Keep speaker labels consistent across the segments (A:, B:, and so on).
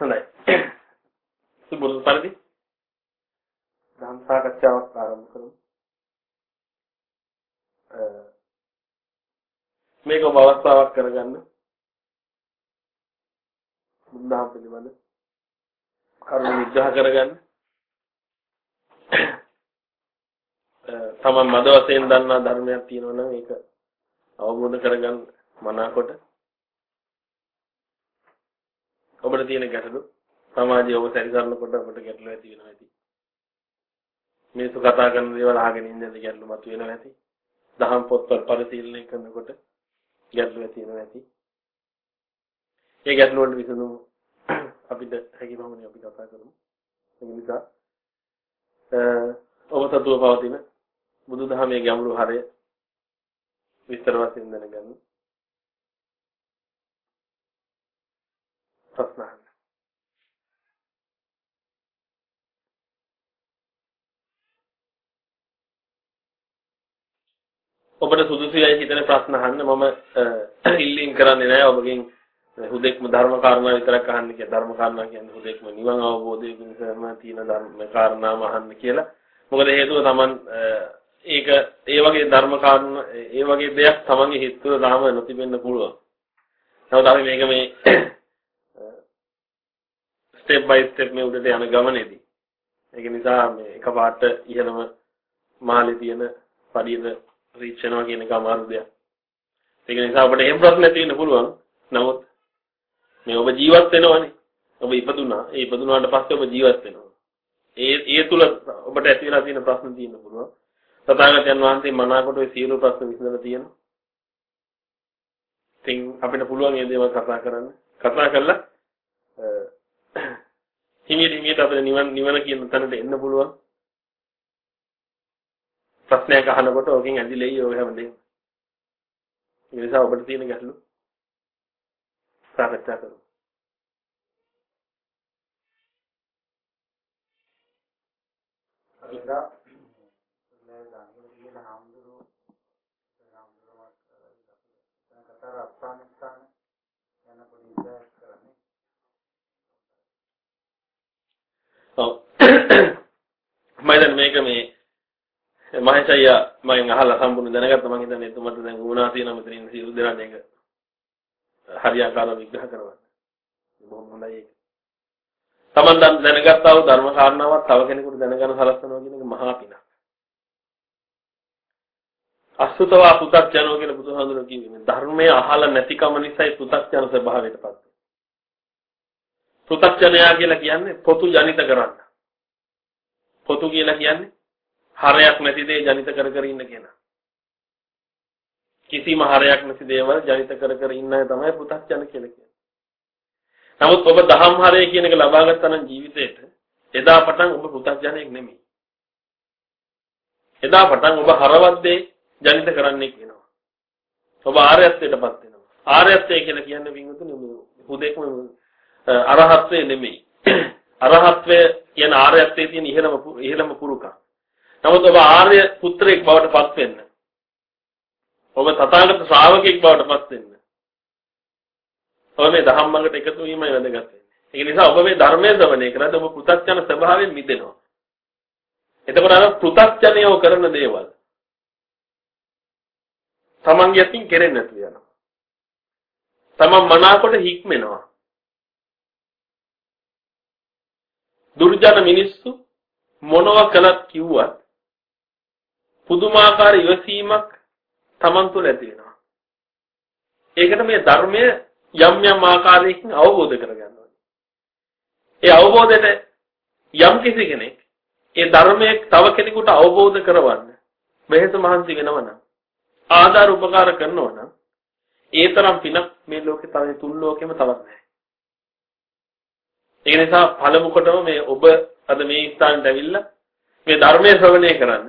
A: හොඳයි. සුබුරු පරිදි ධම් සාකච්ඡාවක් ආරම්භ කරමු. මේක ඔබ අවස්ථාවක් කරගන්න. බුද්ධහම පිළිබඳ කරුණු විග්‍රහ කරගන්න. තමන් මද වශයෙන් දන්නා ධර්මයක් තියෙනවා නම් ඒක අවබෝධ කරගන්න මනාකොට ඔබට තියෙන ගැටලු සමාජයේ ඔබ සැරිසරනකොට ඔබට ගැටලු ඇති වෙනවා ඇති. මිනිස්සු කතා කරන දේවල් අහගෙන ඉඳන් ගැටලු මතුවෙනවා ඇති. දහම් පොත්වල පරිශීලනය කරනකොට ගැටලු ඇති වෙනවා ඇති. ඒ ගැටලු වලට විසඳුම් අපිට හැකියමනේ අපි කතා කරමු. ඒ නිසා ඔබ සතුව පවතින බුදුදහමේ ගැඹුරු හරය විස්තර වශයෙන් දැනගන්න. ප්‍රශ්න අහන්න. ඔබට සුදුසුයි හිතන ප්‍රශ්න අහන්න මම ඉල්ලීම් කරන්නේ නැහැ ඔබගෙන් හුදෙක්ම ධර්ම කාරණා විතරක් අහන්න කියලා ධර්ම කාරණා කියන්නේ හුදෙක්ම නිවන් අවබෝධය පිණිසම තියෙන ධර්ම කාරණාම අහන්න කියලා. මොකද හේතුව Taman ඒක ඒ වගේ ධර්ම කාරණා ඒ වගේ දෙයක් Tamanගේ හිත තුළ තාම නොතිබෙන්න පුළුවන්. නමුත් අපි මේක මේ ස්ටෙප් බයි ස්ටෙප් මේ උඩට යන ගමනේදී ඒක නිසා මේ එකපාරට ඉහළම මහලේ තියෙන පඩියද රීච් වෙනවා කියන එක අමාරු දෙයක්. ඒක නිසා ඔබට එහෙම ප්‍රශ්න තියෙන්න පුළුවන්. නමුත් මේ ඔබ ජීවත් වෙනවනේ. ඔබ ඉපදුනා. ඒ ඉපදුනාට පස්සේ ඔබ ජීවත් වෙනවා. ඒ ඒ තුල ඔබට ඇති වෙලා තියෙන ප්‍රශ්න තියෙන්න පුළුවන්. තථාගතයන් වහන්සේ මනාකොට ඔය සියලු ප්‍රශ්න විසඳලා තියෙනවා. ඉතින් අපිට පුළුවන් මේ දේවල් කතා කරන්න. කතා කරලා හිමියට හිමියට අපිට නිවන නිවන කියන තැනට එන්න පුළුවන්. ප්‍රශ්නයක් අහනකොට ඕකෙන් ඇදිලෙයි ඔය හැමදේම. ඒ නිසා ඔබට තියෙන ගැටලු සාකච්ඡා කරමු.
B: අද කියන හාමුදුරුවෝ හාමුදුරුවෝ කතාර අෆ්ගානිස්තාන යන පොලිසිය කරන්නේ.
A: ඔව්. මම දැන් මේක මේ මහේෂය මම අහලා සම්පූර්ණ දැනගත්තා මම හිතන්නේ එතුමට දැන් වුණාසිය නම් මෙතන ඉන්න සියලු දෙනාට ඒක හරියාකාරව විග්‍රහ කරවන්න. බොහොම හොඳයි ඒක. Taman දැනගත්තා වූ ධර්ම කාරණාවක් තව කෙනෙකුට දැනගන්න සලස්වනවා කියන එක මහා පිනක්. අසුතවා පුතක්ජනෝ කියන බුදුහාමුදුරුවෝ කිව්වේ ධර්මයේ අහලා නැතිකම නිසායි පුතක්ජන ස්වභාවයටපත් වෙන්නේ. පුතක්ජනයා කියලා කියන්නේ පොතු ජනිත කරන්න. පොතු කියලා කියන්නේ හරයක් නැති දේ ජනිත කර කර ඉන්න කෙනා. කිසිම හරයක් නැති දේවල් ජනිත කර කර ඉන්න අය තමයි පුතක්ජන කියලා කියන්නේ. නමුත් ඔබ දහම් හරය කියන එක ලබා ගත්තා නම් ජීවිතේට එදා පටන් ඔබ පුතක්ජනෙක් නෙමෙයි. එදා පටන් ඔබ හරවත් දේ ජනිත කරන්නේ කියනවා. ඔබ ආර්යත්වයටපත් වෙනවා. ආර්යත්වය කියලා කියන්නේ වින්තුනේ හුදෙක්ම අරහත්වේ නෙමෙයි. අරහත්වය කියන ආර්යත්වයේ තියෙන ඉහළම ඉහළම පුරුකක්. නමුත් ඔබ ආර්ය පුත්‍රයෙක් බවට පත් වෙන්න. ඔබ තථාගත ශ්‍රාවකෙක් බවට පත් වෙන්න. ඔබ මේ ධම්මඟට එකතු වීමයි වැදගත් වෙන්නේ. ඒ නිසා ඔබ මේ ධර්මයේ ශ්‍රවණය කරද්දී ඔබ පෘථග්ජන ස්වභාවයෙන් මිදෙනවා. එතකොට අර පෘථග්ජනයෝ කරන දේවල් තමන්ගේ අතින් කෙරෙන්නේ නැතු වෙනවා. තමන් මනාකොට හික්මෙනවා. දුර්ජන මිනිස්සු මොනවා කළත් කිව්වත් පුදුමාකාර ඉවසීමක් තමන් තුළ ඇති වෙනවා. ඒකට මේ ධර්මය යම් යම් ආකාරයකින් අවබෝධ කරගන්න ඕනේ. ඒ අවබෝධයට යම් කිසි කෙනෙක් ඒ ධර්මයේ තව කෙනෙකුට අවබෝධ කරවන්න මෙහෙස මහන්සි වෙනවා නම් ආදාර උපකාර කරනවා නම් ඒ තරම් පිනක් මේ ලෝකේ තව තුන් ලෝකෙම තවත් නැහැ. ඒ නිසා පළමු කොටම මේ ඔබ අද මේ ස්ථානට ඇවිල්ලා මේ ධර්මයේ ශ්‍රවණය කරන්න.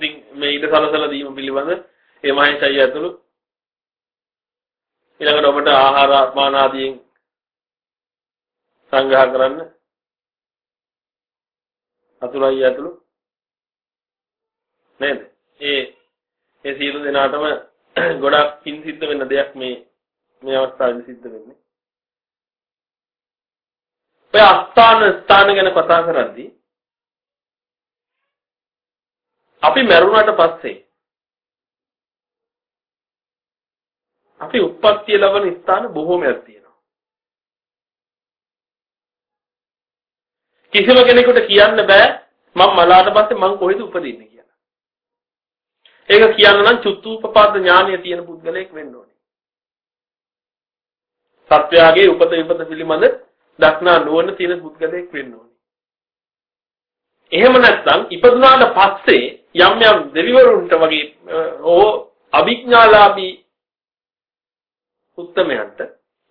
A: ඉතින් මේ ඊට සලසලා දීම පිළිබඳ ඒ මහේශය ඇතුළු ඊළඟට ඔබට ආහාර පාන ආදියෙන් සංග්‍රහ කරන්න අතුලයි ඇතුළු නේද? ඒ ඒ සියලු දෙනාටම ගොඩක් පින් සිද්ධ වෙන දෙයක් මේ මේ අවස්ථාවේදී සිද්ධ වෙන්නේ. ඔය අස්ථාන ස්ථාන ගැන කතා කරද්දී අපි මරුණාට පස්සේ අපි උප්පත්තිය ලබන ස්ථාන බොහෝමයක් තියෙනවා. කිසිම කෙනෙකුට කියන්න බෑ මම මලාට පස්සේ මං කොහෙද උපදින්නේ කියලා. ඒක කියන්න නම් චුත්තූපපාද ඥානය තියෙන පුද්ගලයෙක් වෙන්න ඕනේ. සත්වයාගේ උපත විපත පිළිබඳ දක්නා නුවණ තියෙන පුද්ගලයෙක් වෙන්න ඕනේ. එහෙම නැත්නම් ඉපදුනාට පස්සේ යම් යම් දෙවිවරුන්ට වගේ ඕ අභිඥාලාභී උත්තමයන්ට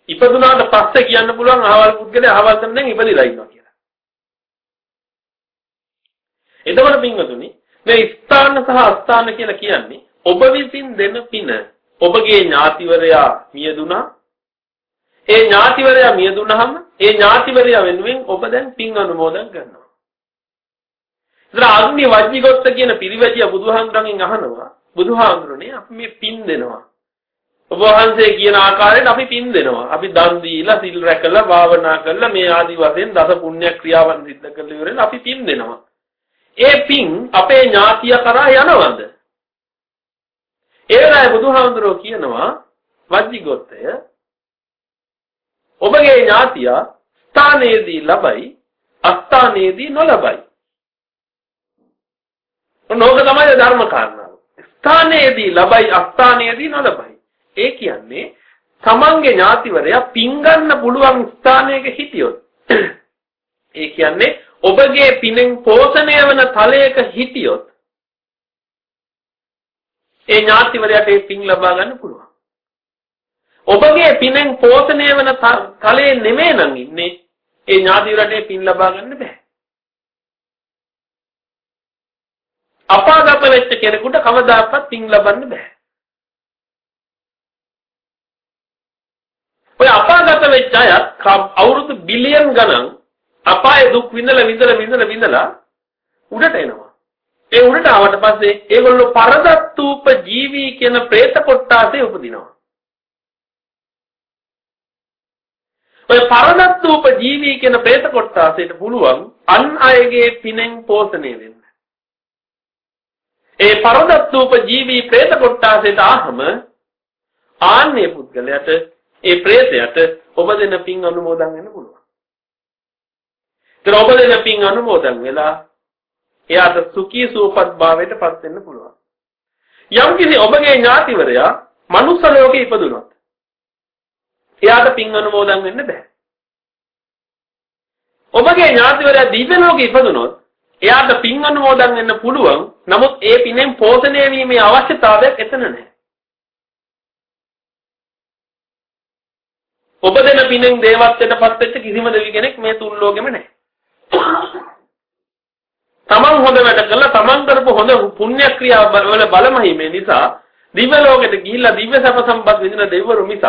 A: ඉපදුනාට පස්සේ කියන්න පුළුවන් අහවල් පුද්ගලයා අහවල් තැන දැන් ඉපදිලා ඉන්නවා කියලා. එතකොට පින්වතුනි මේ ස්ථාන සහ අස්ථාන කියලා කියන්නේ ඔබ විසින් දෙන පින ඔබගේ ඥාතිවරයා මියදුනා ඒ ඥාතිවරයා මියදුනහම ඒ ඥාතිවරයා වෙනුවෙන් ඔබ දැන් පින් අනුමෝදන් කරනවා. ඉතින් අග්නි වජ්ජිගොත්ත කියන පිරිවැජිය බුදුහාමුදුරන්ගෙන් අහනවා බුදුහාමුදුරනේ අපි මේ පින් දෙනවා. ඔබ වහන්සේ කියන ආකාරයට අපි පින් දෙනවා. අපි දන් දීලා සිල් රැකලා භාවනා කරලා මේ ආදි වශයෙන් දස පුණ්‍ය ක්‍රියාවන් සිද්ධ කරලා ඉවරෙන් අපි පින් දෙනවා. ඒ පින් අපේ ඥාතිය කරා යනවද? ඒ වෙලාවේ බුදුහාමුදුරුවෝ කියනවා වජ්ජිගොත්තය ඔබගේ ඥාතියා ස්ථානයේදී ලබයි අස්ථානයේදී නොලබයි. ඔනෝක තමයි ධර්ම කාරණාව. ස්ථානයේදී ලබයි අස්ථානයේදී නොලබයි. ඒ කියන්නේ තමන්ගේ ඥාතිවරයා පින් ගන්න පුළුවන් ස්ථානයක හිටියොත් ඒ කියන්නේ ඔබගේ පිනෙන් පෝෂණය වන තලයක හිටියොත් ඒ ඥාතිවරයාට ඒ පින් ලබා ගන්න පුළුවන්. ඔබගේ පිනෙන් පෝෂණය වන තලයේ නෙමෙයි නම් ඉන්නේ ඒ ඥාතිවරට ඒ පින් ලබා ගන්න බෑ. අපාගත වෙච්ච කෙනෙකුට කවදාකවත් පින් ලබන්න බෑ. ඔය අපාගත වෙච්ච අය අවුරුදු බිලියන් ගණන් අපායේ දුක් විඳලා විඳලා විඳලා විඳලා උඩට එනවා. ඒ උඩට ආවට පස්සේ ඒගොල්ලෝ පරදත්තූප ජීවී කියන പ്രേත කොට්ටාසේ උපදිනවා. ඔය පරණත්ූප ජීවී කියන പ്രേත කොට්ටාසයට පුළුවන් අන් අයගේ පිනෙන් පෝෂණය වෙන්න. ඒ පරණත්ූප ජීවී പ്രേත කොට්ටාසයට ආහම ආන්නේ පුද්ගලයාට ඒ പ്രേතයට ඔබ දෙන පින් අනුමෝදන් වෙන්න පුළුවන්. ඒතර ඔබ දෙන පින් අනුමෝදන් වෙලා එයාට සුඛී සූපත් භාවයට පත් වෙන්න පුළුවන්. යම්කිසි ඔබගේ ඥාතිවරයා මනුස්ස ලෝකේ ඉපදුනොත් එයාට පින් අනුමෝදන් වෙන්න බෑ. ඔබගේ ඥාතිවරයා දිව්‍ය ලෝකේ ඉපදුනොත් එයාට පින් අනුමෝදන් වෙන්න පුළුවන්. නමුත් ඒ පිනෙන් පෝෂණය වීමේ අවශ්‍යතාවයක් එතන නැහැ. ඔබ දෙන පිනෙන් දේවත්වයටපත් වෙච්ච කිසිම දෙවි කෙනෙක් මේ තුන් ලෝකෙම නැහැ. තමන් හොඳ වැඩ කළා තමන් කරපු හොඳ පුණ්‍ය ක්‍රියා වල බලමහිමේ නිසා දිව්‍ය ලෝකෙට ගිහිල්ලා දිව්‍ය සැප සම්පත් විඳින දෙවිවරු මිසක්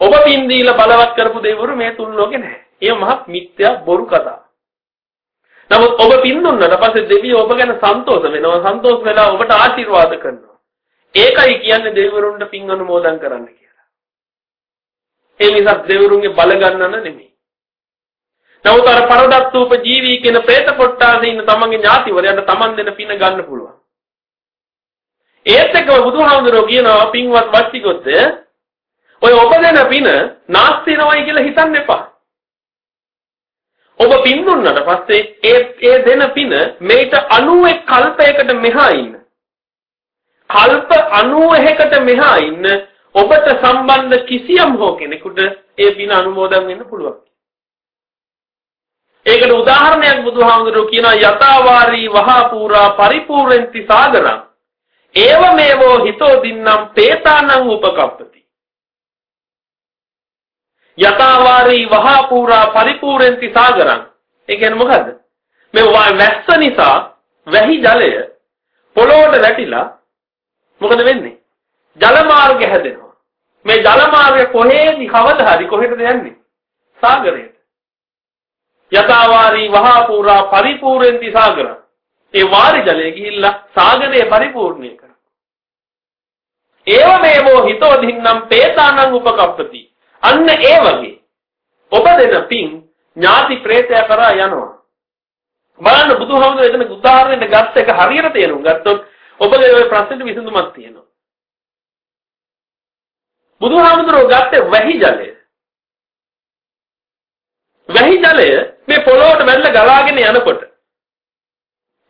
A: ඔබ පින් දීලා බලවත් කරපු දෙවිවරු මේ තුන් ලෝකේ නැහැ. ඒ මහ මිත්‍යා බොරු කතා. නමුත් ඔබ පින් දුන්නාට පස්සේ දෙවියෝ ඔබ ගැන සන්තෝෂ වෙනවා. සන්තෝෂ වෙලා ඔබට ආශිර්වාද කරනවා. ඒකයි කියන්නේ දෙවිවරුන්ට පින් අනුමෝදන් කරන්න කියලා. ඒ නිසා දෙවිවරුන්ගේ බල ගන්නන නෙමෙයි. නමුත් අර පරදත්තූප ජීවී කියන പ്രേත කොට්ටාසේ ඉන්න තමන්ගේ ඥාතිවරයන්ට තමන් දෙන පින ගන්න පුළුවන්. ඒත් එක්කම බුදුහාමුදුරුවෝ කියනවා පින්වත් වස්තිකොත්තේ ඔය ඔබ දෙන පින නාස්ති වෙනවයි කියලා හිතන්න එපා. ඔබ පින් දුන්නට පස්සේ ඒ ඒ දෙන පින මේට 91 කල්පයකට මෙහා ඉන්න. කල්ප 91කට මෙහා ඉන්න ඔබට සම්බන්ධ කිසියම් හෝ කෙනෙකුට ඒ පින අනුමෝදන් වෙන්න පුළුවන්. ඒකට උදාහරණයක් බුදුහාමුදුරුවෝ කියනවා යතාවාරී වහා පුරා පරිපූර්ණන්ති සාගරං ඒව මේවෝ හිතෝ දින්නම් පේතානං උපකප්පති යතාවාරී වහා පුරා පරිපූර්ණන්ති සාගරං. ඒ කියන්නේ මොකද්ද? මේ වැස්ස නිසා වැහි ජලය පොළොවට වැටිලා මොකද වෙන්නේ? ජල මාර්ගය හැදෙනවා. මේ ජල මාර්ගය කොහේද කවදා හරි කොහෙටද යන්නේ? සාගරයට. යතාවාරී වහා පුරා පරිපූර්ණන්ති සාගරං. ඒ වාරි ජලය ගිහිල්ලා සාගරය පරිපූර්ණය කරනවා. ඒව මේවෝ හිතෝ දින්නම් පේතානං උපකප්පති අන්න ඒ වගේ ඔබ දෙන පින් ඥාති ප්‍රේතයා කරා යනවා. බලන්න බුදුහාමුදුරුවෝ එතන උදාහරණයක් ගත්ත එක හරියට තේරුම් ගත්තොත් ඔබගේ ওই ප්‍රශ්නෙට විසඳුමක් තියෙනවා. බුදුහාමුදුරුවෝ ගත්තේ වැහි ජලය. වැහි ජලය මේ පොළොවට වැල්ල ගලාගෙන යනකොට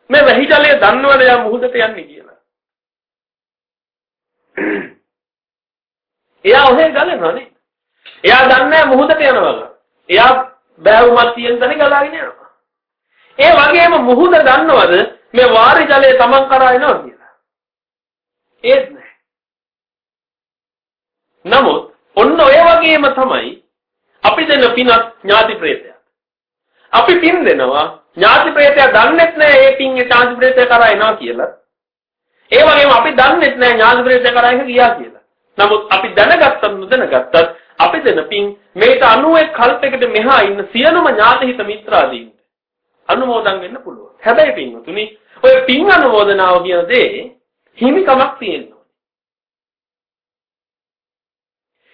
A: මේ වැහි ජලය දන්නවද යා මුහුදට යන්නේ කියලා. එයා ඔහෙ ගලනවානේ. එයා දන්නේ මුහුදට යනවා. එයා බෑවුමක් තියෙන තැන ගලාගෙන යනවා. ඒ වගේම මුහුද දන්නවද මේ වාරි ජලය Taman කරා එනවා කියලා? ඒත් නෑ. නමුත් ඔන්න ඔය වගේම තමයි අපි දෙන පිනත් ඥාති ප්‍රේතය. අපි පින් දෙනවා ඥාති ප්‍රේතයා දන්නෙත් නෑ ඒ පින් ඒ ඥාති ප්‍රේතය කරා එනවා කියලා. ඒ වගේම අපි දන්නෙත් නෑ ඥාති ප්‍රේතය කරා එක ගියා කියලා. නමුත් අපි දැනගත්තත් නොදැනගත්තත් අපි දෙන පින් මේට 91 කල්පයකට මෙහා ඉන්න සියලුම ඥාතිහිත මිත්‍රාදීන්ට අනුමෝදන් වෙන්න පුළුවන්. හැබැයි පින්වතුනි ඔය පින් අනුමෝදනාව කියන දේ හිමිකමක් තියෙනවා.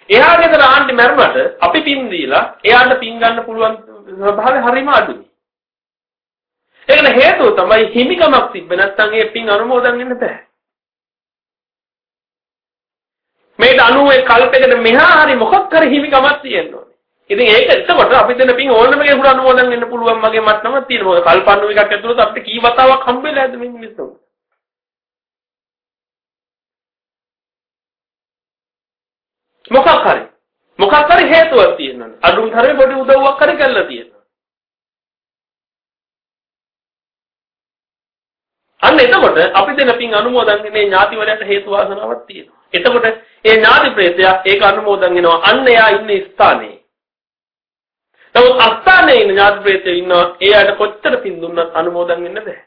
A: එයා ගෙදර ආන්ටි මැරුණට අපි පින් දීලා එයාට පින් ගන්න පුළුවන් ස්වභාවය හරිම අඩුයි. ඒකන හේතුව තමයි හිමිකමක් තිබ්බ නැත්නම් ඒ පින් අනුමෝදන් වෙන්න බෑ. මේ 91 කල්පයකට මෙහා හරි මොකක් කර හිමිකමක් තියෙන්න ඕනේ. ඉතින් ඒක එතකොට අපි දෙන පින් ඕනම කෙනෙකුට අනුමෝදන් වෙන්න පුළුවන් මගේ මට්ටමක් තියෙනවා. මොකද කල්පන්නු එකක් ඇතුළත අපිට කී වතාවක් හම්බෙලා ඇද්ද මේ මිනිස්සුන්ට? මොකක් හරි මොකක් හරි හේතුවක් තියෙනවා. අඳුන් තරමේ පොඩි උදව්වක් හරි කරලා තියෙනවා. අන්න එතකොට අපි දෙන පින් අනුමෝදන් වෙන්නේ ඥාතිවරයන්ට හේතු වාසනාවක් තියෙනවා. එතකොට ඒ ඥාති ප්‍රේතයා ඒක අනුමෝදන් වෙනවා අන්න එයා ඉන්න ස්ථානේ. නමුත් අස්ථානේ ඉන්න ඥාති ප්‍රේතය ඉන්නවා එයාට කොච්චර පින් දුන්නත් අනුමෝදන් වෙන්න බෑ.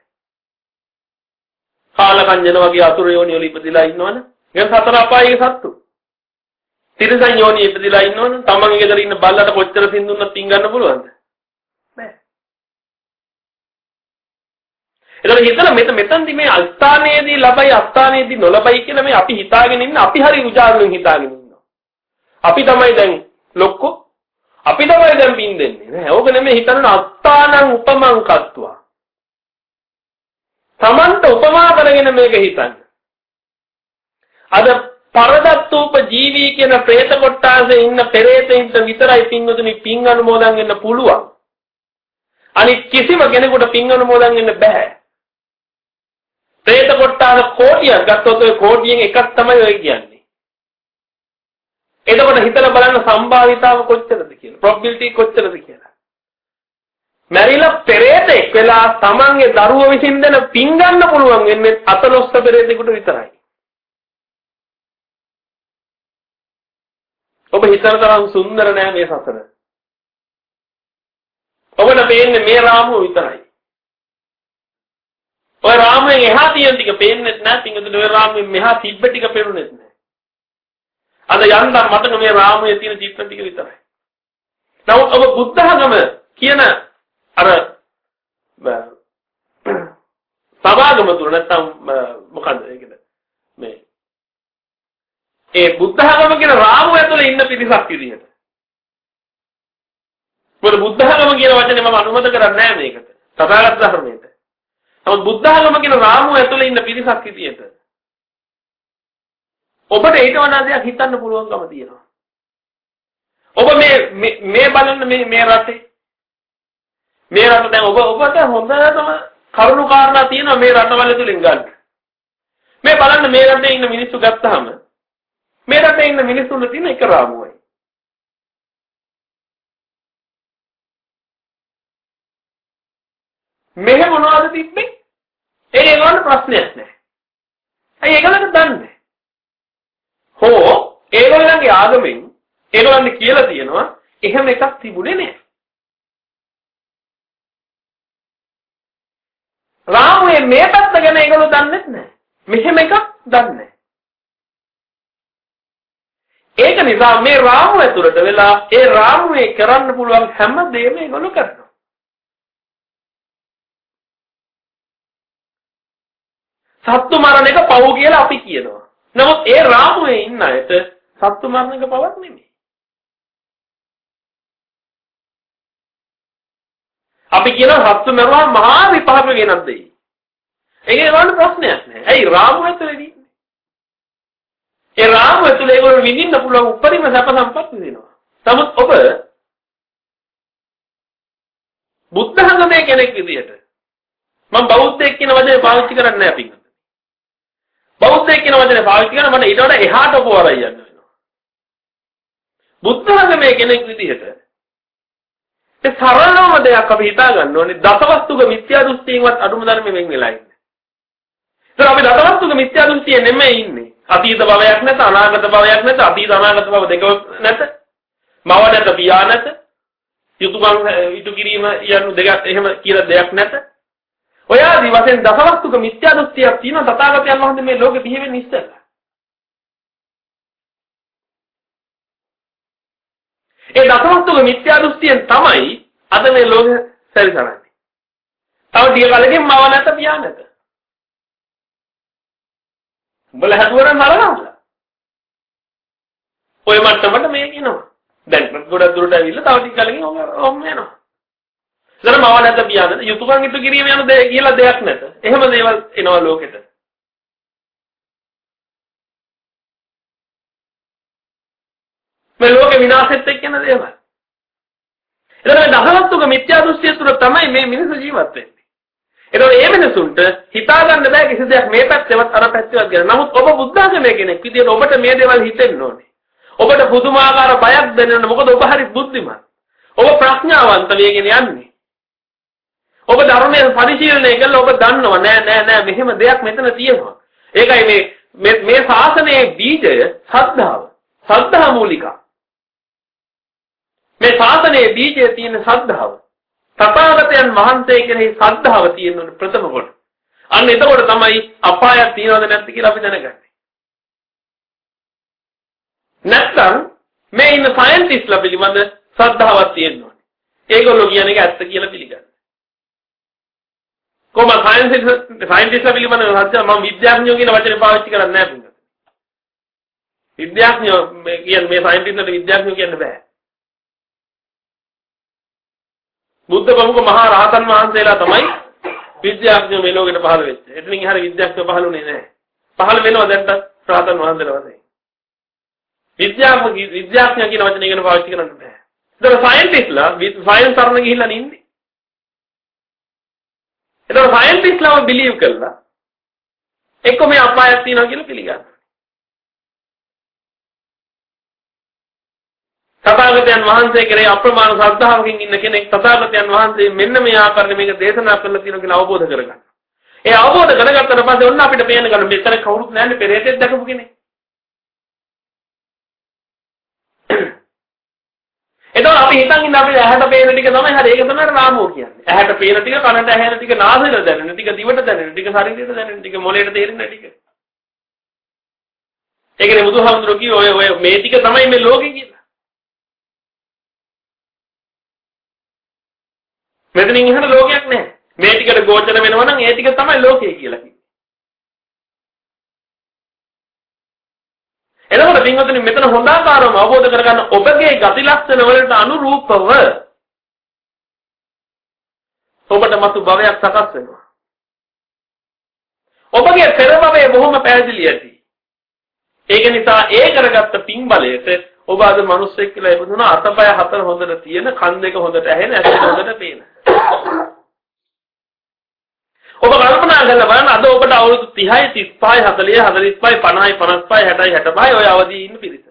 A: කාලකන්ජන වගේ අතුරු යෝනි වල ඉපදිලා ඉන්නවනේ. ගෙන් සතර අපායේ සත්තු. තිරසන් යෝනි ඉපදිලා ඉන්නවනේ. තමන්ගේ ගෙදර ඉන්න බල්ලට කොච්චර පින් දුන්නත් පින් ගන්න පුළුවන්ද? එතකොට හිතලා මෙතන මෙතනදි මේ අස්ථානයේදී ලබයි අස්ථානයේදී නොලබයි කියලා මේ අපි හිතාගෙන ඉන්න අපි හරි උජාරුවෙන් හිතාගෙන ඉන්නවා. අපි තමයි දැන් ලොක්කෝ අපි තමයි දැන් පින් දෙන්නේ නෑ. ඕක නෙමෙයි හිතන්න අස්ථානං උපමං කත්වා. Tamanta උපමා කරගෙන මේක හිතන්න. අද පරදත්තූප ජීවී කියන പ്രേත කොටාසේ ඉන්න පෙරේතයින්ට විතරයි පින්වතුනි පින් අනුමෝදන් වෙන්න පුළුවන්. අනිත් කිසිම කෙනෙකුට පින් අනුමෝදන් වෙන්න බෑ. പ്രേත කොට්ටාස කෝටියක් ගත්තොත් ඔය කෝටියෙන් එකක් තමයි ඔය කියන්නේ. එතකොට හිතලා බලන්න සම්භාවිතාව කොච්චරද කියලා. probability කොච්චරද කියලා. මැරිලා පෙරේතෙක් වෙලා තමන්ගේ දරුව විසින් දෙන පින් ගන්න පුළුවන් වෙන්නේ අතලොස්ස පෙරේතෙකුට විතරයි. ඔබ හිතන තරම් සුන්දර නෑ මේ සසර. ඔබට පේන්නේ මේ රාමුව විතරයි. ඔය රාමුවෙන් එහා තියෙන ටික පේන්නේ නැහැ. පිංගුතුනි ඔය රාමුවෙන් මෙහා තිබ්බ ටික පේන්නේ නැහැ. අද යන්තම් මතක මේ රාමුවේ තියෙන චිත්‍ර ටික විතරයි. නමුත් ඔබ බුද්ධඝම කියන අර සමාගම තුල නැත්තම් මොකද්ද ඒකද මේ ඒ බුද්ධඝම කියන රාමුව ඇතුලේ ඉන්න පිරිසක් විදිහට මොකද බුද්ධඝම කියන වචනේ මම අනුමත කරන්නේ නැහැ මේකට තථාගත ධර්මයට නමුත් බුද්ධ ආගම කියන රාමුව ඇතුලේ ඉන්න පිරිසක් විදියට ඔබට ඊට වඩා දෙයක් හිතන්න පුළුවන්කම තියෙනවා. ඔබ මේ මේ බලන්න මේ මේ රටේ මේ රට දැන් ඔබ ඔබට හොඳටම කරුණු කාරණා තියෙනවා මේ රටවල තුලින් ගන්න. මේ බලන්න මේ රටේ ඉන්න මිනිස්සු ගත්තාම මේ රටේ ඉන්න මිනිස්සුන්ට තියෙන එක රාමුවයි. මෙහෙ මොනවද තිබ්බේ? ඒක ඒගොල්ලන්ට ප්‍රශ්නයක් නෑ. ඇයි ඒගොල්ලන්ට දන්නේ? හෝ ඒගොල්ලන්ගේ ආගමෙන් ඒගොල්ලන්ට කියලා තියෙනවා එහෙම එකක් තිබුණේ නෑ. රාමුවේ මේ පැත්ත ගැන ඒගොල්ලෝ දන්නේ නැහැ. මෙහෙම එකක් දන්නේ නැහැ. ඒක නිසා මේ රාමුව ඇතුළට වෙලා ඒ රාමුවේ කරන්න පුළුවන් හැම දෙයක්ම ඒගොල්ලෝ කරනවා. සත්තු මරණ එක පව් කියලා අපි කියනවා. නමුත් ඒ රාමුවේ ඉන්න අයට සත්තු මරණ එක පවක් නෙමෙයි. අපි කියනවා සත්තු මරුවා මහා විපාක වෙනත් දෙයි. ඒකේ වන්න ප්‍රශ්නයක් නෑ. ඇයි රාමුව ඇතුලේදී? ඒ රාමුව ඇතුලේ ඒගොල්ලෝ විඳින්න පුළුවන් උපරිම සැප සම්පත් විඳිනවා. නමුත් ඔබ බුද්ධ ධර්මයේ කෙනෙක් විදිහට මම බෞද්ධයෙක් කියන වචනේ පාවිච්චි කරන්නේ නෑ පිටින්. බෞද්ධයෙක් කියන වචනේ පාවිච්චි කරන මට ඊට වඩා එහාට පොවරයි යන්න වෙනවා. බුද්ධ ධර්මයේ කෙනෙක් විදියට ඒ සරලම දෙයක් අපි හිතා ගන්න ඕනේ දසවස්තුක මිත්‍යා දෘෂ්ටියෙන්වත් අඩුම ධර්මයෙන් වෙන් වෙලා ඉන්නේ. ඒතර අපි දසවස්තුක මිත්‍යා දෘෂ්ටියේ නෙමෙයි ඉන්නේ. අතීත භවයක් නැත අනාගත භවයක් නැත අතීත අනාගත භව දෙක නැත. මව නැත පියා නැත. යුතුයම් ඉටු කිරීම යනු දෙක එහෙම කියලා දෙයක් නැත. ඔය ආදි වශයෙන් දසවස්තුක මිත්‍යා දෘෂ්ටියක් තියෙන තථාගතයන් වහන්සේ මේ ලෝකෙ බිහි වෙන්නේ ඉස්සෙල්ලා. ඒ දසවස්තුක මිත්‍යා දෘෂ්ටියෙන් තමයි අද මේ ලෝකෙ සැරිසරන්නේ. තව ටික කලකින් මව නැත පියා නැත. උඹලා හදුවරන් මරනවා. ඔය මට්ටමට මේ කියනවා. දැන් ගොඩක් දුරට ඇවිල්ලා තව ටික කලකින් ඔහොම යනවා. ඉතල මව නැත පියා නැත යුතුයකම් ඉටු කිරීම යන දේ කියලා දෙයක් නැත. එහෙම දේවල් එනවා ලෝකෙට. මේ ලෝක විනාශෙත් එක්ක යන දේවල්. එතන මේ දහවස්තුක මිත්‍යා දෘෂ්ටිය තුළ තමයි මේ මිනිස්සු ජීවත් වෙන්නේ. එතකොට මේ මිනිසුන්ට හිතා ගන්න බෑ කිසි දෙයක් මේ පැත්තේවත් අර පැත්තේවත් ගැන. නමුත් ඔබ බුද්ධාගමේ කෙනෙක් විදියට ඔබට මේ දේවල් හිතෙන්න ඕනේ. ඔබට පුදුමාකාර බයක් දැනෙන්න මොකද ඔබ හරි බුද්ධිමත්. ඔබ ප්‍රඥාවන්ත වේගෙන යන්නේ. ඔබ ධර්මයෙන් පරිශීලනය කළා ඔබ දන්නවා නෑ නෑ නෑ මෙහෙම දෙයක් මෙතන තියෙනවා. ඒකයි මේ මේ ශාසනයේ බීජය සද්ධාව. සද්ධා මූලිකා. මේ ශාසනයේ බීජය තියෙන සද්ධාව. තථාගතයන් වහන්සේ කෙරෙහි සද්ධාව තියෙන ප්‍රථම කොට. අන්න එතකොට තමයි අපායක් තියනවද නැද්ද කියලා අපි දැනගන්නේ. නැත්නම් මේ ඉන්න සයන්ටිස්ට්ලා පිළිබඳ ශ්‍රද්ධාවක් තියෙන්න ඕනේ. ඒගොල්ලෝ කියන එක ඇත්ත කියලා පිළිගන්න. කොහොම සයන්ටිස්ට්ලා පිළිබඳ සත්‍ය මම විද්‍යාඥයෝ කියන වචනේ පාවිච්චි කරන්නේ නැහැ පුංගා. විද්‍යාඥයෝ මේ කියන්නේ මේ සයන්ටිස්ට්ලාට විද්‍යාඥයෝ කියන්න බෑ. බුද්ධ ප්‍රමුඛ මහා රහතන් වහන්සේලා තමයි විද්‍යාඥයෝ මේ ලෝකෙට පහළ වෙච්චේ. එතනින් එහාට විද්‍යාඥයෝ පහළුනේ නැහැ. පහළ වෙනවා දැන්ට රහතන් වහන්සේලා වශයෙන්. විද්‍යාත්මක විද්‍යාඥය කියන වචනේ ඉගෙන පාවිච්චි කරන්න බෑ. ඒතර සයන්ටිස්ට්ලා සයන්ස් තරණ ගිහිල්ලා ඉන්නේ. ඒතර සයන්ටිස්ට්ලාම බිලීව් කළා එක්ක මේ අපායක් තියෙනවා කියලා පිළිගන්නවා. තථාගතයන් වහන්සේ කෙරේ අප්‍රමාණ ශ්‍රද්ධාවකින් ඉන්න කෙනෙක් තථාගතයන් වහන්සේ මෙන්න මේ ආකාරයෙන් මේක දේශනා කරලා තියෙනවා කියලා අවබෝධ කරගන්න. ඒ අවබෝධ කරගත්තට පස්සේ ඔන්න අපිට පේන ගන්න මෙතන කවුරුත් නැන්නේ පෙරේතෙක් දැකපු කෙනෙක්. එතකොට අපි හිතන් ඉන්න අපිට ඇහැට පේන ටික තමයි හරි ඒක තමයි රාමෝ කියන්නේ. ඇහැට පේන ටික කනට ඇහෙන ටික නාසයට දැනෙන ටික දිවට දැනෙන ටික ශරීරයට දැනෙන ටික මොළයට තේරෙන ටික. ඒකනේ බුදුහාමුදුරුවෝ කිව්වේ ඔය ඔය මේ ටික තමයි මේ ලෝකේ කියලා. මෙතනින් එහාට ලෝකයක් නැහැ. මේ ටිකට ගෝචර වෙනවා නම් ඒ ටික තමයි ලෝකය කියලා කිව්වේ. එතකොට පින්වතුනි මෙතන හොඳ ආකාරව අවබෝධ කරගන්න ඔබගේ ගති ලක්ෂණ වලට අනුරූපව ඔබට මතු භවයක් සකස් වෙනවා. ඔබගේ පෙර භවයේ බොහොම පැහැදිලි ඇති. ඒක නිසා ඒ කරගත්ත පින් බලයට ඔබ අද මිනිස්සෙක් කියලා ඉපදුනා අතපය හතර හොඳට තියෙන කන් දෙක හොඳට ඇහෙන ඇස් හොඳට පේන. ඔබ කල්පනා කරලා බලන්න අද ඔබට අවුරුදු 30යි 35යි 40යි 45යි 50යි 55යි 60යි 65යි ඔය අවදී ඉන්න පිරිස.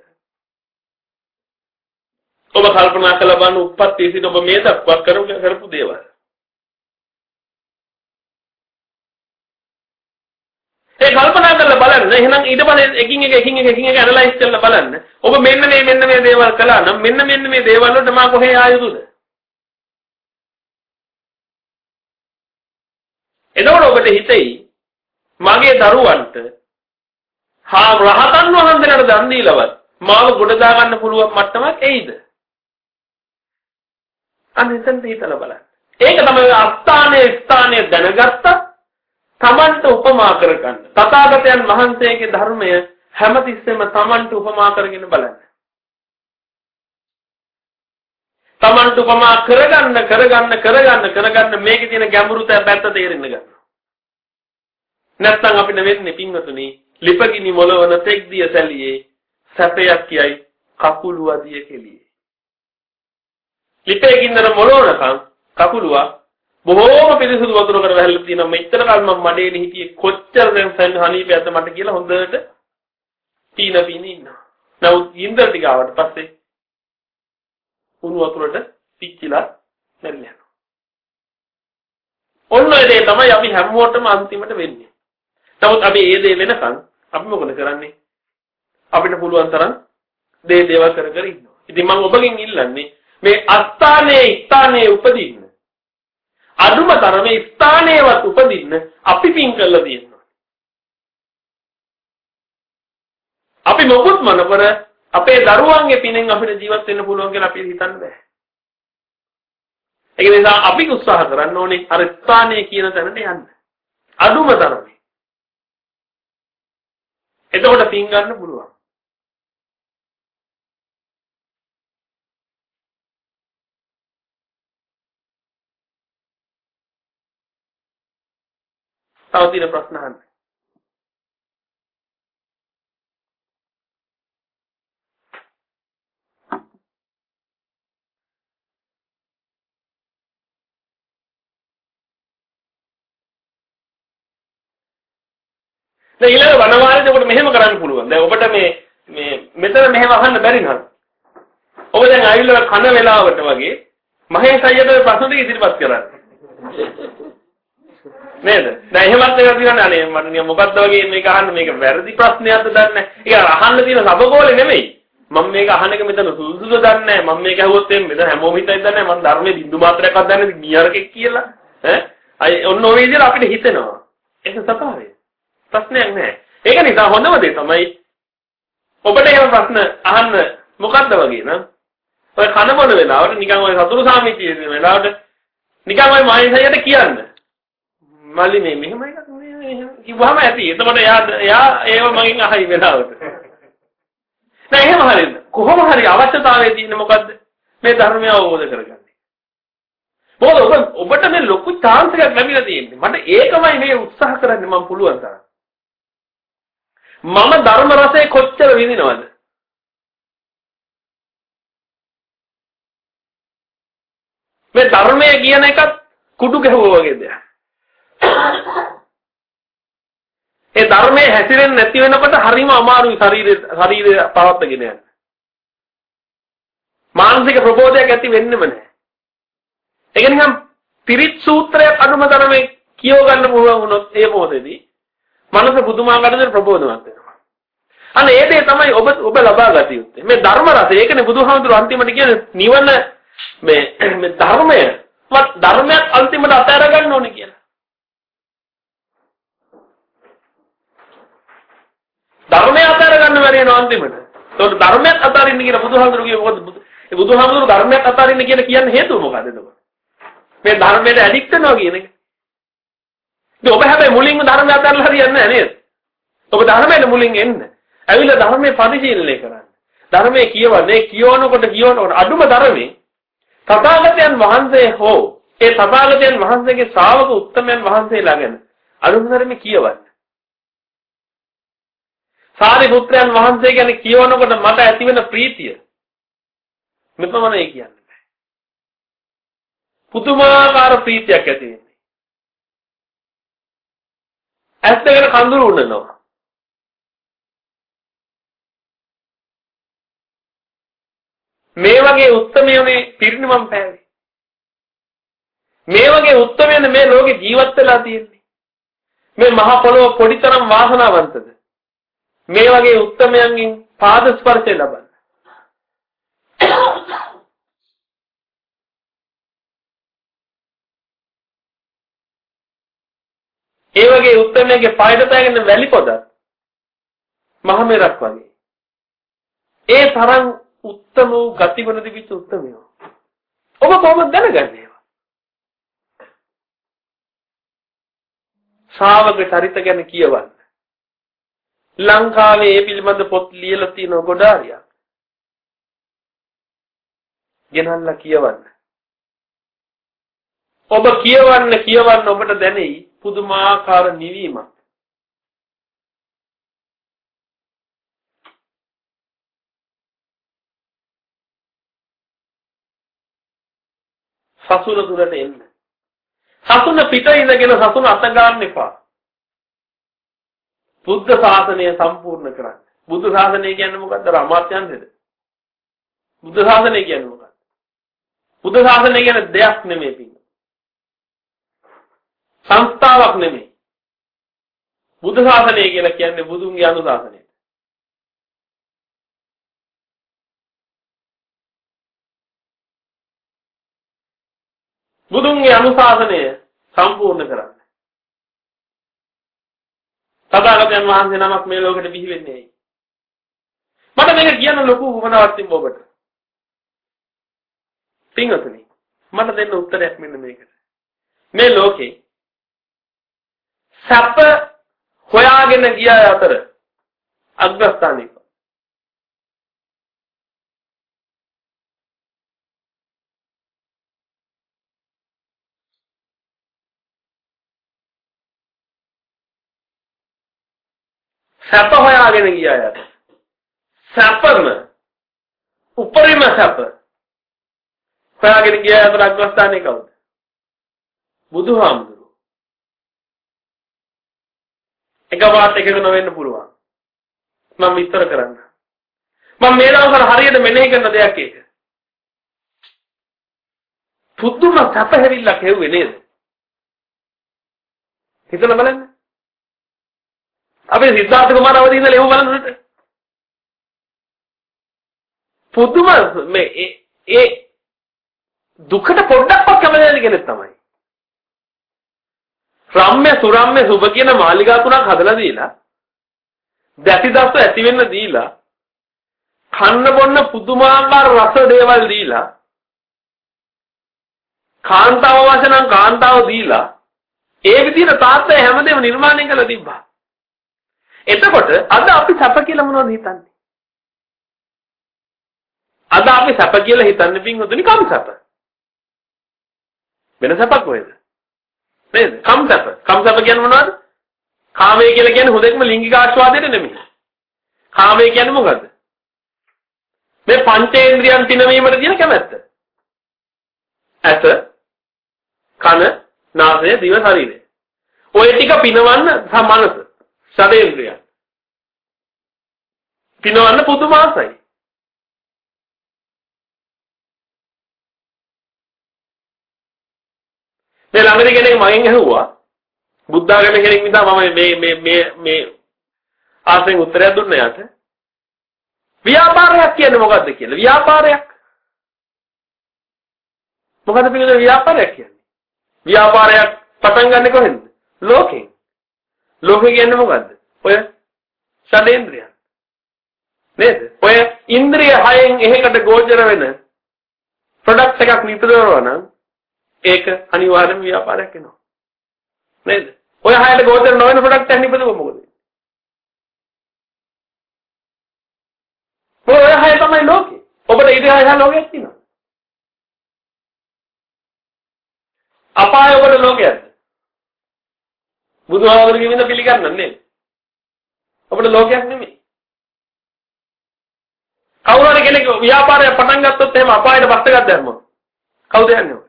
A: ඔබ කල්පනා කරලා බලන්න උප්පත්ති සිට ඔබ මේ දක්වා කරපු දේවල්. ඒ කල්පනා කරලා බලන්න එහෙනම් ඊට පස්සේ එකින් එක එකින් එක එකින් එක ඇනලයිස් කරලා බලන්න. ඔබ මෙන්න මේ මෙන්න මේ දේවල් කළා නම් මෙන්න මෙන්න මේ දේවල් වලට මා කොහේ ආයුතුද? එතකොට ඔබට හිතෙයි මගේ දරුවන්ට හා රහතන් වහන්සේලාට දන් දීලවත් මාව ගොඩ දා ගන්න පුළුවන් මට්ටමක් එයිද? අන්න එතෙන් හිතලා බලන්න. ඒක තමයි අස්ථානයේ ස්ථානයේ දැනගත්තා තමන්ට උපමා කරගන්න. තථාගතයන් වහන්සේගේ ධර්මය හැමතිස්සෙම තමන්ට උපමා කරගෙන බලන්න. Tamanට උපමා කරගන්න කරගන්න කරගන්න කරගන්න මේකේ තියෙන ගැඹුරු පැත්ත තේරෙන්න ගන්නවා. නැත්නම් අපිට වෙන්නේ පින්වතුනි ලිපගිනි මොලවන තෙක් දිය සැලියේ සැපයක් කියයි කකුලු අදිය කෙලියේ. ලිපේ ගින්නර මොලවනකම් කකුලුවා බොහෝම පිරිසුදු වතුරකට වැහැල්ලා තියෙනවා මෙච්චර කල් මම මඩේනේ හිටියේ කොච්චර දැන් සෙන් හනීපේ අත මට කියලා හොඳට තීන පින ඉන්නවා. නමුත් ගින්දර ටික ආවට පස්සේ උණු වතුරට පිච්චිලා මැරිලා යනවා. ඔන්න ඒ දේ තමයි අපි හැමෝටම අන්තිමට වෙන්නේ. නමුත් අපි ඒ දේ වෙනකන් අපි මොකද කරන්නේ? අපිට පුළුවන් තරම් දේ දේවල් කර කර ඉන්නවා. ඉතින් මම ඔබගෙන් ඉල්ලන්නේ මේ අස්ථානයේ ස්ථානයේ උපදින්න. අදුම තරමේ ස්ථානයේවත් උපදින්න අපි පින් කළා තියෙනවා. අපි මොකුත් මනපර අපේ දරුවන්ගේ පිනෙන් අපිට ජීවත් වෙන්න පුළුවන් කියලා අපි හිතන්න බෑ. ඒ නිසා අපි උත්සාහ කරන්න ඕනේ අර ස්ථානයේ කියන තැනට යන්න. අදුම තරමේ. එතකොට පින් ගන්න පුළුවන්. තව තියෙන ප්‍රශ්න අහන්න. දැන් ඊළඟ වනවාරයේදී ඔබට මෙහෙම කරන්න පුළුවන්. දැන් ඔබට මේ මේ මෙතන මෙහෙම අහන්න බැරි නම් ඔබ දැන් ආවිල්ලා කන වෙලාවට වගේ මහේෂ් අයියට ප්‍රශ්න ටික ඉදිරිපත් කරන්න. නේද? දැන් එහෙමත් එකක් තියෙනවා අනේ මට නිකන් මොකද්ද වගේ මේක අහන්න මේක වැරදි ප්‍රශ්නයක්ද දන්නේ නැහැ. ඒක අහන්න තියෙන සබකෝලේ නෙමෙයි. මම මේක අහන එක මෙතන සුදුසුද දන්නේ නැහැ. මම මේක ඇහුවොත් එම් මෙතන හැමෝම හිතයි දන්නේ නැහැ. මම ධර්මයේ බින්දු මාත්‍රයක්වත් දන්නේ නැහැ. ගියරකෙක් කියලා. ඈ අය ඔන්න ඔය විදිහට අපිට හිතෙනවා. ඒක සතාවේ. ප්‍රශ්නයක් නැහැ. ඒක නිසා හොඳම දේ තමයි ඔබට එහෙම ප්‍රශ්න අහන්න මොකද්ද වගේ නම් ඔය කන බොන වෙලාවට නිකන් ඔය සතුරු සාමිතිය දෙන වෙලාවට නිකන් ඔය මානසිකයට කියන්න. මල්ලි මේ මෙහෙම එකක් නේ කිව්වම ඇති. එතකොට එයා එයා ඒව මගෙන් අහයි වෙලාවට. නෑ එහෙම හරියද? කොහොම හරි අවශ්‍යතාවයේ තියෙන මොකද්ද? මේ ධර්මය අවබෝධ කරගන්න. මොකද ඔබ ඔබට මේ ලොකු chance එකක් ලැබිලා තියෙන්නේ. මට ඒකමයි මේ උත්සාහ කරන්නේ මම පුළුවන් තරම්. මම ධර්ම රසය කොච්චර විඳිනවද? මේ ධර්මය කියන එකත් කුඩු ගැහුවා වගේ දෙයක්. ඒ ධර්මයේ හැසිරෙන්නේ නැති වෙනකොට හරිම අමාරුයි ශරීරය ශරීරය පවත්වාගෙන යන්න. මානසික ප්‍රබෝධයක් ඇති වෙන්නෙම නැහැ. ඒක නිකන් පිරිත් සූත්‍රයක් අනුම ධර්මයේ කියව ගන්න පුළුවන් වුණොත් ඒ මොහොතේදී මනස පුදුමාකාර විදිහට ප්‍රබෝධමත් වෙනවා. අන්න ඒ දේ තමයි ඔබ ඔබ ලබා ගත යුත්තේ. මේ ධර්ම රසය ඒකනේ බුදුහාමුදුරු අන්තිමට කියන්නේ නිවන මේ මේ ධර්මය වත් ධර්මයක් අන්තිමට අතහැර ගන්න ඕනේ කියලා. ධර්මය අතහැර ගන්න බැරි වෙනවා අන්තිමට. ඒකට ධර්මයක් අතහරින්න කියන බුදුහාමුදුරු කියේ මොකද? ඒ බුදුහාමුදුරු ධර්මයක් අතහරින්න කියන කියන්නේ හේතුව මොකද එතකොට? මේ ධර්මයට ඇඩික්ට් වෙනවා කියන එක. ඉතින් ඔබ හැබැයි මුලින්ම ධර්මය අතහැරලා හරියන්නේ නැහැ නේද? ඔබ ධර්මයට මුලින් එන්න. ඇවිල්ලා ධර්මයේ පරිශීලනය කරන්න. ධර්මයේ කියවන්නේ කියවනකොට කියවනකොට අඩුම ධර්මයේ තථාගතයන් වහන්සේ හෝ ඒ තථාගතයන් වහන්සේගේ ශ්‍රාවක උත්තමයන් වහන්සේලා ගැන අඩුම ධර්මයේ කියවන්න. සාරිපුත්‍රයන් වහන්සේ ගැන කියවනකොට මට ඇතිවෙන ප්‍රීතිය මෙපමණයි කියන්නේ බෑ. පුදුමාකාර ප්‍රීතියක් ඇති වෙනවා. ඇස් දෙකට කඳුළු උනනවා. මේ වගේ උත්තරමයනේ පිරිනිවන් පෑවේ. මේ වගේ උත්තරමයනේ මේ ලෝකේ ජීවත් වෙලා තියෙන්නේ. මේ මහ පොළොව පොඩිතරම් වාසනාවන්තද? මේ වගේ උත්තරමයන්ගෙන් පාද ස්පර්ශය ලබන්න. ඒ වගේ උත්තරමයේ පායද පෑගෙන වැලි පොද මහ මෙරක් වගේ. ඒ තරම් උත්තම වූ ගතිගුණ තිබිච්ච උත්තමයෝ. ඔබ කොහොමද දැනගන්නේ ඒවා? ශ්‍රාවක චරිත ගැන කියවන්න. ලංකාවේ මේ පිළිබඳ පොත් ලියලා තියෙන ගොඩාරියක්. ගෙනල්ලා කියවන්න. ඔබ කියවන්න කියවන්න ඔබට දැනෙයි පුදුමාකාර නිවීමක්. සසුන තුලට එන්න. සසුන පිට ඉඳගෙන සසුන අත ගන්න එපා. බුද්ධ ශාසනය සම්පූර්ණ කරන්න. බුද්ධ ශාසනය කියන්නේ මොකද්ද? අමාත්‍යංශද? බුද්ධ ශාසනය කියන්නේ මොකක්ද? බුද්ධ ශාසනය කියන්නේ දෙයක් නෙමෙයි පින්න. සංස්ථාවක් නෙමෙයි. බුද්ධ ශාසනය කියලා කියන්නේ බුදුන්ගේ අනුශාසනය. බුදුන්ගේ අනුශාසනය සම්පූර්ණ කරන්න. තථාගතයන් වහන්සේ නමක් මේ ලෝකෙට බිහි වෙන්නේ ඇයි? මට මේක කියන්න ලොකු උවමනාවක් තිබ්බ ඔබට. පින්වතුනි මට දෙන්න උත්තරයක් මෙන්න මේකට. මේ ලෝකේ සැප හොයාගෙන ගිය අතර අග්‍රස්ථානික සැප හොයාගෙන ගිය අය සැපම උපරිම සැප හොයාගෙන ගිය අතර අග්‍රස්ථානයේ කවුද? බුදුහාමුදුරුවෝ. එකපාරට එකතු නොවෙන්න පුළුවන්. මම විස්තර කරන්න. මම මේ දවස්වල හරියට මෙනෙහි කරන දෙයක් ඒක. පුදුම සැප හැවිල්ලක් හෙව්වේ නේද? හිතලා බලන්න. අපේ සිද්ධාර්ථ කුමාර අවදි ඉඳලා එහුව බලන්නට. පුදුම මේ ඒ දුකට පොඩ්ඩක්වත් කැමති නැති කෙනෙක් තමයි. රම්ම්‍ය සුරම්ම්‍ය සුබ කියන මාලිගා තුනක් හදලා දීලා දැටි දස්ස ඇති වෙන්න දීලා කන්න බොන්න පුදුමාකාර රස දේවල් දීලා කාන්තාව වශයෙන් කාන්තාව දීලා ඒ විදිහට තාත්තා හැමදේම නිර්මාණය කරලා තිබ්බා. එතකොට අද අපි සැප කියලා මොනවද හිතන්නේ? අද අපි සැප කියලා හිතන්නේ පින්වතුනි කම් සැප. වෙන සැපක් කොහෙද? නේද? කම් සැප. කම් සැප කියන්නේ මොනවද? කාමය කියලා කියන්නේ හොදෙක්ම ලිංගික ආස්වාදයට නෙමෙයි. කාමය කියන්නේ මොකද්ද? මේ පංචේන්ද්‍රියන් පිනවීමට තියෙන කැමැත්ත. ඇස, කන, නාසය, දිව, ශරීරය. ඔය ටික පිනවන්න මනස. ෂඩේන්ද්‍රයන්. පිනවන්න පුදුම මේ ළඟදී කෙනෙක් මගෙන් ඇහුවා බුද්ධාගම කෙනෙක් නිසා මම මේ මේ මේ මේ ආසෙන් උත්තරයක් දුන්න යට ව්‍යාපාරයක් කියන්නේ මොකද්ද කියලා ව්‍යාපාරයක් මොකද පිළිගන්න ව්‍යාපාරයක් කියන්නේ ව්‍යාපාරයක් පටන් ගන්නෙ කොහෙන්ද ලෝකෙන් ලෝකේ කියන්නේ මොකද්ද? ඔය ෂඩේන්ද්‍රයන්. නේද? ඔය ඉන්ද්‍රිය හයෙන් එහෙකට ගෝචර වෙන ප්‍රොඩක්ට් එකක් නිපදවනවා නම් ඒක අනිවාර්යයෙන්ම ව්‍යාපාරයක් වෙනවා. නේද? ඔය හයට ගෝචර නොවන ප්‍රොඩක්ට් එකක් නිපදවුව මොකද? ඔය හය තමයි ලෝකේ. ඔබට ඊට හය ලෝකයක් තියෙනවා. අපාය ඔබට ලෝකයක්ද? බුදුහාමුදුරුවෝ කියන පිළිගන්නන්නේ. අපිට ලෝකයක් නෙමෙයි. කවුරු හරි කෙනෙක් ව්‍යාපාරය පටන් ගත්තොත් එහෙම අපායට බස්ස එකක් දැම්මොත් කවුද යන්නේ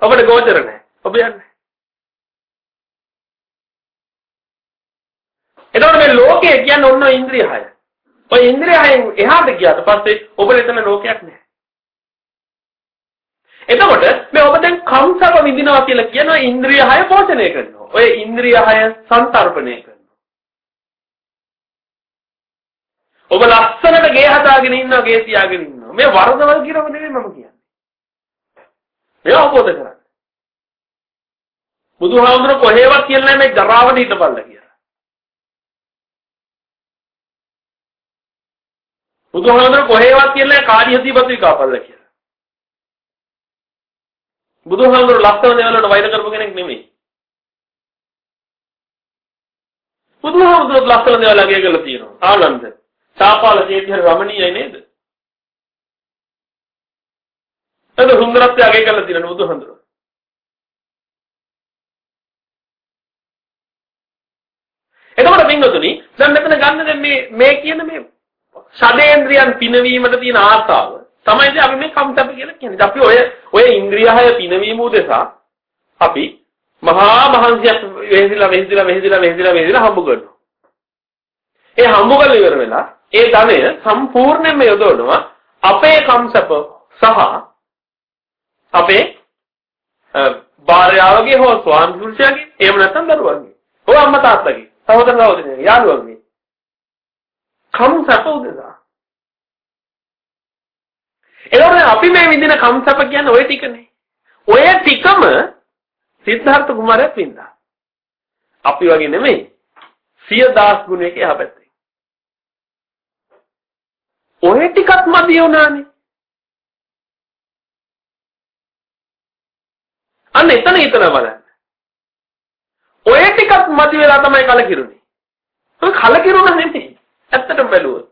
A: ඔබට? ඔබට ගෝචර නැහැ. ඔබ යන්නේ. එතකොට මේ ලෝකය කියන්නේ ඔන්න ඉන්ද්‍රිය හය. ඔය ඉන්ද්‍රිය හයෙන් එහාට ගියාට පස්සේ ඔබට එතන ලෝකයක් නැහැ. එතකොට මේ ඔබ දැන් කම්සව විඳිනවා කියලා කියනවා ඉන්ද්‍රිය හය පෝෂණය කරනවා. ඔය ඉන්ද්‍රිය හය සංතරපණය කරනවා. ඔබ ලස්සනට ගේ හදාගෙන ඉන්නවා ගේ තියාගෙන ඉන්නවා. මේ වරදවල් කියනව නෙවෙයි මම කියන්නේ. මේ අවබෝධ කරගන්න. බුදුහාමුදුර කොහේවත් කියන්නේ මේ ජරාවට හිටපල්ලා කියලා. බුදුහාමුදුර කොහේවත් කියන්නේ කාර්යහතිපත් විකාපල්ලා කියලා. බුදුහාමුදුරුවෝ ලස්සන දේවල් වලට වෛර කරපු කෙනෙක් නෙමෙයි. බුදුහාමුදුරුවෝ ලස්සන දේවල් අගය කරලා තියෙනවා. ආනන්ද. සාපාල ජීවිතය රමණීයයි නේද? එතන සුන්දරත්වය අගය කරලා තියෙනවා බුදුහඳුර. එතකොට පින්වතුනි දැන් මෙතන ගන්න දැන් මේ මේ කියන මේ ෂඩේන්ද්‍රයන් පිනවීමට තියෙන ආසාව තමයි අපි මේ කම්තප කියලා කියන්නේ. අපි ඔය ඔය ඉන්ද්‍රිය හය පිනවීම උදෙසා අපි මහා මහන්සියක් වෙහෙසිලා වෙහෙසිලා වෙහෙසිලා වෙහෙසිලා වෙහෙසිලා හම්බ කරනවා. ඒ හම්බ කරලා ඉවර වෙලා ඒ ධනය සම්පූර්ණයෙන්ම යොදවනවා අපේ කම්සප සහ අපේ භාර්යාවගේ හෝ ස්වාමි පුරුෂයාගේ එහෙම නැත්නම් දරුවන්ගේ හෝ අම්මා තාත්තගේ සහෝදර සහෝදරියගේ යාළුවන්ගේ කම්සප උදෙසා එතකොට අපි මේ විඳින කම්සප කියන්නේ ওই ටිකනේ. ඔය ටිකම සිද්ධාර්ථ කුමාරයාත් වින්දා. අපි වගේ නෙමෙයි. සිය දාස් ගුණයක එහා පැත්තේ. ඔය ටිකත් මදි වුණානේ. අන්න එතන හිතන බලන්න. ඔය ටිකත් මදි වෙලා තමයි කලකිරුනේ. ඔය කලකිරුණ නෙමෙයි. ඇත්තටම බැලුවොත්.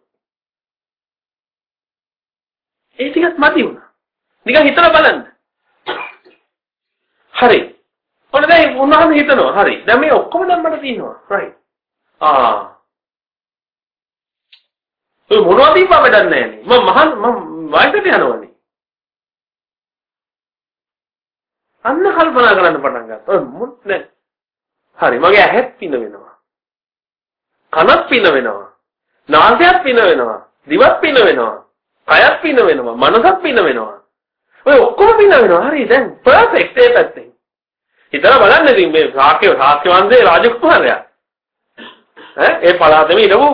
A: ඒ ටිකත් මදි වුණා. නිකන් හිතලා බලන්න. හරි. ඔන්න දැන් උන්වහන්සේ හිතනවා හරි. දැන් මේ ඔක්කොම දැන් මට තියෙනවා. right. ආ. ඔය මොනවද දීපා වැඩක් නැහැ නේ. මම මහන් මම වයසට යනවනේ. අන්න කල්පනා කරන්න පටන් ගත්තා. ඔය මුත් නෑ. හරි මගේ ඇහත් පින වෙනවා. කනත් පින වෙනවා. නාසයත් පින වෙනවා. දිවත් පින වෙනවා. කයත් පින වෙනවා. මනසත් පින වෙනවා. ඔය ඔක්කොම පින වෙනවා. හරි දැන් පර්ෆෙක්ට් ඒ පැත්තෙන්. හිතලා බලන්න ඉතින් මේ ශාක්‍ය ශාක්‍ය වංශයේ රාජකුමාරයා. ඈ ඒ පළාතෙම ඉනවු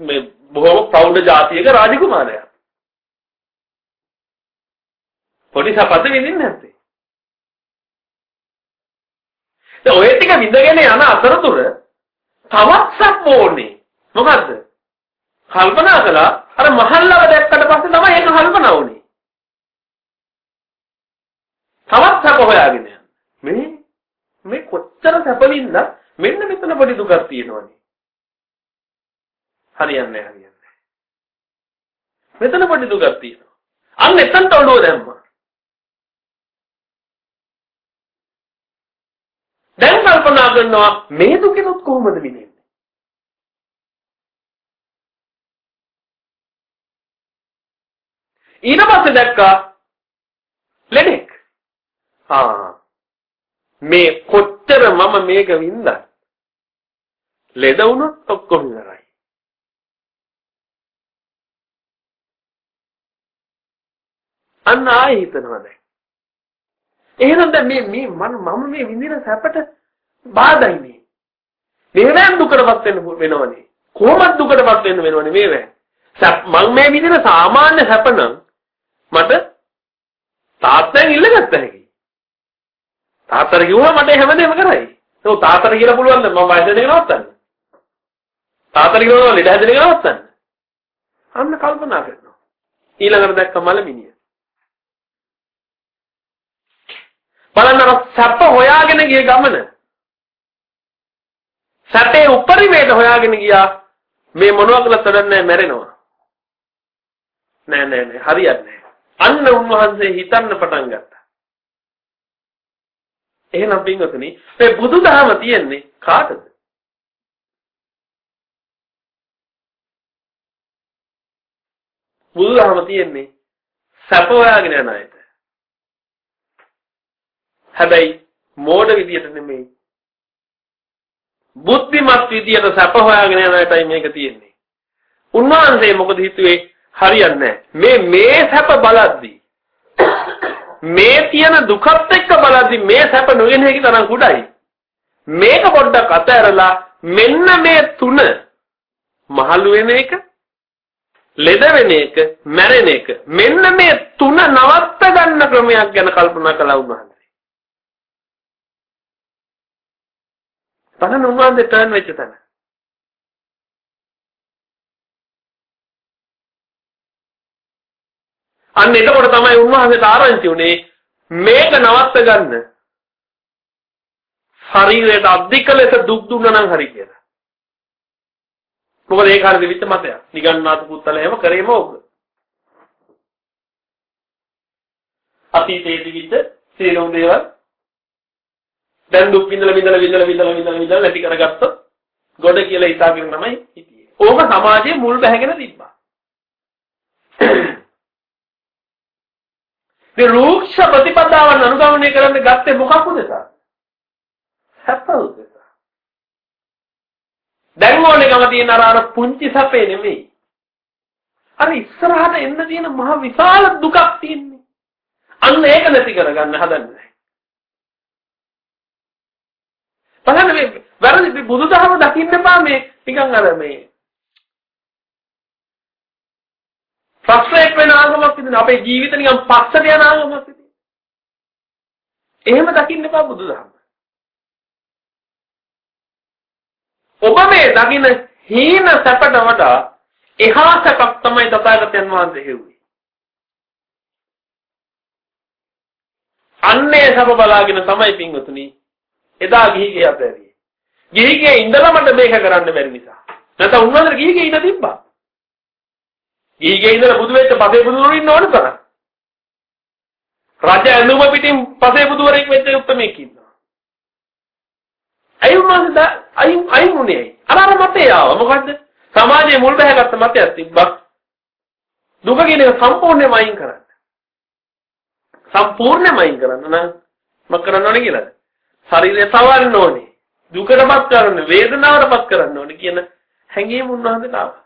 A: මේ බොහොම ප්‍රෞಢ ජාතියක රාජකුමාරයා. පොඩි සපත විඳින්නේ නැත්තේ. දැන් ඔය ටික විඳගෙන යන අතරතුර තවත් සප් ඕනේ. මොකද්ද? කල්පනා කළා අර මහල්ලව දැක්කට පස්සේ තමයි ඒක කල්පනා වුනේ. තවත් සැප හොයාගෙන යන්න. මේ මේ කොච්චර සැපලින්ද මෙන්න මෙතන පොඩි දුකක් තියෙනවනේ. හරියන්නේ හරියන්නේ. මෙතන පොඩි දුකක් තියෙනවා. අන්න එතනට ඔළුව දැම්මා. දැන් කල්පනා කරනවා මේ දුකෙනුත් කොහොමද මිදෙන්නේ? ඊට පස්සේ දැක්කා ලෙඩෙක්. ආ මේ කොච්චර මම මේක වින්දා ලෙඩ වුණොත් ඔක්කොම ඉවරයි. අන්න ආයෙ හිතනවා දැන්. එහෙනම් දැන් මේ මේ මම මේ විඳින සැපට බාධායි මේ. මේවෙන් දුකටපත් වෙන්න වෙනවනේ. කොහොමද දුකටපත් වෙන්න වෙනවනේ මේවෙන්. මම මේ විඳින සාමාන්‍ය සැප නම් මට තාත්තෙන් ඉල්ලගත්ත හැකි. තාත්තට කිව්වා මට හැමදේම කරයි. ඒක තාත්තට කියලා පුළුවන් මම වයසට ගෙනවත්තන්න. තාත්තට කියනවා ලෙඩ හැදෙන ගෙනවත්තන්න. අන්න කල්පනා කරනවා. ඊළඟට දැක්ක මලමිනිය. බලන්න අර සැප හොයාගෙන ගිය ගමන. සැපේ උපරිමයට හොයාගෙන ගියා මේ මොනවා කළත් වැඩක් නැහැ මැරෙනවා. නෑ නෑ නෑ හරියන්නේ නෑ. අන්න උන්වහන්සේ හිතන්න පටන් ගත්තා. එහෙනම් පින්වතුනි මේ බුදුදහම තියෙන්නේ කාටද? බුදුදහම තියෙන්නේ සැප හොයාගෙන යන අයට. හැබැයි මෝඩ විදියට නෙමෙයි. බුද්ධිමත් විදියට සැප හොයාගෙන යන අයටයි මේක තියෙන්නේ. උන්වහන්සේ මොකද හිතුවේ හරියන්නේ මේ මේ සැප බලද්දී මේ තියෙන දුකත් එක්ක බලද්දී මේ සැප නොගෙන හැකි තරම් කුඩයි. මේක පොඩ්ඩක් අතහැරලා මෙන්න මේ තුන මහලු වෙන එක ලෙඩ වෙන එක මැරෙන එක මෙන්න මේ තුන නවත්ත ගන්න ක්‍රමයක් ගැන කල්පනා කළා උන්වහන්සේ. බලන්න උන්වහන්සේ ටර්න් වෙච්ච තැන. අන්න එතකොට තමයි උන්වහන්සේට ආරංචි උනේ මේක නවත්ත ගන්න. ශරීරයට අධික ලෙස දුක් දුන්නා නම් හරි කියලා. මොකද ඒක හරිය දෙවිච්ච මතයක්. නිගන්නාත පුත්තල එහෙම කරේම ඕක. අතීතයේ තිබිච්ච සියලුම දේවල් දැන් දුක් විඳලා විඳලා විඳලා විඳලා විඳලා විඳලා නැති කරගත්තොත් ගොඩ කියලා හිතාගෙන තමයි හිටියේ. ඕක සමාජයේ මුල් බැහැගෙන තිබ්බා. මේ රූක්ෂ ප්‍රතිපදාවන් අනුගමනය කරන්න ගත්තේ මොකක් උදෙසා? සැප උදෙසා. දැන් ඕනේ ගම තියෙන අර අර පුංචි සැපේ නෙමෙයි. අර ඉස්සරහට එන්න තියෙන මහ විශාල දුකක් තියෙන්නේ. අන්න ඒක නැති කරගන්න හදන්නේ. බලන්න මේ වැරදි බුදුදහම දකින්න එපා මේ නිකන් අර මේ ෆ්‍රස්ට්‍රේට් වෙන ආගමක් විදිහට අපේ ජීවිත නිකන් පස්සට යන ආගමක් විදිහට. එහෙම දකින්න එපා බුදුදහම. ඔබ මේ දකින්න හීන සැපට වඩා එහා සැපක් තමයි තථාගතයන් වහන්සේ හෙව්වේ. අන්නේ සැප බලාගෙන තමයි පින්වතුනි එදා ගිහිගේ අතෑරියේ. ගිහිගේ ඉඳලා මට මේක කරන්න බැරි නිසා. නැත්නම් උන්වහන්සේ ගිහිගේ ඉඳ තිබ්බා. ගිහිගේ ඉඳලා බුදු වෙච්ච පසේ බුදුවරු ඉන්න ඕන තරම්. රජ ඇඳුම පිටින් පසේ බුදුවරෙක් වෙච්ච උත්මයෙක් ඉන්නවා. අයින් මාසද අයින් අයින් උනේ. අර අර මතේ ආව. මොකද්ද? සමාජයේ මුල් බැහැගත්ත මතයක් තිබ්බා. දුක කියන එක සම්පූර්ණයෙන්ම අයින් කරන්න. සම්පූර්ණයෙන්ම අයින් කරන්න නම් මම කරන්න ඕනේ කියලාද? ශරීරය තවන්න ඕනේ. දුකටපත් කරන්න, වේදනාවටපත් කරන්න ඕනේ කියන හැඟීම උන්වහන්සේට ආවා.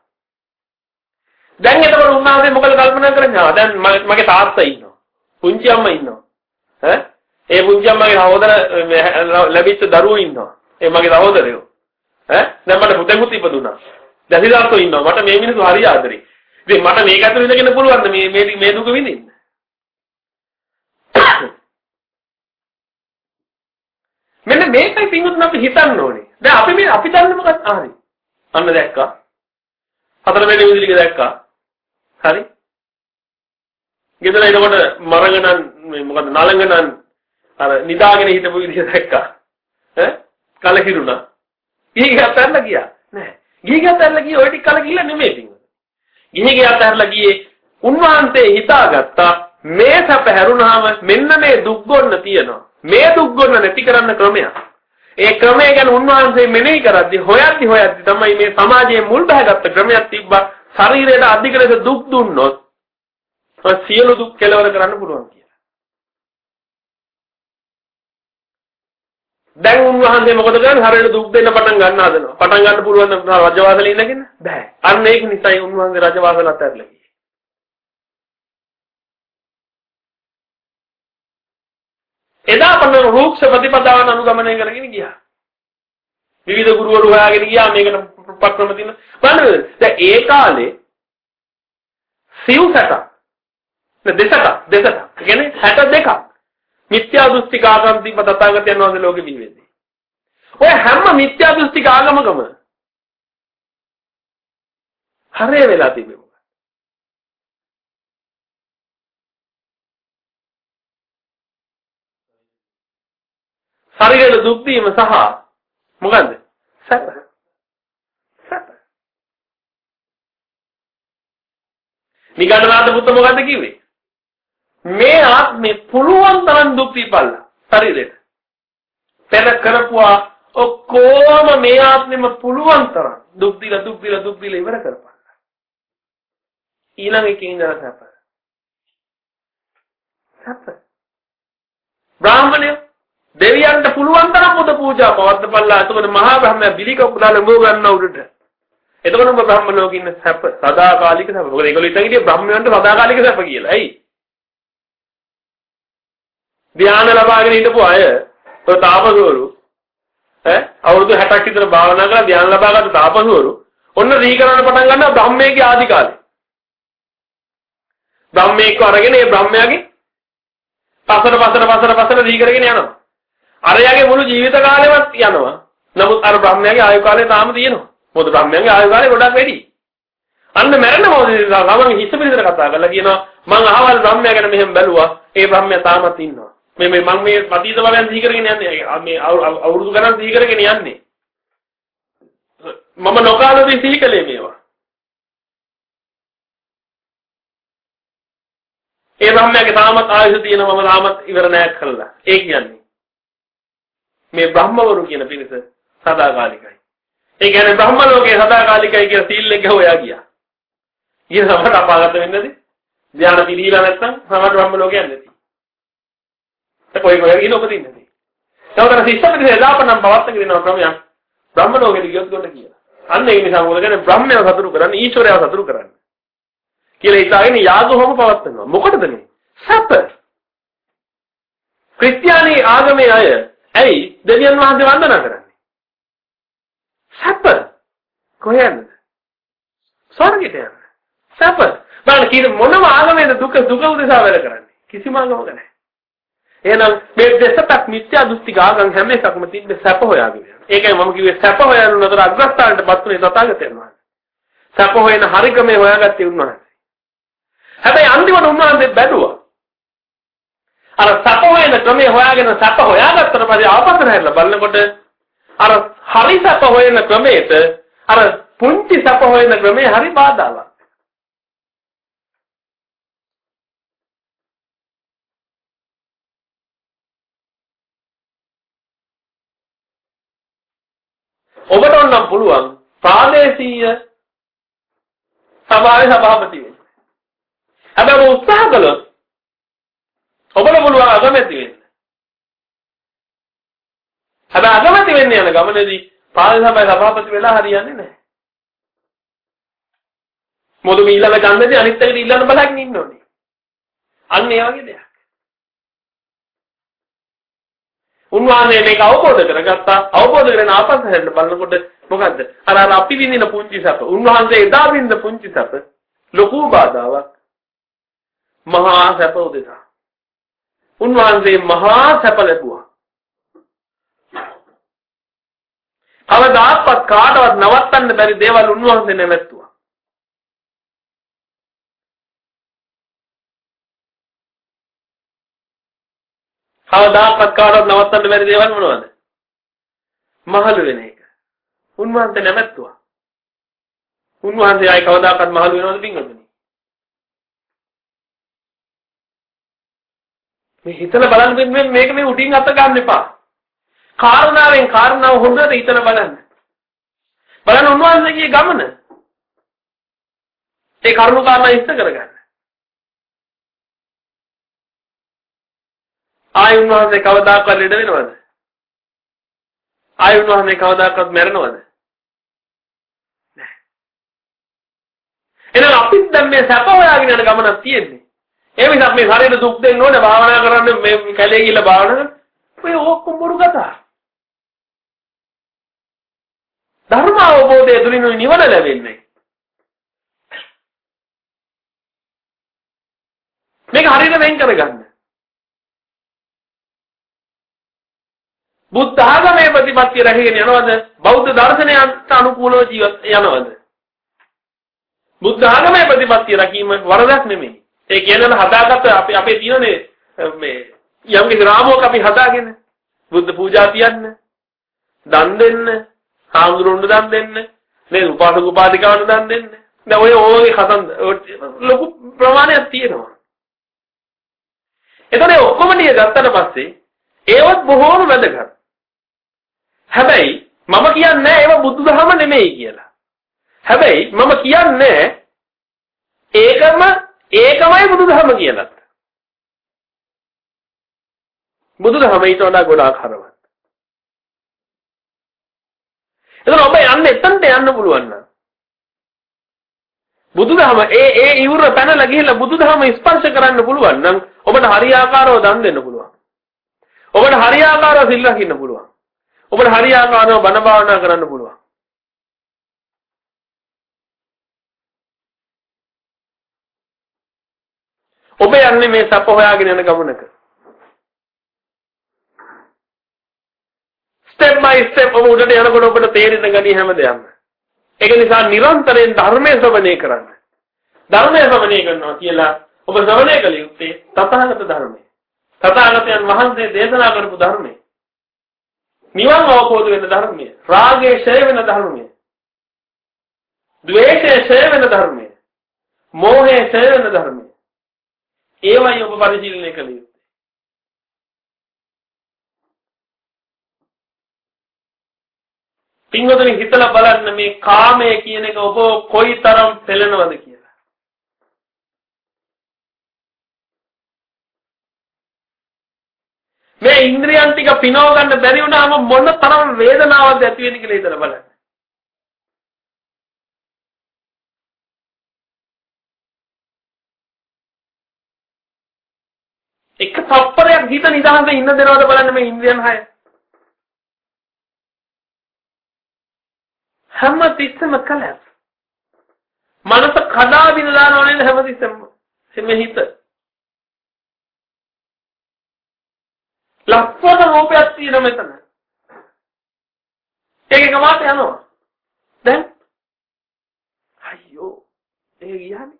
A: දැන් එතකොට උන්වහන්සේ මොකද කල්පනා කරන්නේ? ආ දැන් මගේ තාත්තා ඉන්නවා. පුංචි අම්මා ඉන්නවා. ඈ? ඒ පුංචි අම්මගේ සහෝදර ලැබිච්ච දරුවෝ ඉන්නවා. ඒ මගේ සහෝදරයෝ. ඈ? දැන් මට පුතෙකුත් ඉපදුනා. දැසිදාසෝ ඉන්නවා. මට මේ මිනිස්සු හරි ආදරේ. ඉතින් මට මේක ඇතුළේ ඉඳගෙන පුළුවන් මේ මේ මේ දුක විඳින්න. මෙන්න මේකයි පින්වතුන් අපි හිතන්න ඕනේ. දැන් අපි මේ අපි දන්නේ මොකක්ද? හරි. අන්න දැක්කා. හතර වෙනි විදිහට දැක්කා. හරි. ගෙදර එනකොට මරගණන් මේ මොකද නලංගනන් අර නිදාගෙන හිටපු විදිහ දැක්කා. ඈ කලකිරුණා. ගිහි ගත්තන්න ගියා. නෑ. ගිහි ගත්තන්න ගියේ ඔය ටික කලකිරිලා නෙමෙයි පින්වතුන්. ගිහි ගත්තන්න ගියේ උන්වහන්සේ හිතාගත්තා මේ සැප හැරුණාම මෙන්න මේ දුක් ගොන්න තියෙනවා. මේ දුක් ගොන්න නැති කරන්න ක්‍රමයක්. ඒ ක්‍රමය ගැන උන්වහන්සේ මෙනෙහි කරද්දි හොයද්දි හොයද්දි තමයි මේ සමාජයේ මුල් බැහැගත්ත ක්‍රමයක් තිබ්බා. ශරීරයට අධික ලෙස දුක් දුන්නොත් සියලු දුක් කෙලවර කරන්න පුළුවන් කියලා. දැන් උන්වහන්සේ මොකද කරන්නේ? හරියට දුක් දෙන්න පටන් ගන්න හදනවා. පටන් ගන්න පුළුවන් රජවාසලේ ඉඳගෙන බෑ. අන්න ඒක නිසායි උන්වහන්සේ රජවාසලත් ඇරලා එදා පන්න රූක්ෂ ප්‍රතිපදාවන් අනුගමනය කරගෙන ගියා. විවිධ ගුරුවරු හොයාගෙන ගියා මේකට උපක්‍රම තියෙන. බලන්න දැන් ඒ කාලේ සිව් සැට දෙසට දෙසට කියන්නේ 62ක් මිත්‍යා දෘෂ්ටික ආගම් තිබ්බ තථාගතයන් වහන්සේ ලෝකෙ බිහි වෙන්නේ. ඔය හැම මිත්‍යා දෘෂ්ටික ආගමකම හරය වෙලා තිබෙනවා. ශරීරයට දුක් දීම සහ මොකද්ද? සැප. සැප. නිගණ්ඨනාථ පුත්ත මොකද්ද කිව්වේ? මේ ආත්මේ පුළුවන් තරම් දුක් දීපල්ලා ශරීරෙට. පෙර කරපුවා ඔක්කොම මේ ආත්මෙම පුළුවන් තරම් දුක් දීලා දුක් දීලා දුක් දීලා ඉවර කරපල්ලා. ඊළඟ එකකින් ඉඳලා සැප. සැප. බ්‍රාහ්මණය දෙවියන්ට පුළුවන් තරම් බුදු පූජා පවත්වපල්ලා. එතකොට මහා බ්‍රහ්මයා බිලි කපුදාල උඹ ගන්න උඩට. එතකොට උඹ බ්‍රහ්ම ලෝකෙ ඉන්න සැප සදාකාලික සැප. මොකද ඒගොල්ලෝ හිතන් හිටියේ බ්‍රහ්මයන්ට සදාකාලික සැප කියලා. ඇයි? ධ්‍යාන ලබාගෙන හිටපු අය ඔය තාපසවරු ඈ අවුරුදු 60ක් විතර භාවනා කරලා ධ්‍යාන ලබාගත්ත තාපසවරු ඔන්න දී කරන්න පටන් ගන්නවා බ්‍රහ්මයේ ආදි කාලේ. බ්‍රහ්මයෙක්ව අරගෙන ඒ බ්‍රහ්මයාගේ පසර පසර පසර පසර දී කරගෙන යනවා. අරයාගේ මුළු ජීවිත කාලෙවත් යනවා. නමුත් අර බ්‍රහ්මයාගේ ආයු කාලය තාම තියෙනවා. මොකද බ්‍රහ්මයාගේ ආයු කාලය ගොඩක් වැඩි. අන්න මැරෙන මොහොතේ ගමන් හිත පිළිතර කතා කරලා කියනවා මං අහවල් බ්‍රහ්මයා ගැන මෙහෙම බැලුවා. ඒ බ්‍රහ්මයා තාමත් ඉන්නවා. මේ මේ මම මේ පතීත බලයන් සිහි කරගෙන යන්නේ. මේ අවුරුදු ගණන් සිහි කරගෙන යන්නේ. මම නොකාලදී සිහි කළේ මේවා. ඒ බ්‍රහ්මයාගේ තාමත් ආයුෂ තියෙනවා මම තාමත් ඉවර නෑ කළා. ඒ කියන්නේ මේ බ්‍රහ්මවරු කියන පිරිස සදාකාලිකයි. ඒ කියන්නේ බ්‍රහ්ම ලෝකේ සදාකාලිකයි කියන සීල් එක හොයා ගියා. ඊට සමහර අපාගත වෙන්නේ නැති. ධ්‍යාන පිළිහිලා නැත්නම් සමහර බ්‍රහ්ම ලෝකයක් නැති. ඒක කොයි කොහෙද ඉන්න උපදින්නේ නැති. ඒකට ශිෂ්ටපිටේ එදාපනම් පවත්තක දෙනවා ක්‍රමයක්. බ්‍රහ්ම ලෝකෙට ගියොත් ගොඩ කියලා. අන්න ඒ නිසා මොකද කියන්නේ බ්‍රහ්මයව සතුරු කරන්නේ ඊශ්වරයව සතුරු කරන්නේ. කියලා හිතාගෙන යාග හෝම පවත්වනවා. මොකටද මේ? සැප. ක්‍රිස්තියානි ආගමේ අය ඇයි දෙවියන් වහන්සේ වන්දනා කරන්නේ? සැප. කොහෙන්ද? ස්වර්ගයට යන්න. සැප. බලන්න කී මොනම ආගමේද දුක දුක උදෙසා වැඩ කරන්නේ? කිසිම ආගමක නැහැ. එහෙනම් මේ දෙසපක් මිත්‍යා දෘෂ්ටික ආගම් හැම එකක්ම තින්නේ සැප හොයාගෙන යනවා. ඒකයි මම කිව්වේ සැප හොයන නතර අග්‍රස්ථානටපත් වුණේ තථාගතයන් වහන්සේ. සැප හොයන හරිකමේ හොයාගත්තේ උන්වහන්සේ. හැබැයි අන්තිමට උන්වහන්සේ බැලුවා. අර සැප හොයන ක්‍රමයේ හොයාගෙන සැප හොයාගත්තට පස්සේ ආපස්සට හැරිලා බලනකොට අර හරි සැප හොයන ක්‍රමයට අර පුංචි සැප හොයන ක්‍රමයේ හරි බාධාවක්. ඔබට නම් පුළුවන් ප්‍රාදේශීය සභාවේ සභාපති වෙන්න. හැබැයි උත්සාහ කළොත් ඔබට පුළුවන් අගමැති වෙන්න. හැබැයි අගමැති වෙන්න යන ගමනේදී පාලන සභාවේ සභාපති වෙලා හරියන්නේ නැහැ. මොකද මේ ඊළඟ ඡන්දෙදී අනිත් එකට ඊළඟ බලන්න ඉන්න ඕනේ. අන්න ඒ වගේ දෙයක්. උන්වහන්සේ මේක අවබෝධ කරගත්තා. අවබෝධ කරගෙන ආපස්සට හැරෙන්න බලනකොට මොකද්ද? අර අර අපි විඳින පුංචි සැප. උන්වහන්සේ එදා විඳ පුංචි සැප ලොකු බාධාවක්. මහා සැප උදෙසා. උන්වහන්සේ මහා සැප ලැබුවා. කවදාවත් කාටවත් නවත්තන්න බැරි දේවල් උන්වහන්සේ නැවැත්තුවා. කවදාකවත් කාටවත් නවත්තන්න බැරි දේවල් මොනවද? මහලු වෙන එක. උන්වහන්සේ නැමැත්තුවා. උන්වහන්සේ ආයි කවදාකවත් මහලු වෙනවද පින්වතුනි? මේ හිතලා බලන්න මේක මේ උඩින් අත ගන්න එපා. කාරණාවෙන් කාරණාව හොඳට හිතලා බලන්න. බලන්න උන්වහන්සේගේ ගමන. ඒ කරුණු කාරණා ඉස්ත කරගන්න. ආයි උන්වහන්සේ කවදාකවත් ලෙඩ වෙනවද? ආයි උන්වහන්සේ කවදාකවත් මැරෙනවද? නැහැ. එහෙනම් අපිත් දැන් මේ සැප හොයාගෙන යන ගමනක් තියෙන්නේ. ඒ නිසා මේ ශරීර දුක් දෙන්න ඕනේ භාවනා කරන්න මේ කැලේ ගිහිල්ලා භාවනා කරන්න. ඔය ඔක්කොම බොරු කතා. ධර්ම අවබෝධය තුලින් නිවන ලැබෙන්නේ. මේක හරියට වෙන් කරගන්න. බුද්ධ ආගමේ ප්‍රතිපත්තිය රැකගෙන යනවද? බෞද්ධ දර්ශනයට අනුකූලව ජීවත් යනවද? බුද්ධ ආගමේ ප්‍රතිපත්තිය රැකීම වරදක් නෙමෙයි. ඒ කියන්නේ හදාගත්ත අපි අපේ තියෙනනේ මේ යම් කිසි රාමුවක් අපි හදාගෙන බුද්ධ පූජා තියන්න, දන් දෙන්න, හාමුදුරුවන්ට දන් දෙන්න, නේද? උපාසක උපාසිකාවන්ට දන් දෙන්න. දැන් ඔය ඔය කතන්ද ලොකු ප්‍රමාණයක් තියෙනවා. එතකොට ඔක්කොම නිය ගත්තට පස්සේ ඒවත් බොහෝම වැදගත්. හැබැයි මම කියන්නේ ඒව බුදුදහම නෙමෙයි කියලා. හැබැයි මම කියන්නේ ඒකම ඒකමයි බුදුදහම කියලත්. බුදුදහම ඊට වඩා ගොඩාක් හරවත්. එතන ඔබ යන්න එතනට යන්න පුළුවන් නම් බුදුදහම ඒ ඒ ඉවුර පැනලා ගිහිල්ලා බුදුදහම ස්පර්ශ කරන්න පුළුවන් නම් ඔබට හරියාකාරව දන් දෙන්න පුළුවන්. ඔබට හරියාකාරව සිල් රකින්න පුළුවන්. ඔබට හරියාකාරව බණ භාවනා කරන්න පුළුවන්. ඔබ යන්නේ මේ සප හොයාගෙන යන ගමනක. ස්ටෙප් බයි ස්ටෙප් ඔබ උඩට යනකොට ඔබට තේරෙන්න ගනි හැම දෙයක්ම. ඒක නිසා නිරන්තරයෙන් ධර්මයේ ශ්‍රවණය කරන්න. ධර්මයේ ශ්‍රවණය කරනවා කියලා ඔබ ශ්‍රවණය කළ යුත්තේ තථාගත ධර්මය. තථාගතයන් වහන්සේ දේශනා කරපු ධර්මය. නිවන් අවබෝධ වෙන ධර්මය. රාගයේ ඡය වෙන ධර්මය. ද්වේෂයේ ඡය වෙන ධර්මය. මෝහයේ ඡය වෙන ධර්මය. ඒවයි ඔබ පරිශීලනය කළ යුත්තේ. පින්වතුනි හිතලා බලන්න මේ කාමය කියන එක ඔබ කොයිතරම් පෙළෙනවද කියලා. මේ ඉන්ද්‍රියන් ටික පිනව ගන්න බැරි වුණාම මොන තරම් වේදනාවක්ද ඇති වෙන්නේ කියලා හිතලා බලන්න. එක තප්පරයක් හිත නිදහස ඉන්න දෙනවද බලන්න මේ ඉන්ද්‍රියන් හය. හැම තිස්සෙම කලස්. මනස කඩා බිඳ දානව නේද හැම තිස්සෙම. එමෙ හිත. ලක්ෂණ රූපයක් තියෙන මෙතන. ඒක ගමාත යනවා. දැන් අයියෝ ඒ ගියානේ.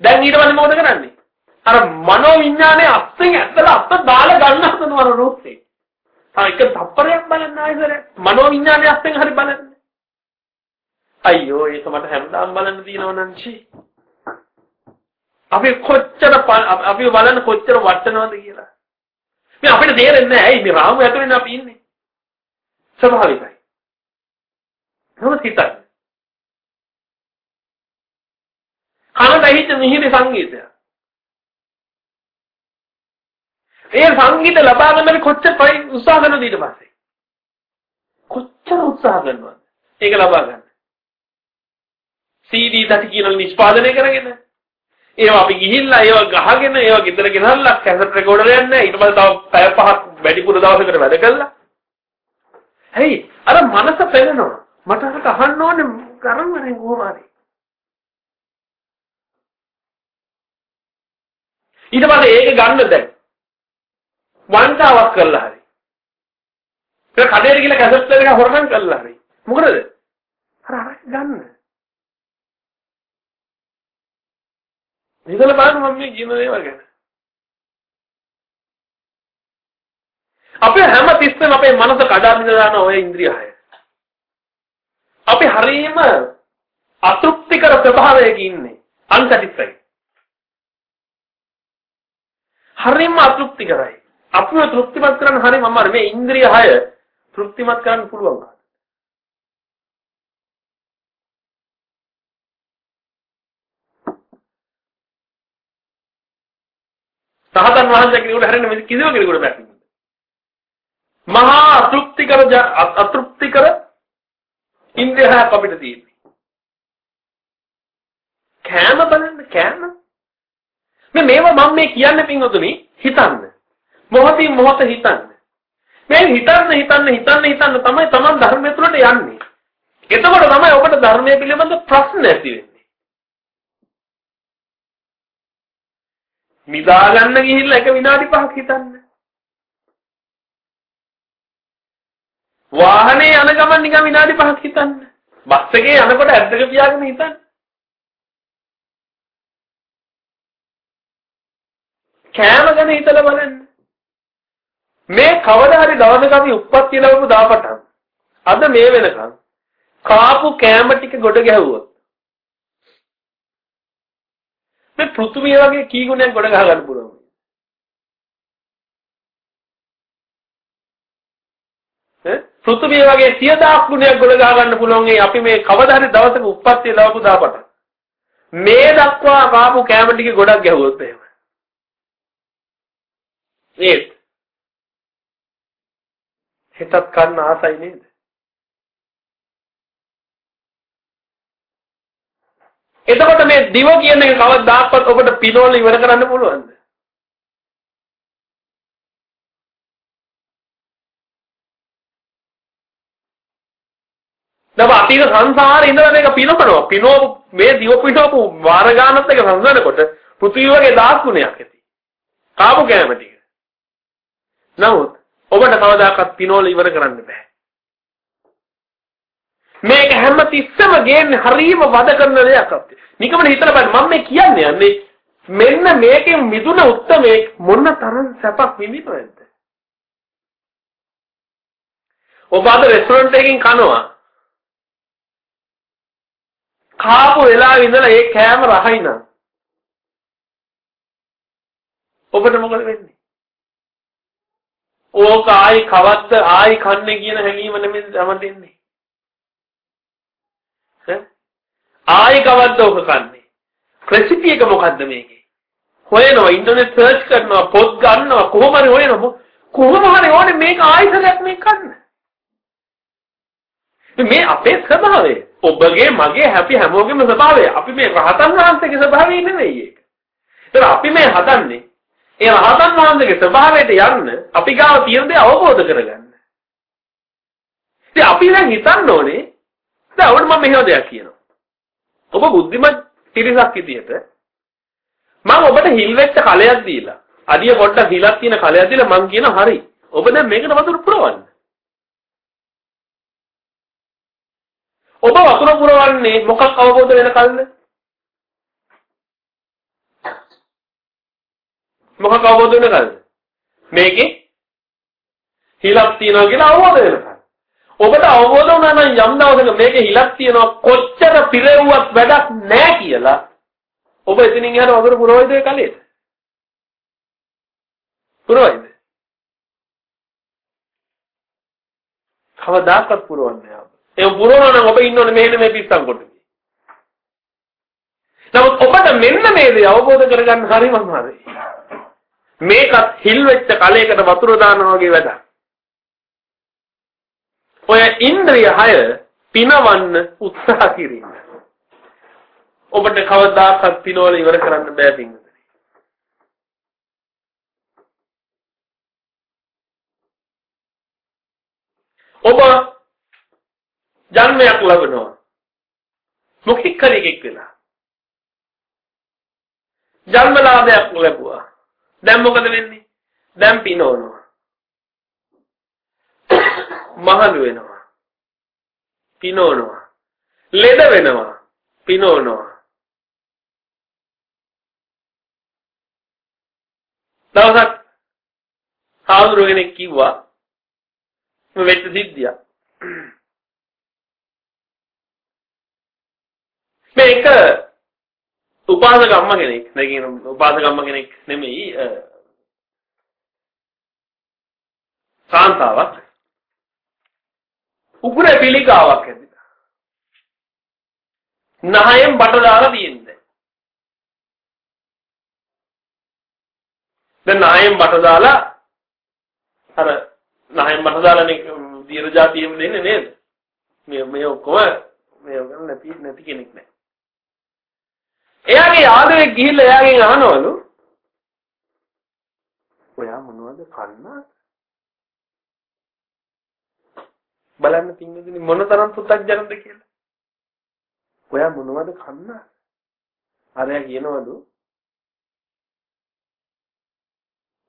A: දැන් ඊට පස්සේ මොකද කරන්නේ? අර මනෝ විඥානේ අත්ෙන් ඇත්තලා අත්ත දාලා ගන්න හදනවා රූපේ. තා එක තප්පරයක් බලන්න ආයෙසර මනෝ විඥානේ අත්ෙන් හරි බලන්න. අයියෝ ඒක මට හැමදාම බලන්න තියෙනව නංචි. අපි කොච්චර අපි බලන්න කොච්චර වටනවද කියලා. මේ අපිට තේරෙන්නේ නැහැ. ඇයි මේ රාමු ඇතුලේ අපි ඉන්නේ. ස්වභාවිකයි. නමුත් හිතන්න. කනට ඇහිච්ච මිහිරි සංගීතය. ඒ සංගීත ලබා ගන්න කොච්චර උත්සාහ කරනවද ඊට පස්සේ? කොච්චර උත්සාහ කරනවද? ඒක ලබා ගන්න. CD දටි කියලා නිෂ්පාදනය කරගෙන ඒවා අපි ගිහිල්ලා ඒවා ගහගෙන ඒවා ගෙදර ගෙනල්ලා කැසට් රෙකෝඩර් යන්නේ ඊට පස්සේ තව පැය පහක් වැඩිපුර දවසකට වැඩ කළා. හයි අර මනස පෙළෙනවා. මට අරක අහන්න ඕනේ ගරම් වරෙන් කොහොම හරි. ඊට පස්සේ ඒක ගන්න දැන් වංචාවක් කළා හරි. ඒක කඩේට ගිහලා කැසට් එක හොරකම් කළා හරි. මොකද? අර අර ගන්න. හිතලා බලන්න මම මේ කියන දේවල් ගැන. අපේ හැම තිස්සෙම අපේ මනස කඩා බිඳ දාන ඔය ඉන්ද්‍රිය හය. අපි හරීම අතෘප්තිකර ස්වභාවයක ඉන්නේ. අන්සැටිස්ෆයිඩ්. හරීම අතෘප්තිකරයි. අපිව තෘප්තිමත් කරන්න හරියම අමාරු. මේ ඉන්ද්‍රිය 6 තෘප්තිමත් කරන්න පුළුවන්. සහතන් වහන්සේ කෙනෙකුට හැරෙන්න මේ කිසිම කෙනෙකුට බෑ. මහා අතෘප්තිකර අතෘප්තිකර ඉන්ද්‍රිය 6 අපිට තියෙන්නේ. කෑම බලන්න කෑම. මේ මේවා මම මේ කියන්නේ පින්වතුනි හිතන්න. මොහොතින් මොහොත හිතන්න. මේ හිතන්න හිතන්න හිතන්න හිතන්න තමයි තමන් ධර්මය තුළට යන්නේ. එතකොට තමයි ඔබට ධර්මය පිළිබඳ ප්‍රශ්න ඇති වෙන්නේ. නිදා ගන්න ගිහිල්ලා එක විනාඩි 5ක් හිතන්න. වාහනේ යන ගමන් නිකන් විනාඩි 5ක් හිතන්න. බස් එකේ යනකොට ඇද්දක පියාගෙන හිතන්න. කෑම ගැන හිතලා බලන්න. මේ කවදා හරි දවසක අපි උප්පත්ති ලැබපු දාපටන් අද මේ වෙනකන් කාපු කෑම ටික ගොඩ ගැහුවොත් මේ පෘථුවිය වගේ කී ගුණයක් ගොඩ ගහ ගන්න පුළුවන් ඈ? පෘථුවිය වගේ 10000 ගුණයක් ගොඩ ගහ ගන්න පුළුවන් ඒ අපි මේ කවදා හරි දවසක උප්පත්ති ලැබපු දාපටන් මේ දක්වා කාපු කෑම ටික ගොඩක් ගැහුවොත් එහෙම. නේද? හෙටත් කන්න ආසයි නේද? එතකොට මේ දිව කියන එක කවදාවත් ඔබට පිනෝල ඉවර කරන්න පුළුවන්ද? දැන් අතීත සංසාරේ ඉඳලා මේක පිනවනවා. පිනව මේ දිව පිනවපු වාර ගානත් එක සංසනකොට පෘථිවි වගේ දාස් ගුණයක් ඇති. කාපු කෑම ටික. නමුත් ඔබට කවදාකවත් පිනෝල ඉවර කරන්න බෑ. මේක හැම තිස්සම ගේන්නේ හරීම වද කරන දෙයක් අපිට. නිකමන හිතලා බලන්න මම මේ කියන්නේ යන්නේ මෙන්න මේකෙන් මිදුන උත්තරේ මොන තරම් සැපක් විඳිනවද? ඔබ අද රෙස්ටොරන්ට් එකකින් කනවා. කාපු වෙලාවෙ ඉඳලා ඒ කෑම රහයි නම් ඔබට මොකද වෙන්නේ? ඕක ආයි කවද්ද ආයි කන්නේ කියන හැඟීම නෙමෙයි තමතින්නේ. ඈ ආයි කවද්ද ඕක කන්නේ? රෙසිපි එක මොකද්ද මේකේ? හොයනවා ඉන්ටර්නෙට් සර්ච් කරනවා පොත් ගන්නවා කොහොම හරි හොයනවා කොහොම හරි ඕනේ මේක ආයිසරයක් මේක කන්න. මේ අපේ ස්වභාවය. ඔබගේ මගේ හැපි හැමෝගෙම ස්වභාවය. අපි මේ රහතන් වහන්සේගේ ස්වභාවය නෙවෙයි ඒක. ඒතර අපි මේ හදන්නේ ඒ රහතන් වහන්සේගේ ස්වභාවයට යන්න අපි ගාව තියෙන දේ අවබෝධ කරගන්න. ඉතින් අපි දැන් හිතන්න ඕනේ දැන් ඔබට මම මෙහෙම දෙයක් කියනවා. ඔබ බුද්ධිමත් පිරිසක් විදියට මම ඔබට හිල් වෙච්ච කලයක් දීලා අඩිය පොඩ්ඩක් හිලක් තියෙන කලයක් දීලා මං කියන හරි. ඔබ දැන් මේකට වතුර පුරවන්න. ඔබ වතුර පුරවන්නේ මොකක් අවබෝධ වෙනකල්ද? මොකක් අවබෝධ වෙනකල්ද? මේකේ හිලක් තියනවා කියලා අවබෝධ වෙනකල්. ඔබට අවබෝධ වුණා නම් යම් දවසක මේකේ හිලක් තියනවා කොච්චර පිරෙව්වත් වැඩක් නැහැ කියලා ඔබ එතනින් යන වතුර පුරවයිද ඒ කලෙට? පුරවයිද? කවදාකවත් පුරවන්නේ නැහැ. ඒ පුරවනවා නම් ඔබ ඉන්නෝනේ මෙහෙම මේ පිස්සන් කොටේ. නමුත් ඔබට මෙන්න මේ දේ අවබෝධ කරගන්න හරිම අමාරුයි. මේකත් හිල් වෙච්ච කලයකට වතුර දානවා වගේ වැඩක්. ඔය ඉන්ද්‍රිය 6 පිනවන්න උත්සාහ කිරීම. ඔබට කවදාකවත් පිනවල ඉවර කරන්න බෑ පින්වතුනි. ඔබ ජන්මයක් ලබනවා. මොකෙක් හරි එකෙක් වෙලා. ජන්මලාභයක් ලැබුවා. දැන් මොකද වෙන්නේ? දැන් පිනවනවා. මහලු වෙනවා. පිනවනවා. ලෙඩ වෙනවා. පිනවනවා. දවසක් සාහෘද කෙනෙක් කිව්වා මේ වෙච්ච සිද්ධිය. මේක උපාසක අම්මා කෙනෙක්. දැන් කියන උපාසක අම්මා කෙනෙක් නෙමෙයි කාන්තාවක්. උගුර පිළිකාවක් ඇතිලා. නහයෙන් බට දාලා තියෙන්නේ. දැන් නහයෙන් බට දාලා අර නහයෙන් බට දාලානේ දියර જાතියෙම දෙන්නේ නේද? මේ මේ ඔක්කොම මේ නැති නැති කෙනෙක් නෑ. එයාගේ යාළුවෙක් ගිහිල්ලා එයාගෙන් අහනවලු ඔයා මොනවද කන්නාද? බලන්න පින්නදින මොනතරම් පුතක්ජනද කියලා. ඔයා මොනවද කන්නාද? අරයා කියනවලු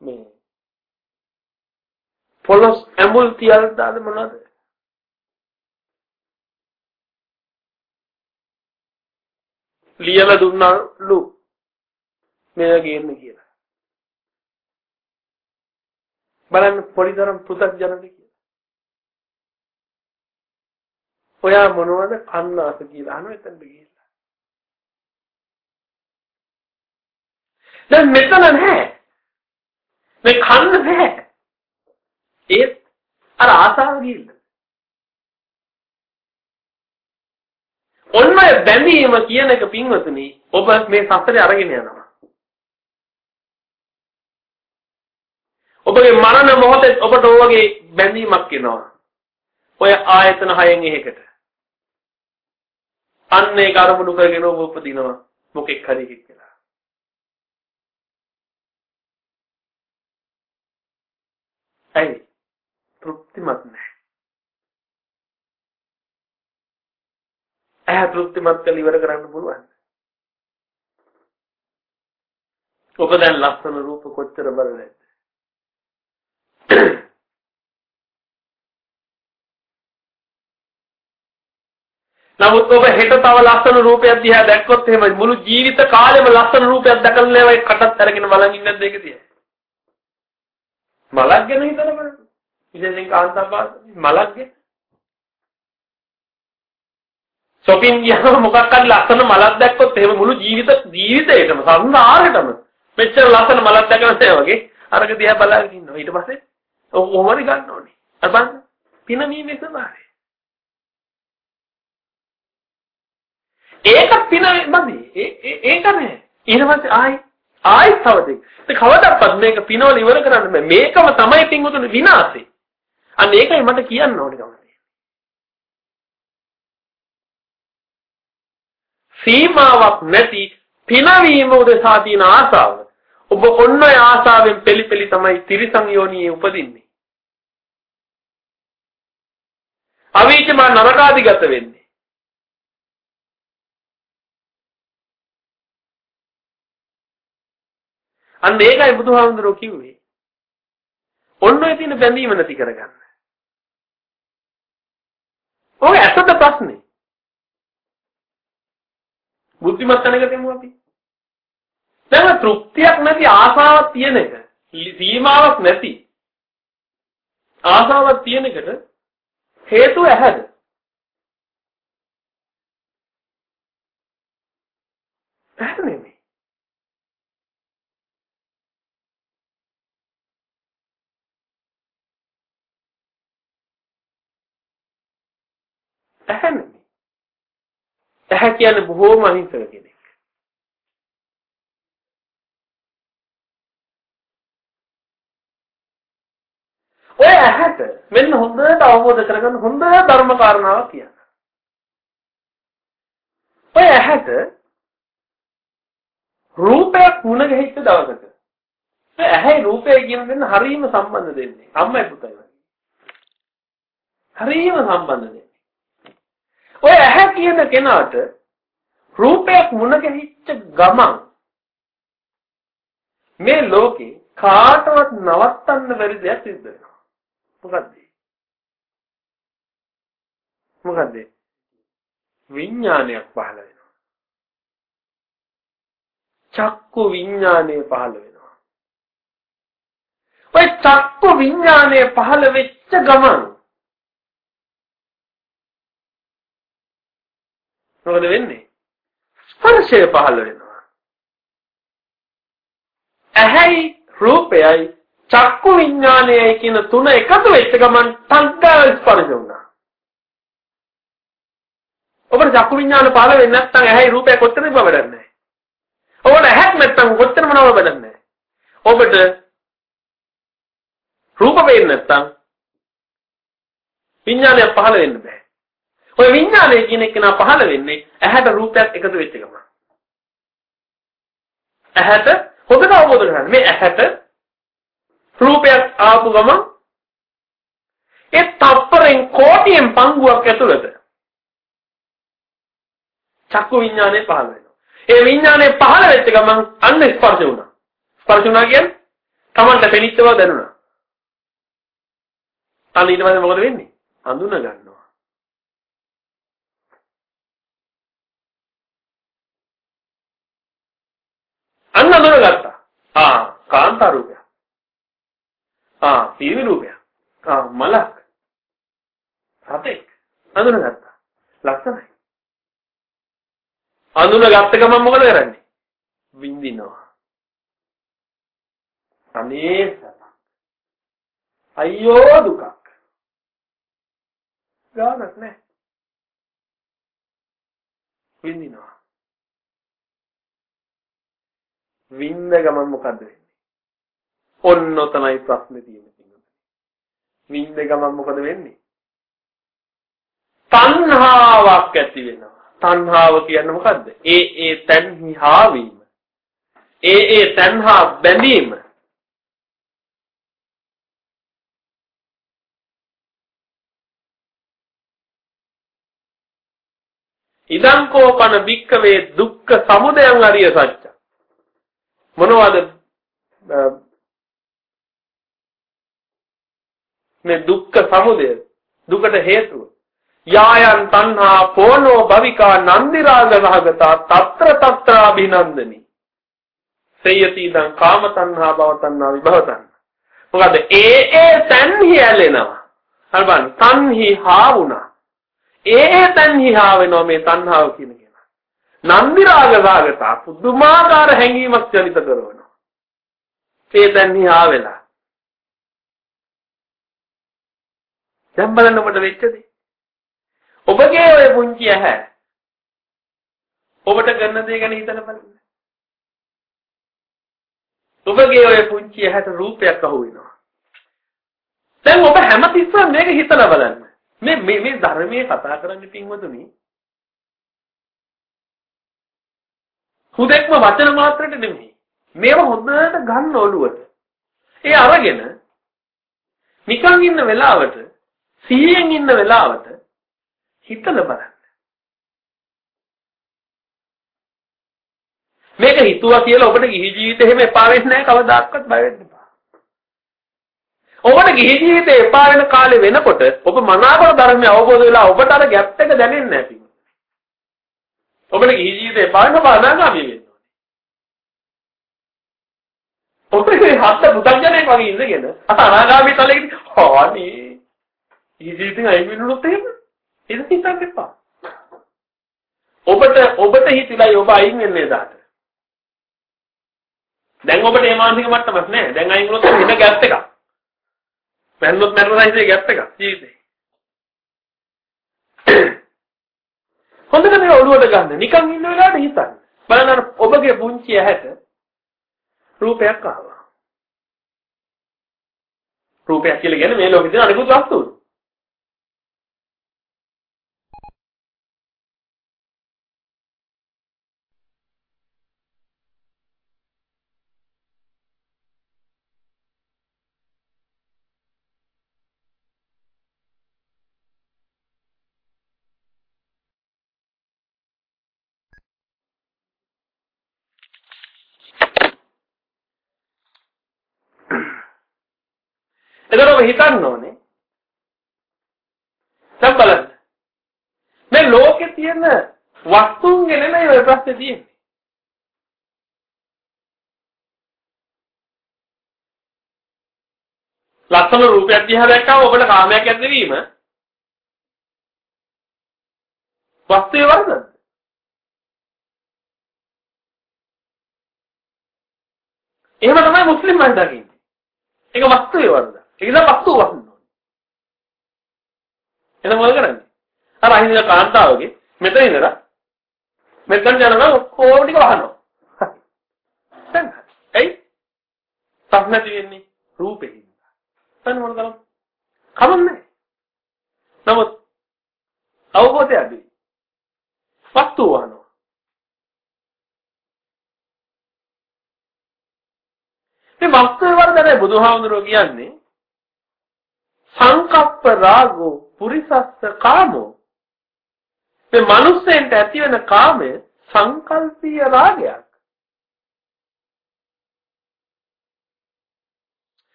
A: මේ පොලොස් ඇඹුල් තියල් දාද මොනවද? ලියලා දුන්නලු මේවා ගේන්න කියලා. බලන්න පොඩිතරම් පෘථග්ජනද කියලා. ඔයා මොනවද කන්නාස කියලා අහන එතනට ගිහිල්ලා. දැන් මෙතන නැහැ. මේ කන්න නැහැ. ඒත් අර ආසාව ගිහිල්ලා. ඔන්න ඔය බැඳීම කියන එක පින්වතුනි ඔබ මේ සසරේ අරගෙන යනවා. ඔබගේ මරණ මොහොතේ ඔබට ඔයගේ බැඳීමක් එනවා. ඔය ආයතන හයෙන් එකකට. අන්න ඒක අරමුණු කරගෙන ඔබ උපදිනවා මොකෙක් හරි එකක් කියලා. ඇයි? තෘප්තිමත් නැහැ. ඇහැ තෘප්තිමත් කරලා ඉවර කරන්න පුළුවන්. ඔබ දැන් ලස්සන රූප කොච්චර බලලද? නමුත් ඔබ හෙට තව ලස්සන රූපයක් දිහා දැක්කොත් එහෙම මුළු ජීවිත කාලෙම ලස්සන රූපයක් දැකලා නෑ කටත් අරගෙන බලන් ඉන්නද ඒක දිහා. මලක් ගැන හිතලා බලන්න. විශේෂයෙන් කාන්තාවක් මලක් ගැන shopping ගියාම මොකක් හරි ලස්සන මලක් දැක්කොත් එහෙම මුළු ජීවිත ජීවිතේටම සංසාරෙටම මෙච්චර ලස්සන මලක් දැකලා නැහැ වගේ අරක දිහා බලාගෙන ඉන්නවා. ඊට පස්සේ ඔහොම හරි ගන්න ඕනේ. අර බලන්න පිනවීමේ ස්වභාවය. ඒක පින මදි. ඒක නෑ. ඊට පස්සේ ආයි ආයි තව දෙයක්. ඒ කවදාවත් මේක පිනවල ඉවර කරන්න බෑ. මේකම තමයි පින්වතුනි විනාශේ. අන්න ඒකයි මට කියන්න ඕනේ ගමන. සීමාවක් නැති පිනවීම උදෙසා තියෙන ආසාව. ඔබ ඔන්න ඔය ආසාවෙන් පෙලිපෙලි තමයි තිරිසන් යෝනියේ උපදින්නේ. අවීචමා නරකාදිගත වෙන්නේ. අන්න ඒකයි බුදුහාමුදුරුවෝ කිව්වේ. ඔන්න ඔය තියෙන බැඳීම නැති කරගන්න. ඔය ඇත්තද ප්‍රශ්නේ? බුද්ධිමත් තැනකට එමු අපි. දැන් තෘප්තියක් නැති ආසාවක් තියෙන එක සීමාවක් නැති ආසාවක් තියෙන එකට හේතුව ඇහැද? ඇහැ නෙමෙයි. ඇහැ නෙමෙයි. ඇහැ කියන්නේ බොහෝම අහිංසක කෙනෙක්. ඔය ඇහැට මෙන්න හොඳට අවබෝධ කරගන්න හොඳ ධර්ම කාරණාවක් කියන්න. ඔය ඇහැට රූපයක් මුණ ගැහිච්ච දවසක ඒ ඇහැයි රූපය කියන දෙන්න හරීම සම්බන්ධ දෙන්නේ. අම්මයි පුතයි වගේ. හරීම සම්බන්ධ දෙන්නේ. ඔය ඇහැ කියන කෙනාට රූපයක් මුණ ගැහිච්ච ගමන් මේ ලෝකේ කාටවත් නවත්තන්න බැරි දෙයක් සිද්ධ වෙනවා. මොකද්ද? මොකද්ද? විඥානයක් පහළ වෙනවා. චක්කු විඥානය පහළ වෙනවා. ඔය චක්කු විඥානය පහළ වෙච්ච ගමන් මොකද වෙන්නේ? ස්පර්ශය පහළ වෙනවා. ඇහැයි රූපයයි චක්කු විඥානයයි කියන තුන එකතු වෙච්ච ගමන් තද්දාව ස්පර්ශ වුණා. ඔබට චක්කු විඥාන පහළ වෙන්නේ නැත්නම් ඇහැයි රූපය කොච්චරද බවඩන්නේ නැහැ. ඔබට ඇහක් නැත්නම් කොච්චර මොනවද බඩන්නේ නැහැ. ඔබට රූප වෙන්නේ නැත්නම් විඥානය පහළ වෙන්න බෑ. ඔය විඥානය කියන එක නා පහළ වෙන්නේ ඇහැට රූපයක් එකතු වෙච්ච ගමන්. ඇහැට හොඳට අවබෝධ කරගන්න. මේ ඇහැට රූපයක් ආපු ගමන් ඒ තප්පරෙන් කෝටියෙන් පංගුවක් ඇතුළත චක්කු විඥානය පහළ වෙනවා. ඒ විඥානය පහළ වෙච්ච ගමන් අන්න ස්පර්ශ වුණා. ස්පර්ශ වුණා කියන්නේ Tamanට පෙනිච්ච බව දැනුණා. අන්න ඊට පස්සේ මොකද වෙන්නේ? හඳුන ගන්නවා. අන්න හඳුනගත්තා. ආ කාන්තා රූපය. ආ පිරිමි රූපයක්. ආ මලක්. සතෙක්. හඳුනගත්තා. ලස්සනයි. හඳුනගත්ත ගමන් මොකද කරන්නේ? විඳිනවා. අනේ සතක්. අයියෝ දුකක්. ගානක් නැහැ. විඳිනවා. විඳ ගමන් මොකද වෙන්නේ? ඔන්න ඔතනයි ප්‍රශ්නේ තියෙන්නේ. විඳ ගමන් මොකද වෙන්නේ? තණ්හාවක් ඇති වෙනවා. තණ්හාව කියන්නේ මොකද්ද? ඒ ඒ තණ්හි හාවීම. ඒ ඒ තණ්හා බැඳීම. ඉදං කෝපන භික්කවේ දුක්ඛ සමුදයං අරිය සත්‍ය. මොනවද? මේ දුක්ඛ සමුදය දුකට හේතුව. යායන් තණ්හා පෝනෝ භවිකා නන්දි රාග රහගතා తත්‍ර తත්‍ර අභිනන්දනි සේයති දං කාම තණ්හා භව තණ්හා විභව තණ්හා. මොකද ඒ ඒ තන්හි ඇලෙනවා. හරිබන් තන්හි හා වුණා. ඒ ඒ තන්හි හා වෙනවා මේ තණ්හාව කියන කෙනා නන්දි රාග රාගතා පුදුමාකාර හැඟීමක් ජනිත කරනවා ඒ දැන් නිහා වෙලා. දැන් බලන්න ඔබට වෙච්ච දේ. ඔබගේ ඔය පුංචි ඇහැ ඔබට කරන දේ ගැන හිතලා බලන්න. ඔබගේ ඔය පුංචි ඇහැට රූපයක් අහු වෙනවා. දැන් ඔබ හැමතිස්සෙම මේක හිතලා බලන්න. මේ මේ මේ ධර්මයේ කතා කරන්නේ පින්වතුනි. හුදෙක්ම වචන මාත්‍රයට නෙමෙයි. මේව හොඳට ගන්න ඔළුවට. ඒ අරගෙන නිකන් ඉන්න වෙලාවට සිහියෙන් ඉන්න වෙලාවට හිතලා බලන්න. මේක හිතුවා කියලා ඔබට ගිහි ජීවිතේ එහෙම එපා වෙන්නේ නැහැ කවදාවත් බය වෙන්න එපා. ඔබට ගිහි ජීවිතේ එපා වෙන කාලේ වෙනකොට ඔබ මනාවකට ධර්මය අවබෝධ වෙලා ඔබට අර ගැප් එක දැනෙන්නේ නැහැ. ඔබට ගිහි ජීවිතේ එපා වෙන බාධාගාමී වෙන්න ඕනේ. ඔබේ හත් පුතඥයෙක් වගේ ඉඳගෙන අනාගාමී තලයකට හානේ. ගිහි ජීවිතෙන් අයින් වෙනුනොත් එහෙම ඒක හිතන්න එපා. ඔබට ඔබට හිතිලා ඔබ අයින් වෙන්නේ දාට. දැන් ඔබට මේ මානසික මට්ටමක් නැහැ. දැන් අයින් වුණොත් එන ගැප් එකක්. මැන්නොත් මැරෙනයිසේ ගැප් එකක් ජීවිතේ. හොඳට මේ ඔළුවට ගන්න. නිකන් ඉන්න වෙලාවට හිතන්න. බලන්න ඔබගේ පුංචි ඇහැට රූපයක් ආවා. රූපයක් කියලා කියන්නේ මේ ලෝකෙ තියෙන අනිකුත් වස්තුන්. එතකොට ඔබ හිතන්න ඕනේ. දැන් බලන්න. මේ ලෝකේ තියෙන වස්තුන්ගේ නෙමෙයි ඔය ප්‍රශ්නේ තියෙන්නේ. ලස්සන රූපයක් දිහා දැක්කම ඔබට කාමයක් ඇතිවීම වස්තුවේ වරදද? එහෙම තමයි මුස්ලිම් අය දකින්නේ. ඒක වස්තුවේ වරද. ඒක නම් වස්තු වහන්න ඕනේ. එතන මොකද කරන්නේ? අර අහිංසක කාන්තාවගේ මෙතන ඉඳලා මෙතන යනවා ඔක්කොම ටික වහනවා. දැන් එයි සම්මති වෙන්නේ රූපේ හින්දා. දැන් මොනවද කරන්නේ? කමන්නේ. නමුත් අවබෝධය අඩුයි. වස්තු වහනවා. මේ වස්තුවේ වරදයි බුදුහාමුදුරුවෝ කියන්නේ සංකප්ප රාගෝ පුරිසස්ස කාමෝ. මේ මිනිස්සෙන්ට ඇති වෙන කාමය සංකල්පීය රාගයක්.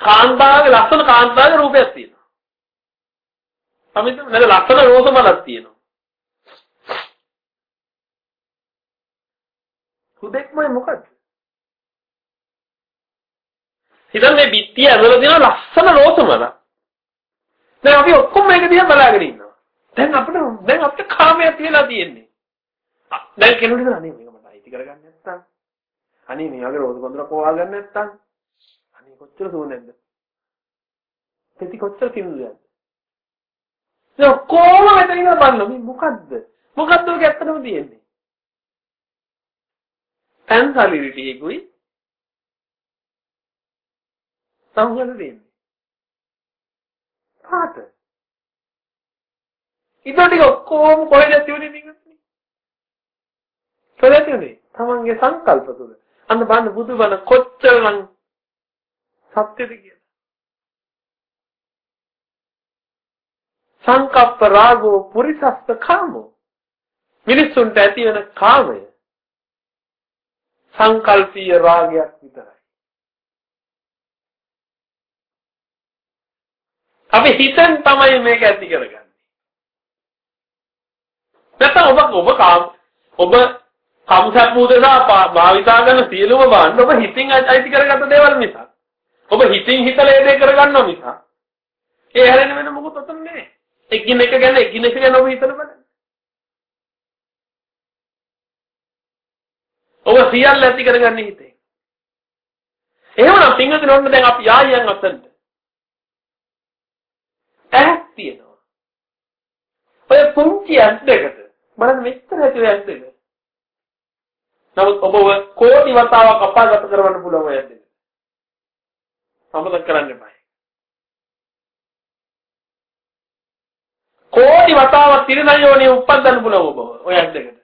A: කාන්තාවගේ ලස්සන කාන්තාවගේ රූපයක් තියෙනවා. සමිත නේද? ලස්සන රෝස මලක් තියෙනවා. හුදෙක්මයි මොකද හිතන්න මේ බිත්තිය ඇතුළේ තියෙන ලස්සන රෝස මලක්. දැන් අපි ඔක්කොම මේක දිහා බලාගෙන ඉන්නවා. දැන් අපිට දැන් අපිට කාමයක් තියලා තියෙන්නේ. දැන් කෙනෙකුට හිතන අනේ මේක මට අයිති කරගන්න නැත්තම්. අනේ මේ වගේ රෝස පොඳුරක් හොවා ගන්න නැත්තම්. අනේ කොච්චර සුවඳක්ද? පෙති කොච්චර කිනුදද? දැන් ඔක්කොම මෙතන ඉඳලා බලන්න මේ මොකද්ද? මොකද්ද ඔක ඇත්තටම තියෙන්නේ? පැන්සලිරිටි එකුයි සංහල දෙන්නේ. කාට? ඉතින් ටික ඔක්කොම කොහෙද තියුනේ නිකන්? කොහෙද තියුනේ? තමන්ගේ සංකල්ප තුල. අන්න බලන්න බුදුබණ කොච්චරනම් සත්‍යද කියලා. සංකප්ප රාගෝ පුරිසස්ස කාමෝ මිනිසුන්ට ඇති වෙන කාමය සංකල්පීය රාගයක් විතරයි. අපි හිතෙන් තමයි මේක ඇති කරගන්නේ. නැත්නම් ඔබ ඔබ කාම ඔබ කම්සප් උදෙසා භාවිතා කරන සියලුම බාන්න ඔබ හිතින් අයිති කරගත්ත දේවල් මිසක්. ඔබ හිතින් හිතලා ඒ දේ කරගන්නව මිසක්. ඒ හැරෙන්න වෙන මොකුත් ඔතන නෑ. එකින් එක ගැන එකින් එක ගැන ඔබ හිතන බලන්න. ඔබ සියල්ල ඇති කරගන්නේ හිතේ. එහෙමනම් පින්වතුනි ඔන්න දැන් අපි ආයෙත් අතන්ට. ඇහක් තියෙනවා. ඔය පුංචි ඇස් දෙකට බලන්න මෙච්චර ඇතුලේ ඇස් දෙක. නමුත් ඔබව කෝටි වතාවක් අපාගත කරවන්න පුළුවන් ඔය ඇස් දෙක. අමතක කරන්න එපා. කෝටි වතාවක් තිරනයෝනේ උප්පන්නන්න පුළුවන් ඔබ ඔය ඇස් දෙකට.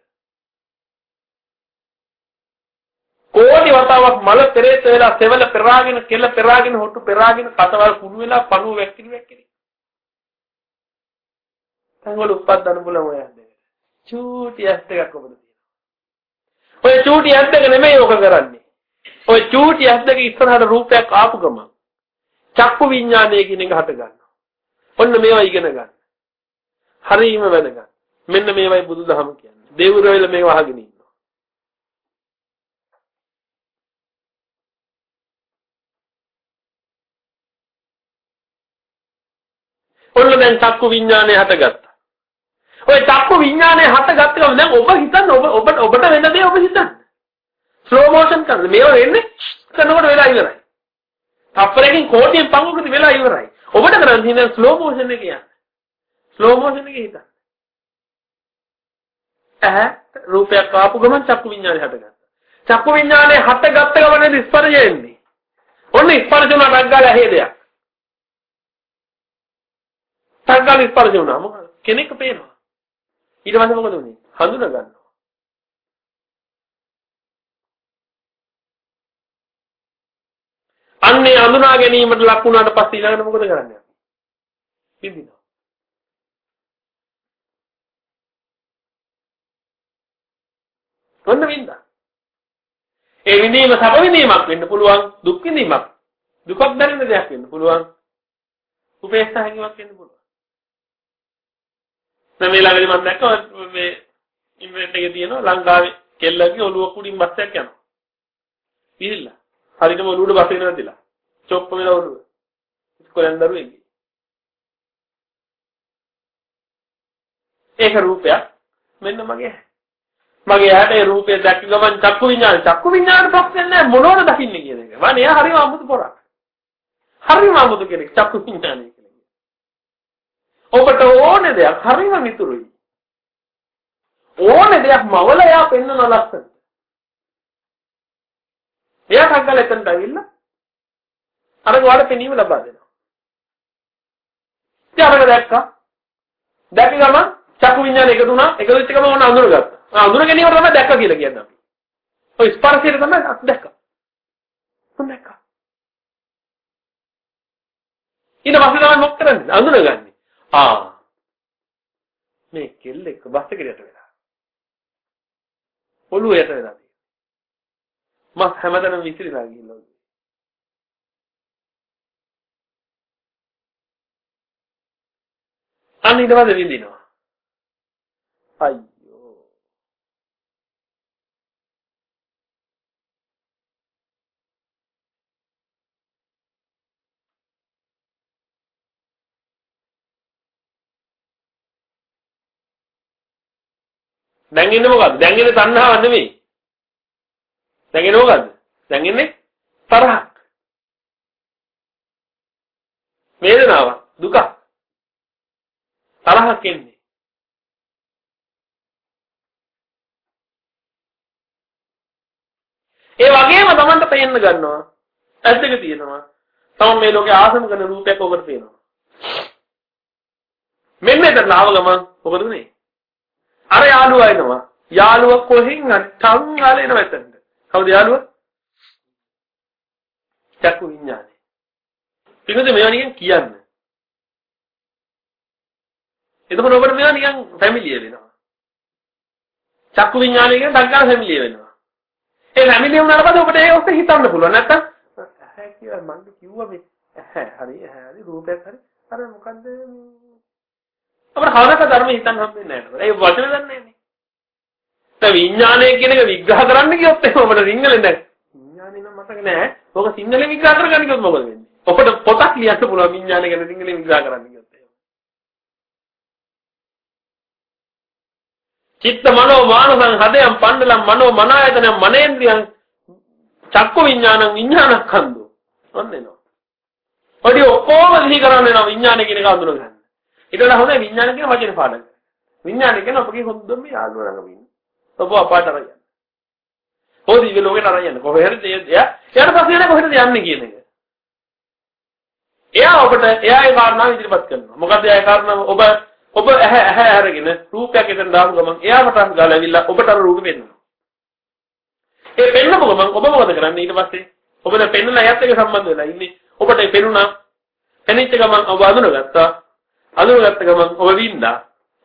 A: කෝටි වතාවක් මල පෙරේත වෙලා සෙවල පෙරාගෙන කෙල පෙරාගෙන හොටු පෙරාගෙන කටවල් කුණු වෙලා පණුව වැක්කිලි වැක්කිලි. තංගල උප්පන්නන්න පුළුවන් ඔය ඇස් දෙකට. චූටි ඇස් දෙකක් ඔබට තියෙනවා. ඔය චූටි ඇස් දෙක නෙමෙයි ඔක කරන්නේ. ඔය චූටි ඇස් දෙක ඉස්සරහට රූපයක් ආපු ගමන් චක්කු විඥානය කියන එක හට ගන්නවා. ඔන්න මේවා ඉගෙන ගන්න. හරීම වැදගත්. මෙන්න මේවයි බුදුදහම කියන්නේ. දෙවිවරු වෙල මේව අහගෙන ඉන්නවා. ඔන්න දැන් චක්කු විඥානය හටගත්තා. ඔය චක්කු විඥානය හටගත්ත ගමන් දැන් ඔබ හිතන්න ඔබ ඔබ ඔබට වෙන දේ ඔබ හිතන්න. ස්ලෝ මෝෂන් කරන මේව වෙන්නේ කරනකොට වෙලා ඉවරයි. තප්පරකින් කෝටියෙන් පංගුකට වෙලා ඉවරයි. ඔබට කරන්න තියෙන ස්ලෝ මෝෂන් එක කියන්නේ. ස්ලෝ මෝෂන් එකේ හිතන්න. ඇහැ රූපයක් ආපු ගමන් චක්කු විඤ්ඤාණය හටගත්තා. චක්කු විඤ්ඤාණය හටගත්ත ගමන් ස්පර්ශය එන්නේ. ඔන්න ස්පර්ශ වුණා රංගාල ඇහි දෙයක්. සංගාල ස්පර්ශ වුණා මොකද? කෙනෙක් පේනවා. ඊට පස්සේ මොකද උනේ? හඳුනා ගන්නවා. අන්නේ අඳුනා ගැනීමට ලක් වුණාට පස්සේ ඊළඟට මොකද කරන්නේ? පිළිදිනවා. ඔන්න වින්දා. ඒ විඳීම සැප විඳීමක් වෙන්න පුළුවන් දුක් විඳීමක්. දුකක් දැනෙන දෙයක් වෙන්න පුළුවන්. උපේක්ෂා හැඟීමක් වෙන්න පුළුවන්. දැන් මේ ළඟදී මම දැක්කා මේ ඉන්වෙන්ට් එකේ තියෙනවා ලංකාවේ කෙල්ලගේ ඔළුව කුඩින් බස් එකක් යනවා. පිළිලා. හරියටම ඔළුවට බස් එක නැතිලා. චොප්ප වෙලා ඔළුව. ඉස්කෝලෙන් දරුවෙක්ගේ. ඒක රූපයක්. මෙන්න මගේ මගේ යාට ඒ රූපය දැක්ක ගමන් චක්කු විඤ්ඤාණ චක්කු විඤ්ඤාණ ප්‍රශ්නේ නැහැ මොනෝර දකින්නේ කියන එක. මම එයා හරිම අමුතු පොරක්. හරිම අමුතු කෙනෙක් චක්කු විඤ්ඤාණය කියලා. ඔබට ඕනේ දෙයක් හරිම මිතුරුයි. ඕනේ දෙයක් මවල එයා පෙන්වන ලස්සන. එයා කංගල එතනට ඇවිල්ලා අර ගාඩ පෙනීම ලබා දෙනවා. ඉතින් අරක දැක්කා. දැක්ක ගමන් චක්කු විඤ්ඤාණ එකතු වුණා. එකතු වෙච්ච ගමන් ඕන අඳුරගත්තා. අඳුර ගැනීම තමයි දැක්ක කියලා කියන්නේ අපි. ඔය ස්පර්ශයට තමයි දැක්ක. මම දැක්කා. ඊට පස්සේ තමයි මොකද කරන්නේ? අඳුනගන්නේ. ආ. මේ කෙල්ල එක්ක බස් එකට යට වෙලා. ඔළුව යට වෙලා තියෙනවා. මස් හැමදැනම විසිරීලා ගිහිල්ලා. අන්න ඊට පස්සේ විඳිනවා. අයියෝ දැන් ඉන්නේ මොකද්ද? දැන් ඉන්නේ තණ්හාවක් නෙමෙයි. දැන් ඉන්නේ මොකද්ද? දැන් ඉන්නේ තරහක්. වේදනාවක්, දුකක්. තරහක් එන්නේ. ඒ වගේම Tamanට පේන්න ගන්නවා. ඇස් දෙක තියෙනවා. Taman මේ ලෝකේ ආසම කරන රූපයක් ඔබට පේනවා. මෙන්න එතන ආව ගමන් මොකද උනේ? අර යාළුවා එනවා. යාළුවා කොහෙන් හරි ටං ගාලා එනවා එතනට. කවුද යාළුවා? චක්කු විඤ්ඤාණය. පිටුද මේවා නිකන් කියන්න. එතකොට ඔබට මේවා නිකන් ෆැමිලිය වෙනවා. චක්කු විඤ්ඤාණය කියන ඩග්ගා ෆැමිලිය වෙනවා. ඒ ෆැමිලිය වුණාට පස්සේ ඔබට ඒ ඔස්සේ හිතන්න පුළුවන්. නැත්තම් ඇහැ කියලා මම කිව්වා මේ ඇහැ හරි ඇහැ හරි රූපයක් හරි අර මොකද්ද අපර කවදාක ධර්ම හිතන්න හම්බෙන්නේ නැහැ. ඒ වචන දන්නේ නැහැ. දැන් විඥානය කියන එක විග්‍රහ කරන්න කියොත් එහෙම අපිට සිංහලෙන් දැන් විඥානය නම් මතක නැහැ. ඕක සිංහලෙන් විග්‍රහ කරගන්න කියොත් මොකද වෙන්නේ? ඔබට පොතක් ලියන්න පුළුවන් විඥානය ගැන සිංහලෙන් විග්‍රහ කරන්න කියොත් එහෙම. චිත්ත මනෝ මානසං හදයන් පණ්ඩලම් මනෝ මනායතන මනේන්ද්‍රියං චක්කු විඥානං විඥානස්කන්ධෝ ඔන්න එනවා. ඔඩි ඔක්කොම සිහි කරන්න වෙනවා විඥානය කියන එක අඳුන ගන්න. ඊටලා හොඳ විඥාන කියන වචනේ පාඩම් කරන්න. විඥානය කියන අපගේ හොඳම යාළුවා ළඟම ඉන්න. ඔබ අපාට අරන් යන්න. කොහොමද ඉතින් ලෝකෙට අරන් යන්නේ? කොහෙද එයා? එයාට පස්සේ යන්නේ කොහෙද යන්නේ කියන එක. එයා ඔබට එයාගේ කාරණාව ඉදිරිපත් කරනවා. මොකද එයාගේ කාරණාව ඔබ ඔබ ඇහැ ඇහැ අරගෙන රූපයක් එතන දාපු ගමන් එයාට ගාලා ඇවිල්ලා ඔබට අර රූපෙ පෙන්වනවා. ඒ පෙන්නපු ගමන් ඔබ මොකද කරන්නේ ඊට පස්සේ? ඔබ දැන් පෙන්නලා එයාත් එක්ක සම්බන්ධ වෙලා ඉන්නේ. ඔබට පෙනුණා. පෙනිච්ච ගමන් ඔබ අඳුනගත්තා. අඳුනගත්ත ගමන් ඔබ වින්දා.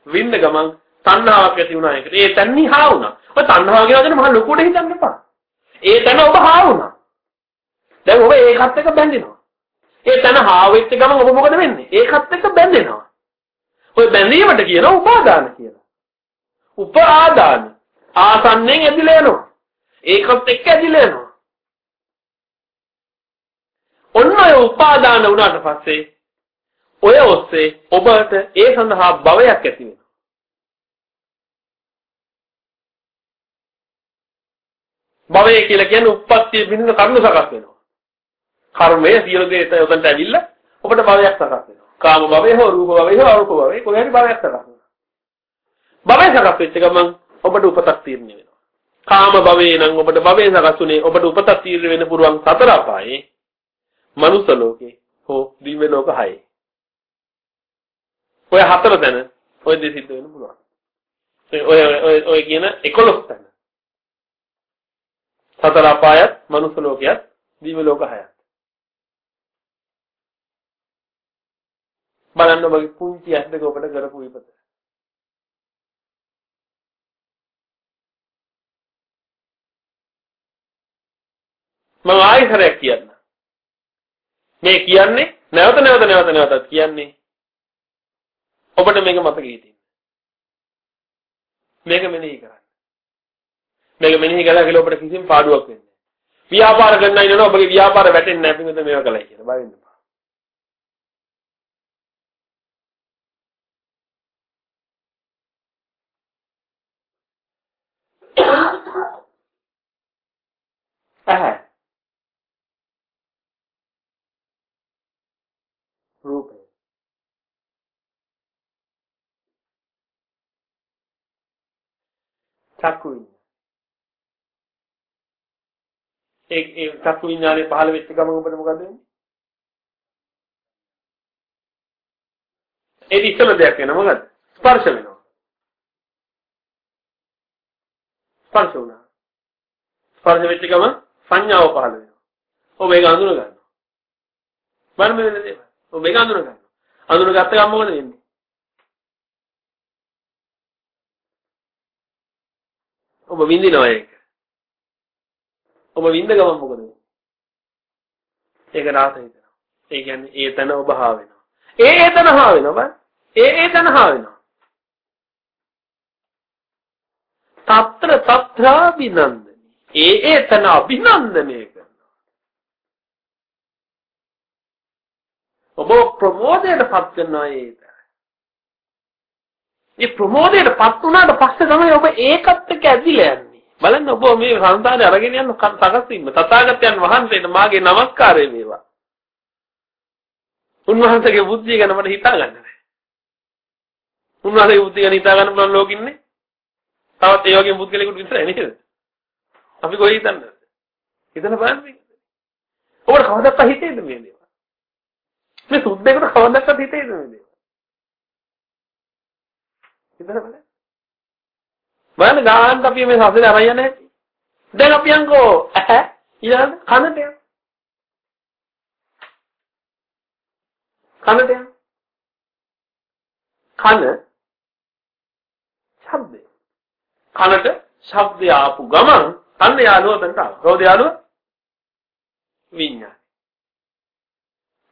A: වින්න ගමන් තණ්හාවක් ඇති වුණා ඒකට. ඒ තන්නේ හා වුණා. ඔය තණ්හාව කියන වචනේ මහා ලොකුට හිතන්න එපා. ඒ තන ඔබ හා වුණා. දැන් ඔබ ඒකත් එක්ක බැඳෙනවා. ඒ තන හා වෙච්ච ගමන් ඔබ මොකද වෙන්නේ? ඒකත් එක්ක බැඳෙනවා. ඔය බැඳීමට කියනවා උපාදාන කියලා. උපාදාන ආසන්නෙන් ඇදිලා යනවා. ඒකත් එක්ක ඇදිලා යනවා. ඔන්න ඔය උපාදාන වුණාට පස්සේ ඔය ඔස්සේ ඔබට ඒ සඳහා භවයක් ඇති වෙනවා. භවය කියලා කියන්නේ උප්පත්තිය බිඳින කරුණු සකස් වෙනවා. කර්මය සියලු දේ එතනට ඇවිල්ලා ඔබට භවයක් සකස් වෙනවා. කාම භවය හෝ රූප භවය හෝ අරූප භවය කොහේ හරි භවයක් සකස් වෙනවා. භවය සකස් වෙච්ච ගමන් ඔබට උපතක් තීරණය වෙනවා. කාම භවයේ නම් ඔබට භවය සකස් උනේ ඔබට උපතක් තීරණය වෙන්න පුරුවන් සතර අපායේ මනුස්ස ලෝකේ හෝ දිව්‍ය ලෝක හයේ. ඔය හතර තැන ඔය දෙ සිද්ධ වෙන්න පුළුවන්. ඔය ඔය ඔය කියන 11 තැන. සතර අපායත් මනුස්ස ලෝකයත් දිව්‍ය ලෝක හයත්. බලන්න ඔබගේ පුංචි ඇස් දෙක ඔබට කරපු විපත. මම ආයෙත් කියන්න. මේ කියන්නේ නැවත නැවත නැවත නැවතත් කියන්නේ ඔබට මේක මතකයේ තියෙන්න. මේක මෙනෙහි කරන්න. මේක මෙනෙහි කළා කියලා ඔබට කිසිම පාඩුවක් වෙන්නේ නැහැ. ව්‍යාපාර කරන්න ඉන්නවනේ ඔබගේ ව්‍යාපාර වැටෙන්නේ නැහැ පිටුද මේවා කළයි කියලා. බය වෙන්න එපා. ඇහැ රූපය චක්කු විඤ්ඤාණය ඒ ඒ චක්කු විඤ්ඤාණය පහළ වෙච්ච ගමන් ඔබට මොකද වෙන්නේ? ඒ ඉස්සල දෙයක් වෙනවා. මොකද? ස්පර්ශ වෙනවා. ස්පර්ශ වුණා. ස්පර්ශ වෙච්ච ගමන් සංඥාව පහළ වෙනවා. ඔබ ඒක අඳුන ගන්නවා මරණ වෙන දේ ඔබ ඒක අඳුන ගන්නවා අඳුන ගත්ත ගමන් මොකද වෙන්නේ? ඔබ විඳිනවා ඒක. ඔබ විඳ ගමන් මොකද වෙන්නේ? ඒක රාස හිතනවා. ඒ කියන්නේ ඒ තන ඔබ හා වෙනවා. ඒ ඒ තන හා වෙනවා බං. ඒ ඒ තන හා වෙනවා. తත්‍ර తත්‍රා විනන්දනි. ඒ ඒ තන අභිනන්දනය කරනවා. ඔබ ප්‍රමෝදයට පත් කරනවා ඒ තන. ප්‍රමෝදයට පත් වුණාට පස්සේ තමයි ඔබ ඒකත් එක්ක ඇදිලා යන්නේ. බලන්න ඔබ මේ සංසාරේ අරගෙන යන සකස් වීම තථාගතයන් වහන්සේට මාගේ নমස්කාරය වේවා. උන්වහන්සේගේ බුද්ධිය ගැන මට හිතා ගන්න බැහැ. උන්වහන්සේගේ බුද්ධිය ගැන හිතා ගන්න පුළුවන් ලෝකින්නේ. තවත් ඒ වගේ පුද්ගලයෙකුට විතරයි නේද? අපි කොහේ හිතන්නද? හිතන බලන්න මේක. ඔබට කවදාවත් හිතේද මේ දේවල්? මේ සුද්දෙකුට කවදාවත් හිතේද මේ දේවල්? හිතලා බලන්න. බලන්න ගානක් අපි මේ සසලේ අරන් යන්නේ නැති. දැන් අපි යන්කෝ ඇහැ ඊළඟ කනට යන. කනට යන. කන ශබ්දේ. කනට ශබ්දය ආපු ගමන් අන්න යාළුව තන්ට ආවා. කවුද යාළුව? විඤ්ඤාණය.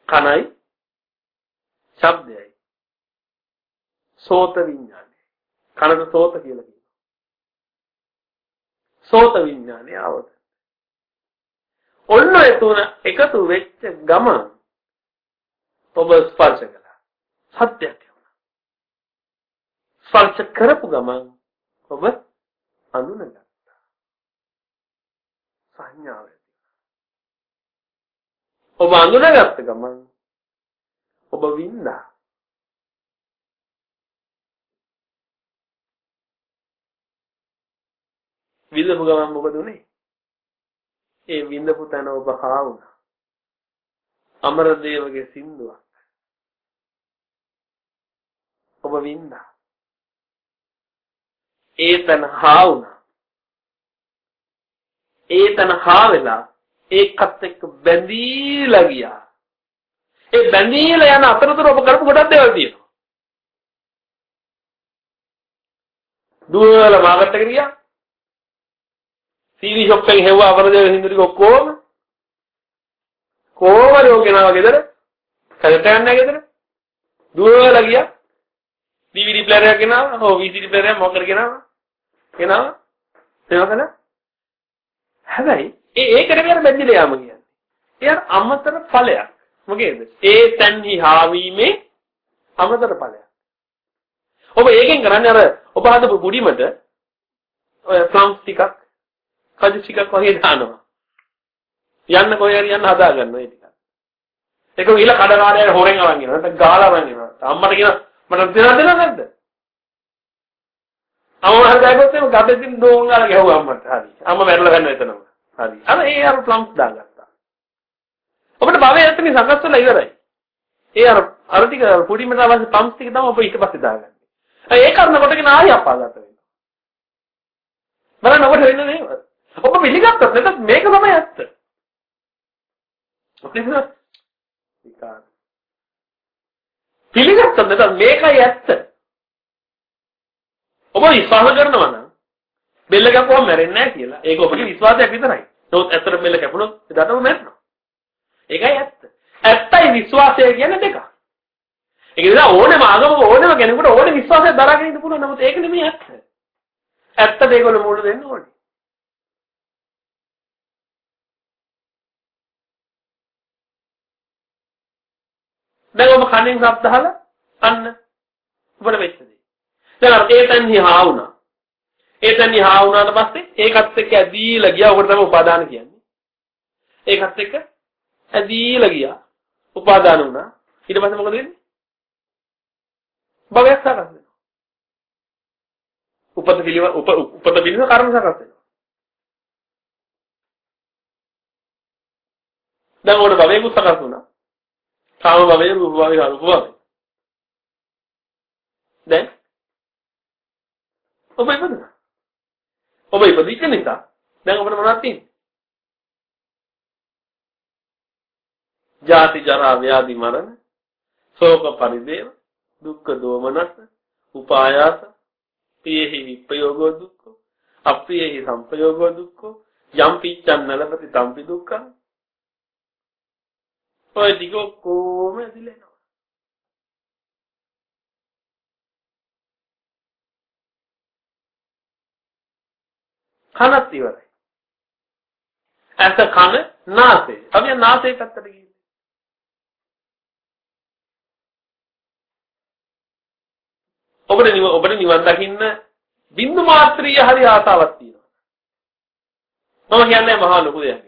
A: කනයි ශබ්දයයි. සෝත විඤ්ඤාණය. කනට සෝත කියලා කියනවා. සෝත විඥානය આવත. ඔන්න ඒ තුන එකතු වෙච්ච ගමන් ඔබ ස්පර්ශ කළා. සත්‍යයක් වුණා. ස්පර්ශ කරපු ගමන් ඔබ අඳුනගත්තා. සංඥාව ඔබ අඳුනගත්ත ගමන් ඔබ වින්දා. විඳපු ගමන් මොකද උනේ? ඒ විඳපු තැන ඔබ හා වුණා. අමරදේවගේ සින්දුවක්. ඔබ වින්දා. ඒ තැන හා වුණා. ඒ තැන හා වෙලා ඒකත් එක්ක බැඳීලා ගියා. ඒ බැඳීලා යන අතරතුර ඔබ කරපු ගොඩක් දේවල් තියෙනවා. දුවල මාකට් එකට ගියා. සීවි ෂොප් එකෙන් හෙව්වා අපරදේව හින්දු ටික ඔක්කොම. කොහමද ඔය ගෙනාවා ගෙදර? කඩට යන්නේ ගෙදර? දුවල ගියා. DVD ප්ලේයර් එකක් ගෙනාවා. ඔව් VCD ප්ලේයර් එක මොකද ගෙනාවා? ගෙනාවා. එනකල හැබැයි ඒ ඒකට කියන බැඳිලා යාම කියන්නේ. ඒ අමතර ඵලයක්. මොකේද? ඒ තන්හි හාවීමේ අමතර ඵලයක්. ඔබ ඒකෙන් කරන්නේ අර ඔබ හදපු පුඩිමට ඔය ෆ්ලම්ස් ටිකක් කජු ටිකක් වගේ දානවා. යන්න කොහේ හරි යන්න හදා ගන්නවා ඒ ටික. ඒක විල කඩකාරයන් හොරෙන් අරන් එනවා. නැත්නම් ගාලා අරන් එනවා. අම්මට කියන මට දෙනවා දෙනවා නැද්ද? අම්මා හදාගත්තොත් එම ගබෙන් දෝන් ගාලා ගැහුවා අම්මට. හරි. අම්මා මැරලා ගන්නවා එතනම. හරි. අර ඒ අර ප්ලම්ස් දාගත්තා. ඔබට භවය ඇත්තනේ සකස් වෙලා ඉවරයි. ඒ අර අර ටික පුඩිමට අවශ්‍ය ප්ලම්ස් ටික තමයි ඔබ ඊට පස්සේ දාගන්නේ. ඒ කරනකොටගෙන ආයෙ අපාගත වෙනවා. බලන්න ඔබට වෙන්නේ නේද? ඔබ පිළිගත්තත් නැත්නම් මේක තමයි ඇත්ත. ඔතන විකාර. පිළිගත්තත් නැත්නම් මේකයි ඇත්ත. ඔබ විශ්වාස කරනවා නම් බෙල්ල කැපුවම මැරෙන්නේ නැහැ කියලා. ඒක ඔබගේ විශ්වාසයක් විතරයි. නමුත් ඇත්තට බෙල්ල කැපුණොත් එදාටම මැරෙනවා. ඒකයි ඇත්ත. ඇත්තයි විශ්වාසය කියන්නේ දෙකක්. ඒක නිසා ඕනෑම ආගමක ඕනෑම කෙනෙකුට ඕනේ විශ්වාසයක් දරාගෙන ඉන්න පුළුවන්. නමුත් ඒක නෙමෙයි ඇත්ත. ඇත්තට ඒගොල්ලෝ මුල දෙන්න ඕනේ. දැන් ඔබ කණෙන් ශබ්ද අහලා අන්න ඔබට වෙච්ච දේ. දැන් අර ඒ තැන්හි හා වුණා. ඒ තැන්හි හා වුණාට පස්සේ ඒකත් එක්ක ඇදීලා ගියා. ඔකට තමයි උපාදාන කියන්නේ. ඒකත් එක්ක ඇදීලා ගියා. උපාදාන වුණා. ඊට පස්සේ මොකද වෙන්නේ? භවයක් සකස් වෙනවා. උපත පිළිව උපත පිළිව කර්ම සකස් වෙනවා. දැන් ඕන භවයක සකස් වුණා. කාම භවයේ රූප භවයේ අරූප භවයේ. දැන් ඔබ ඉපදුණා. ඔබ ඉපදිච්ච නිසා දැන් ඔබට මොනවද තියෙන්නේ? ජාති ජරා ව්‍යාධි මරණ ශෝක පරිදේව දුක්ඛ දෝමනස් උපායාස පියෙහි විපයෝගෝ දුක්ඛ අප්‍රියෙහි සංපයෝගෝ දුක්ඛ යම් පිච්ඡන් නලපති තම්පි දුක්ඛ ඔය ටික ඔක්කොම ඇදිලා එනවා. කනත් ඉවරයි. ඇස කන නාසය. අපි නාසය පැත්තට ගිහින්. ඔබට නිව ඔබට නිවන් දකින්න බින්දු මාත්‍රිය හරි ආසාවක් තියෙනවා. මම කියන්නේ මහා ලොකු දෙයක්.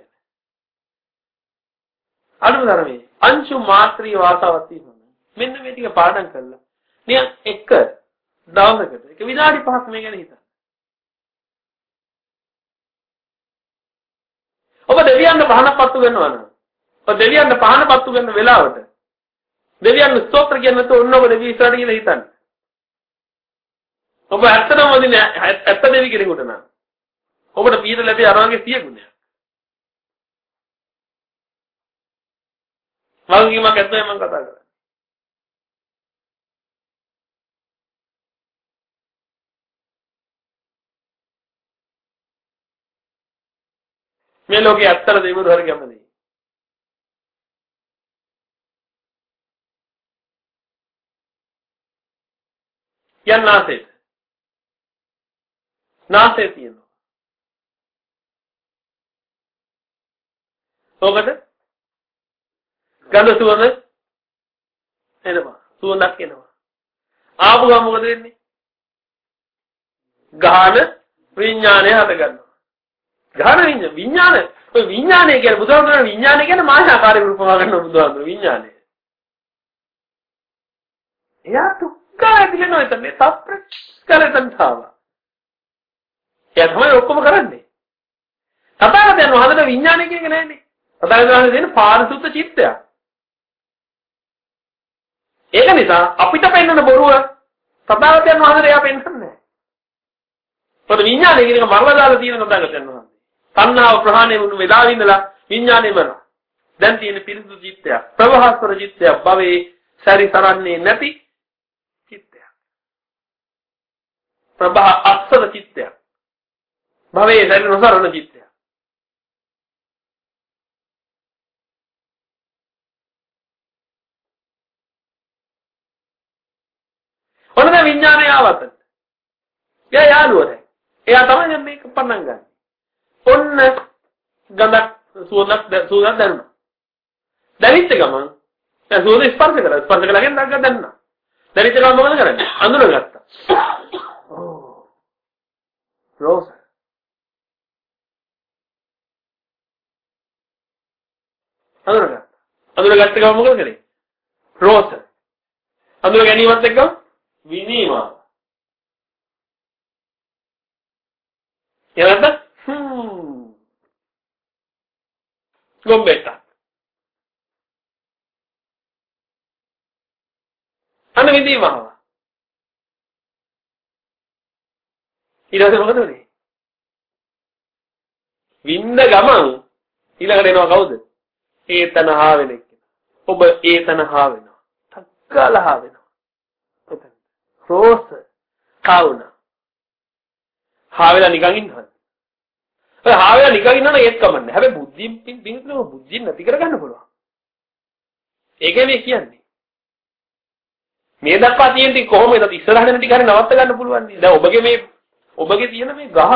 A: අඩුම තරමේ අංශු මාත්‍රී වාසාවක් තියෙනවා. මෙන්න මේ ටික පාඩම් කරලා නිකන් එක දවසකට එක විනාඩි 5ක් මේ ගැන හිතන්න. ඔබ දෙවියන්ට පහනක් පත්තු වෙනවා නම් ඔබ දෙවියන්ට පහන පත්තු වෙන වෙලාවට දෙවියන් ස්තෝත්‍ර කියන්නේ නැතුව ඔන්න ඔබ දෙවිය ඉස්සරහට කියලා හිතන්න. ඔබ ඇත්තටම වදින ඇත්ත දෙවි කෙනෙකුට නම් ඔබට පීඩ ලැබේ අර වගේ 100 ගුණයක්. වගකීමක් ඇත්තයි මම කතා කරන්නේ. මේ ලෝකේ ඇත්තට දෙවිවරු හරි කැමතියි. කියන්න නාසෙට. නාසය තියෙනවා. ඔකට ගඳ සුවඳ එනවා. සුවඳක් එනවා. ආපුවම මොකද වෙන්නේ? ගාන විඥානය හද ගන්නවා. ඝන විඥාන ඔය විඥානය කියන්නේ බුදුහාමුදුරනේ විඥානය කියන්නේ මායාකාරී රූපවා ගන්න බුදුහාමුදුර විඥානය. එයා තුක්කා දිලනෝ එතන තප්පකලතන් තාවා. එයා තමයි ඔක්කොම කරන්නේ. තථාගතයන් වහන්සේ විඥානය කියන එක නෑනේ. තථාගතයන් වහන්සේ දෙන පාරිසුද්ධ චිත්තයක්. ඒක නිසා අපිට පෙන්වන බොරුව තථාගතයන් වහන්සේ එයා පෙන්වන්නේ නැහැ. පොත විඥානය කියන එක මරලා දාලා තියෙන තථාගතයන් වහන්සේ. තණ්හාව ප්‍රහාණය වුණු වෙලාවෙ ඉඳලා විඥානය මරනවා. දැන් තියෙන පිරිසුදු චිත්තයක් ප්‍රවහස්වර චිත්තයක් භවයේ සැරි සරන්නේ නැති චිත්තයක්. ප්‍රභා අස්සර චිත්තයක්. භවයේ සැරි නොසරන චිත්තයක්. ඔන්න දැන් විඥානය ආවත. එයා යාළුවා දැන්. එයා තමයි මේක පන්නන් ගන්න. ඔන්න ගඳක් සුවඳක් සුවඳක් දැනුණා. දැනෙච්ච ගමන් දැන් සුවඳ ස්පර්ශ කරා. ස්පර්ශ කළාගෙන නැග්ග දැනුණා. දැනෙච්ච ගමන් මොකද කරන්නේ? අඳුරගත්තා. ඕ. රෝස. අඳුරගත්තා. අඳුරගත්ත ගමන් මොකද කරේ? රෝස. අඳුර ගැනීමත් එක්ක විනීම. එනද හ්ම්. ගොම්බෙට්ට අන්න විඳීම ආවා ඊට පස්සේ මොකද උනේ විඳ ගමන් ඊළඟට එනවා කවුද? ඒතන හා වෙන ඔබ ඒතන හා වෙනවා තක්කාල හා වෙනවා රෝස කවුනා. හාවෙලා නිකන් ඉන්නවද? ඔය හාවෙලා නිකන් ඉන්නවනේ ඒත් කමන්නේ. හැබැයි බුද්ධියෙන් පින්තුනම බුද්ධිය නැති කරගන්න පුළුවන්. ඒකයි මේ කියන්නේ. මේ දක්වා තියෙන ටික කොහොමද ඉස්සරහට යන ටික හරි නවත්ත ගන්න පුළුවන්. දැන් ඔබගේ මේ ඔබගේ තියෙන මේ ගහ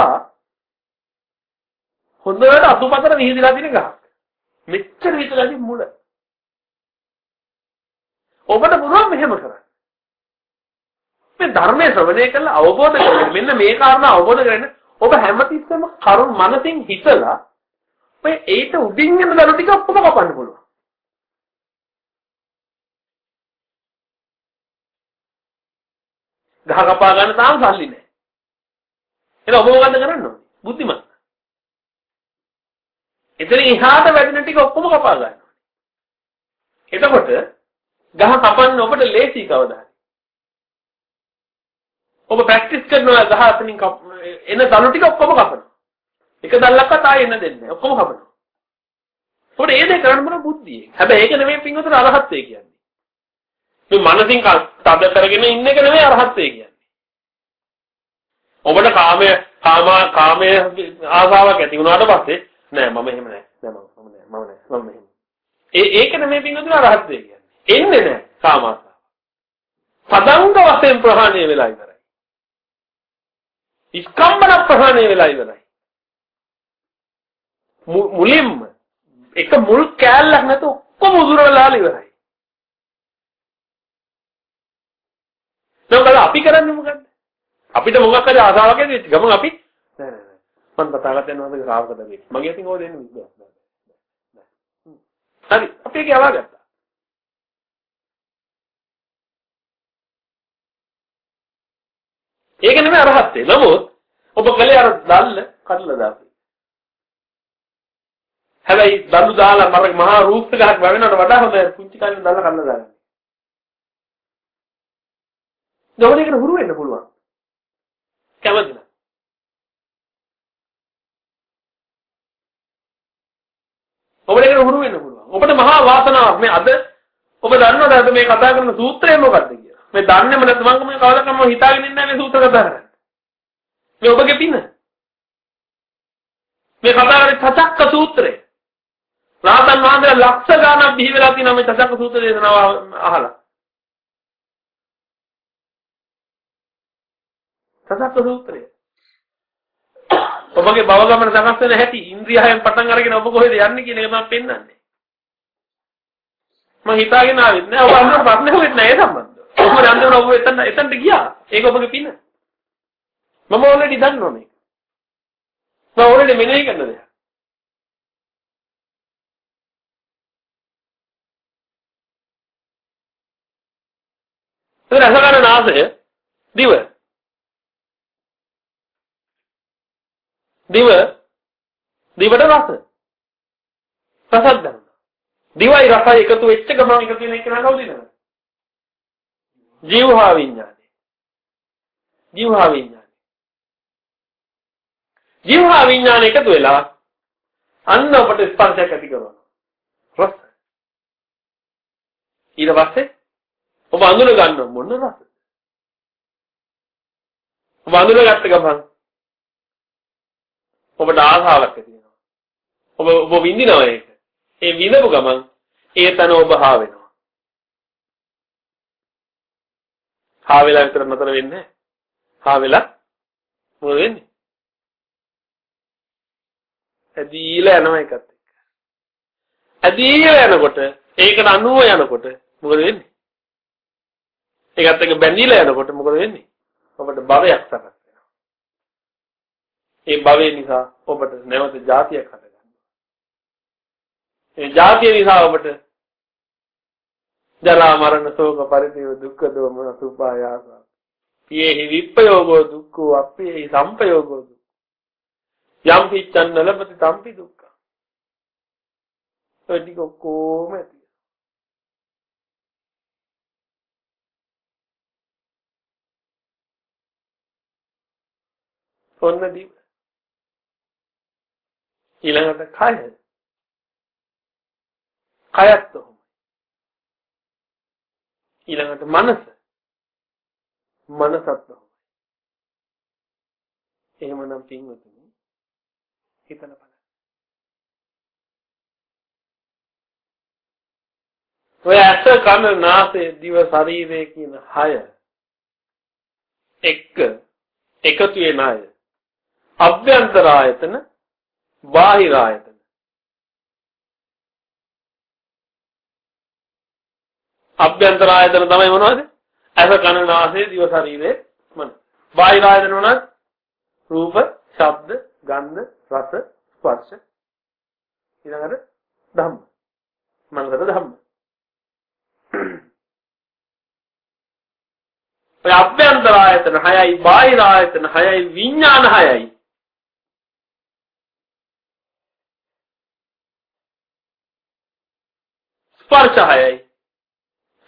A: හොඳට අතුපතර විහිදලා තියෙන ගහක්. මෙච්චර විතරයි මුල. ඔබට පුළුවන් මෙහෙම කරන්න. මේ ධර්මයේ ශ්‍රවණය කරලා අවබෝධ කරගන්න. මෙන්න මේ කාරණා අවබෝධ කරගන්න ඔබ හැමතිස්සෙම කරුණ මනසින් හිතලා ඔය ඒට උඩින් යන දරු ටික ඔක්කොම කපන්න පුළුවන්. ගහ කපා ගන්න තාම සල්ලි නැහැ. එහෙනම් ඔබ මොකද කරන්න ඕනේ? බුද්ධිමත්. එතන එහාට වැඩෙන ටික ඔක්කොම කපා ගන්න. එතකොට ගහ කපන්න ඔබට ලේසි කවදා ඔබ ප්‍රැක්ටිස් කරනවා ගහ අතනින් එන දළු ටික ඔක්කොම කපනවා. එක දැල්ලක්වත් ආයෙ එන්න දෙන්නේ නැහැ. ඔක්කොම කපනවා. ඒකට ඒ දේ කරන්න බන බුද්ධිය. හැබැයි ඒක නෙමෙයි පින්වතුන් අරහත්ත්වය කියන්නේ. මේ මනසින් තද කරගෙන ඉන්න එක නෙමෙයි අරහත්ත්වය කියන්නේ. ඔබට කාමය කාම කාමය ආසාවක් ඇති වුණාට පස්සේ නෑ මම එහෙම නෑ. නෑ මම නෑ මම නෑ මම එහෙම. ඒ ඒක නෙමෙයි පින්වතුන් අරහත්ත්වය කියන්නේ. එන්නේ නෑ කාම ආසාව. පදංග වශයෙන් ප්‍රහාණය වෙලා ඉවරයි. ස්කම්බන ප්‍රහාණය වෙලා ඉවරයි. මුලින්ම එක මුල් කෑල්ලක් නැතුව ඔක්කොම උදුරලා ඉවරයි. නේද අපි කරන්නේ මොකද්ද? අපිට මොකක් හරි ආසාවක් ඇති වෙච්ච ගමන් අපි නෑ නෑ නෑ මම කතා කරන්නේ නැවත ශ්‍රාවකද වෙන්නේ. මගේ අතින් ඕක දෙන්න විදියක් නෑ. හරි අපි ඒක යවාගත්තා. ඒක නෙමෙයි අරහත්ත්වේ. නමුත් ඔබ කලේ අර දැල්ල කඩලා දාපේ. හැබැයි දඬු දාලා මර මහා රූප ගහක් වැවෙනවට වඩා හොඳ පුංචි කලින් දැල්ල කඩලා දාගන්න. දවලේකට හුරු වෙන්න පුළුවන්. කැමතිද? ඔබට ඒකට හුරු වෙන්න පුළුවන්. ඔබට මහා වාසනාවක් මේ අද ඔබ දන්නවද මේ කතා කරන සූත්‍රය මොකක්ද කියලා? මේ දන්නේම නැත්නම් මම මේ කවදාකම හිතාගෙන ඉන්නේ නැහැ මේ සූත්‍ර කතා කරන්නේ. මේ ඔබගේ පින. මේ කතා කරේ තචක්ක සූත්‍රය. රාතන් වහන්සේ ලක්ෂ ගණන් බිහි වෙලා තියෙනවා මේ තචක්ක සූත්‍ර දේශනාව අහලා. තචක්ක සූත්‍රය. ඔබගේ භව ගමන සකස් වෙන හැටි ඉන්ද්‍රියයන් පටන් අරගෙන ඔබ කොහෙද යන්නේ කියන එක මම පෙන්වන්නේ. මම හිතාගෙන ආවෙත් නෑ ඔබ අnder ප්‍රශ්න හොෙත් නෑ ඒ සම්බන්ධව. ඔබ රන්දන ඔබ එතන එතනට ගියා. ඒක ඔබගේ පින. මම ඔල්රෙඩි දන්නවා මේක. මම ඕනේ මෙනෙහි කරන දෙයක්. ඒක රස ගන්න නාසය දිව දිව දිවට රස රසක් ගන්න දිවයි රසයි එකතු වෙච්ච ගමන් එකතු වෙන එක නේද කවුද නේද ජීවහා විඥානේ ජීවහා විඥානේ ජීවහා විඥානේ එකතු වෙලා අන්න ඔබට ස්පර්ශයක් ඇති කරනවා රස ඊට පස්සේ ඔබ අඳුන ගන්න මොන රස ඔබ අඳුනගත්ත ගමන් ඔබට ආසාවක් ඇති වෙනවා ඔබ ඔබ විඳිනවා ඒක ඒ විඳපු ගමන් ඒ තන ඔබ හා වෙනවා හා වෙලා විතර නතර වෙන්නේ හා වෙලා මොකද වෙන්නේ ඇදීලා යනවා එකත් එක්ක ඇදීලා යනකොට ඒකට අනුව යනකොට මොකද වෙන්නේ ඒකත් එක්ක බැඳීලා යනකොට මොකද වෙන්නේ? ඔබට භවයක් සකස් වෙනවා. ඒ භවය නිසා ඔබට නැවත જાතියක් හටගන්නවා. ඒ જાතිය නිසා ඔබට ජරා මරණ ශෝක පරිදේව දුක්ඛ දෝමන සුපායාස. පියේහි විප්පයෝගෝ දුක්ඛෝ අප්පේහි සම්පයෝගෝ දුක්ඛ. යම් පිච්ඡන්න ලබති තම්පි දුක්ඛ. ඒ ටික කොහොම ඇති ඔන්න දිව. ඊළඟට කය. කයත් උහුම. ඊළඟට මනස. මනසත් උහුම. එහෙමනම් පින්වතුනි හිතන බලන්න. ඔය ඇස කන නාසය දිව ශරීරය කියන හය එක්ක එකතු වෙන අය අභ්‍යන්තර ආයතන බාහිර ආයතන අභ්‍යන්තර ආයතන තමයි මොනවද? ඇස කන නාසය දිව ශරීරය මන. බාහිර ආයතන මොනවද? රූප, ශබ්ද, ගන්ධ, රස, ස්පර්ශ. ඊළඟට ධම්ම. මනසට ධම්ම. ඔය අභ්‍යන්තර ආයතන 6යි බාහිර ආයතන 6යි විඥාන 6යි ස්පර්ශ හයයි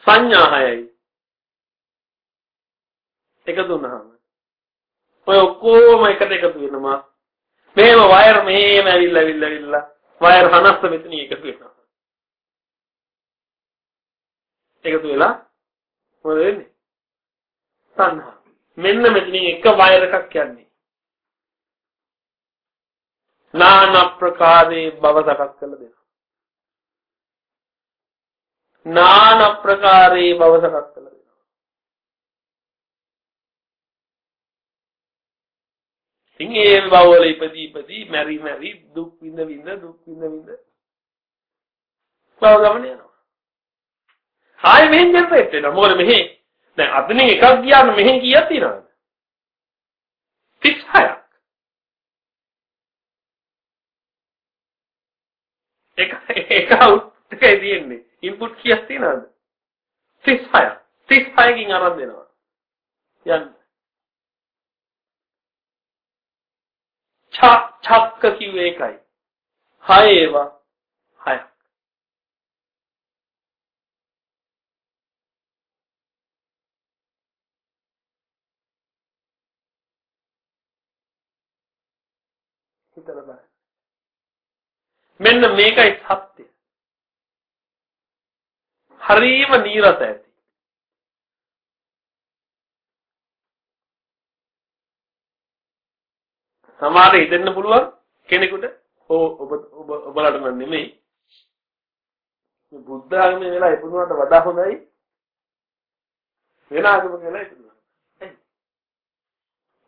A: සංඥා හයයි එකතු වුණාම. ඔය ඔක්කොම එකට එකතු වෙනවා. මෙහෙම වයර් මෙහෙම ඇවිල්ලා ඇවිල්ලා ඇවිල්ලා වයර් හනස්ස මෙතන එකතු වෙනවා. එකතු වෙලා මොකද වෙන්නේ? තණ්හා. මෙන්න මෙතනින් එක වයර් එකක් යන්නේ. නාන ප්‍රකාරේ භව සකස් කළ දෙනවා. නාන ප්‍රකාරේ භව සකස් කළ දෙනවා. ඉතින් ඒ භවවල ඉපදී ඉපදී මැරි මැරි දුක් විඳ විඳ දුක් විඳ විඳ භව ගමන යනවා. ආයෙ මෙහෙන් ජෙනරේට් වෙනවා. මොකද මෙහෙ දැන් අතනින් එකක් ගියාම මෙහෙන් කීයක් තියෙනවද? 36ක්. එක එක අවුට් එකයි තියෙන්නේ. ඉන්පුට් කීයක් තියෙනවද? 36ක්. 36කින් අරන් දෙනවා. යන්න. ඡක් ඡක්ක කිව්වේ ඒකයි. හය ඒවා හයක්. හිතලා බලන්න. මෙන්න මේකයි සත්‍ය. හරීම නීරස ඇති. සමහරට හිතෙන්න පුළුවන් කෙනෙකුට ඔබ ඔබ ඔබලට නම් නෙමෙයි බුද්ධ ආගමේ වෙලා ඉපදුනට වඩා හොඳයි වෙන ආගමක වෙලා ඉපදුනා.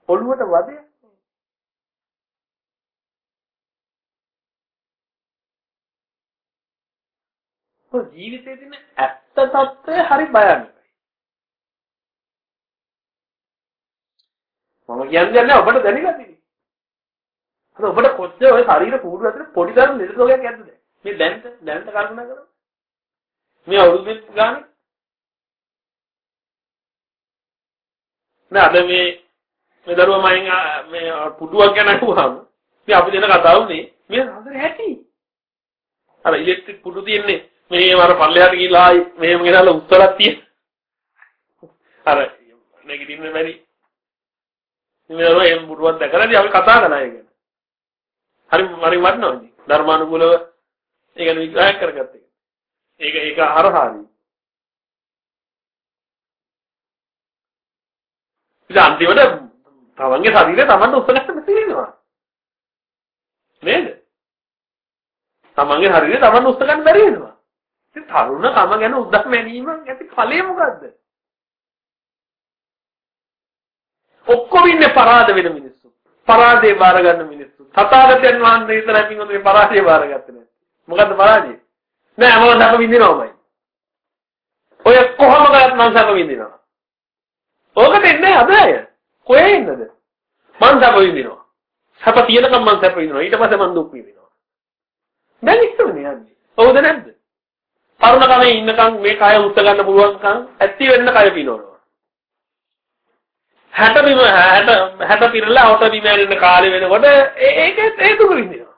A: ඔළුවට මොකද ජීවිතයේ තියෙන ඇත්ත తত্ত্বය හරි භයානකයි. මම කියන්නේ නැහැ ඔබට දැනিলা තියෙන්නේ. අර ඔබට කොච්චර ඔය ශරීර කූඩු ඇතුලේ පොඩි දරු නිරෝගයක් ඇද්ද දැන්? මේ දැනට දැනට කල්පනා කරලා මේ අවුරුද්දේ ගානේ නෑ අද මේ මේ දරුවා මයින් මේ පුඩුවක් ගැන අහුවාම ඉතින් අපි දෙන කතාවුනේ මේ හතර හැටි අර ඉලෙක්ට්‍රික් පුඩු තියෙන්නේ මේ අර පල්ලෙහාට ගිහලා මෙහෙම ගෙනල්ලා උත්තරක් තියෙන අර නැගිටින්න බැරි මේ දරුවා එම් පුඩුවක් දැකලාදී අපි කතා කරනවා ඒක හරි හරි වටනවා ඉතින් ධර්මානුකූලව ඒ ගැන විග්‍රහ කරගත්ත එක. ඒක ඒක අරහාරි. ඉතින් අන්තිමට තමන්ගේ ශරීරය තමන්ට උස්සගන්න තියෙනවා. නේද? තමන්ගේ ශරීරය තමන්ට උස්ස ගන්න බැරි වෙනවා. ඉතින් තරුණ කම ගැන උද්දක් මැනීම ඇති ඵලය මොකද්ද? ඔක්කොම ඉන්නේ පරාද වෙන මිනිස්සු. පරාදේ බාර ගන්න මිනිස්සු. තථාගතයන් වහන්සේ විතරයි පින්වතුනි පරාදේ බාරගත්තේ නැහැ. මොකද්ද පරාදේ? නෑ මම සැප විඳිනවමයි. ඔය කොහොම කරත් මම සැප විඳිනවා. ඕකට එන්නේ අද අය. කොහේ ඉන්නද? මං සැප විඳිනවා. සැප තියෙනකම් මං සැප විඳිනවා. ඊට පස්සේ මං දුක් විඳිනවා. දැන් ඉස්සරනේ යන්නේ. හවුද නැද්ද? තරුණ කමේ ඉන්නකම් මේ කය උත්ත ගන්න පුළුවන්කම් ඇති වෙන්න කය පිනවනවා. 60 බිම 60 60 පිරලා අවත බිම ඇරෙන්න කාලේ වෙනකොට ඒක ඒ දුක විඳිනවා.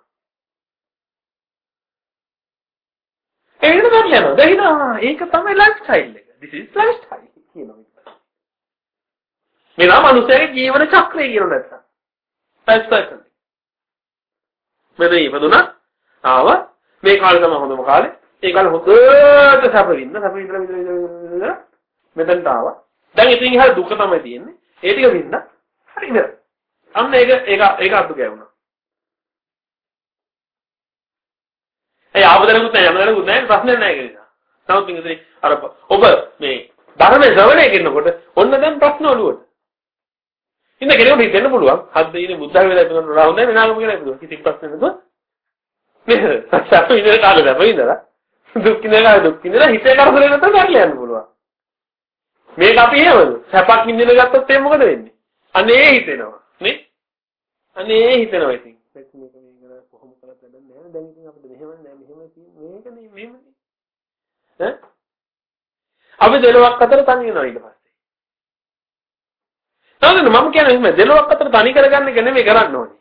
A: ඒක නේද යනවා. දැන් ඒක තමයි ලයිෆ් ස්ටයිල් එක. this is life style කියනවා. මේ නම් අනුසයගේ ජීවන චක්‍රය කියන නැත්තම්. Lifestyle. මෙතන ඉපදුනා ආව මේ කාලේ තමයි හොඳම කාලේ. ඒ කාලේ හොඳට සැප විඳ සැප විඳලා විඳලා මෙතනට ආවා. දැන් ඉතින් ඉහළ දුක තමයි තියෙන්නේ. ඒ ටික වින්න හරි ඉවරයි. අන්න ඒක ඒක ඒක අද්දු ගෑවුණා. ඒ ආවදලකුත් නැහැ යමදලකුත් නැහැ ප්‍රශ්නයක් නැහැ ඒක නිසා. නමුත් ඉතින් අර ඔබ මේ ධර්මයේ ශ්‍රවණය කරනකොට ඔන්න දැන් ප්‍රශ්න ඔළුවට. ඉන්න කෙනෙකුට හිතෙන්න පුළුවන් හද්ද ඉන්නේ බුද්ධ වේලා ඉන්නකොට රා හොඳයි වෙනාගම කියලා පුළුවන්. කිසි ප්‍රශ්නයක් නේද? නේද? සත්‍ය ඉන්නේ කාලේ දැන් ඉඳලා දුක් ඉඳලා දුක් ඉඳලා හිතේ කරදරේ නැත්නම් කරලා යන්න පුළුවන්. මේක අපි එහෙමද? සැපක් විඳින ගත්තොත් එහෙනම් මොකද වෙන්නේ? අනේ හිතෙනවා. නේ? අනේ හිතෙනවා ඉතින්. මේක මේක මේක කොහොම කරත් වැඩක් නැහැ. දැන් ඉතින් අපිට මෙහෙම නෑ මෙහෙම මේකනේ මෙහෙමනේ. ඈ? අපි දෙලොවක් අතර තනි වෙනවා ඊට පස්සේ. නේද මම කියන්නේ එහෙම දෙලොවක් අතර තනි කරගන්න එක නෙමෙයි කරන්න ඕනේ.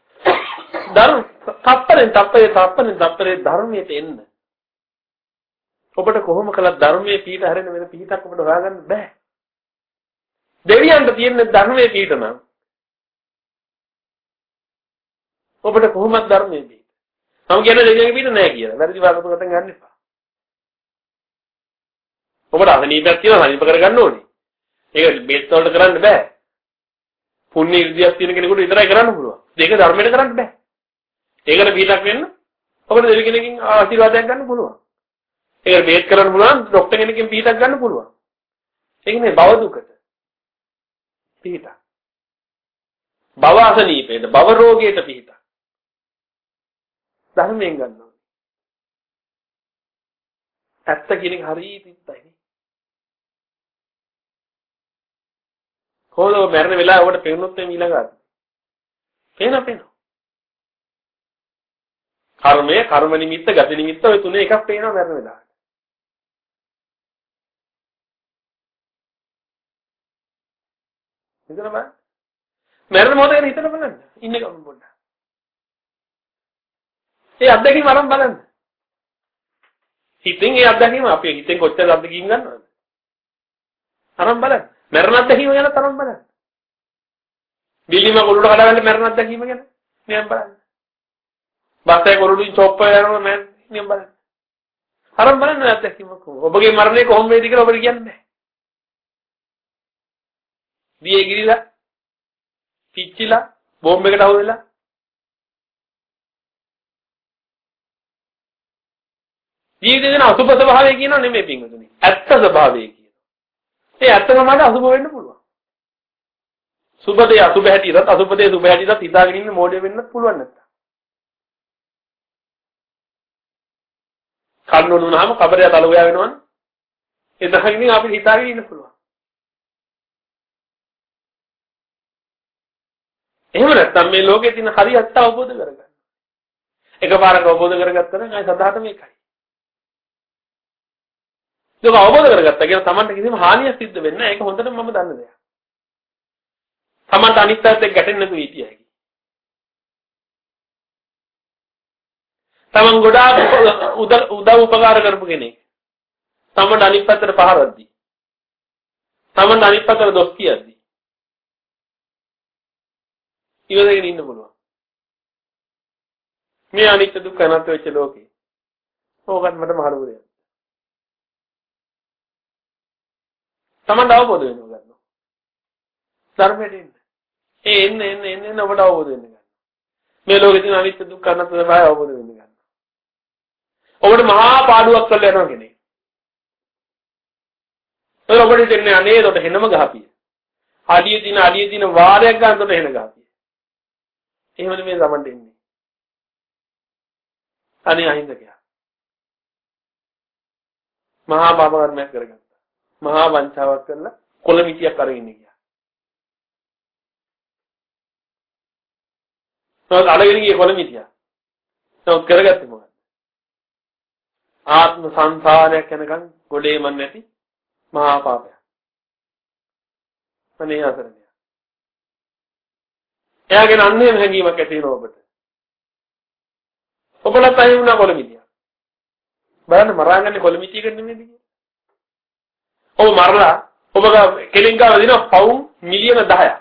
A: ධර්ම තප්පරෙන් තප්පරේ තප්පරෙන් තප්පරේ ධර්මයට එන්න. ඔබට කොහොම කළත් ධර්මයේ පීඩ හැරෙන වෙන පිහිටක් ඔබට හොයාගන්න බෑ. දෙවියන්ට තියෙන ධර්මයේ පිට නම් ඔබට කොහොමද ධර්මයේ පිට? මම කියන්නේ දෙවියන්ගේ පිට නෑ කියලා. වැරදි වාදපකටන් ගන්න එපා. ඔබට අසනීපයක් තියෙනවා සනීප කරගන්න ඕනේ. ඒක බේත් වලට කරන්න බෑ. පුණ්‍ය ඉර්ධියක් තියෙන කෙනෙකුට විතරයි කරන්න පුළුවන්. ඒක ධර්මයට කරන්න බෑ. ඒකට පිටක් වෙන්න ඔබට දෙවි කෙනකින් ආශිර්වාදයක් ගන්න පුළුවන්. ඒකට බේත් කරන්න පුළුවන් ડોක්ටර් කෙනකින් පිටක් ගන්න පුළුවන්. ඒක නේ භව දුකට. පිහිටක්. භව අසනීපේද භව රෝගයට පිහිටක්. ධර්මයෙන් ගන්නවා. ඇත්ත කියන එක හරිය පිටයි. කොහොමද මරණ වෙලාව ඔබට පේනොත් මේ ඊළඟට. පේන පේන. කර්මය, කර්ම නිමිත්ත, ගති නිමිත්ත ඔය තුනේ එකක් පේනවා මරණ වෙලාවට. හිතන බලන්න. මරණ මොහොත ගැන හිතන බලන්න. ඉන්න ගමන් පොඩ්ඩක්. ඒ අත්දැකීම අරන් බලන්න. හිතෙන් ඒ අත්දැකීම අපි හිතෙන් කොච්චර අත්දැකීම් ගන්නවද? අරන් බලන්න. මරණ අත්දැකීම ගැන තරම් බලන්න. බිලිම කොළුට කඩාගන්න මරණ අත්දැකීම ගැන නියම් බලන්න. බස්සේ කොළුටින් චොප්ප යනවා මම නියම් බලන්න. අරන් බලන්න අත්දැකීම කොහොමද? ඔබගේ මරණය කොහොම වේද කියලා ඔබට කියන්නේ නැහැ. දියේ ගිරිලා පිච්චිලා බෝම්බ එකට අහු වෙලා ජීවිතේ දෙන අසුබ ස්වභාවය කියනවා නෙමෙයි පින්වතුනි. ඇත්ත ස්වභාවය කියනවා. ඒ ඇත්ත ප්‍රමාණය අසුබ වෙන්න පුළුවන්. සුබදේ අසුබ හැටියට අසුබදේ සුබ හැටියට හිතාගෙන ඉන්න මොඩේ වෙන්න පුළුවන් නැත්තම්. කන්න උනුනහම කබරය තලුවා වෙනවනේ. ඒ දහකින් අපි හිතාගෙන ඉන්න පුළුවන්. එහෙම නැත්නම් මේ ලෝකේ තියෙන හරි ඇත්ත අවබෝධ කරගන්න. එකපාරක අවබෝධ කරගත්තා නම් ආයි සදාට මේකයි. ඒක අවබෝධ කරගත්තා කියලා Tamanට කිසිම හානියක් සිද්ධ වෙන්නේ නැහැ. ඒක හොඳටම මම දන්න දෙයක්. Tamanට අනිත් පැත්තට ගැටෙන්න නැතුව හිටියයි. Taman ගොඩාක් උදව් උපකාර කරපු කෙනෙක්. Taman අනිත් පැත්තට පහරක් දී. Taman අනිත් පැත්තට දොස් කියද්දි. ඉවදගෙන ඉන්න පුළුවන්. මේ අනිත්‍ය දුක්ඛ අනාත්ම වෙච්ච ලෝකේ. ඕකත් මට මහලු දෙයක්. Taman අවබෝධ වෙනවා ගන්නවා. ධර්මයට එන්න. ඒ එන්න එන්න එන්න එන්න ඔබට අවබෝධ වෙන්න ගන්නවා. මේ ලෝකේ තියෙන අනිත්‍ය දුක්ඛ අනාත්ම ස්වභාවය අවබෝධ වෙන්න ගන්නවා. ඔබට මහා පාඩුවක් කරලා යනවා කෙනෙක්. ඒක ඔබට දෙන්නේ අනේ උඩ හෙනම ගහපිය. අඩිය දින අඩිය දින වාරයක් ගන්න උඩ හෙන ගහපිය. එහෙමද මේ සමන් දෙන්නේ. අනේ අහිංසකයා. මහා පාප කර්මයක් කරගත්තා. මහා වංචාවක් කරලා කොළමිටියක් අරගෙන ගියා. තවත් අරගෙන ගියේ කොළමිටිය. තවත් කරගත්තේ මොකද? ආත්ම සංසාරයක් යනකම් ගොඩේම නැති මහා පාපයක්. අනේ අසරණය. එයාගෙන අන්නේම හැඟීමක් ඇති වෙනවා ඔබට. ඔබලත් අය වුණා කොළමිටිය. බලන්න මරාගන්නේ කොළමිටියකට නෙමෙයිද කියලා. ඔබ මරලා ඔබ කෙලින් ගාව දෙනවා පවුම් මිලියන 10ක්.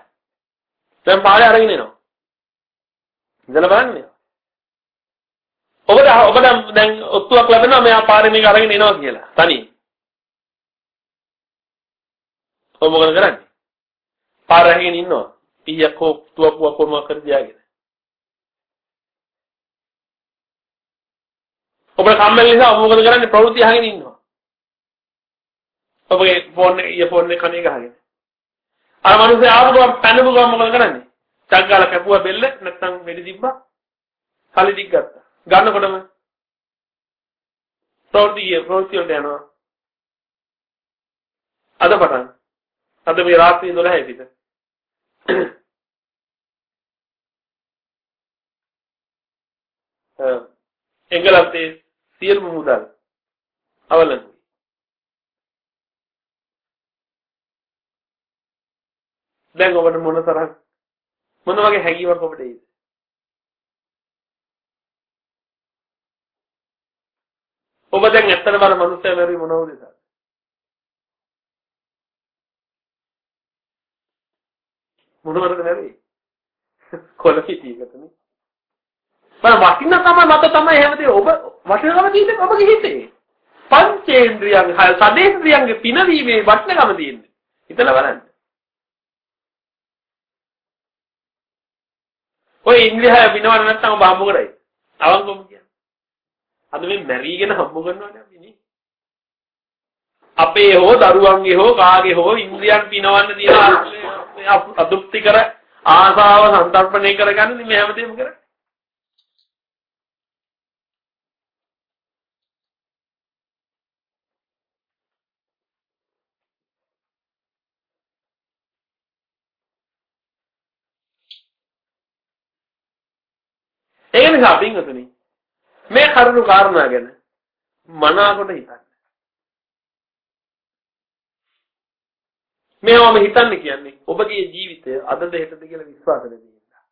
A: දැන් පාරේ අරගෙන එනවා. ඉඳලා බලන්න. ඔබට ඔබට දැන් ඔත්තුවක් ලැබෙනවා මෙයා පාරේ මේක අරගෙන එනවා කියලා. තනියෙන්. ඔබ මොකද කරන්නේ? පාර ඇහිගෙන ඉන්නවා. පීයක් හෝ තුවක්කුවක් කොම කර දියාගෙන. ඔබට කම්මැලි නිසා ඔබ මොකද කරන්නේ? ප්‍රවෘත්ති අහගෙන ඉන්නවා. ඔබගේ ෆෝන් එක ඉයර්ෆෝන් එක කනේ ගහගෙන. අර මිනිස්සේ ආපු ගමන් පැනපු ගමන් මොකද කරන්නේ? චක් ගාලා කැපුවා බෙල්ල නැත්තම් වෙඩි තිබ්බා. කලි දික් ගත්තා. ගන්නකොටම ප්‍රවෘත්ති ප්‍රවෘත්ති වලට යනවා. අද පටන් අද මේ රාත්‍රී 12 පිට Uh, එංගලන්තයේ සියලුම මුදල් අවලංගුයි. දැන් ඔබට මොන තරම් මොන වගේ හැඟීමක් ඔබට එයිද? ඔබ දැන් ඇත්තටම අර මනුස්සයා මැරුවේ මොනවද නිසා? මොනවද මැරුවේ? කොළ පිටියකටනේ. මම වටිනකම මත තමයි හැමදේ ඔබ වටිනකම තියෙන්නේ ඔබගේ හිතේ. පංචේන්ද්‍රියන් හය සදේන්ද්‍රියන්ගේ පිනවීමේ වටිනකම තියෙන්නේ. හිතලා බලන්න. ඔය ඉන්ද්‍රියය විනවන්න නැත්නම් ඔබ හම්බ කරයි. අවංකවම කියන්නේ. අද මේ මැරීගෙන හම්බ කරනවානේ අපි නේ. අපේ හෝ දරුවන්ගේ හෝ කාගේ හෝ ඉන්ද්‍රියන් පිනවන්න තියෙන අදුක්ති කර ආසාව සන්තරපණය කරගන්න මේ හැමදේම කරන්නේ. ඒ නිසා පින්වතුනි මේ කරුණු කාරණා ගැන මනාකොට හිතන්න. මේවම හිතන්න කියන්නේ ඔබගේ ජීවිතය අදද හෙටද කියලා විශ්වාස නැති නිසා.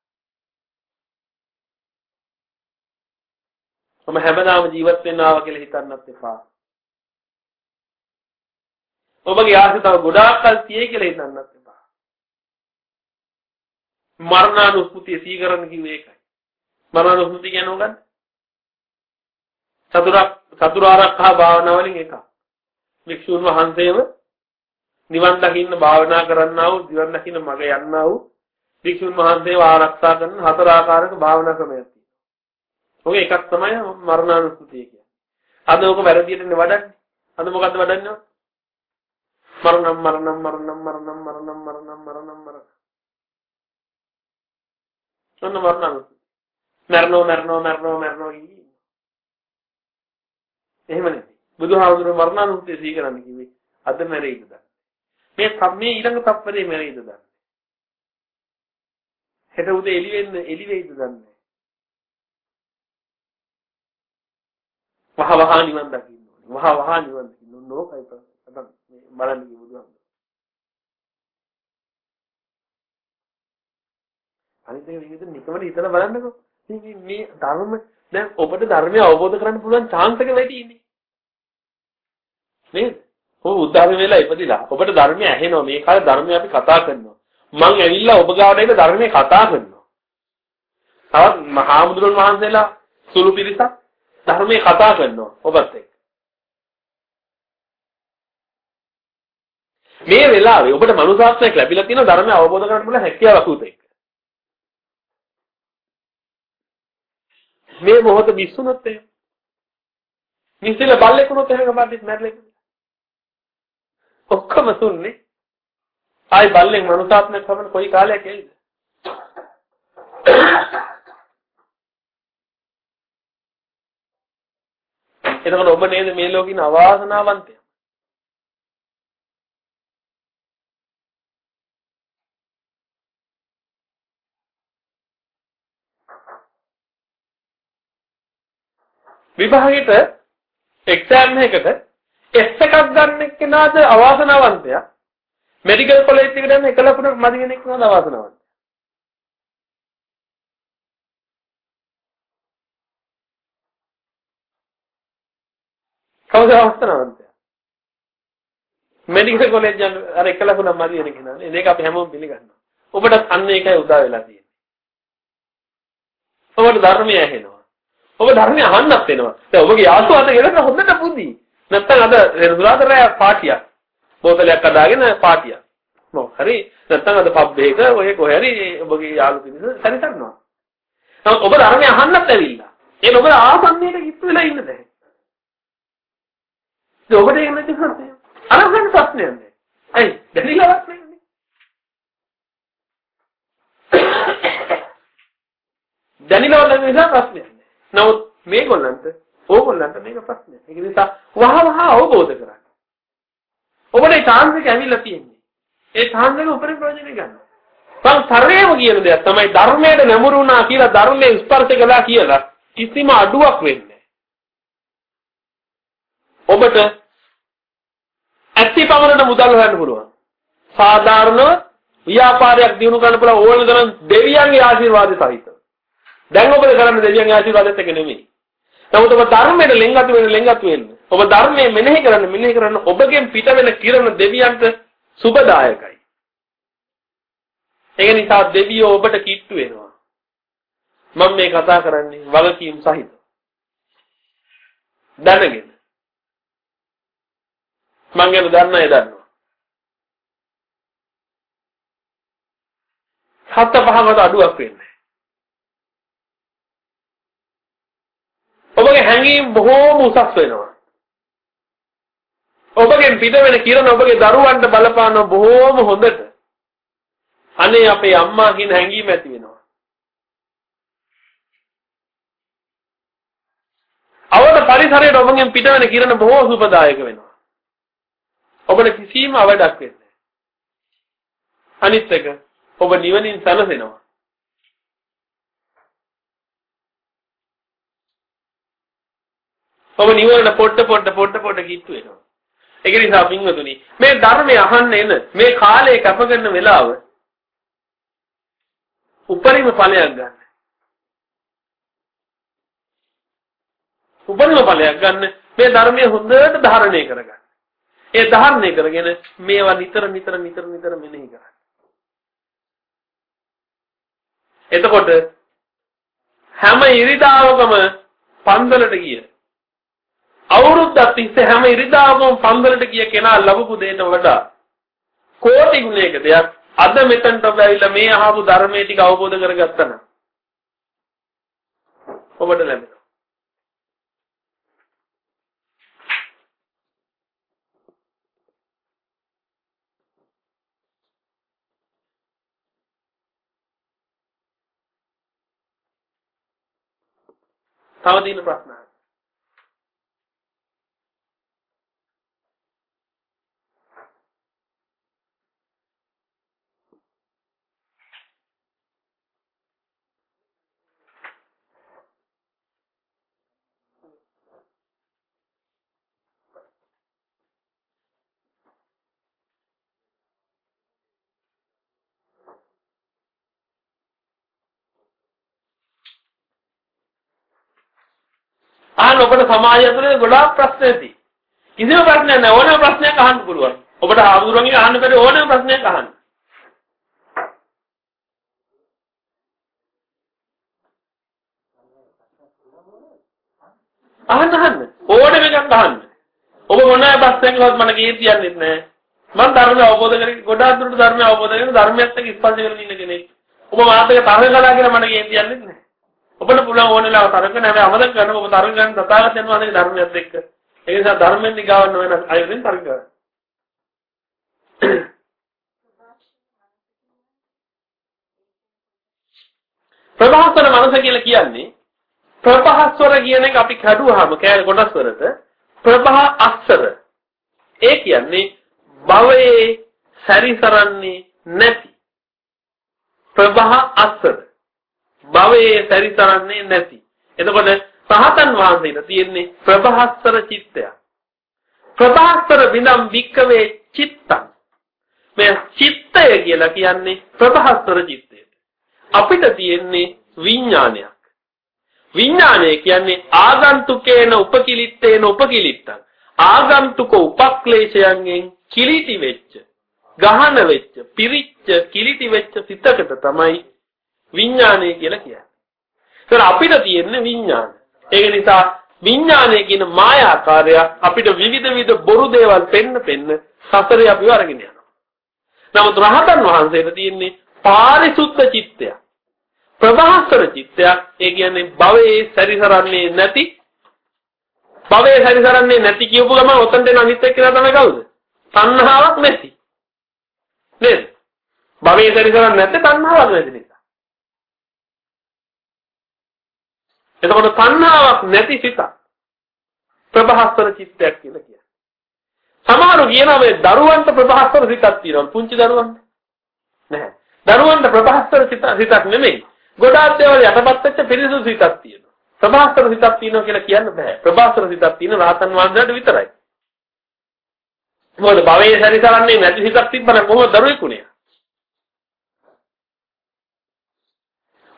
A: මම හැමදාම ජීවත් වෙන්න ආවා කියලා හිතන්නත් එපා. ඔබගේ ආශිතාව ගොඩාක් කල් තියේ කියලා හිතන්නත් එපා. මරණානුස්මෘතිය සීකරන්න කිව්වේ ඒකයි. මරණානුස්මෘතිය කියන්නේ මොකක්ද? චතුරක් චතුරාර්යකහ භාවනාවලින් එකක්. වික්ෂුන් වහන්සේම නිවන් දකින්න භාවනා කරන්නා වූ නිවන් දකින්න මඟ යන්නා වූ වික්ෂුන් වහන්සේව ආරක්ෂා කරන හතර ආකාරයක භාවනා ක්‍රමයක් තියෙනවා. ඔක එකක් තමයි මරණානුස්සතිය කියන්නේ. අද ඔක වැරදියටනේ වඩන්නේ. අද මොකද්ද වඩන්නේ? මරණම් මරණම් මරණම් මරණම් මරණම් මරණම් මරණම් මරණ. ඔන්න මරණානුස්සතිය. මරණෝ මරණෝ මරණෝ මරණෝ එහෙම නෙමෙයි. බුදුහාමුදුරුවෝ මරණානුස්සතිය සීකරන්න කිව්වේ අද මැරෙයිද දන්නේ. මේ සම්මේ ඊළඟ තප්පරේ මැරෙයිද දන්නේ. හෙට උදේ එළි වෙන්න එළි වෙයිද දන්නේ. වහ වහ නිවන් දකින්න ඕනේ. වහ වහ නිවන් දකින්න ඕනේ. නෝකයි බලන්න කි බුදුහාම. අනිත් එක විදිහට නිකමට හිතලා බලන්නකෝ. මේ මේ ධර්ම දැන් ඔබට ධර්මය අවබෝධ කරගන්න පුළුවන් chance එක වැඩි ඉන්නේ. නේද? ඔබ උදාහරණ වෙලා ඉපදිලා ඔබට ධර්මය ඇහෙනවා මේ කාලේ ධර්මය අපි කතා කරනවා. මං ඇවිල්ලා ඔබ ගාවට එන ධර්මයේ කතා කරනවා. තවත් මහාමුදුරන් වහන්සේලා සුළු පිරිසක් ධර්මයේ කතා කරනවා ඔබත් එක්ක. මේ වෙලාවේ ඔබට මනුසාත්මයක් ලැබිලා තියෙන ධර්මය අවබෝධ කරගන්න පුළුවන් හැකියාවක් උතේ. මේ මොහොත විශ්ුනොත් එහෙම. මිසිල බල්ලෙක් වුණොත් එහෙම කමද්දිත් මැරෙලා ඔක්කොම සුන්නේ. ආයි බල්ලෙන් මනුසාත්මයක් හමන කොයි කාලයක් එයිද? එතකොට ඔබ නේද මේ ලෝකින අවාසනාවන්තයා? විභාගෙට එක්සෑම් එකකට S එකක් ගන්න කෙනාද අවාසනාවන්තයා? මෙඩිකල් කොලෙජ් එකට යන එක ලකුණක් මදි කෙනෙක් නේද අවාසනාවන්තයා? කවුද අවාසනාවන්තයා? මෙඩිකල් කොලෙජ් යන අර එක ලකුණක් මදි වෙන කෙනා නේ. මේක අපි හැමෝම පිළිගන්නවා. ඔබට අන්න ඒකයි උදා වෙලා තියෙන්නේ. ඔබට ධර්මය ඇහෙනවා. ඔබ ධර්මය අහන්නත් වෙනවා. දැන් ඔබගේ යාළුවා අත ගෙදර හොඳට බුද්ධි. නැත්තම් අද රෙදුලාතරය පාටියක්. බෝතලයක් අදාගෙන පාටියක්. මොකක් හරි නැත්තම් අද පබ් එකක ඔය කොහේ හරි ඔබගේ යාළු පිරිස සැරිසරනවා. නමුත් ඔබ ධර්මය අහන්නත් ඇවිල්ලා. ඒක ඔබ ආසන්නයට කිප්ප වෙලා ඉන්න දැන්. ඒ ඔබට ඒක නැති සත්‍යය. අරගන්න ප්‍රශ්නයක් නෑ. ඇයි? දැනිලවත් නෑ. දැනිලවත් නැති නිසා ප්‍රශ්නයක්. නමුත් මේගොල්ලන්ට ඕගොල්ලන්ට මේක ප්‍රශ්නයක්. ඒක නිසා වහ වහ අවබෝධ කරගන්න. ඔබට chance එක ඇවිල්ලා තියෙන්නේ. ඒ chance එක උපරිම ප්‍රයෝජනෙ ගන්න. මම තරේම කියන දෙයක් තමයි ධර්මයට නැමුරු වුණා කියලා ධර්මයේ ස්පර්ශ කළා කියලා කිසිම අඩුවක් වෙන්නේ ඔබට ඇත්තිපමණට මුදල් හොයන්න පුළුවන්. සාධාරණ ව්‍යාපාරයක් දිනු කරන්න පුළුවන් ඕන තරම් දෙවියන්ගේ ආශිර්වාද සහිතව. දැන් ඔබද කරන්නේ දෙවියන්ගේ ආශිර්වාදෙත් එක නෙමෙයි. නමුත් ඔබ ධර්මයට ලෙන්ගතු වෙන ලෙන්ගතු වෙන්න. ඔබ ධර්මයේ මෙනෙහි කරන්න මෙනෙහි කරන්න ඔබගෙන් පිට වෙන කිරණ දෙවියන්ට සුබදායකයි. ඒක නිසා දෙවියෝ ඔබට කිට්ටු වෙනවා. මම මේ කතා කරන්නේ වගකීම් සහිත. දැනගෙන. මං ගැන දන්න අය දන්නවා. හත පහකට අඩුවක් වෙන්නේ. ඔබගේ හැඟීම් බොහෝම උසස් වෙනවා. ඔබගෙන් පිට වෙන කිරණ ඔබගේ දරුවන්ට බලපාන බොහෝම හොඳට. අනේ අපේ අම්මා කියන හැඟීම ඇති වෙනවා. අවද පරිසරයට ඔබගෙන් පිට වෙන කිරණ බොහෝ සුපදායක වෙනවා. ඔබට කිසිම අවඩක් වෙන්නේ නැහැ. අනිත් එක ඔබ නිවනින් සැනසෙනවා. ඔබ නිවනට පොඩ පොඩ පොඩ පොඩ කිට්ටු වෙනවා. ඒක නිසා පින්වතුනි මේ ධර්මය අහන්න එන මේ කාලේ කැප කරන වෙලාව උපරිම ඵලයක් ගන්න. උපරිම ඵලයක් ගන්න මේ ධර්මය හොඳට ධාරණය කරගන්න. ඒ ධාරණය කරගෙන මේවා නිතර නිතර නිතර නිතර මෙනෙහි කරන්න. එතකොට හැම ඉරිදාවකම පන්සලට ගිය අවුරුද්දක් තිස්සේ හැම ඉරිදාවකම පන්සලට ගිය කෙනා ලැබපු දෙයට වඩා කෝටි ගුණයක දෙයක් අද මෙතනට ඔබ ඇවිල්ලා මේ අහපු ධර්මයේ ටික අවබෝධ කරගත්තා නම් ඔබට ලැබෙනවා. තව දින ප්‍රශ්න අහන්න ඔබට සමාජය තුළ ගොඩාක් ප්‍රශ්න ඇති. කිසිම ප්‍රශ්නයක් නැහැ ඕනෑම ප්‍රශ්නයක් අහන්න පුළුවන්. ඔබට ආවුරුන්ගෙන් අහන්න බැරි ඕනෑම ප්‍රශ්නයක් අහන්න. අහන්න අහන්න ඕනෑම එකක් අහන්න. ඔබ මොනවා ප්‍රශ්නයක්වත් මට කීර්තියක් නැහැ. මම ධර්මය අවබෝධ කරගෙන ගොඩාක් දුරට ධර්මය අවබෝධ කරගෙන ධර්මයත් එක්ක ස්පර්ශ කරගෙන ඉන්න කෙනෙක්. ඔබ මාතක තරහ කළා කියලා මට කීර්තියක් නැහැ. ඔබට පුළුවන් ඕන වෙලාව තරක නැහැ අවදක් ගන්න ඔබ තරක ගන්න තථාගතයන් වහන්සේගේ ධර්මයත් එක්ක. ඒ නිසා ධර්මෙන් නිගාවන්න වෙන අයුරින් තරක කරන්න. ප්‍රභාස්වර මනස කියලා කියන්නේ ප්‍රභාස්වර කියන එක අපි කැඩුවාම කෑ කොටස් වලට ප්‍රභා අස්සර ඒ කියන්නේ භවයේ සැරිසරන්නේ නැති ප්‍රභා අස්සර භවයේ සැරිසරන්නේ නැති. එතකොට සහතන් වහන්සේට තියෙන්නේ ප්‍රභාස්වර චිත්තයක්. ප්‍රභාස්වර විනම් වික්කවේ චිත්තං මේ චිත්තය කියලා කියන්නේ ප්‍රභාස්වර චිත්තය. අපිට තියෙන්නේ විඥානයක්. විඥානය කියන්නේ ආගන්තුකේන උපකිලිත්තේන උපකිලිත්තං ආගන්තුක උපක්ලේශයන්ගෙන් කිලිටි වෙච්ච ගහන වෙච්ච පිරිච්ච කිලිටි වෙච්ච සිතකට තමයි විඥානය කියලා කියන්නේ. ඒතර අපිට තියෙන්නේ විඥාන. ඒක නිසා විඥානය කියන මායාකාරය අපිට විවිධ විවිධ බොරු දේවල් පෙන්න පෙන්න සසරේ අපිව අරගෙන යනවා. නමුත් රහතන් වහන්සේට තියෙන්නේ පාරිසුද්ධ චිත්තයක්. ප්‍රභාස්වර චිත්තයක්. ඒ කියන්නේ භවයේ සැරිසරන්නේ නැති භවයේ සැරිසරන්නේ නැති කියපු ගමන් ඔතනට එන අනිත් එක්කලා තමයි කවුද? තණ්හාවක් නැති. නේද? භවයේ සැරිසරන්නේ නැත්te තණ්හාවක් නැති නිසා. එතකොට තණ්හාවක් නැති සිත ප්‍රභාස්වර චිත්තයක් කියලා කියනවා. සමහරු කියනවා මේ දරුවන්ට ප්‍රභාස්වර සිතක් තියෙනවා. පුංචි දරුවන්ට. නැහැ. දරුවන්ට ප්‍රභාස්වර සිතක් නෙමෙයි. ගොඩාක් දේවල් යටපත් වෙච්ච පිරිසුදු සිතක් තියෙනවා. ප්‍රභාස්වර සිතක් තියෙනවා කියලා කියන්න බෑ. ප්‍රභාස්වර සිතක් තියෙන රාතන් වහන්සේලාට විතරයි. මොකද භවයේ සැරිසරන්නේ නැති සිතක් තිබ්බනම් කොහොමද දරුවෙක් උනේ?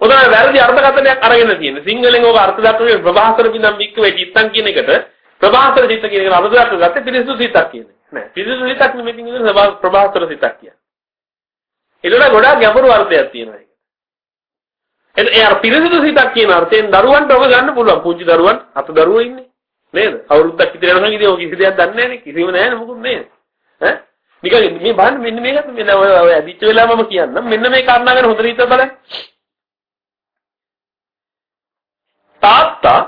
A: උදාහරණ වැරදි අර්ථකථනයක් අරගෙන තියෙන. සිංහලෙන් ඔබ අර්ථ දක්වන්නේ ප්‍රභාස්වර බින්දම් වික්ක වේ චිත්තං කියන එකට ප්‍රභාස්වර චිත්ත කියන එක අර්ථ දක්වගත්තේ පිරිසුදු සිතක් කියන එක. නෑ. පිරිසුදු සිතක් නෙමෙයි කියන්නේ ප්‍රභාස්වර සිතක් කියන්නේ. ඒකට ගොඩාක් ගැඹුරු අර්ථයක් තියෙනවා. ඒ අර පිරිසිදු සිතක් කියන අර්ථයෙන් දරුවන්ට ඔබ ගන්න පුළුවන්. පුංචි දරුවන් අත දරුවෝ ඉන්නේ. නේද? අවුරුද්දක් විතර යනකම් ඉතින් ඔය කිසි දෙයක් දන්නේ නැහැනේ. කිසිම නැහැනේ මොකුත් නේද? ඈ? නිකන් මේ බලන්න මෙන්න මේකත් මෙන්න ඔය ඔය ඇදිච්ච වෙලාව මම කියන්නම්. මෙන්න මේ කාරණා ගැන හොඳට හිතලා බලන්න. තාත්තා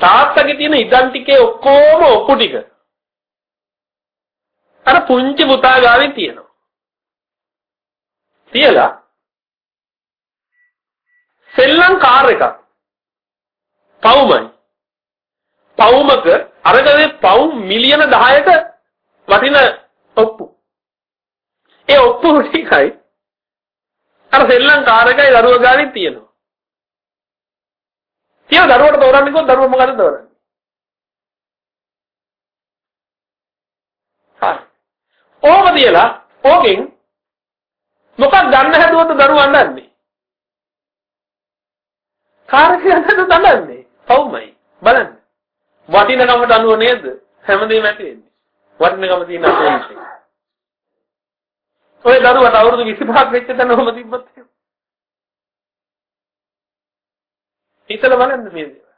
A: තාත්තගේ තියෙන ඉඩම් ටිකේ ඔක්කොම ඔප්පු ටික අර පුංචි පුතා ගාවේ තියෙනවා. තියලා සෙල්ලම් කාර් එකක්. පවුමයි. පවුමක අරගලේ පවුම් මිලියන 10ක වටින ඔප්පු. ඒ ඔප්පු ටිකයි අර සෙල්ලම් කාර් එකයි දරුවා ගානේ තියෙනවා. කියලා දරුවට තෝරන්නේ කොහොමද දරුවා මොකද තෝරන්නේ? හරි. ඕම තියලා ඕකෙන් මොකක් ගන්න හැදුවද දරුවා අඬන්නේ? කාර්යයන්ට දඬන්නේ. පවුමයි. බලන්න. වටිනකමට අනුව නේද? හැමදේම ඇති වෙන්නේ. වටිනකම තියෙන අපේ ඔය දරුවට අවුරුදු 25ක් වෙච්ච තැන ඔහම තිබ්බත් එහෙම. හිතලා බලන්න මේ දේ.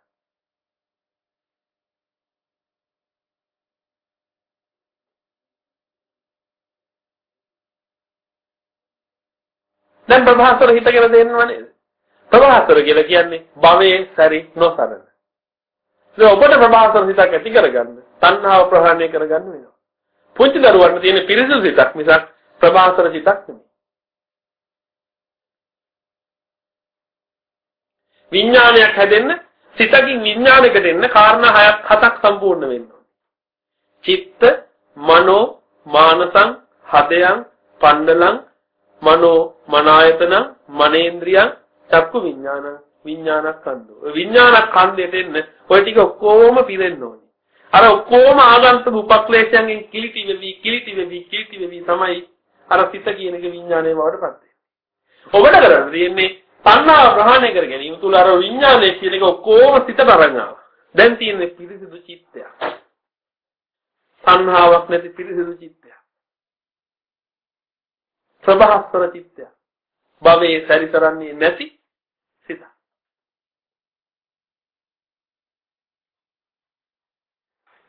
A: දැන් ප්‍රභාස්වර හිතගෙන දෙන්නව නේද? ප්‍රභාස්වර කියලා කියන්නේ භවයේ සැරි නොසරන. ඒ ඔබට ප්‍රභාස්වර සිතක් ඇති කරගන්න තණ්හාව ප්‍රහාණය කරගන්න වෙනවා. පුංචි දරුවන්ට තියෙන පිරිසිදු සිතක් මිසක් ප්‍රභාස්වර සිතක් නෙමෙයි. විඥානයක් හැදෙන්න සිතකින් විඥානයකට එන්න කාරණා හයක් හතක් සම්පූර්ණ වෙන්න ඕනේ. චිත්ත, මනෝ, මානසං, හදයන්, පණ්ඩලං, මනෝ, මනායතන, මනේන්ද්‍රියං, චක්කු විඥාන විඥානස්කන්ධෝ. ඔය විඥානස්කන්ධයට එන්න ඔය ටික ඔක්කොම පිරෙන්න ඕනේ. අර ඔක්කොම ආගන්තුක උපක්ලේශයන්ගෙන් කිලිටි වෙවි කිලිටි වෙවි කිලිටි වෙවි තමයි අර සිත කියන එක විඥානයේ බවට පත් වෙන්නේ. ඔබට කරන්න තියෙන්නේ තණ්හාව ප්‍රහාණය කර ගැනීම තුල අර විඥානයේ කියන එක ඔක්කොම සිතට අරන් ආවා. දැන් තියෙන්නේ පිරිසිදු චිත්තයක්. සංහාවක් නැති පිරිසිදු චිත්තයක්. ප්‍රභාස්වර චිත්තයක්. භවයේ සැරිසරන්නේ නැති සිත.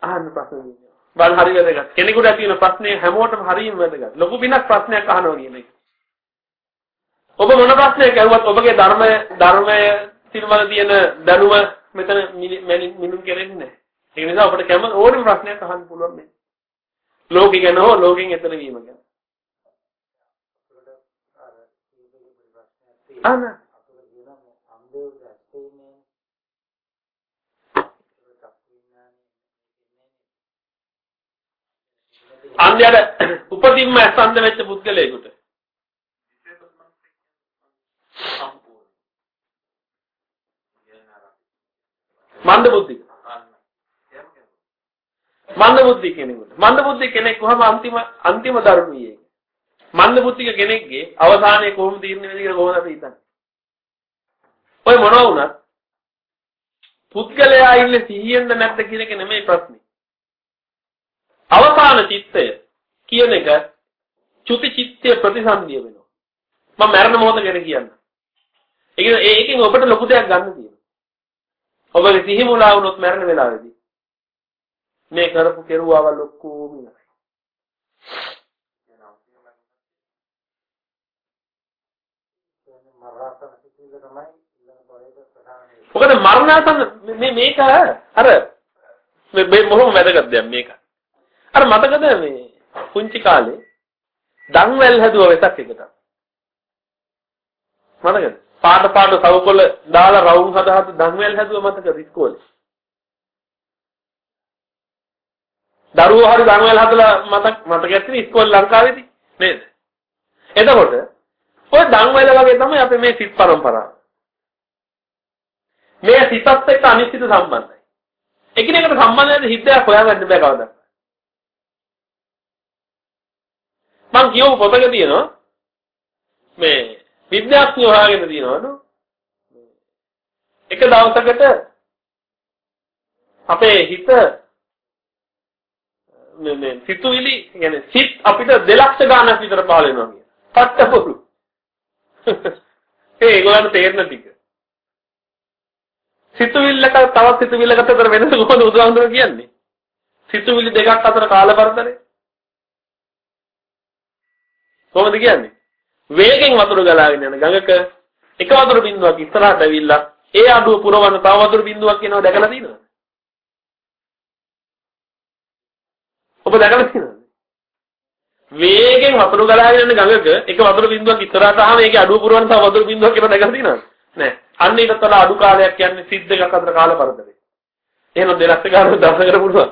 A: අහන්න ප්‍රශ්න බල හරි වැදගත්. කෙනෙකුට ඇති වෙන ප්‍රශ්නේ හැමෝටම හරියම වැදගත්. ලොකු බිනක් ප්‍රශ්නයක් අහනවා කියන එක. ඔබ මොන ප්‍රශ්නයක් ඇහුවත් ඔබගේ ධර්මය ධර්මය පිළිබඳ තියෙන දැනුම මෙතන මිනුම් කෙරෙන්නේ නැහැ. ඒ නිසා ඔබට කැම ඕනම ප්‍රශ්නයක් අහන්න පුළුවන් මේ. ලෝකෙ ගැන හෝ ලෝකෙන් එතර වීම ගැන. අන අන්‍යයට උපදින්ම අසන්ද වෙච්ච පුද්ගලයෙකුට මන්ද බුද්ධික මන්ද බුද්ධි කෙනෙකුට. මන්ද බුද්ධි කෙනෙක් කොහම අන්තිම අන්තිම ධර්මයේ. මන්ද බුද්ධික කෙනෙක්ගේ අවසානයේ කොහොමද තීරණය වෙන්නේ කියලා කොහොමද අපි හිතන්නේ? ඔය මොනවා වුණත් පුද්ගලයා ඉන්නේ සිහියෙන්ද නැද්ද කියන එක නෙමෙයි ප්‍රශ්නේ. අවසාන චිත්තය කියන එක චුති චිත්තය ප්‍රතිසන්දිය වෙනවා. මම මරණ මොහොත ගැන කියන්න ඒක ඒකෙන් ඔබට ලොකු දෙයක් ගන්න තියෙනවා ඔබගේ සිහි මුලා වුණොත් මරණ වෙලාවේදී මේ කරපු කෙරුවාවල් ඔක්කොම ඉවරයි. මොකද මරණාසන්න මේ මේක අර මේ මොහොම වැදගත් දෙයක් මේක. අර මතකද මේ පුංචි කාලේ දන්වැල් හැදුව වෙසක් එකට. මතකද? පාට පාට සවකොළ දාලා රවුම් හදා හද දන්වැල් හැදුව මතකද ඉස්කෝලේ? දරුවෝ හරි දන්වැල් හදලා මතක් මතක ඇතිනේ ඉස්කෝලේ ලංකාවේදී නේද? එතකොට ඔය දන්වැල වගේ තමයි අපේ මේ සිත් පරම්පරාව. මේ සිතත් එක්ක අනිශ්චිත සම්බන්ධයි. එකිනෙකට සම්බන්ධ හිතයක් හොයාගන්න බෑ කවදාවත්. මං කියව පොතක තියෙනවා මේ විද්‍යාඥයෝ හොයාගෙන තියෙනවලු එක දවසකට අපේ හිත මේ මේ සිතුවිලි يعني සිත් අපිට 2 ලක්ෂ ගාණක් විතර පහල වෙනවා කියන. පට්ටපොරු. ඒ ඒගොල්ලන්ට තේරෙන ටික. සිතුවිල්ලක තවත් සිතුවිල්ලකට අතර වෙනස කොහොමද උදාහරණ කියන්නේ? සිතුවිලි දෙකක් අතර කාලපරතරය. කොහොමද කියන්නේ? වේගෙන් වතුර ගලාගෙන යන ගඟක එක වතුර බිඳුවක් ඉස්සරහට ඇවිල්ලා ඒ අඩුව පුරවන තව වතුර බිඳුවක් කියනවා දැකලා තියෙනවද? ඔබ දැකලා තියෙනවද? වේගෙන් වතුර ගලාගෙන යන ගඟක එක වතුර බිඳුවක් ඉස්සරහට ආවම ඒකේ අඩුව පුරවන තව වතුර බිඳුවක් කියනවා දැකලා තියෙනවද? නෑ. අන්න ඊටත් වඩා අඩු කාලයක් කියන්නේ සිත් දෙකක් අතර කාල පරතරය. එහෙනම් දෙලක්ෂ ගානක් දවස කර පුළුවන්.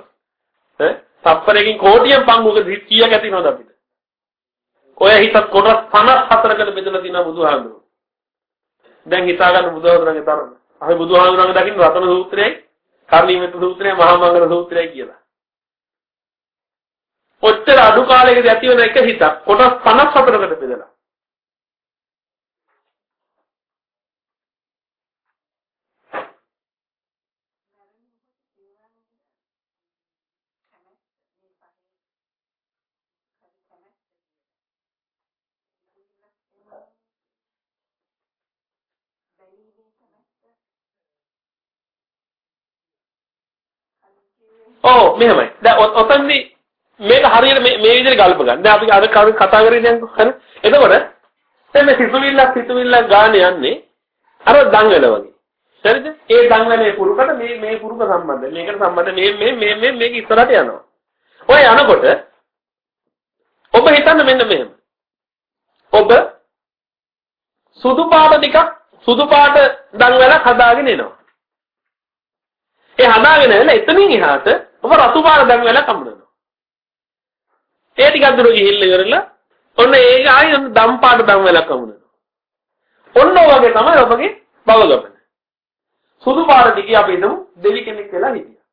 A: ඈ? තප්පරයකින් කෝටියෙන් පංගුක කීයක් ඇති වෙනවද අපිට? ඔය හිතත් කොටස් 54කට බෙදලා තියෙනවා බුදුහාමුදුරුවෝ. දැන් හිතා ගන්න බුදුහාමුදුරන්ගේ තරම. අපි බුදුහාමුදුරන්ගේ දකින්න රතන සූත්‍රයයි, කර්ණීයමෙත් සූත්‍රයයි, මහා මංගල සූත්‍රයයි කියලා. ඔච්චර අඩු කාලයකදී ඇති වෙන එක හිතක් කොටස් 54කට බෙදලා. ඔව් මෙහෙමයි. දැන් ඔතනදී මේක හරියට මේ මේ විදිහට ගල්ප ගන්න. දැන් අපි අර කතා කරේ දැන් හරි. එතකොට දැන් මේ සිතුවිල්ලක් සිතුවිල්ලක් ගන්න යන්නේ අර දංගල වගේ. හරිද? ඒ දංගලේ පුරුකට මේ මේ පුරුක සම්බන්ධ. මේකට සම්බන්ධ මේ මේ මේ මේ මේක ඉස්සරහට යනවා. ඔය යනකොට ඔබ හිතන්න මෙන්න මෙහෙම. ඔබ සුදු පාට ටිකක් සුදු පාට දංගලක් හදාගෙන එනවා. ඒ හදාගෙන එන එතනින් එහාට ඔබ රතු පාට දංගලක් හම්බුනවා. ඒ ටිකක් දුර ගිහිල්ලා ඉවරලා ඔන්න ඒක ආයෙ දම් පාට දංගලක් හම්බුනවා. ඔන්න ඔයගේ තමයි ඔබගේ බව ගමන. සුදු පාට ටිකේ අපි හිතමු දෙවි කෙනෙක් වෙලා හිටියා.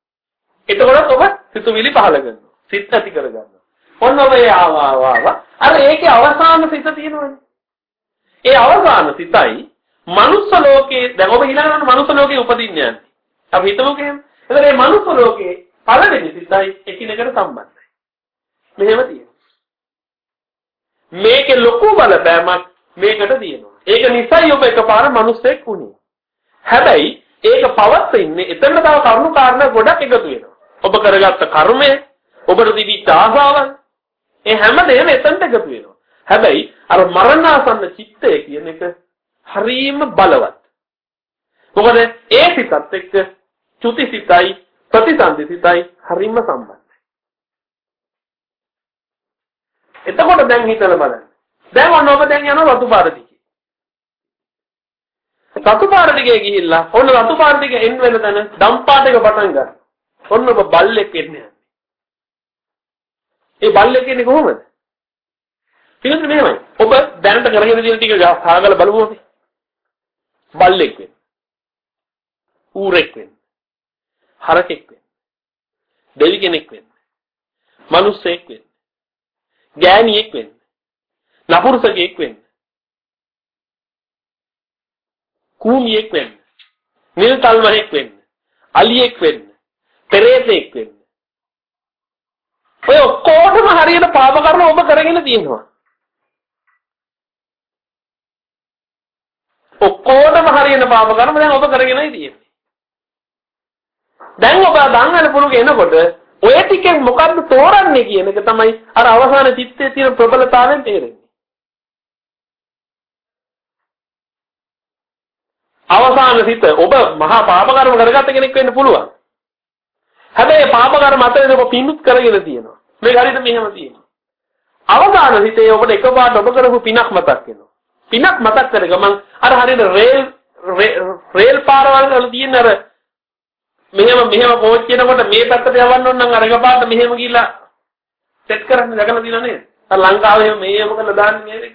A: එතකොට ඔබ සිතුවිලි පහල කරනවා. සිත් ඇති කරගන්නවා. ඔන්න ඔබ ඒ ආවා ආවා. අර ඒකේ අවසාන සිත තියෙනවනේ. ඒ අවසාන සිතයි මනුස්ස ලෝකයේ දැන් ඔබ ඊළඟට මනුස්ස ලෝකේ උපදින්න යන්නේ. අපි හිතමුකෝ එහෙම. එතකොට මේ මනුස්ස ලෝකේ පළවෙනි සිතයි එකිනෙකට සම්බන්ධයි. මෙහෙම තියෙනවා. මේකේ ලොකු බලපෑමක් මේකට තියෙනවා. ඒක නිසායි ඔබ එකපාර මිනිස්සෙක් වුණේ. හැබැයි ඒක පවත්ින්නේ එතන තව කරුණු කාරණා ගොඩක් එකතු වෙනවා. ඔබ කරගත්ත කර්මය, ඔබට තිබිච්ච ආසාවන්, ඒ හැම දෙයක්ම එතනට එකතු වෙනවා. හැබැයි අර මරණාසන්න චිත්තය කියන එක හරීම බලවත්. මොකද ඒ සිතත් එක්ක චුති සිතයි ප්‍රතිසන්දි සිතයි හරීම සම්බන්ධයි. එතකොට දැන් හිතලා බලන්න. දැන් ඔන්න ඔබ දැන් යනවා රතු පාර දිගේ. රතු පාර දිගේ ගිහිල්ලා ඔන්න රතු පාර දිගේ එන්න වෙන තැන ඩම්පාට එක පටන් ගන්න. ඔන්න ඔබ බල්ලෙක් එන්නේ. ඒ බල්ලෙක් එන්නේ කොහොමද? පිළිතුර මෙහෙමයි. ඔබ දැනට කරගෙන තියෙන ටික සාගල බලමු අපි. බල්ලෙක් වෙන්න. ඌරෙක් වෙන්න. හරකෙක් වෙන්න. දෙවි කෙනෙක් වෙන්න. මිනිස්සෙක් වෙන්න. ගෑණියෙක් වෙන්න. නපුරුෂයෙක් වෙන්න. කූමියෙක් වෙන්න. නිල් තල්මහෙක් වෙන්න. අලියෙක් වෙන්න. පෙරේතෙක් වෙන්න. ඔය ඔක්කොටම හරියට පාප කර්ම ඔබ කරගෙන තියෙනවා. ඔක්කොටම හරියන පාප කර්ම දැන් ඔබ කරගෙනයි තියෙන්නේ. දැන් ඔබ දංගල පුරුක එනකොට ඔය ටිකෙන් මොකද්ද තෝරන්නේ කියන එක තමයි අර අවසාන චිත්තයේ තියෙන ප්‍රබලතාවයෙන් තේරෙන්නේ. අවසාන සිත ඔබ මහා පාප කර්ම කරගත්ත කෙනෙක් වෙන්න පුළුවන්. හැබැයි පාප කර්ම අතරේ ඔබ පිණුත් කරගෙන තියෙනවා. මේක හරියට මෙහෙම තියෙනවා. අවසාන හිතේ ඔබට එකපාරට ඔබ කරපු පිනක් මතක් වෙනවා. පිනක් මතක් කර ගමන් අර හරියට රේල් රේල් පාරවල් වල තියෙන අර මෙහෙම මෙහෙම කෝච් කියනකොට මේ පැත්තට යවන්න ඕන නම් අර එකපාරට මෙහෙම ගිහිල්ලා සෙට් කරන්න දැකලා තියෙනව නේද? අර ලංකාවේ මේව කරලා දාන්නේ මේ දෙක.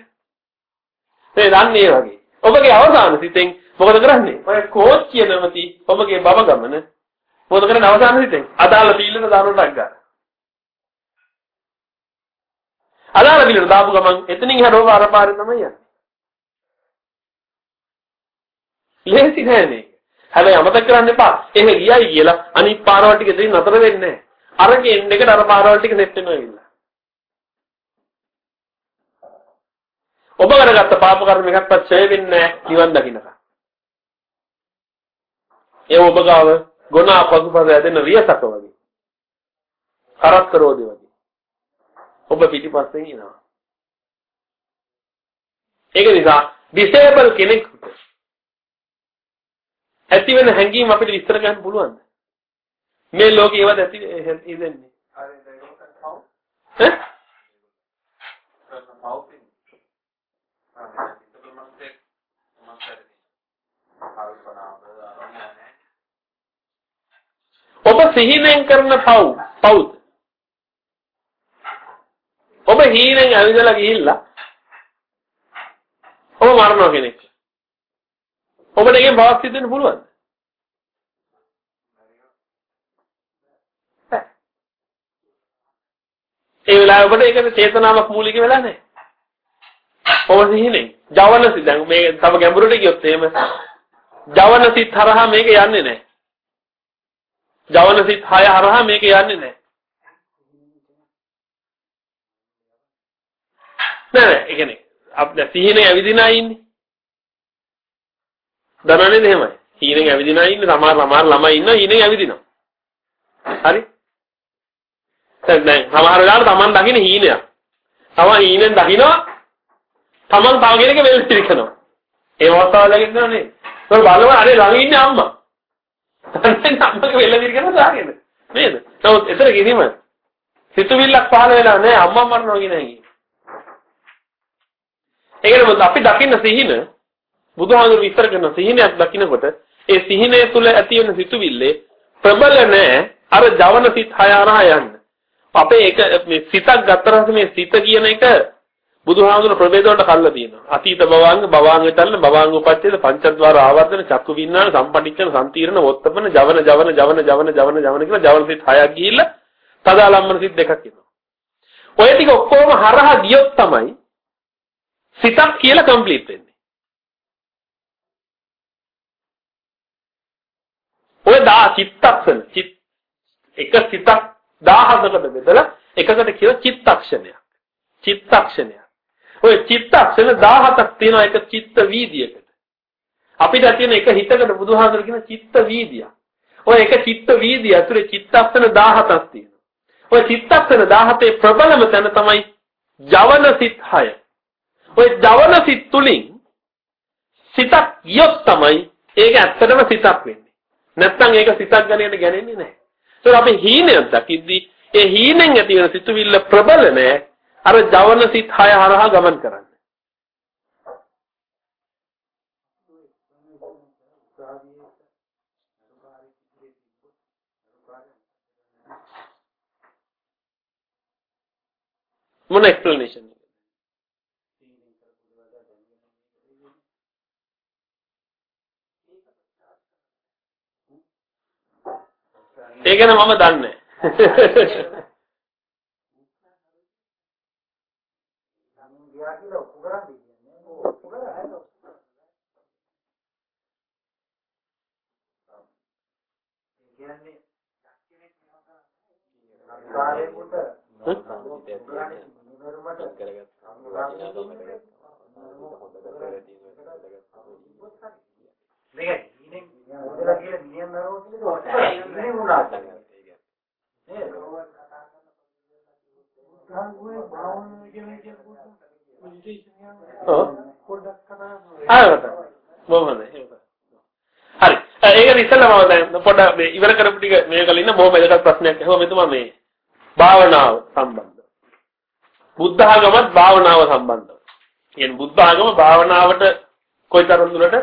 A: ඒ දන්නේ ඒ වගේ. ඔබගේ අවසාන සිතෙන් මොකද කරන්නේ? ඔය කෝච් කියනමති ඔබගේ බබ ගමන මොකද කරන්නේ අවසාන සිතෙන්? අදාළ පිළිලන දානටක් ගන්න. අදාළ පිළිලන දාපු ගමන් එතනින් එහාට ඔබ අර පාරේ තමයි යන්නේ. ලේසි නෑ මේක. හැබැයි අමතක කරන්න එපා. එහෙ ගියයි කියලා අනිත් පාරවල් ටික දෙයින් නතර වෙන්නේ නෑ. අරගේ එන්න එකට අර පාරවල් ටික සෙට් වෙනවා ඉන්න. ඔබ කරගත්ත පාප කර්ම එකක්වත් ඡය වෙන්නේ නෑ නිවන් දකින්නක. ඒ ඔබ ගාව ගුණා පසුපස ඇදෙන රියසක වගේ. කරත්තරෝදේ වගේ. ඔබ පිටිපස්සෙන් එනවා. ඒක නිසා ඩිසේබල් කෙනෙකුට ඇති වෙන හැඟීම් අපිට විස්තර ගන්න පුළුවන්ද? මේ ලෝකේ ඒවත් ඇති ඉදෙන්නේ. ඈ? ඔබ සිහිනෙන් කරන පව් පව්ද? ඔබ හීනෙන් ඇවිදලා ගිහිල්ලා ඔබ මරනවා කෙනෙක්. ඔබට ඒකෙන් බවක් සිද්ධ වෙන්න පුළුවන්ද? ඒ වෙලාවේ ඔබට ඒකට චේතනාවක් මූලික වෙලා නැහැ. ඔබ සිහිනේ ජවන සිත් දැන් මේ තව ගැඹුරට ගියොත් එහෙම ජවන සිත් හරහා මේක යන්නේ නැහැ. ජවන සිත් හය හරහා මේක යන්නේ නැහැ. නෑ නෑ ඒ කියන්නේ අපිට සිහිනේ ඇවිදිනා ඉන්නේ. දන්නවනේ එහෙමයි. හීනෙන් ඇවිදිනා ඉන්නේ සමහර සමහර ළමයි ඉන්නවා හීනෙන් ඇවිදිනවා. හරි? දැන් සමහර වෙලාවට Taman දකින්න හීනයක්. තව හීනෙන් දකින්නවා Taman තව කෙනෙක් වෙල් පිළිකනවා. ඒ අවස්ථාවල ලැගෙන්නව නේ. ඒක බලව අනේ ළඟ ඉන්නේ අම්මා. දැන් අම්මගේ වෙල් පිළිකන දාගෙන. නේද? නමුත් එතන කිසිම සිතුවිල්ලක් පහළ වෙලා නැහැ අම්මා මරනවා කියන එක. ඒකනේ අපි දකින්න සිහින බුදුහාමුදුරු විස්තර කරන සිහිනයක් දකින්නකොට ඒ සිහිනය තුල ඇති වෙන සිතුවිල්ලේ ප්‍රබල නැහැ අර ජවන සිත් හය අරහා යන්න. අපේ එක මේ සිතක් ගත්තරත් මේ සිත කියන එක බුදුහාමුදුරු ප්‍රභේද වලට කල්ලා තියෙනවා. අතීත භවංග භවංග විතරන භවංග උපච්ඡේද පංචද්වාර ආවර්තන චක්කු විඥාන සම්පටිච්ඡන සම්තිරණ වොත්තපන ජවන ජවන ජවන ජවන ජවන ජවන කියලා ජවන සිත් හයක් ගිහිල්ලා තදාලම්මන සිත් දෙකක් එනවා. ඔය ටික ඔක්කොම හරහා ගියොත් තමයි සිතක් කියලා කම්ප්ලීට් වෙන්නේ. ඔය 10 චිත්තක්ෂණ චිත් එක සිතක් 17කට බෙදලා එකකට කියන චිත්තක්ෂණයක්. චිත්තක්ෂණයක්. ඔය චිත්තක්ෂණ 17ක් තියෙනවා එක චිත්ත වීදියකට. අපිට තියෙන එක හිතකට බුදුහාමර කියන චිත්ත වීදියක්. ඔය එක චිත්ත වීදිය ඇතුලේ චිත්තක්ෂණ 17ක් තියෙනවා. ඔය චිත්තක්ෂණ 17 ප්‍රබලම තැන තමයි ජවන සිත් 6. ඔය ජවන සිත් තුලින් සිතක් ගියොත් තමයි ඒක ඇත්තටම සිතක් වෙන්නේ. නැත්නම් ඒක සිතක් ගණයට ගන්නේ නැහැ. ඒතර අපි හීනයක් දකිද්දී ඒ හීනෙන් ඇති වෙන සිතුවිල්ල ප්‍රබල නැහැ. අර ජවන සිත් 6 හරහා ගමන් කරන්නේ. මොන explanation එකද? ඒ ගැන මම දන්නේ.
B: කියන්නේ කාර්යයට
C: කරගත් වටිනාකමකට
B: මේක ඉන්නේ ඉඳලා කියලා මිනිහන් නරෝ කියලා ඉන්නේ මොනවාද නේද ගාංගුවේ භාවනාව කියන එක පොඩ්ඩක් කතා
A: ආවද? මොහොමද? හරි. ඒක ඉස්සෙල්ලාම දැන් පොඩ්ඩක් මේ ඉවර කරපු ටික මේ කලින් ඉන්න බොහොම වැදගත් ප්‍රශ්නයක් අහුවා මෙතුමා මේ භාවනාව සම්බන්ධ. බුද්ධ ආගමත් භාවනාව සම්බන්ධව. කියන්නේ බුද්ධ ආගම භාවනාවට කොයිතරම් දුරට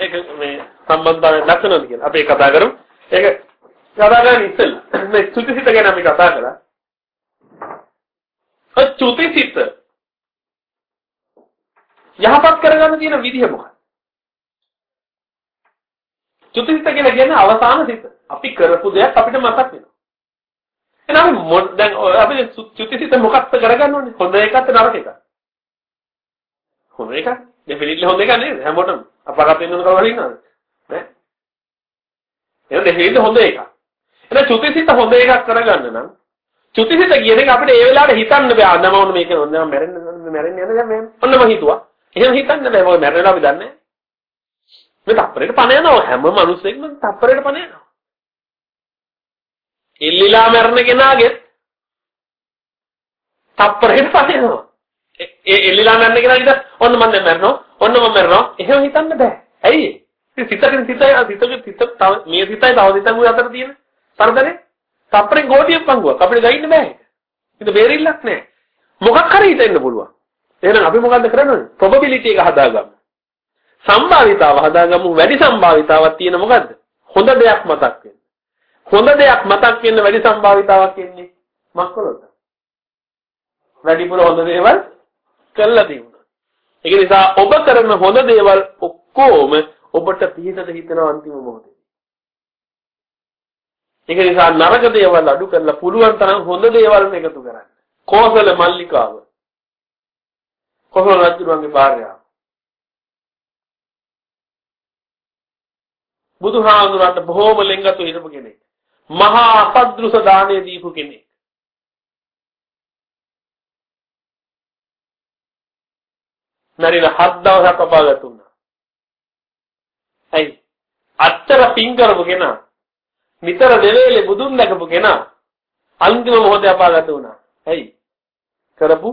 A: ඒක මේ සම්බන්ධතාවයක් දක්වනවද කියලා. අපි කතා කරමු. ඒක කතා කරන්නේ ඉස්සෙල්ලා මේ චුතිසිත ගැන අපි කතා කරා. ඔය චුතිසිත යහපත් කරගන්න තියෙන විදිහ මොකක්ද? චුතිසිත කියලා කියන්නේ අවසාන සිත. අපි කරපු දෙයක් අපිට මතක් වෙනවා. එහෙනම් දැන් අපි චුතිසිත මොකක්ද කරගන්න ඕනේ? හොඳ එකක්ද නරක එකක්ද? හොඳ එකක්. ඩෙෆිනිට්ලි හොඳ එකක් නේද? හැමෝටම අපරාප වෙනවද කවුරු ඉන්නවද? නෑ. එහෙනම් ඩෙෆිනිට්ලි හොඳ එකක්. එහෙනම් චුතිසිත හොඳ එකක් කරගන්න නම් චුතිසිත කියන එක අපිට ඒ වෙලාවට හිතන්න බෑ. නම ඕන මේක හොඳ නම් මැරෙන්න මැරෙන්න යන දැන් මම ඔන්නම හිතුවා. එහෙම හිතන්න බෑ. මොකද මැරෙනවා අපි දන්නේ නැහැ. මේ තප්පරේට පණ යනවා හැම මිනිස්සෙක්ම තප්පරේට පණ යනවා. ඉල්ලිලා මැරෙන කෙනාගේ තප්පරේට පණ යනවා. ඒ ඉල්ලිලා මැරෙන කෙනාට ඔන්න මම දැන් මැරෙනවා. ඔන්න මම මැරෙනවා. එහෙම හිතන්න බෑ. ඇයි? ඉතින් සිතකින් සිතයි සිතක සිත තව මේ සිතයි තව සිතක් උය අතර තියෙන පරදරේ තප්පරෙන් ගෝටියක් පංගුවක් අපිට ගයින්න බෑ ඒක. ඉතින් බේරිල්ලක් නෑ. මොකක් හරි හිතෙන්න පුළුවන්. එහෙනම් අපි මොකද්ද කරන්නේ? probability එක හදාගමු. සම්භාවිතාව හදාගමු වැඩි සම්භාවිතාවක් තියෙන මොකද්ද? හොඳ දෙයක් මතක් වෙන්න. හොඳ දෙයක් මතක් වෙන්න වැඩි සම්භාවිතාවක් එන්නේ මක්කොලොත්. වැඩිපුර හොඳ දේවල් කළා දිනුනා. ඒක නිසා ඔබ කරන හොඳ දේවල් ඔක්කොම ඔබට පිහිටද හිතන අන්තිම මොහොතේ. ඒක නිසා නරක දේවල් අඩු කරලා පුළුවන් තරම් හොඳ දේවල් එකතු කරන්න. කෝසල මල්ලිකාව. කොහොම රජුගේ භාර්යාව. බුදුහාඳුරන්ට බොහෝම ලෙන්ගතු හිටපු කෙනෙක්. මහා අපද්දෘස දාණය දීපු කෙනෙක්. මරින හත් දවසක් අපාගත වුණා. ඇයි? අත්තර පින් කරපු කෙනා නිතර දෙවේලේ බුදුන් දැකපු කෙනා අන්තිම මොහොතේ අපාගත වුණා. ඇයි? කරපු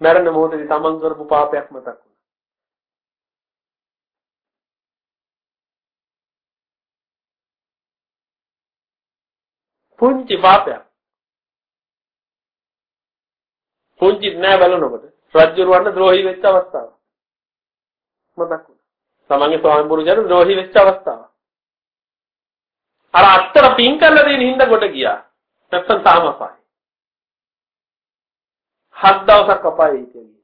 A: මරණ මොහොතේ තමන් කරපු පාපයක් මතක් වුණා. පුංචි පාපයක්. පුංචි නෑ බලනකොට රජුරවන්න ද්‍රෝහි වෙච්ච අවස්ථාව. මතක් වුණා. තමන්ගේ ස්වාමි පුරුෂයන් ද්‍රෝහි වෙච්ච අවස්ථාව. අර අත්තර පින් කරලා දෙන හින්දා කොට ගියා. නැත්තම් තාම අපායි. හත් දවසක් අපායි කියන්නේ.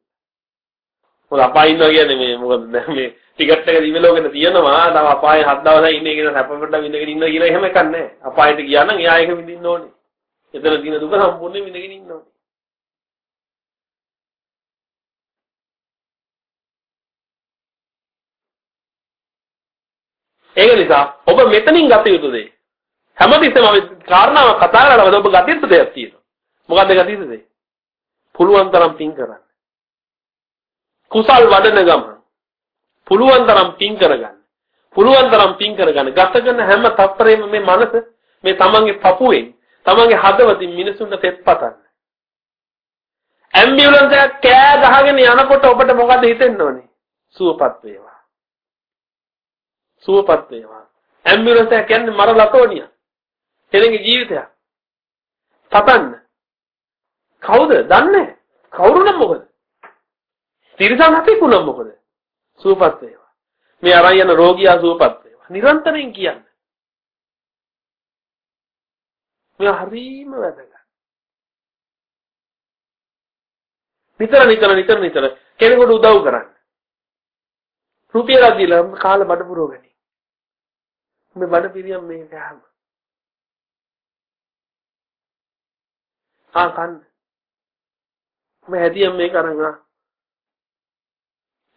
A: මොකද අපායි ඉන්නවා කියන්නේ මේ මොකද දැන් මේ ටිකට් එක දිවලෝකෙට තියෙනවා. තව අපායේ හත් දවසක් ඉන්නේ කියන හැපපොඩ විඳගෙන ඉන්නවා කියලා එහෙම එකක් නැහැ. අපායට ගියා නම් එයා ඒක විඳින්න ඕනේ. එතන තියෙන දුක සම්පූර්ණයෙන් විඳගෙන ඉන්න ඕනේ. ඒක නිසා ඔබ මෙතනින් ගත යුතු දේ හැමතිස්සෙම අපි කාරණාව කතා කරලා ඔබ ගත යුතු දෙයක් තියෙනවා. මොකද්ද ගත යුතු දේ? පුළුවන් තරම් පින් කරන්න. කුසල් වඩන ගමන් පුළුවන් තරම් පින් කරගන්න. පුළුවන් තරම් පින් කරගන්න. ගත කරන හැම තත්පරෙම මේ මනස මේ තමන්ගේ පපුවෙන් තමන්ගේ හදවතින් මිනිසුන්ට තෙත් පතන්න. ඇම්බියුලන්ස් එකක් කෑ ගහගෙන යනකොට ඔබට මොකද හිතෙන්න ඕනේ? සුවපත් වේවා. සුවපත් වේවා. ඇම්බියුලන්ස් එක කියන්නේ මර ලතෝනිය. කෙනෙක්ගේ ජීවිතයක්. පතන්න. කවුද? දන්නේ කවුරු නම් මොකද? තිරසන් අපේ කුණ මොකද? සුවපත් වේවා. මේ අරන් යන රෝගියා සුවපත් වේවා. නිරන්තරයෙන් කියන්න. මේ හරීම වැදගත්. නිතර නිතර නිතර නිතර කෙනෙකුට උදව් කරන්න. රුපියලක් දීලා කාලේ බඩ පුරවගනි. මේ බඩ පිරියම් මේ කෑම. ආ කන්න. මේ හැදියම් මේක අරන් ආ.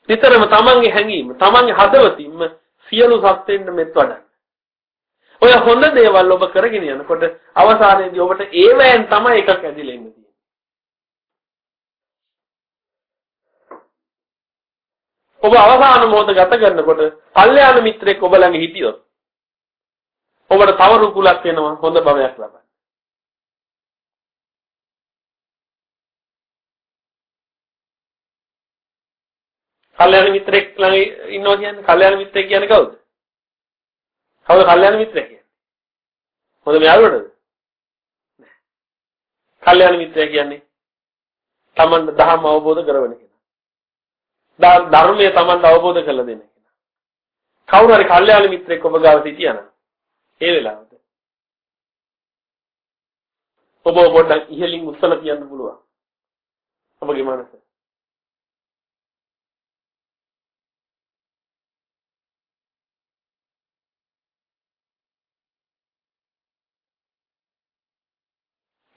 A: නිතරම තමන්ගේ හැඟීම, තමන්ගේ හදවතින්ම සියලු සත්ත්වෙන්න මෙත් වඩන්න. ඔය හොඳ දේවල් ඔබ කරගෙන යනකොට අවසානයේදී ඔබට ඒවැයෙන් තමයි එකක් ඇදිලා ඉන්නේ. ඔබ අවසාන මොහොත ගත කරනකොට කල්යාණ මිත්‍රෙක් ඔබ ළඟ හිටියොත් ඔබට තව රුකුලක් වෙනවා හොඳ භවයක් ලබන්න. කල්යාණ මිත්‍රෙක් ළඟ ඉන්නවා කියන්නේ කල්යාණ මිත්‍රෙක් කියන්නේ කවුද? කවුද කල්යාණ මිත්‍රයා කියන්නේ? හොඳ යාළුවටද? නෑ. කල්යාණ මිත්‍රයා කියන්නේ තමන් දහම අවබෝධ කරවන කෙනා. ධර්මය Tamanට අවබෝධ කරලා දෙන කෙනා. කවුරු හරි කල්යාණ මිත්‍රෙක් ඔබ ගාව සිටියනම් ඒ වෙලාවට ඔබ පොඩ්ඩක් ඉහළින් උස්සලා කියන්න පුළුවන්. ඔබගේ මනස.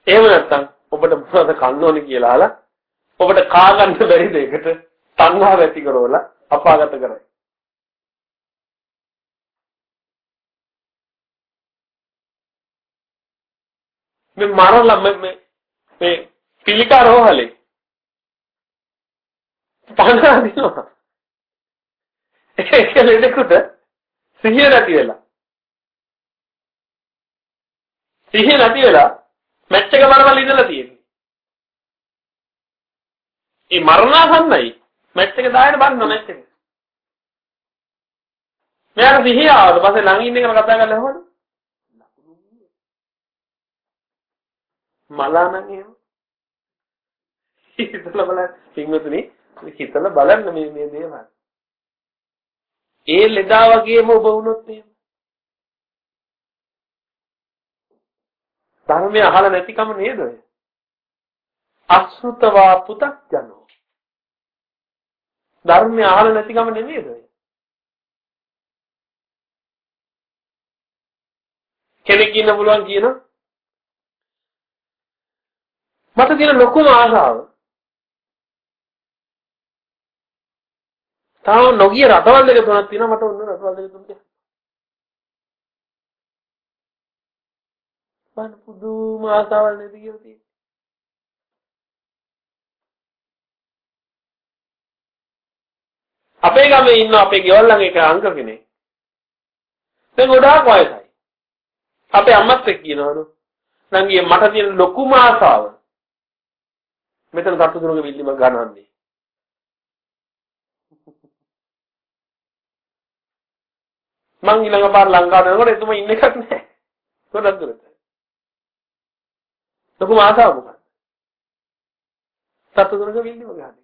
A: එහෙම නැත්නම් ඔබට මොනවද කන්න ඕනේ කියලා අහලා ඔබට කා ගන්න බැරි දෙයකට තණ්හාව ඇති කරවලා අපාගත කරයි. මේ මරලා මේ මේ පිළිකා රෝහලේ පහනා දිනවා. ඒක ලෙඩෙකුට සිහිය නැති වෙලා. සිහිය නැති වෙලා මැච් එක බලවල ඉඳලා තියෙන්නේ. ඒ මරණාසන්නයි මැච් එක දාගෙන බලන්න මැච් එක. මෙයාට සිහිය ආවද පස්සේ ළඟ ඉන්න කෙනා කතා කරලා හොවද? මලා නම් එහෙම. හිතලා බලන්න පින්වතුනි හිතලා බලන්න මේ මේ දේවල්. ඒ ලෙඩා වගේම ඔබ වුණොත් එහෙම. ධර්මය අහලා නැතිකම නේද ඔය? අසෘතවා පුතක් ජනෝ ධර්මය අහලා නැතිකම නෙමෙයිද ඔය? කෙනෙක් ඉන්න පුළුවන් කියනවා මට තියෙන ලොකුම ආසාව තාම නොගිය රටවල් දෙක තුනක් තියෙනවා මට ඔන්න රටවල් දෙක තුනක් බලන්න පුදුම ආසාවල් නේද කියලා තියෙන්නේ අපේ ගමේ ඉන්න අපේ ගෙවල් ළඟ එක අංක කෙනෙක්. දැන් ගොඩාක් වයසයි. අපේ අම්මත් එක්ක කියනවලු. නංගියේ මට තියෙන ලොකුම ආසාව මෙතන තට්ටු දුරක විල්ලිම ගන්නන්නේ. මං ඊළඟ පාර ලංකාවට යනකොට එතුම ඉන්න එකක් නැහැ. ගොඩක් දුරට. ලොකුම ආසාව මොකක්ද? තට්ටු දුරක විල්ලිම ගන්න.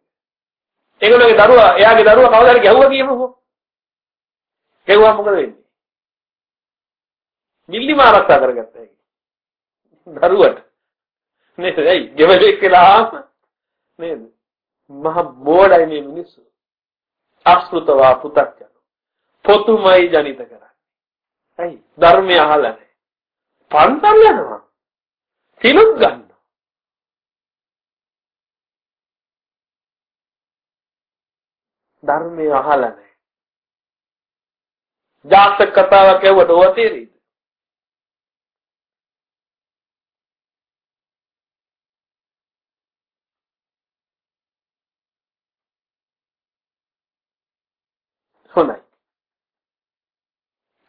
A: ඒගොල්ලෝගේ දරුවා එයාගේ දරුවා කවදා හරි ගැහුවා කියමුකෝ. ගැහුවා මොකද වෙන්නේ? මිල්ලිම ආරක්ෂා කරගත්තා ඒක. දරුවට. නේද? ඇයි? ගෙවලෙක් වෙලාම නේද? මහ බෝඩයි මේ මිනිස්සු. අස්ෘතවා පුතක් යන. පොතුමයි ජනිත කරන්නේ. ඇයි? ධර්මය අහලා නැහැ. පන්සල් යනවා. සිලුත් ගන්න. ධර්මය අහලා නැහැ. ජාතක කතාවක් ඇහුවට ඕවා තේරෙයිද? හොඳයි.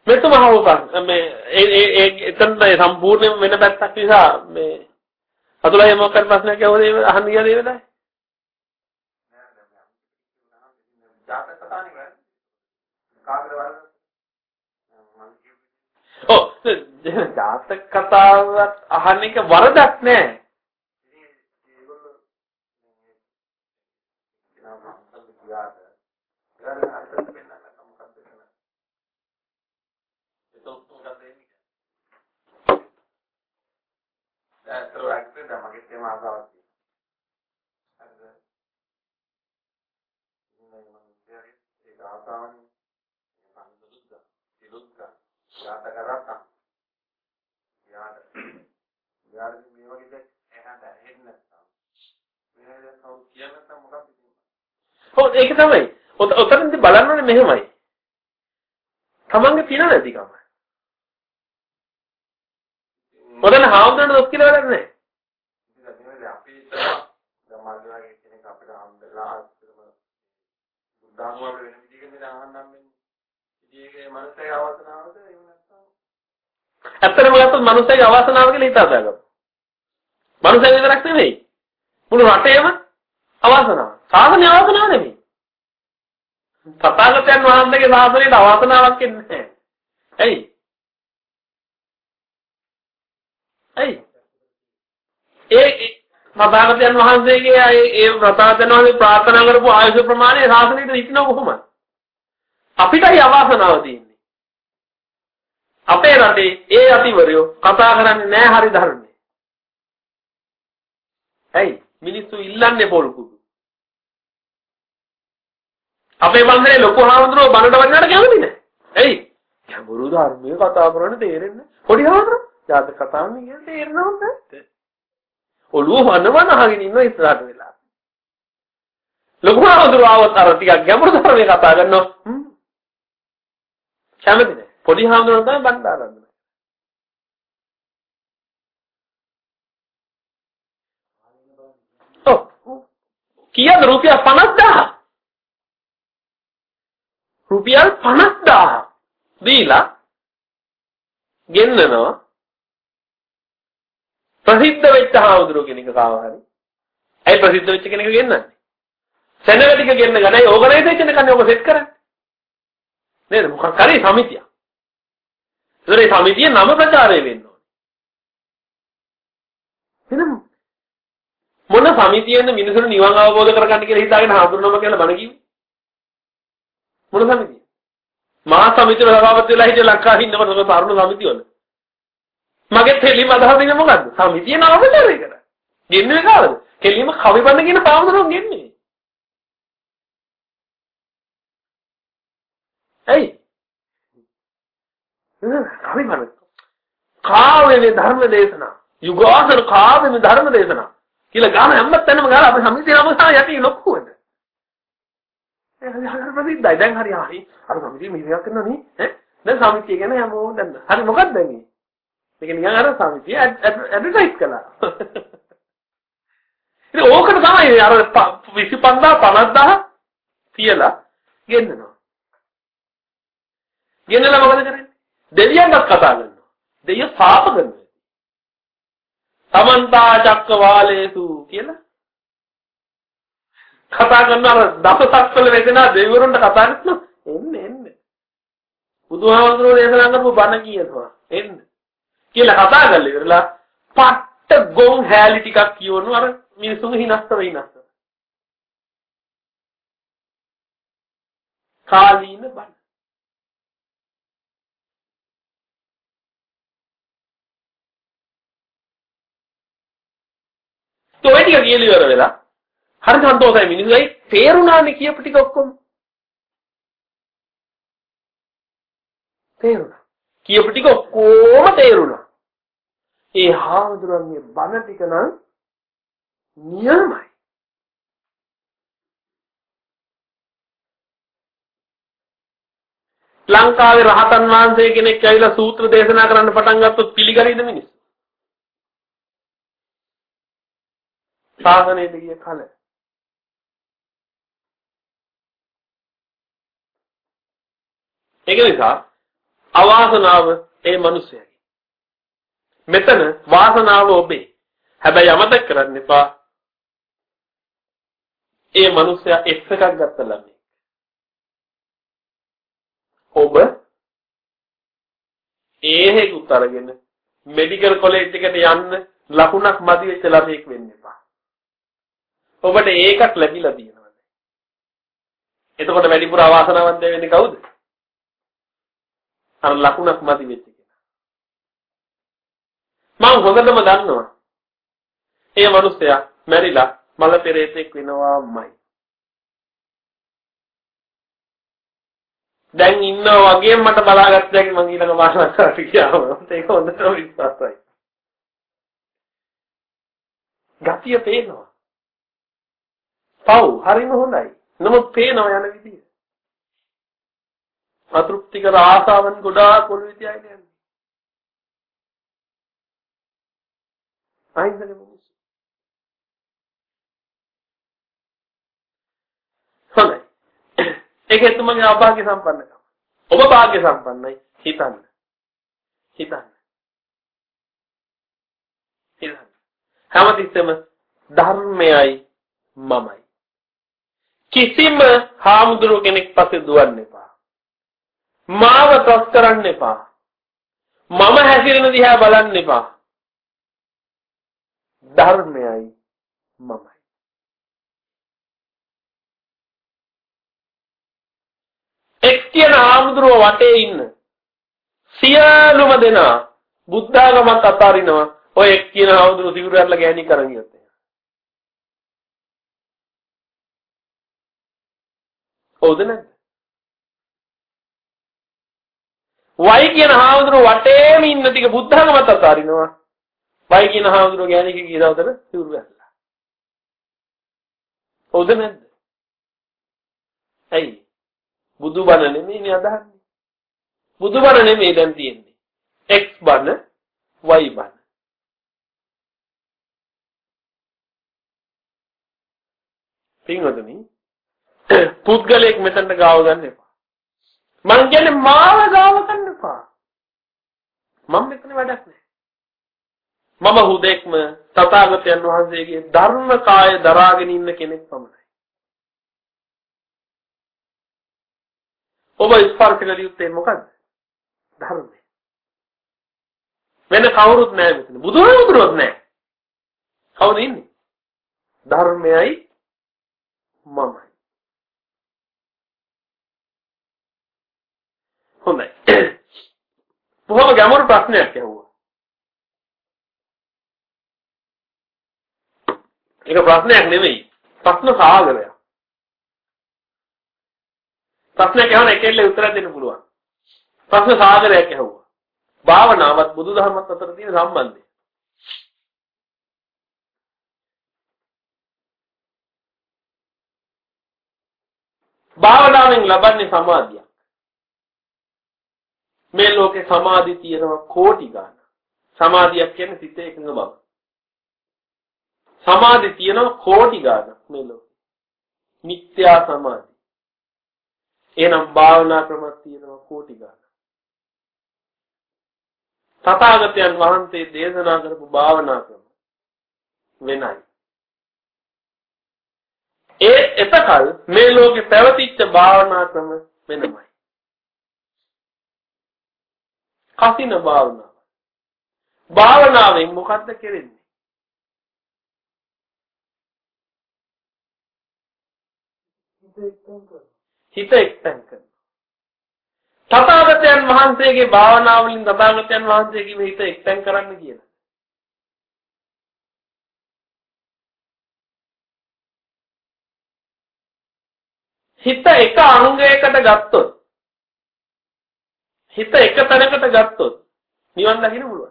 A: මෙතුම අහුවපන් මේ ඒ ඒ එතන සම්පූර්ණයෙන් වෙන පැත්තක් නිසා මේ අතුලයි මොකක්ද ප්‍රශ්නයක් ඇහුවද අහන්න ගියද ඒ වෙලාවේ?
B: ජාතක කතානේ කරන්නේ. කාටද වරද?
A: ඔව් ජාතක කතාවක් අහන්න එක වරදක් නෑ.
B: ඒගොල්ලෝ නම් සම්බන්ධ කියාද. ගන්න අර්ථයෙන් වෙන්න මොකක්ද කරන්නේ?
A: ඒක මොකක්ද වෙන්නේ?
B: දැන් ඒක දැන් මගේ තේම ආසාවක් තියෙනවා. හරිද? ඉන්නේ මම කියන්නේ ඒක ආසාවනේ. සම්දුද්ද, සිලුද්ද, යාත කරත්තා. යාත. යාත මේ වගේ දෙයක් එහෙට ඇහෙන්නේ නැත්තම්. මේ දැන් කවුරු කියන්නේ නැත්තම් මොකක්ද කියන්නේ?
A: ඔව් ඒක තමයි. ඔතනදී බලන්න ඕනේ මෙහෙමයි. තමන්ගේ පින නැතිකම. මොකද හාමුදුරනේ දොස් කියලා වැඩක් නැහැ.
B: ඉතින් මේ වෙලේ අපි දැන් මල්ලගේ කෙනෙක් අපිට හම්බෙලා අත්‍තරම බුද්ධාගම වල වෙන විදිහකින් දැන් අහන්නම් වෙන්නේ. ඉතින් ඒකේ මනසේ අවසනාවද එහෙම නැත්නම්
A: ඇත්තටම ගත්තොත් මනුස්සයෙක් අවාසනාව කියලා හිතා ගන්නවා. මනුස්සයෙක් විතරක් නෙවෙයි. මුළු රටේම අවාසනාව. සාසනය අවාසනාව නෙමෙයි. තථාගතයන් වහන්සේගේ ශාසනයට අවාසනාවක් එන්නේ නැහැ. ඇයි? ඇයි? ඒ තථාගතයන් වහන්සේගේ ඒ ඒ තථාගතයන් වහන්සේ ප්‍රාර්ථනා කරපු ආයුෂ ප්‍රමාණය ශාසනයට හිටිනව කොහොමද? අපිටයි අවාසනාව තියෙන්නේ. අපේ රටේ ඒ අතිවරයෝ කතා කරන්නේ නැහැ හරි ධර්මයේ. ඇයි? මිනිස්සු ඉල්ලන්නේ පොල් කුඩු. අපේ බන්දරේ ලොකු හාමුදුරුවෝ බණට වන්නට කැමති නැහැ. ඇයි? ගැඹුරු ධර්මයේ කතා කරන්න තේරෙන්නේ. පොඩි හාමුදුරුවෝ ජාතක කතාවන්නේ කියන්නේ තේරෙනවද? ඔළුව වනවන අහගෙන ඉන්න ඉස්සරහට වෙලා. ලොකු හාමුදුරුවෝ අර ටිකක් ගැඹුරු ධර්මයේ කතා කරනවා. කැමති නැහැ. පොඩි හාමුදුරුවෝ තමයි බණ්ඩ ආරම්භ. ඔව්. කීයද රුපියල් 50000? රුපියල් 50000 දීලා ගෙන්නනවා ප්‍රසිද්ධ වෙච්ච හාමුදුරුව කෙනෙක් කාව හරි. ඇයි ප්‍රසිද්ධ වෙච්ච කෙනෙක් ගෙන්නන්නේ? සෙනග ටික ගෙන්න ගනයි ඕගනයිසේෂන් එකනේ ඔබ සෙට් කරන්නේ. නේද? මොකක් හරි සමිතියක්. ඒතර ඒ සමිතිය නම ප්‍රචාරය වෙන්න ඕනේ. එහෙනම් මොන සමිතියෙන්ද මිනිසුන් නිවන් අවබෝධ කරගන්න කියලා හිතාගෙන හාමුදුරුවම කියලා බණ කිව්වේ? මොන සමිතිය? මහා සමිතිය සභාපති වෙලා හිටිය ලංකාවේ ඉන්නවද තරුණ සමිතිය වල? මගේ තෙලිම අදහස් දෙන්නේ මොකද්ද? සමිතිය නම ප්‍රචාරය කරා. ගෙන්නේ කාලද? කෙලිම කවි බඳ කියන හාමුදුරුවෝ ගෙන්නේ. ඇයි? කවි බඳ. කාවේ ධර්ම දේශනා. යුගාසන කාවේ ධර්ම දේශනා. කියලා ගාන හැම තැනම ගාලා අපි සමිතිය නම සා යටි ලොකු වෙන. ඒක ප්‍රසිද්ධයි. දැන් හරි හරි. අර සමිතිය මෙහෙයක් කරනවා නේ. ඈ දැන් සමිතිය ගැන හැමෝම දන්න. හරි මොකක්ද දැන් මේ? මේක නිකන් අර සමිතිය ඇඩ්වර්ටයිස් කළා. ඉතින් ඕකට තමයි අර 25000 50000 තියලා ගෙන්නනවා. ගෙන්නලා මොකද කරන්නේ? දෙවියන්වත් කතා කරනවා. දෙවියෝ පාප කරනවා. සමන්තා චක්කවාලේසු කියලා කතා කරනවා දසසක්වල වේදනා දෙවිවරුන්ට කතා කරනවා එන්න එන්න බුදුහාමුදුරුවෝ දේශනා කරපු බණ කියනවා එන්න කියලා කතා කරලා ඉවරලා පට්ට ගොන් හැලි ටිකක් කියවනු අර මිනිසුන් හිනස්තර හිනස්තර කාලීන බණ. ඔය ටික කියලා ඉවර වෙලා හරි සන්තෝෂයි මිනිස්සුයි තේරුණානේ කියපු ටික ඔක්කොම? තේරුණා. කියපු ටික ඔක්කොම තේරුණා. ඒ හාමුදුරන්ගේ බණ ටික නම් නියමයි ලංකාවේ රහතන් වහන්සේ කෙනෙක් ඇවිල්ලා සූත්‍ර දේශනා කරන්න පටන් ගත්තොත් පිළිගනීද මිනිස්සු? ශාසනයට ගිය කල ඒක නිසා අවාසනාව ඒ මිනිසයාගේ. මෙතන වාසනාව ඔබේ. හැබැයි අමතක කරන්න එපා. ඒ මිනිසයා X එකක් ගත්ත ළමයි. ඔබ ඒහෙකුත් අරගෙන මෙඩිකල් කොලෙජ් එකට යන්න ලකුණක් මදි වෙච්ච ළමයෙක් වෙන්න එපා. ඔබට ඒකක් ලැබිලා තියෙනවා. එතකොට වැඩිපුර අවාසනාවන්ත වෙන්නේ කවුද? අර ලකුණක් මදි වෙච්ච කෙනා. මම හොඳටම දන්නවා. ඒ මිනිස්සයා මැරිලා මල පෙරේතෙක් වෙනවාමයි. දැන් ඉන්නවා වගේ මට බලාගත්තැකි මං ඊළඟ වාසනාවට ගියාම ඒක හොඳටම විශ්වාසයි. ගතිය පේනවා. පව් හරිම හොඳයි. නමුත් පේනවා යන විදිය. අතෘප්තිකර ආසාවන් ගොඩාක් ඔළුවේ තියාගෙන යන්නේ. අහිංසක මිනිස්සු. හොඳයි. ඒකේ තුමගේ අභාග්‍ය සම්පන්නකම. ඔබ භාග්‍ය සම්පන්නයි හිතන්න. හිතන්න. හිතන්න. හැමතිස්සෙම ධර්මයයි මමයි. කිසිම හාමුදුරුව කෙනෙක් පස්සේ දුවන්න එපා. මාව තොස් කරන්න එපා. මම හැසිරෙන දිහා බලන්න එපා. ධර්මයයි මමයි. එක් කියන හාමුදුරුව වටේ ඉන්න සියලුම දෙනා බුද්ධාගමත් අතාරිනවා ඔය එක් කියන හාමුදුරුව සිවුරු ඇරලා ගෑණි කරන් ගියොත් හවුද නැද්ද? වයි කියන හාමුදුරුව වටේම ඉන්න ටික බුද්ධඝමත් අතාරිනවා. වයි කියන හාමුදුරුව ගෑණික ගිය දවසට සිවුරු වැස්සලා. හවුද නැද්ද? ඇයි? බුදුබණ නෙමෙයිනේ අදහන්නේ. බුදුබණ නෙමෙයි දැන් තියෙන්නේ. X බණ Y බණ. පින්වතුනි පුද්ගලයෙක් මෙතනට ගාව ගන්න එපා. මං කියන්නේ මාව ගාව ගන්න එපා. මම මෙතන වැඩක් නැහැ. මම හුදෙක්ම තථාගතයන් වහන්සේගේ ධර්ම කාය දරාගෙන ඉන්න කෙනෙක් පමණයි. ඔබ ස්පර්ශ කළ යුත්තේ මොකද්ද? ධර්මය. වෙන කවුරුත් නැහැ මෙතන. බුදුහාමුදුරුවොත් නැහැ. කවුද ඉන්නේ? ධර්මයයි මමයි. හොඳයි. බොහොම ගැඹුරු ප්‍රශ්නයක් ඇහුවා. ඒක ප්‍රශ්නයක් නෙමෙයි. ප්‍රශ්න සාගරයක්. ප්‍රශ්නයක් අහන එකෙල්ල උත්තර දෙන්න පුළුවන්. ප්‍රශ්න සාගරයක් ඇහුවා. භාවනාවත් බුදුදහමත් අතර තියෙන සම්බන්ධය. භාවනාවෙන් ලබන්නේ සමාධිය. මේ ලෝකේ සමාධි තියෙනවා කෝටි ගාණක්. සමාධියක් කියන්නේ සිත එකඟ බව. සමාධි තියෙනවා කෝටි ගාණක් මේ ලෝකේ. මිත්‍යා සමාධි. එහෙනම් භාවනා ක්‍රමයක් තියෙනවා කෝටි ගාණක්. තථාගතයන් වහන්සේ දේශනා කරපු භාවනා ක්‍රම වෙනයි. ඒ එතකල් මේ ලෝකේ පැවතිච්ච භාවනා ක්‍රම වෙනමයි. කසින භාවනාව. භාවනාවෙන් මොකද්ද කරන්නේ? හිත එක්තෙන් කරනවා. තථාගතයන් වහන්සේගේ භාවනාව වලින් තථාගතයන් වහන්සේගේ හිත එක්තෙන් කරන්න කියලා. හිත එක අංගයකට ගත්තොත් හිත එක තැනකට ගත්තොත් නිවන් දකින්න පුළුවන්.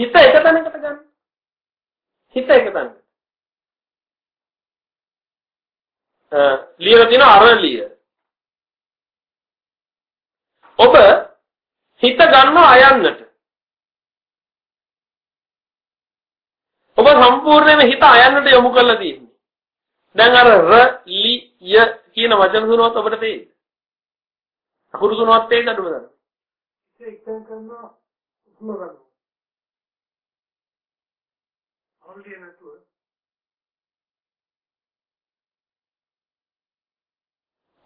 A: හිත එක තැනකට ගන්න. හිත එක තැනක. ලියලා තියෙන අරලිය. ඔබ හිත ගන්නවා අයන්නට. ඔබ සම්පූර්ණයෙන්ම හිත අයන්නට යොමු කරලා තියෙන්නේ. දැන් අර ර ලි ය කියන වචන තුනවත් ඔබට තේරෙයි. අකුරු තුනවත් තේරෙන්නද ඔබට?
D: ඒක කරනවා අවුල්ලිය නැතුව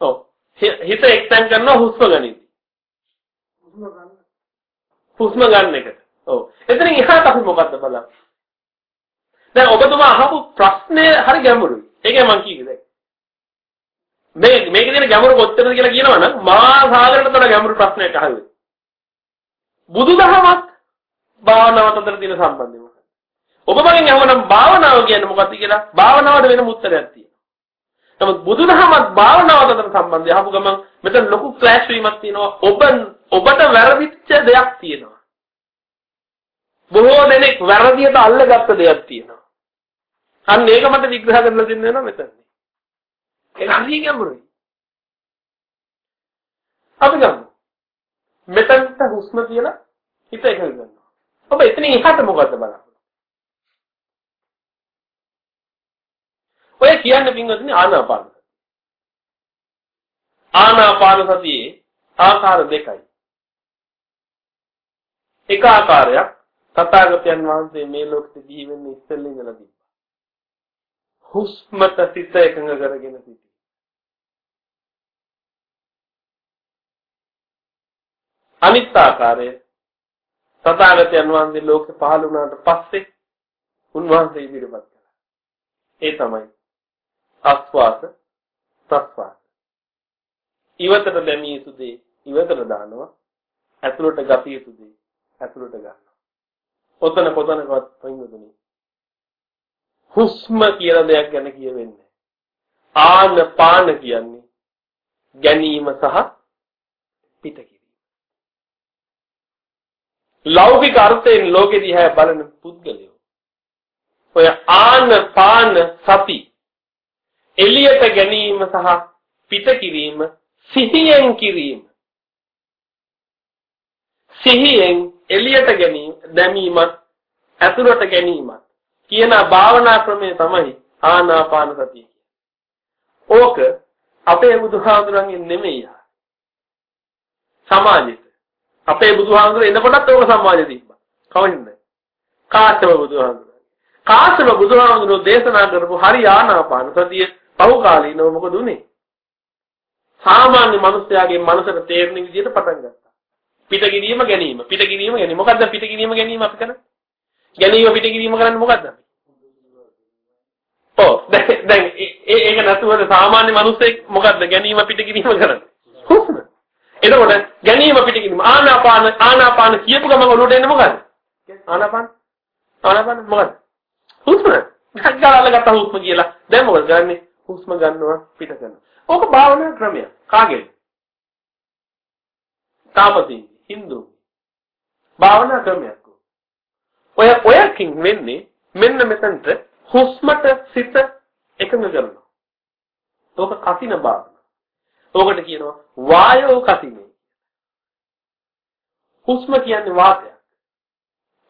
A: ඔව් හිත එක්තෙන් කරනවා හුස්ම ගනිද්දි.
D: උස්ම ගන්න.
A: හුස්ම ගන්න එකට. ඔව්. එතනින් එහාට අපි මොකද්ද බලන්නේ? දැන් ඔබතුමා අහපු ප්‍රශ්නය හරි ගැඹුරුයි. ඒකයි මම කිව්වේ දැන්. මේ මේකේ තියෙන ගැඹුරු කොච්චරද කියලා කියනවනම් මහා සාගරයට වඩා ගැඹුරු ප්‍රශ්නයක් අහුවේ. බුදුදහමත් භාවනාවත් අතර තියෙන සම්බන්ධය? ඔබ මගෙන් අහනනම් භාවනාව කියන්නේ මොකක්ද කියලා භාවනාවට වෙනම උත්තරයක් තියෙනවා. නමුත් බුදුදහමත් භාවනාවත් අතර සම්බන්ධය අහපු ගමන් මෙතන ලොකු ක්ලෑෂ් වීමක් තියෙනවා. ඔබ ඔබට වැරදිච්ච දෙයක් තියෙනවා. බොහෝ දෙනෙක් වැරදියට අල්ලගත්ත දෙයක් තියෙනවා. අන්න ඒක මට විග්‍රහ කරලා දෙන්න වෙනවා මෙතන. ඒක හරිය ගැඹුරුයි. අපි ගමු. මෙතනට හුස්ම කියලා හිත එකල ගන්නවා. ඔබ එතනින් එහාට මොකද්ද බලන්න. ඔය කියන්නේ පින්වත්නි ආනාපාන. ආනාපාන සතියේ ආකාර දෙකයි. එක ආකාරයක් තථාගතයන් වහන්සේ මේ ලෝකෙට දී වෙන්නේ ඉස්සෙල්ලා ඉඳලා තිබ්බා. හුස්මට සිත එකඟ කරගෙන සිටි. අනිත් ආකාරය තථාගතයන් වහන්සේ ලෝකෙ පහළ වුණාට පස්සේ උන්වහන්සේ ඉදිරිපත් කළා. ඒ තමයි ආස්වාස ප්‍රස්වාස. ඉවතට දැමිය යුතු දේ ඉවතට දානවා. ඇතුළට ගතිය යුතු දේ ඇතුළට ගන්නවා. ඔතන කොතනකවත් පයින්දුනේ. හුස්ම කියලා දෙයක් ගැන කියවෙන්නේ. ආන පාන කියන්නේ ගැනීම සහ පිට කිරීම. ලෞකික අර්ථයෙන් ලෝකෙ දිහා බලන පුද්ගලයෝ ඔය ආන පාන සති එළියට ගැනීම සහ පිට කිරීම සිහියෙන් කිරීම සිහියෙන් එළියට ගැනීම දැමීමත් ඇතුළට ගැනීමත් කියන භාවනා ක්‍රමය තමයි ආනාපාන සතිය ඕක අපේ බුදුහාමුදුරන්ගේ නෙමෙයි. සමාජෙට. අපේ බුදුහාමුදුර එනකොටත් ඕක සමාජෙ තිබ්බා. කවුරුන්ද? කාශ්‍යප බුදුහාමුදුර. කාශ්‍යප බුදුහාමුදුර දේශනා කරපු හරි ආනාපාන සතිය පහු කාලීනව මොකද උනේ? සාමාන්‍ය මිනිස්යාගේ මනසට තේරෙන විදිහට පටන් ගත්තා. පිට කිරීම ගැනීම. පිට කිරීම ගැනීම. මොකද්ද පිට කිරීම ගැනීම අපි කරන්නේ? ගැනීම පිට කිරීම කරන්නේ මොකද්ද? ඔව් දැන් දැන් ඒක නැතුවද සාමාන්‍ය මිනිස්සෙක් මොකද්ද ගැනීම පිට කිරීම කරන්නේ? හුස්ම. එතකොට ගැනීම පිට කිරීම ආනාපාන ආනාපාන කියපු ගමන් ඔළුවට එන්නේ මොකද්ද? ආනාපාන ආනාපාන මොකද්ද? හුස්ම. ගාලා ගත්ත හුස්ම කියලා. දැන් මොකද කරන්නේ? හුස්ම ගන්නවා පිට කරනවා. ඕක භාවනා ක්‍රමයක්. කාගේද? තාපසී හින්දු භාවනා ක්‍රමයක්. ඔය ඔයකින් වෙන්නේ මෙන්න මෙතනට හුස්මට සිත එකඟ කරනවා. ඕක කසින භාවන. ඕකට කියනවා වායෝ කසිනේ. හුස්ම කියන්නේ වාතයක්.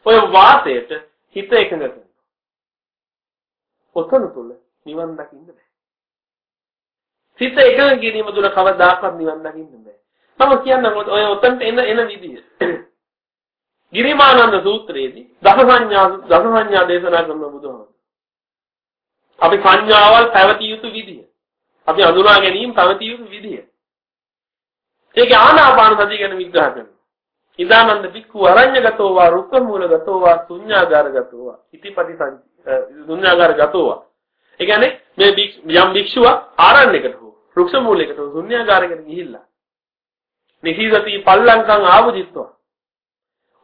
A: ඔය වාතයට හිත එකඟ කරනවා. ඔතන තුල නිවන් දකින්න බෑ. සිත එකඟ කිරීම තුල කවදාකවත් නිවන් දකින්න බෑ. මම කියන්නම් ඔය ඔතනට එන එන විදිය. ගිරිමානන්ද සූත්‍රයේදී දස සංඥා දස සංඥා දේශනා කරන බුදුහාමුදුරුවෝ. අපි සංඥාවල් පැවතිය යුතු විදිය. අපි අඳුනා ගැනීම පැවතිය යුතු විදිය. ඒක ආනාපාන සතිය ගැන විග්‍රහ කරනවා. ඉදානන්ද බික්ඛු අරඤ්‍යගතෝ වා රුක්ඛ මූලගතෝ වා ශුඤ්ඤාගාරගතෝ වා ඉතිපටි ශුඤ්ඤාගාරගතෝ වා. ඒ කියන්නේ මේ යම් භික්ෂුවක් ආරණ්‍යයකට හෝ රුක්ෂ මූලයකට හෝ ශුඤ්ඤාගාරයකට ගිහිල්ලා නිසීදති පල්ලංකං ආවදිත්වා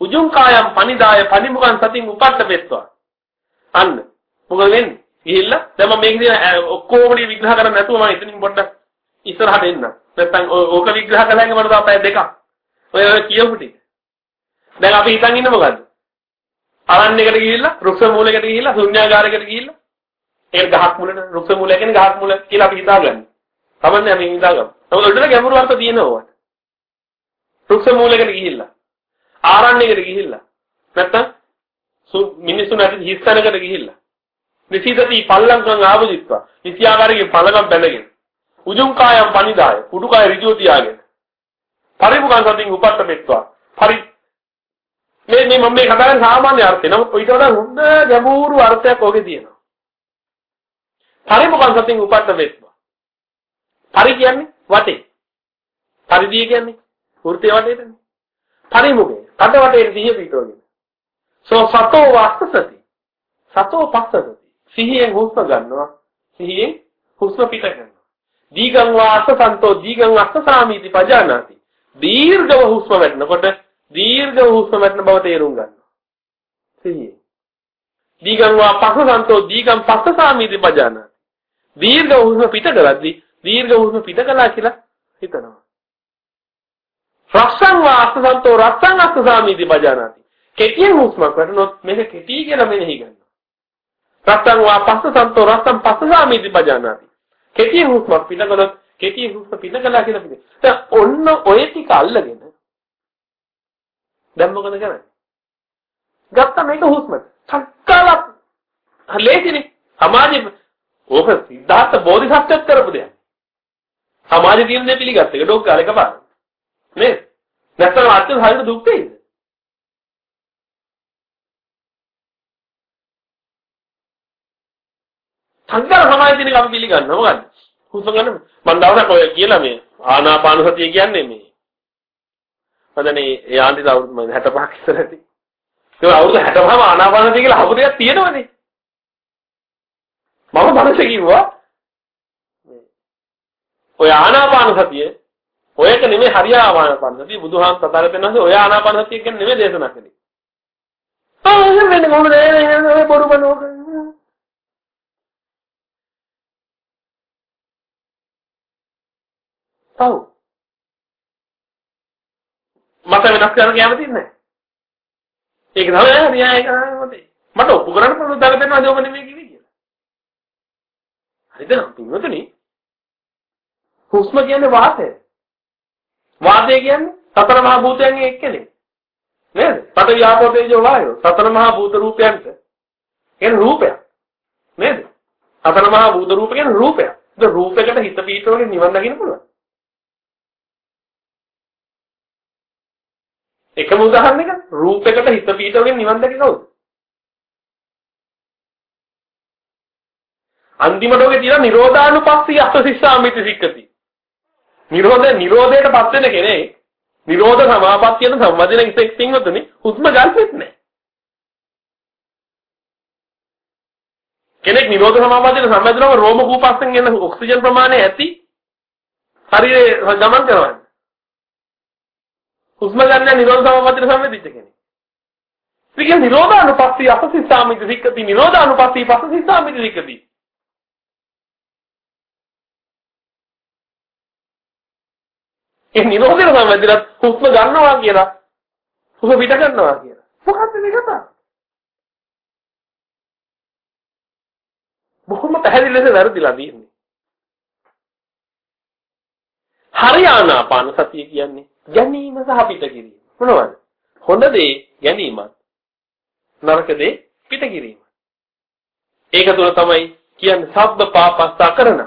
A: උජුං කායම් පනිදාය පනිමුඛං සතින් උපට්ඨ පෙත්වා. අන්න. මොකද වෙන්නේ? ගිහිල්ලා දැන් මම මේක දිහා ඔක්කොම විග්‍රහ කරන්න නැතුව මම එතනින් පොඩ්ඩක් ඉස්සරහට එන්න. නැත්තම් ඕක විග්‍රහ කළාම මට තව පැය දෙකක්. ඔය කියපු ටික. දැන් අපි හිතන් ඉන්නේ මොකද්ද? අරණ්‍යයකට ගිහිල්ලා රුක්ෂ මූලයකට ගිහිල්ලා ශුන්‍යාගාරයකට ගිහිල්ලා ඒක ගහක් මුලට රුක්ෂ මූලය කියන්නේ ගහක් මුල කියලා අපි හිතාගන්නේ. තමන්නේ අපි හිතාගමු. නමුත් උඩට ගැඹුරු අර්ථ තියෙනවා. රුක්ෂ මූලයකට ගිහිල්ලා. ආරණ්‍යයකට ගිහිල්ලා. නැත්තම් මිනිස්සු නැති හිස්තැනකට ගිහිල්ලා. නිසීදති පල්ලංකම් ආවදිත්වා. නිසියාකාරයේ පළගම් බැඳගෙන. උජුං කායම් පනිදාය. උඩු කාය ඍජුව තියාගෙන. පරිමුඛං සතින් උපට්ඨ මෙත්වා පරි මේ මේ මම මේ කතා කරන සාමාන්‍ය අර්ථය. නමුත් ඊට වඩා හොඳ ගැඹුරු අර්ථයක් ඔගේ තියෙනවා. පරිමුඛං සතින් උපට්ඨ මෙත්වා පරි කියන්නේ වටේ. පරිදිය කියන්නේ වෘත්තයේ වටේටනේ පරිමුඛේ කට වටේට සිහිය පිටවගෙන. සෝ සතෝ වාස්සසති සතෝ පස්සසති. සිහියෙන් හුස්ම ගන්නවා. සිහියෙන් හුස්ම පිට කරනවා. දීගං වාස සන්තෝ දීගං අස්ස සාමීති පජානාති. දීර්ඝව හුස්ම වැටෙනකොට දීර්ඝව හුස්ම වැටෙන බව තේරුම් ගන්නවා. සිහියෙන්. දීගං වා පස්ස සන්තෝ දීගං පස්ස සාමීති පජානාති. දීර්ඝව හුස්ම පිට කරද්දී දීර්ඝ හුස්ම පිට කළා කියලා හිතනවා රස්සං වා අස්ස සන්තෝ රස්සං අස්ස සාමීති පජානාති කෙටියෙන් හුස්මක් වැටුනොත් මේක කෙටි කියලා මෙනෙහි කරනවා රස්සං වා පස්ස සන්තෝ රස්සං පස්ස සාමීති පජානාති කෙටි හුස්මක් පිටකලොත් කෙටි හුස්ම පිටකලා කියලා පිට. දැන් ඔන්න ඔය ටික අල්ලගෙන දැන් මොකද කරන්නේ? ගත්ත මේක හුස්ම. සක්කාලක් ලේසිනේ. සමාජෙ ඕක සිද්ධාර්ථ බෝධිසත්වයත් කරපු දෙයක්. සමාජෙ තියෙන දේ පිළිගත්ත එක ඩොක් කාලේ කපාන. නේද? නැත්නම් අත්‍ය හරියට දුක් වෙයිද? සංකාර සමාධිය තියෙන අපි පිළිගන්නවා මොකද්ද? හුස්ම ගන්න මම දවසක් ඔය කියලා මේ ආනාපාන සතිය කියන්නේ මේ. හදනේ ඒ ආන්ති අවුරුදු 65ක් ඉස්සර ඇති. ඒක අවුරුදු 65ම ආනාපාන සතිය කියලා හවු දෙයක් තියෙනවනේ. මම මනසේ කිව්වා ඔය ආනාපාන සතිය ඔයක නෙමෙයි හරිය ආනාපාන සතිය බුදුහාම තථාගතයන් වහන්සේ ඔය ආනාපාන සතිය කියන්නේ නෙමෙයි දේශනා කළේ. ආ එහෙම නෙමෙයි මොකද බොරු බනෝක පව්. මට වෙනස් කරන්න කැමති නැහැ. ඒක තමයි න්‍යාය කරන්නේ. මට ඔප්පු කරන්න පුළුවන් දාලා දෙනවා ඒක නෙමෙයි කිව්වේ කියලා. හරිද? පින්වතුනි. හුස්ම කියන්නේ වාතය. වාතය කියන්නේ සතර මහා භූතයන්ගේ එක්කෙනෙක්. නේද? පඨවි ආපෝ තේජෝ වායෝ සතර මහා භූත රූපයන්ට කියන්නේ රූපයක්. නේද? සතර මහා භූත රූප කියන්නේ රූපයක්. ඒක රූපයකට හිත පීඨවලින් නිවන් දකින්න පුළුවන්. එකම උදාහරණයක රූපයකට හිත පීඩවලින් නිවන් දැක කවුද? අන්තිමට ඔගේ තියෙන නිරෝධානුපස්සී අස්සසිස්සාමිති සික්කති. නිරෝධ නිරෝධයටපත් වෙන කෙනෙක් නිරෝධ සමාපත්තියට සම්බන්ධන කිසික් පින්වතුනි හුස්ම ගන්නෙත් නැහැ. කෙනෙක් නිරෝධ සමාපත්තියට සම්බන්ධනව රෝම කූපස්යෙන් එන ඔක්සිජන් ප්‍රමාණය ඇති ශරීරයේ ගමන් කරවන්නේ. හුස්ම ගන්න නිරෝධ සමාපත්තියට සම්බන්ධිච්ච කෙනෙක්. ඒ කියන්නේ නිරෝධානුපස්සී අපසිස්සාමිති සික්කති නිරෝධානුපස්සී පස්සසිස්සාමිති සික්කති. ඒ නිරෝධයට සම්බන්ධිලා හුස්ම ගන්නවා කියලා හුස්ම පිට ගන්නවා කියලා. මොකක්ද මේ කතාව? බොහොම පැහැදිලි ලෙස වැරදිලා තියෙන්නේ. හරියානාපාන සතිය කියන්නේ ගැනීම සහ පිට කිරීම. මොනවද? හොඳ දේ ගැනීමත් නරක දේ පිට කිරීම. ඒක තුල තමයි කියන්නේ සබ්බ පාපස්ස කරන.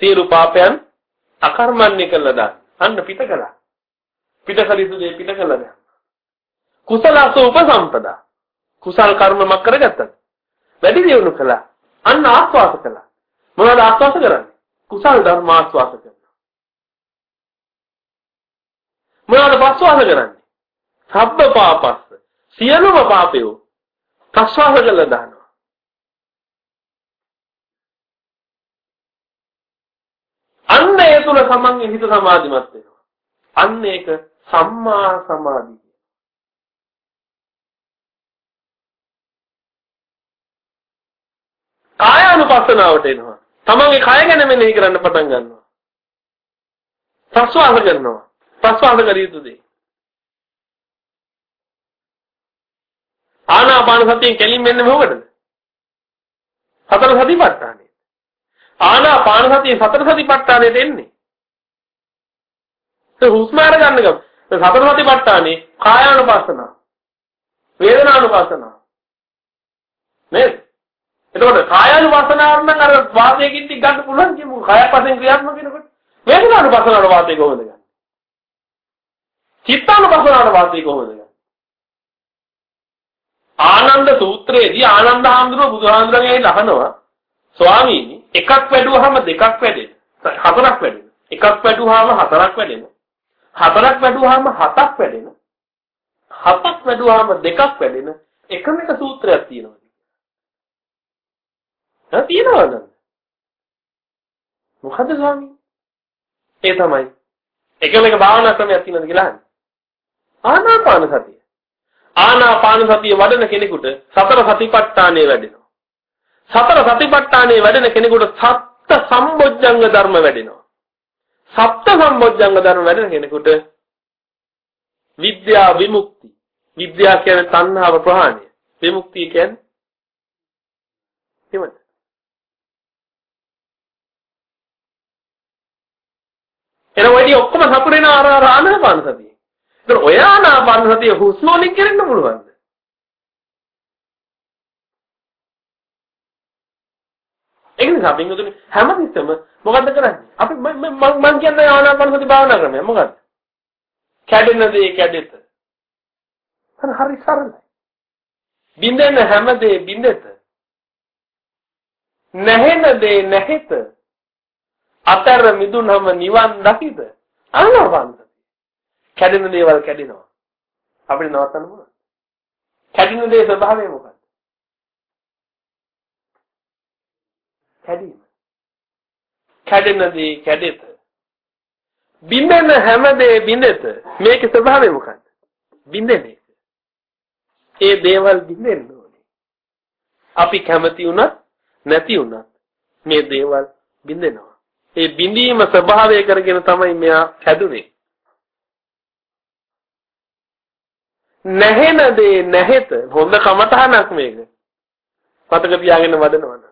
A: සියලු පාපයන් අකර්මණ්‍ය කළා දාන්න. අන්න පිට කළා. පිට කලිසු දේ පිට කළා දාන්න. කුසලස උපසම්පදා. කුසල් කර්මමක් කරගත්තද? වැඩි දියුණු කළා. අන්න ආස්වාස කළා. මොනවද ආස්වාස කරන්නේ? කුසල් ධර්ම ආස්වාස කරනවා. මොනවද ප්‍රස්වාස කරන්නේ? සබ්බ පාපස්ස. සියලුම පාපයෝ ප්‍රස්වාස කළා දානවා. අන්න ඒ තුල සමන්ගේ හිත සමාධිමත් වෙනවා. අන්න ඒක සම්මා සමාධිය. කායානුපස්සනාවට එනවා. තමන්ගේ කය ගැන මෙනෙහි කරන්න පටන් ගන්නවා. ප්‍රස්වාස කරනවා. ප්‍රස්වාස කර යුතු දේ. ආනාපාන සතියෙන් කෙලින් මෙන්න මොකටද? සතර සතිපට්ඨානෙ. ආනාපාන සතිය සතර සතිපට්ඨානෙට එන්නේ. ඒ හුස්ම අරගන්න ගම. සතර සතිපට්ඨානේ කායානුපස්සන. වේදනානුපස්සන. නේද? එතකොට කායානුපස්සනාව නම් අර වාදයකින් ටික ගන්න පුළුවන් කියමු. කායයක් වශයෙන් ක්‍රියාත්මක වෙනකොට වේදනානුපස්සනාවට වාදය කොහොමද ගන්නේ? චිත්තානුපස්සනාවට වාදය කොහොමද ගන්නේ? ආනන්ද සූත්‍රයේදී ආනන්ද හාමුදුරුවෝ බුදුහාමුදුරන්ගෙන් අහනවා ස්වාමීනි එකක් වැඩුවාම දෙකක් වැඩෙන. හතරක් වැඩෙන. එකක් වැඩුවාම හතරක් වැඩෙන. හතරක් වැඩුවාම හතක් වැඩෙන. හතක් වැඩුවාම දෙකක් වැඩෙන. එකම එක සූත්‍රයක් තියෙනවා. හා තියෙනවද? මොකද ස්වාමී? ඒ තමයි. එකම එක භාවනා ක්‍රමයක් තියෙනවද කියලා අහන්නේ. ආනාපාන සතිය. ආනාපාන සතිය වඩන කෙනෙකුට සතර සතිපට්ඨානය වැඩෙනවා. සතර සතිපට්ඨානය වැඩෙන කෙනෙකුට සත්ත සම්බොජ්ජංග ධර්ම වැඩෙනවා. සප්ත සම්බොජ්ජංග ධර්ම වැඩෙන කෙනෙකුට විද්‍යා විමුක්ති. විද්‍යා කියන්නේ තණ්හාව ප්‍රහාණය. විමුක්තිය කියන්නේ එහෙමද? එන ඔයදී ඔක්කොම සතුරේන ආර ආර ආනාපාන සතිය. ඒතර ඔය ආනාපාන සතිය හුස්ම වලින් කරන්න පුළුවන්ද? ඒක නිසා බින්දුනේ හැමතිස්සෙම මොකද්ද කරන්නේ? අපි මම මම කියන්නේ ආනාපාන සති භාවනා ක්‍රමය මොකද්ද? කැඩෙන දේ කැඩෙත. හරි හරි සරලයි. බින්දෙන හැම දේ බින්දෙත. නැහෙන දේ නැහෙත. අතර මිදුනම නිවන් දකිද? ආනාපාන සති. කැඩෙන දේවල් කැඩෙනවා. අපිට නවත්තන්න පුළුවන්. කැඩෙන දේ ස්වභාවය මොකක්ද? කැඩීම. කැඩෙන දේ කැඩෙත. බින්දෙන හැම දේ බින්දෙත. මේකේ ස්වභාවය මොකක්ද? බින්දෙන එක. ඒ දේවල් බින්දෙන්න ඕනේ. අපි කැමති වුණත් නැති වුණත් මේ දේවල් බින්දෙනවා. ඒ බිඳීම ස්වභාවය කරගෙන තමයි මෙයා හැදුනේ. නැහෙන දේ නැහෙත හොඳ කමතහනක් මේක. මතක තියාගෙන වදනවන.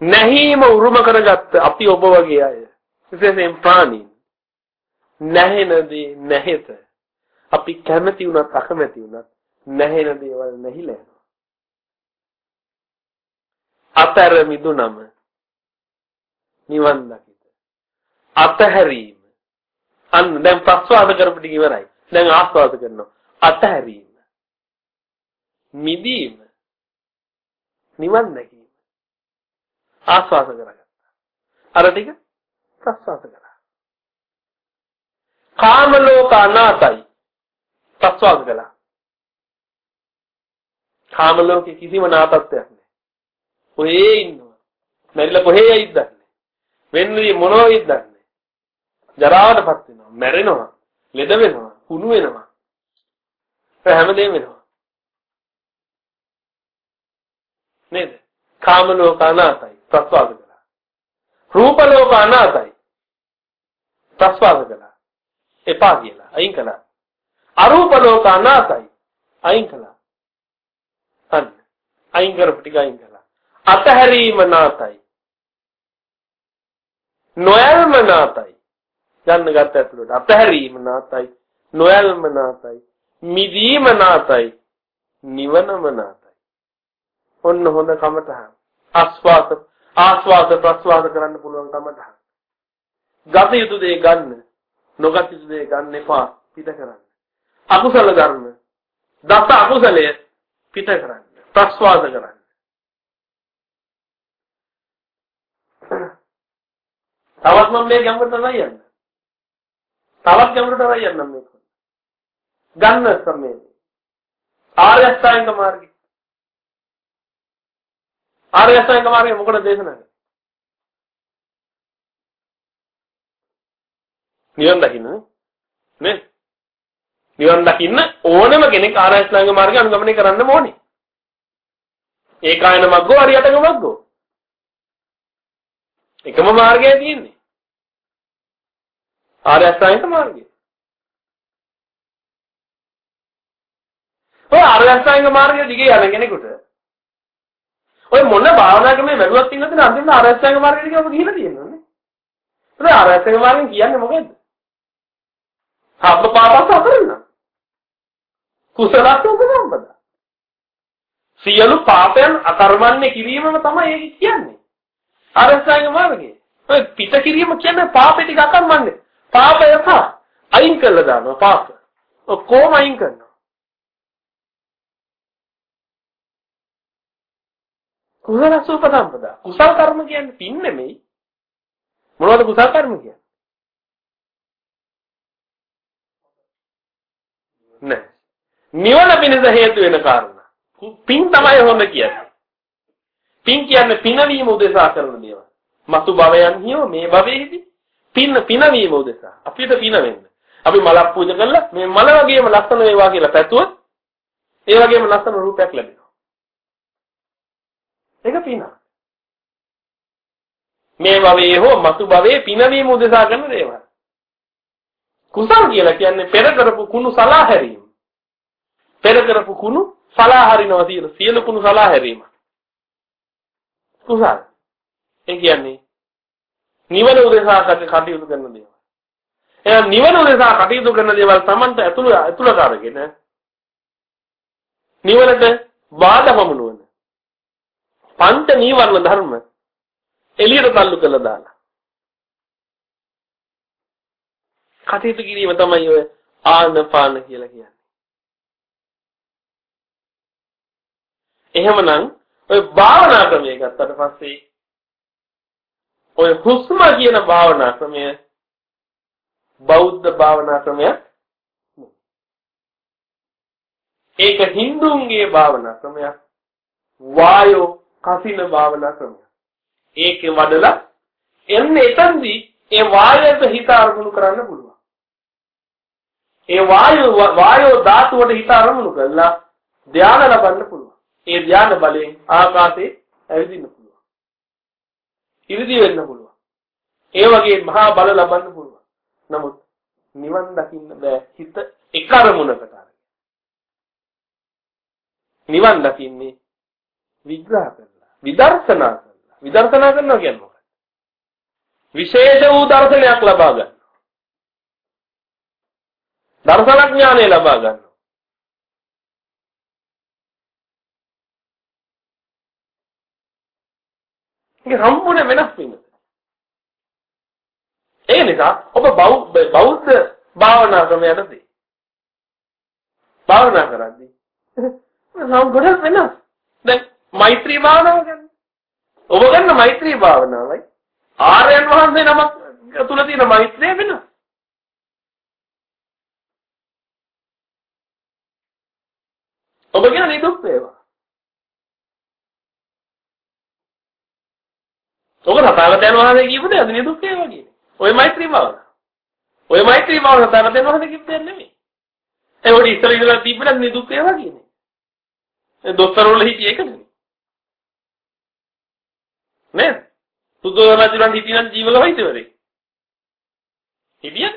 A: නැහිම උරුම කරගත්ත අපි ඔබ වගේ අය. විශේෂයෙන් ප්‍රාණීන්. නැහෙන දේ නැහෙත. අපි කැමති වුණත් අකමැති වුණත් නැහෙන දේවල් නැහිලා යනවා. අතර මිදුනම නිවන් දකිත. අතහැරීම. අන්න දැන් ප්‍රස්වාද කරපු ටික ඉවරයි. දැන් ආස්වාද කරනවා. අතහැරීම. මිදීම. නිවන් දැකීම. ආස්වාද කරගත්තා. අර ටික ප්‍රස්වාද කරා. කාම ලෝක අනාතයි. ප්‍රස්වාද කළා. කාම ලෝකේ කිසිම නාතත්වයක් නැහැ. ඔයේ ඉන්නවා. මැරිලා කොහේ යයිද? වෙන්නේ මොනවයිද දන්නේ. ජරාවටපත් වෙනවා, මැරෙනවා, ලෙඩ වෙනවා, කුණු වෙනවා. ඒ හැමදේම වෙනවා. නේද? කාම ලෝක අනාතයි ප්‍රස්වාද කළා. රූප ලෝක අනාතයි ප්‍රස්වාද කළා. එපා කියලා අයින් කළා. අරූප ලෝක අනාතයි අයින් කළා. අන්න අයින් කරපු ටික අයින් කළා. අතහැරීම නාතයි. නොයල්ම නාතයි. ගන්න ගත්ත ඇතුළට අතහැරීම නාතයි. නොයල්ම නාතයි. මිදීම නාතයි. නිවනම නාතයි. ඔන්න හොඳ කමතහන්. ආස්වාද ආස්වාද ප්‍රස්වාද කරන්න පුළුවන් කමතහන්. ගත යුතු දේ ගන්න. නොගත යුතු දේ ගන්න එපා. පිට කරන්න. අකුසල ධර්ම. දස අකුසලය පිට කරන්න. ප්‍රස්වාද කරන්න. තවත් මම මේ ගැඹුරට තමයි යන්නේ. තවත් ගැඹුරට තමයි යන්නම් මේක. ගන්න සමයේ. ආර්ය අෂ්ටාංග මාර්ගය. ආර්ය අෂ්ටාංග මාර්ගය මොකටද දේශනා කරන්නේ? නිවන් දකින්න නේ? නිවන් දකින්න ඕනම කෙනෙක් ආර්ය අෂ්ටාංග මාර්ගය අනුගමනය කරන්න ඕනේ. ඒකායන මග්ගෝ අරියටක මග්ගෝ. එකම මාර්ගය තියෙන්නේ. ආර්ය අෂ්ටාංගික මාර්ගය. ඔය අරහත්සංග මාර්ගයේ දිගේ යන කෙනෙකුට ඔය මොන භාවනා ක්‍රමේ වැළුවක් තියෙනවද අන්තිමට අරහත්සංග මාර්ගයේ දිගේ ඔබ ගිහිලා තියෙනවනේ. ඒක අරහත්සංග මාර්ගයෙන් කියන්නේ මොකද්ද? සබ්බ පාපස අකරන්න. කුසලත් උපසම්පදා. සියලු පාපයන් අකර්මන්නේ කිරීමම තමයි ඒක කියන්නේ. අරහත්සංග මාර්ගය. ඔය පිට කිරීම කියන්නේ පාපේ ටික අකර්මන්නේ. පාපය පහ අයින් කළා දානවා පාප. ඔක්කොම අයින් කරනවා. කුසල සූපසම්පදා. කුසල කර්ම කියන්නේ පින් නෙමෙයි. මොනවද කුසල කර්ම කියන්නේ? නෑ. නිවන පිණිස හේතු වෙන කාරණා. පින් තමයි හොඳ කියන්නේ. පින් කියන්නේ පිනවීම උදෙසා කරන දේවල්. මතු භවයන් හිව මේ භවයේදී පින පිනවීම උදෙසා අපිට පින වෙන්න. අපි මලක් පූජා කළා මේ මල වගේම ලස්සන වේවා කියලා පැතුවොත් ඒ වගේම ලස්සන රූපයක් ලැබෙනවා. ඒක පින. මේ භවයේ හෝ මතු භවයේ පිනවීම උදෙසා කරන දේවල්. කුසල් කියලා කියන්නේ පෙර කරපු කුණු සලා හැරීම. පෙර කරපු කුණු සලා හරිනවා කියන සියලු කුණු සලා හැරීම. කුසල්. ඒ කියන්නේ නිවන උදෙසා කටයුතු කරන දේවල්. එහෙනම් නිවන උදෙසා කටයුතු කරන දේවල් Tamanට ඇතුළ ඇතුළට අරගෙන නිවනට බාධා වමුණුවන පංච නීවරණ ධර්ම එළියට තල්ලු කළා දාලා. කටයුතු කිරීම තමයි ඔය ආනපාන කියලා කියන්නේ. එහෙමනම් ඔය භාවනා ක්‍රමය ගත්තට පස්සේ ඔය හුස්ම කියන භාවනා ක්‍රමය බෞද්ධ භාවනා ක්‍රමයක් ඒක හින්දුන්ගේ භාවනා ක්‍රමයක් වායෝ කසින භාවනා ක්‍රමයක් ඒකේ වඩලා එන්නේ එතනදී ඒ වායයට හිත අරමුණු කරන්න පුළුවන් ඒ වායෝ වායෝ ධාතුවට හිත අරමුණු කරලා ධානය ලබන්න පුළුවන් ඒ ධානය බලයෙන් ආකාශයේ ඇවිදින්න ඉරිදි වෙන්න පුළුවන්. ඒ වගේ මහා බල ලබන්න පුළුවන්. නමුත් නිවන් දකින්න බෑ හිත එක අරමුණකට අරගෙන. නිවන් දකින්නේ විග්‍රහ කරලා, විදර්ශනා කරලා. විදර්ශනා කරනවා කියන්නේ මොකක්ද? විශේෂ වූ දර්ශනයක් ලබා ගන්න. දර්ශන ඥානය ලබා ගන්න. ඒක සම්පූර්ණ වෙනස් වීම. ඒ නිසා ඔබ බෞද්ධ භාවනා ක්‍රමයටදී භාවනා කරද්දී සම්පූර්ණ වෙනස්. දැන් මෛත්‍රී භාවනාව ගන්න. ඔබ ගන්න මෛත්‍රී භාවනාවයි ආර්යයන් වහන්සේ නමක් තුල තියෙන මෛත්‍රිය වෙනස්. ඔබ කියන නිදුක් වේවා. ඔබ තථාගතයන් වහන්සේ කියපු දේ අදිනේ දුක් වේවා කියන්නේ. ඔය මෛත්‍රී භාවනාව. ඔය මෛත්‍රී භාවනාව තථාගතයන් වහන්සේ කියපු දෙයක් නෙමෙයි. ඒ උඩ ඉස්සර ඉඳලා තිබ්බට මේ දුක් වේවා කියන්නේ. ඒ දොස්තර වල හිටිය එක නෙමෙයි. නේද? සුද්ධෝදන රජුන් හිටියනම් ජීවල වෛද්‍යවරේ. හිටියද?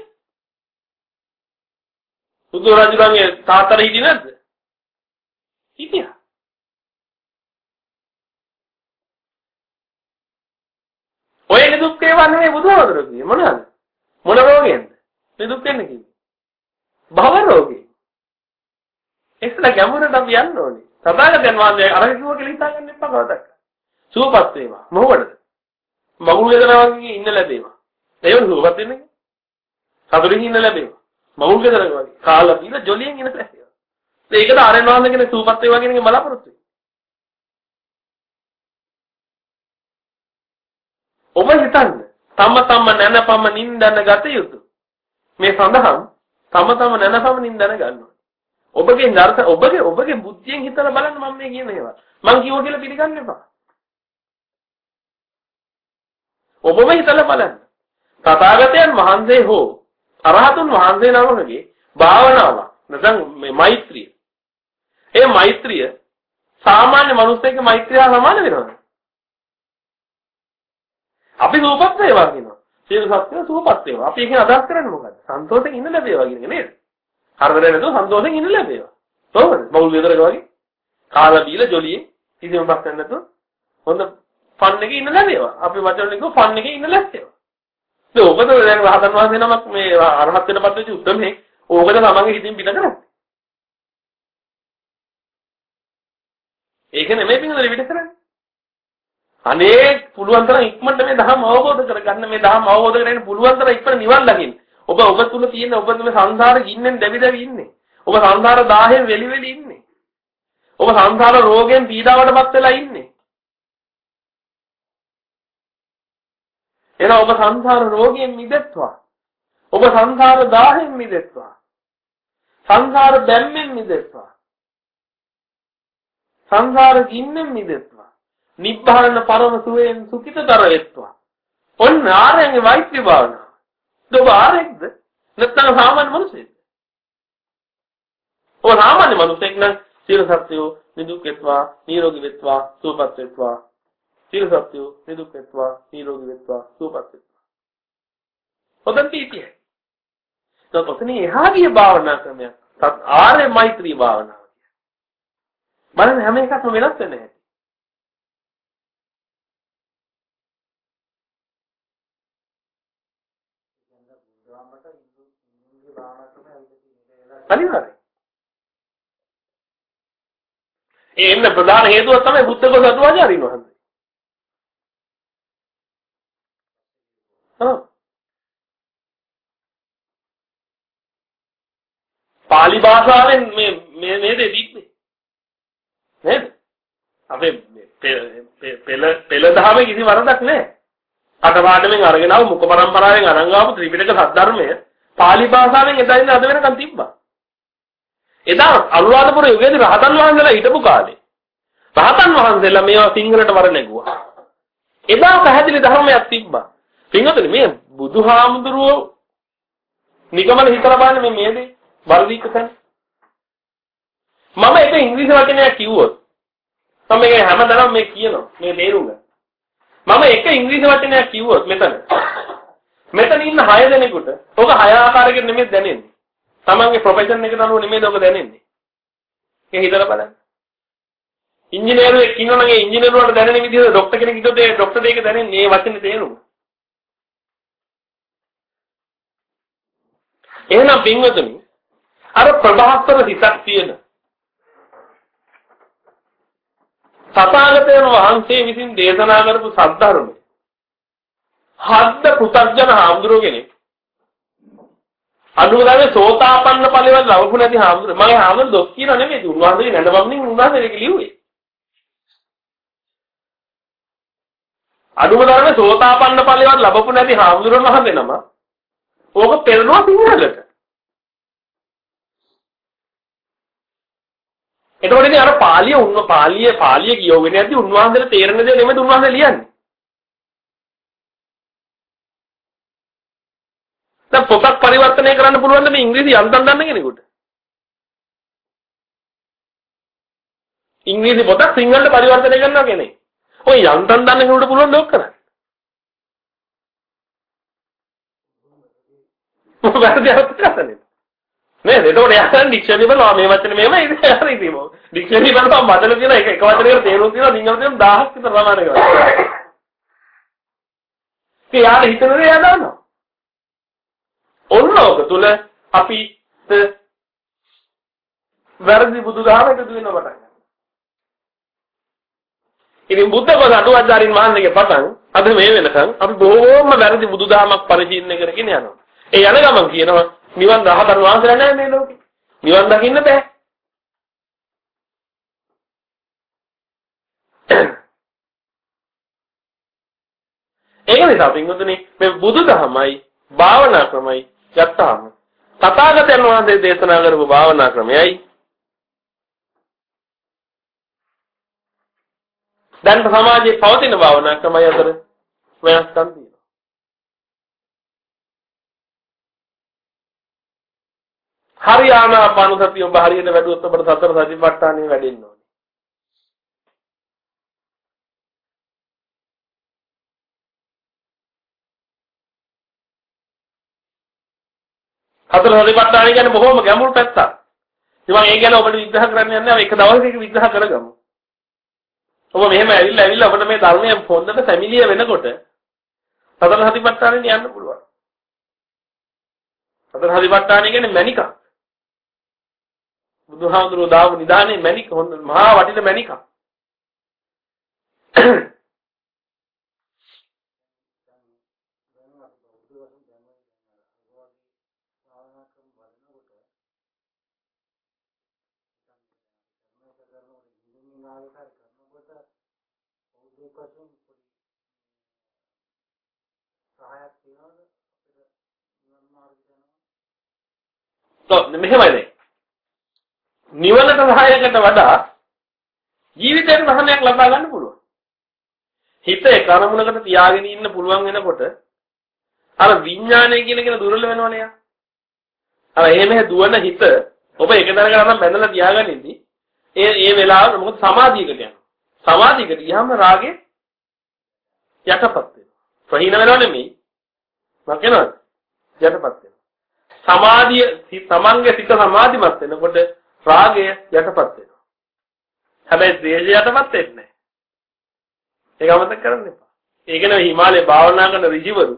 A: සුද්ධෝදන රජුන්ගේ තාත්තර හිටියේ නැද්ද? හිටියා. ඔය නිදුක් වේවා නෙමෙයි බුදුහාමුදුරුවෝ කිව්වේ මොනවාද? මොන රෝගයෙන්ද? නිදුක් වෙන්න කිව්වේ. භව රෝගේ. ඒකලා ගැඹුරට අපි යන්න ඕනේ. සදාගතයන් වහන්සේ අර කිව්ව කියලා හිතාගන්න එපා කවදාවත්. සුවපත් වේවා. මොකටද? මගුල් වේදනාවකින් ඉන්න ලැබේවා. ඒවල සුවපත් වෙන්නේ. සතුටින් ඉන්න ලැබේවා. මගුල් වේදනාවක් වගේ. කාලා බීලා ජොලියෙන් ඉන්න ලැබේවා. ඒකද ආරෙන් වහන්සේ කෙනෙක් සුවපත් වේවා කියන එක බලාපොරොත්තු වෙන්නේ. ඔබ හිතන්න තම තම නැනපම නින්දන ගත යුතු මේ සඳහන් තම තම නැනපම නින්දන ගන්නවා ඔබගේ නර්ථ ඔබගේ ඔබගේ බුද්ධියෙන් හිතලා බලන්න මම මේ කියන ඒවා මං කිව්ව කියලා පිළිගන්න එපා ඔබම හිතලා බලන්න තථාගතයන් වහන්සේ හෝ අරහතුන් වහන්සේ නමකගේ භාවනාව නැත්නම් මේ මෛත්‍රිය ඒ මෛත්‍රිය සාමාන්‍ය මිනිස්සෙක්ගේ මෛත්‍රිය හා සමාන වෙනවද අපි සුවපත් වේවා කියනවා. සියලු සත්ත්වයන් සුවපත් වේවා. අපි එකෙන් අදහස් කරන්නේ මොකද්ද? සන්තෝෂයෙන් ඉන්න ලැබේවා කියන එක නේද? හරිද නැතුව සන්තෝෂයෙන් ඉන්න ලැබේවා. කොහොමද? බවුල් වේදරක වගේ කාලා බීලා ජොලියේ කිසිම ප්‍රශ්නයක් නැතුව හොඳ ෆන් එකේ ඉන්න ලැබේවා. අපි වචන වලින් ෆන් එකේ ඉන්න ලැබේවා. ඒක ඔබද දැන් රහතන් වහන්සේ නමක් මේ අරහත් වෙනපත් වෙච්ච උත්තරමේ ඕකද තමන්ගේ හිතින් පිට කරන්නේ. ඒක නෙමෙයි පින්වල විතර කරන්නේ. අනේ පුළුවන් තරම් ඉක්මනට මේ ධර්ම අවබෝධ කරගන්න මේ ධර්ම අවබෝධ කරගෙන පුළුවන් තරම් ඉක්මන නිවන් දකින්න. ඔබ ඔබ තුල තියෙන ඔබ තුල සංසාරේ ගින්නෙන් දැවි දැවි ඉන්නේ. ඔබ සංසාර දාහයෙන් වෙලි වෙලි ඉන්නේ. ඔබ සංසාර රෝගයෙන් පීඩාවටපත් වෙලා ඉන්නේ. එහෙනම් ඔබ සංසාර රෝගයෙන් මිදෙත්වා. ඔබ සංසාර දාහයෙන් මිදෙත්වා. සංසාර බැම්මෙන් මිදෙත්වා. සංසාර ගින්නෙන් මිදෙත්වා. නිබ්බාන පරම සුවයෙන් සුඛිතතර වෙත්වා. ඔන්න ආර්යයන්ගේ වෛද්‍ය භාවනාව. ඔබ ආර්යෙක්ද? නැත්නම් සාමාන්‍ය මිනිසෙක්ද? ඔබ සාමාන්‍ය මිනිසෙක් නම් සියලු සත්‍යෝ නිදුක් වෙත්වා, නිරෝගී වෙත්වා, සුවපත් වෙත්වා. සියලු සත්‍යෝ නිදුක් වෙත්වා, නිරෝගී වෙත්වා, සුවපත් වෙත්වා. හොඳට හිටියේ. තොතනේ එහා ගිය භාවනා ක්‍රමයක්. ආර්ය මෛත්‍රී භාවනාව. බලන්න හැම එකක්ම වෙනස් වෙන්නේ නැහැ. අනිවාර්යයෙන්. ඒ එන්න ප්‍රධාන හේතුව තමයි බුද්ධ ගෝස අටුවාචාරින් වහන්සේ. හා. පාලි භාෂාවෙන් මේ මේ නේද දීන්නේ. නේද? අපේ පෙළ පෙළ දහමේ කිසි වරදක් නැහැ. අටපාඩමෙන් අරගෙන ආව මුඛ පරම්පරාවෙන් අරන් ආපු ත්‍රිපිටක සද්ධර්මය පාලි භාෂාවෙන් එදා ඉඳන් අද වෙනකන් තිබ්බා. එදා අනුරාධපුර යුගයේදී රහතන් වහන්සේලා හිටපු කාලේ රහතන් වහන්සේලා මේවා සිංහලට වර නැගුවා. එදා පැහැදිලි ධර්මයක් තිබ්බා. පින්වතුනි මේ බුදුහාමුදුරුවෝ නිගමන හිතලා බලන්න මේ මේදී වර්ධික තැන. මම ඒක ඉංග්‍රීසි වචනයක් කිව්වොත් මම මේක හැමදාම මේ කියනවා මේ තේරුම. මම එක ඉංග්‍රීසි වචනයක් කිව්වොත් මෙතන මෙතන ඉන්න 6 දෙනෙකුට ඔක 6 ආකාරයකට නෙමෙයි දැනෙන්නේ. තමන්ගේ ප්‍රොෆෙෂන් එකට අනුව නෙමෙයි ඔක දැනෙන්නේ. ඒක හිතලා බලන්න. ඉංජිනේරුවෙක් ඉන්නවනම් ඒ ඉංජිනේරුවන්ට දැනෙන විදිහට ડોක්ටර් කෙනෙක් හිතුවොත් ඒ ડોක්ටර් දෙයක දැනෙන්නේ මේ වචනේ තේරුම. එහෙනම් පින්වතුනි අර ප්‍රභාස්වර සිතක් තියෙන තථාගතයන් වහන්සේ විසින් දේශනා කරපු සද්ධර්මය හද්ද පෘථග්ජන හාමුදුරුවෝ කෙනෙක්. අනුගාමී සෝතාපන්න ඵලෙවත් ලැබුණ නැති හාමුදුරුවෝ. මගේ හාමුදුරුවෝ දොස් කියන නෙමෙයි. උන්වහන්සේ නැඳවන්නේ උන්වහන්සේ ඒක ලිව්වේ. අනුම ධර්මයේ සෝතාපන්න ඵලෙවත් ලැබපු නැති හාමුදුරුවෝ වහන්සේ නම ඕක පෙරනවා සිංහලට. එතකොට ඉතින් අර පාලිය උන්ව පාලිය පාලිය කියවගෙන යද්දි උන්වහන්සේට තේරෙන දේ නෙමෙයි උන්වහන්සේ ලියන්නේ. දැන් පොතක් පරිවර්තනය කරන්න පුළුවන් ද මේ ඉංග්‍රීසි යන්තම් දන්න කෙනෙකුට? ඉංග්‍රීසි පොතක් සිංහලට පරිවර්තනය කරනවා කෙනෙක්. ඔය යන්තම් දන්න කෙනෙකුට පුළුවන් ද ඔක් කරන්න? මොකද වැරදි අර්ථ කරන්නේ? නේද? එතකොට එයා ඩික්ෂනරි බලනවා මේ වචනේ මෙහෙමයි ඉතින් හරි ඉතින් මොකද? ඩික්ෂනරි බලපුවම මතල තියෙන එක එක වචනයකට තේරුම් තියෙනවා සිංහල තේරුම් 1000ක් විතර සමාන කරනවා. ඒ යාළ හිතන දේ එයා දන්නවා. ඔන්න ඔක තුල අපි වැරදි බුදුදහම එකතු වෙන පටන් ගන්නවා. ඉතින් බුද්ධ කොට අටුවදාරින් මහන්නගේ පටන් අද මේ වෙනකන් අපි බොහෝම වැරදි බුදුදහමක් පරිශීලනය කරගෙන යනවා. ඒ යන ගමන් කියනවා නිවන් රහතන් වහන්සේලා නැහැ මේ ලෝකේ. නිවන් දකින්න බෑ. ඒක නිසා පින්වතුනි මේ බුදුදහමයි භාවනා ක්‍රමයි ගත්තාම තථාගතයන් වහන්සේ දේශනා කරපු භාවනා ක්‍රමයයි දැන් සමාජයේ පවතින භාවනා ක්‍රමය අතර වෙනස්කම් තියෙනවා. හරි ආනාපාන සතිය ඔබ හරියට වැඩුවොත් ඔබට සතර සතිපට්ඨානෙ වැඩෙන්න ඕනේ. හතර සතිපට්ඨාන කියන්නේ බොහොම ගැඹුරු පැත්තක්. ඉතින් මම ඒ ගැන ඔබට විග්‍රහ කරන්න යන්නේ නැහැ. එක දවසක විග්‍රහ කරගමු. ඔබ මෙහෙම ඇවිල්ලා ඇවිල්ලා ඔබට මේ ධර්මය හොඳට ෆැමිලිය වෙනකොට සතර සතිපට්ඨානෙට යන්න පුළුවන්. සතර සතිපට්ඨානය කියන්නේ මණිකක්. බුදුහාමුදුරුවෝ දාපු නිදානේ මණික හොඳ මහා වටින මණිකක්. ඔව් මෙහෙමයි දැන්. නිවනට සහායකට වඩා ජීවිතයට සහනයක් ලබා ගන්න පුළුවන්. හිත ඒ කර්මණකට තියාගෙන ඉන්න පුළුවන් වෙනකොට අර විඥානය කියන කෙන දුර්වල වෙනවනේ යා. අර එහෙම දුවන හිත ඔබ එක තැනකට නම් බැඳලා තියාගෙන ඉඳි. ඒ ඒ වෙලාවට මොකද සමාධියකට යනවා. සමාධියකට ගියාම රාගේ යටපත් වෙනවා. ප්‍රහීන වෙනව නෙමෙයි. මොකද යටපත් වෙනවා. සමාධිය තමන්ගේ සිත සමාධිමත් වෙනකොට රාගය යටපත් වෙනවා. හැබැයි ද්වේෂය යටපත් වෙන්නේ නැහැ. ඒක අමතක කරන්න එපා. ඒක නෙවෙයි හිමාලයේ භාවනා කරන ඍජිවරු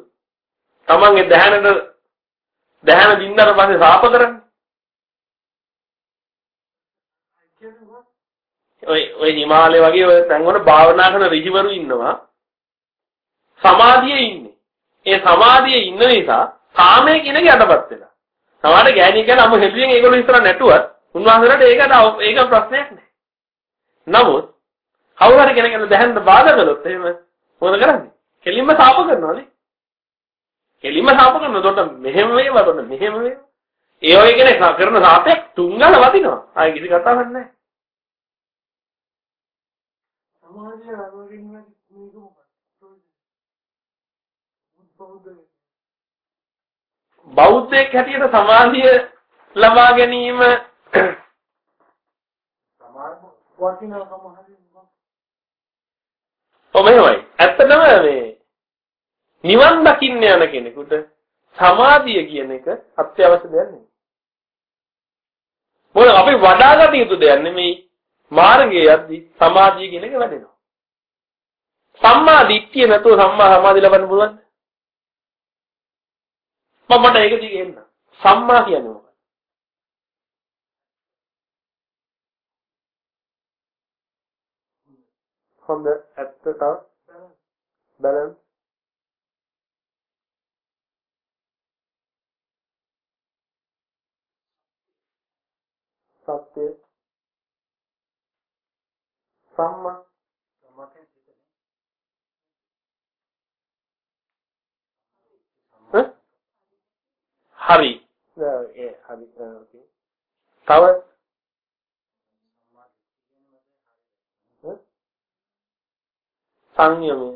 A: තමන්ගේ දැහැනට දැහැන බින්දර පස්සේ සාප කරන්නේ. ඔය ඔය හිමාලය වගේ ඔය තැන්වල භාවනා කරන ඍජිවරු ඉන්නවා. සමාධියේ ඉන්නේ. ඒ සමාධියේ ඉන්න නිසා කාමයේ කියන එක යටපත් වෙනවා. සමහරට ගෑණි කියන අමු හෙළුවෙන් ඒගොල්ලෝ ඉස්සර නැටුවත් උන්වහන්සේලාට ඒකට ඒක ප්‍රශ්නයක් නෑ. නමුත් කවුරු හරි කෙනෙක් දැහැන්න බාධා කළොත් එහෙම මොකද කරන්නේ? කෙලින්ම සාප කරනවානේ. කෙලින්ම සාප කරනවා. එතකොට මෙහෙම වේවා, එතකොට මෙහෙම වේවා. ඒ වගේ කෙනෙක් කරන සාපයක් තුන්ගල වදිනවා. ආයි කිසි කතාවක් නැහැ.
D: සමාජයේ අරගෙන මේක මොකක්ද? බෞද්ධ
A: බෞද්ධයෙක් හැටියට සමාධිය ලබා ගැනීම
D: සමාජ වටිනා සමාජය
A: ඔව් මෙහෙමයි. ඇත්තටම මේ නිවන් දකින්න යන කෙනෙකුට සමාධිය කියන එක අත්‍යවශ්‍ය දෙයක් නෙමෙයි. මොකද අපි වඩාගත යුතු දෙයක් නෙමෙයි මාර්ගයේ යද්දි සමාධිය කියන එක වැඩෙනවා. සම්මා දිට්ඨිය නැතුව සම්මා සමාධිය ලබන්න පුළුවන්ද? මම මට ඒක දිගේ එන්න. සම්මා කියන්නේ from the at the top. Balance. Satya. Samma. Uh, huh? Hari. Uh, yeah, Hari. Uh, okay. Power. සංයමය.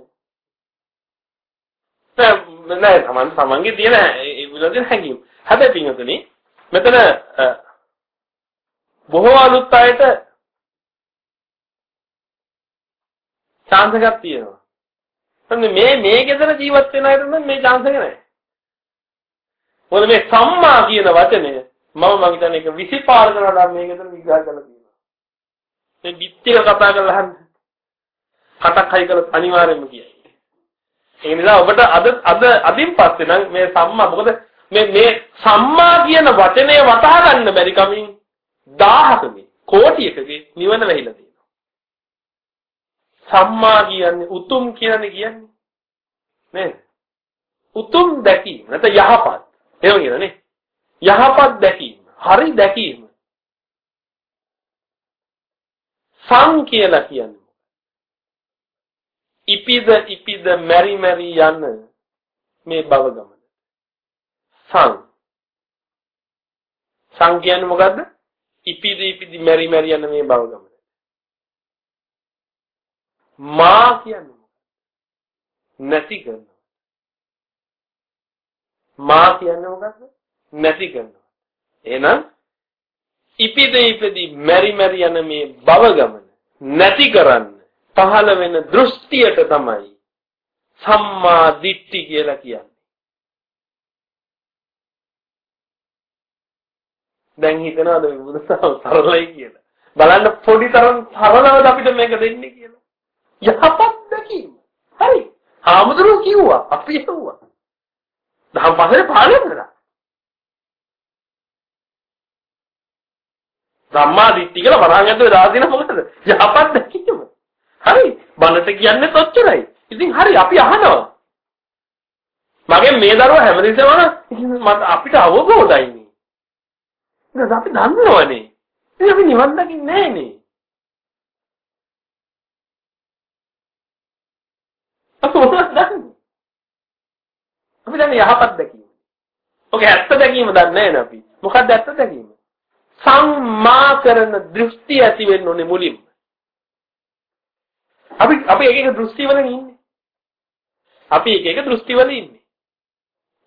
A: නෑ නෑ තමන් තමන්ගේ තියෙන ඒ විලෝදෙන් හැංගීම. හැබැයි පින්වතුනි මෙතන බොහෝ අලුත් අයට chance එකක් තියෙනවා. මේ මේ ගෙදර ජීවත් වෙන අයට නම් මේ chance එක නෑ. මොකද මේ සම්මා කියන වචනය මම මං හිතන්නේ ඒක 20 පාර කරලා මේකෙන් විග්‍රහ කරලා තියෙනවා. මේ පිටික කතා කරලා අහන්න. කටක් හයි කළොත් අනිවාර්යෙන්ම කියයි. ඒ නිසා ඔබට අද අද අදින් පස්සේ නම් මේ සම්මා මොකද මේ මේ සම්මා කියන වචනය වටහා ගන්න බැරි කමින් 1000කගේ කෝටියකගේ නිවන වෙහිලා තියෙනවා. සම්මා කියන්නේ උතුම් කියන්නේ කියන්නේ නේද? උතුම් දැකීම නැත්නම් යහපත් එහෙම කියනනේ. යහපත් දැකීම, හරි දැකීම. සං කියලා කියන්නේ. ඉපිද ඉපිද මෙරි මෙරි යන මේ භව ගමන. සං. සං කියන්නේ මොකද්ද? ඉපිද ඉපිද මෙරි මෙරි යන මේ භව ගමන. මා කියන්නේ නැති කරන මා කියන්නේ මොකද්ද? නැති කරනවා. එහෙනම් ඉපිද ඉපදි මෙරි මෙරි යන මේ භව ගමන නැති කරන්න පහළ වෙන දෘෂ්ටියට තමයි සම්මා දිට්ඨි කියලා කියන්නේ. දැන් හිතනවාද මේ බුදුසසුන සරලයි කියලා. බලන්න පොඩි තරම් සරලවද අපිට මේක දෙන්නේ කියලා. යහපත් දැකීම. හරි. ආමුදුරු කිව්වා අපි හිතුවා. දහම් පහේ පාලනය කරා. සම්මා දිට්ඨිය කියලා වරහන් ඇතුලේ දාලා දෙන මොකටද? යහපත් දැකීම. හරි. බනට කියන්නේ ඔච්චරයි. ඉතින් හරි අපි අහනවා. මගේ මේ දරුවා හැමදෙස්සම මට අපිට අවබෝධයි නේ. ඒක අපි දන්නවනේ. ඉතින් අපි නිවන් දකින්නේ නෑනේ. අපි මොකක්ද දන්නේ? අපි දන්නේ යහපත් දැකීම. ඔක ඇත්ත දැකීම දන්නේ නැහැ අපි. මොකක්ද ඇත්ත දැකීම? සම්මා කරන දෘෂ්ටි ඇති වෙන්න ඕනේ මුලින්ම. අපි අපි එක එක දෘෂ්ටි වල ඉන්නේ. අපි එක එක දෘෂ්ටි වල ඉන්නේ.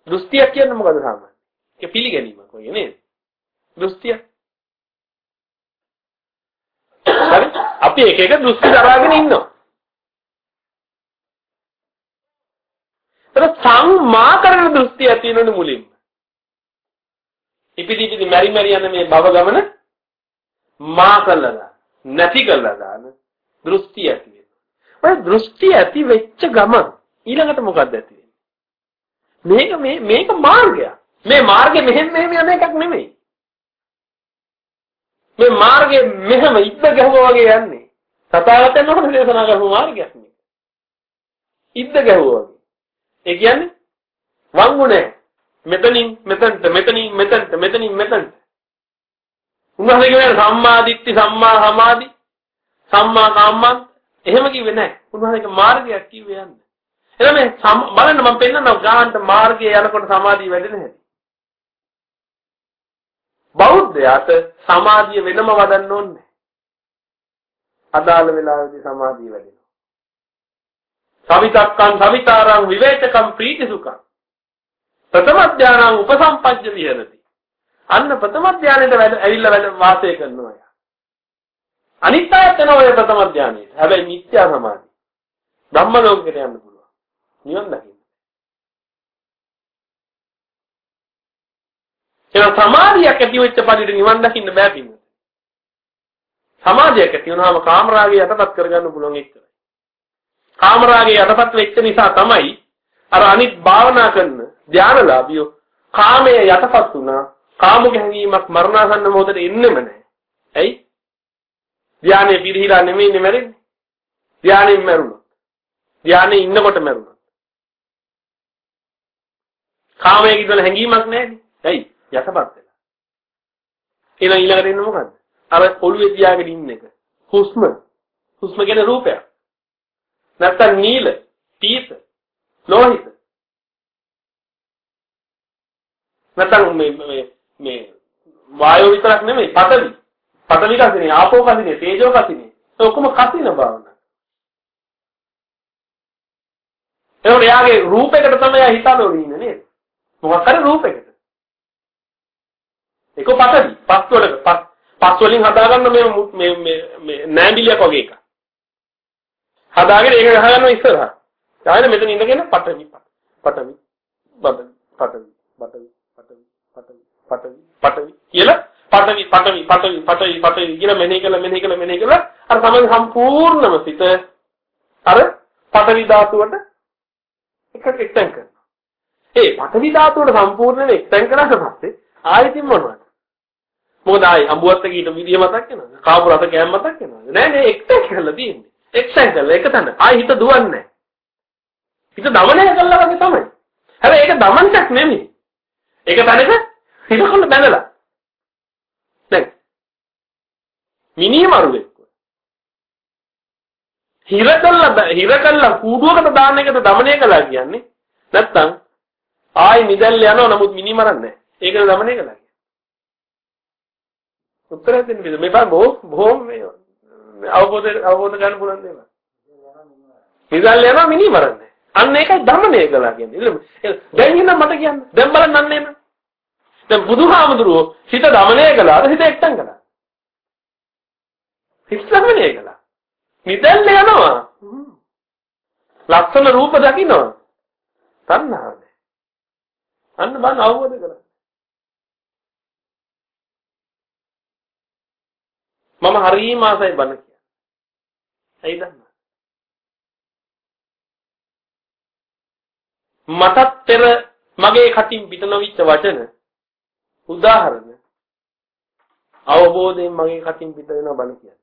A: දෘෂ්ටියක් කියන්නේ මොකද සාමාන්‍යයෙන්? ඒක පිළිගැනීමක් වගේ නේද? දෘෂ්ටිය. හරි? අපි එක එක දෘෂ්ටි දරාගෙන ඉන්නවා. ඒක සම්මා කරන දෘෂ්ටි ඇති වෙනුනේ මුලින්ම. ඉපිදි ඉපිදි මෙරි මෙරි යන මේ භව ගමන මා කළා නැති කළා දාන දෘෂ්ටි ඇති වෙනවා. ඔය දෘෂ්ටි ඇති වෙච්ච ගමන් ඊළඟට මොකක්ද ඇති මේක මේ මේක මාර්ගයක්. මේ මාර්ගේ මෙහෙම මෙහෙම යන එකක් නෙමෙයි. මේ මාර්ගේ මෙහෙම ඉද්ද ගැහුවා වගේ යන්නේ. තථාගතයන් වහන්සේ දේශනා කරපු මාර්ගයක් නේ. ඉද්ද ගැහුවා වගේ. ඒ කියන්නේ වංගුනේ මෙතනින් මෙතනට මෙතනින් මෙතනට මෙතනින් මෙතනට. උන්වහන්සේ කියන්නේ සම්මා දිට්ඨි සම්මා සමාධි සම්මා කම්මන්ත එහෙම කිව්වේ නැහැ. උන්වහන්සේගේ මාර්ගයක් කිව්වේ යන්නේ. එහෙනම් මේ බලන්න මම පෙන්නනවා ගාන්ට මාර්ගයේ යනකොට සමාධිය වැඩෙන හැටි. බෞද්ධයාට සමාධිය වෙනම වඩන්න ඕනේ. අදාළ වෙලාවෙදී සමාධිය වැඩෙනවා. සවිතක්කං සවිතාරං විවේචකං ප්‍රීතිසුඛං ප්‍රථම ඥානං උපසම්පජ්ජ විහෙරති. අන්න ප්‍රථම ඥානෙට ඇවිල්ලා වැඩ වාසය කරනවා. අනිත් ආයතන ඔය ප්‍රථම ඥානෙට. හැබැයි මිත්‍යා සමාධි. ධම්ම ලෝකෙට යන්න පුළුවන්. නිවන් දකින්න. ඒක සමාධියක් ඇති වෙච්ච පරිදි නිවන් දකින්න බෑ පින්න. සමාධියක් ඇති වුණාම කාමරාගය යටපත් කරගන්න පුළුවන් එක්කයි. කාමරාගය යටපත් වෙච්ච නිසා තමයි අර අනිත් භාවනා කරන ධානලාභියෝ කාමයේ යටපත් වුණා. කාම ගැනීමක් මරණාසන්න මොහොතේ එන්නෙම නැහැ. ඇයි? ධානයේ පිළිහිලා නෙමෙයිනේ මැරෙන්නේ. ධානයෙන් මැරුණා. ධානයේ ඉන්නකොට මැරුණා. කාමයේ ඉඳලා හැංගීමක් නැහැනේ. ඇයි? යටපත් වෙලා. එහෙනම් ඊළඟට එන්නේ මොකද්ද? අර ඔළුවේ තියාගෙන ඉන්න එක. හුස්ම. හුස්ම කියන්නේ රූපයක්. නැත්තම් නීල, පීත, ලෝහිත. නැත්තම් මේ මේ මේ වායෝ විතරක් නෙමෙයි පඨවි. පඨවි කසිනේ, ආපෝ කසිනේ, තේජෝ කසිනේ. ඒ ඔක්කොම කසින භාවනා. ඒකට යාගේ රූපයකට තමයි හිතනෝ ඉන්නේ නේද? මොකක් හරි රූපයකට. ඒක පටවි. පස් වල පස් වලින් හදාගන්න මේ මේ මේ මේ නෑඹිලියක් වගේ එකක්. හදාගෙන ඒක ගහගන්නවා ඉස්සරහා. ඊළඟ මෙතන ඉඳගෙන පටවි පටවි බබ පටවි පටවි පටවි පටවි පටවි පටවි කියලා පටවි පටවි පටවි පටවි පටවි කියලා මෙනෙහි කළා මෙනෙහි කළා මෙනෙහි කළා අර තමයි සම්පූර්ණම සිත අර පටවි ධාතුවට එකට එක්තෙන් කරනවා. ඒ පඨවි ධාතුවට සම්පූර්ණයෙන් එක්තෙන් කරාට පස්සේ ආයෙත් මොනවද? මොකද ආයි අඹුවත් එක ඊට විදිය මතක් වෙනවද? කාපු රස කෑම මතක් වෙනවද? නෑ නෑ එක්තෙන් කරලා තියෙන්නේ. එක්තෙන් කරලා එක තැන. ආයි හිත දුවන්නේ හිත දමනය කළා වගේ තමයි. හැබැයි ඒක දමන්නක් නෙමෙයි. ඒක තැනක හිතකොල්ල බැලලා. දැන් මිනිමරුවෙක්ව. හිර කළා හිර කළා කූඩුවකට දාන්න එකට দমনය කළා කියන්නේ නැත්තම් ආයි නිදැල්ල යනවා නමුත් මිනි මරන්නේ නැහැ. ඒකද দমনය කළා කියන්නේ. උත්තරය දෙන්න බිඳ මේ බෝ බොහොම මේ අවබෝධ අවබෝධ ගන්න පුළුවන් දේවල්. නිදැල්ල යනවා මිනි මරන්නේ. අන්න ඒකයි দমনය කළා කියන්නේ. දැන් ඉන්න මට කියන්න. දැන් බලන්න අන්න එන. දැන් බුදුහාමුදුරුවෝ හිත দমনය කළාද හිත එක්තන් කළා. හිස්ලමනේ කළා. නිදැල්ල යනවා. ලස්සන රූප දකින්නවා. තණ්හාවද? අන්න මම අවබෝධ කළා. මම හරිම ආසයි බන කියන්නේ. ඇයි දන්නවද? මටත් පෙර මගේ කටින් පිට නොවිච්ච වචන උදාහරණ අවබෝධයෙන් මගේ කටින් පිට වෙනවා බන කියන්නේ.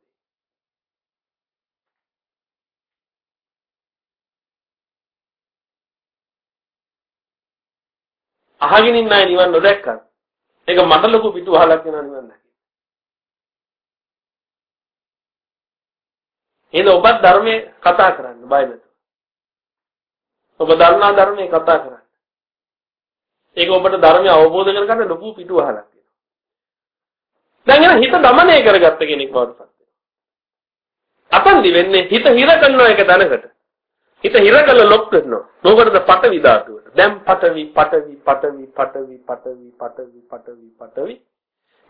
A: අහගෙන ඉන්න අය නිවන් නොදැක්කත් ඒක මට ලොකු පිටුවහලක් වෙනවා නිවන් දැකීම. එහෙනම් ඔබත් ධර්මයේ කතා කරන්න බය නැතුව. ඔබ දන්නා ධර්මයේ කතා කරන්න. ඒක ඔබට ධර්මය අවබෝධ කරගන්න ලොකු පිටුවහලක් වෙනවා. දැන් එන හිත দমনය කරගත්ත කෙනෙක් බවට පත් වෙනවා. අපන්දි වෙන්නේ හිත හිර කරන එක දැනකට. හිත හිර කළ ලොක් කරනවා. නෝකටද පට විධාතුව. දැන් පටවි පටවි පටවි පටවි පටවි පටවි පටවි පටවි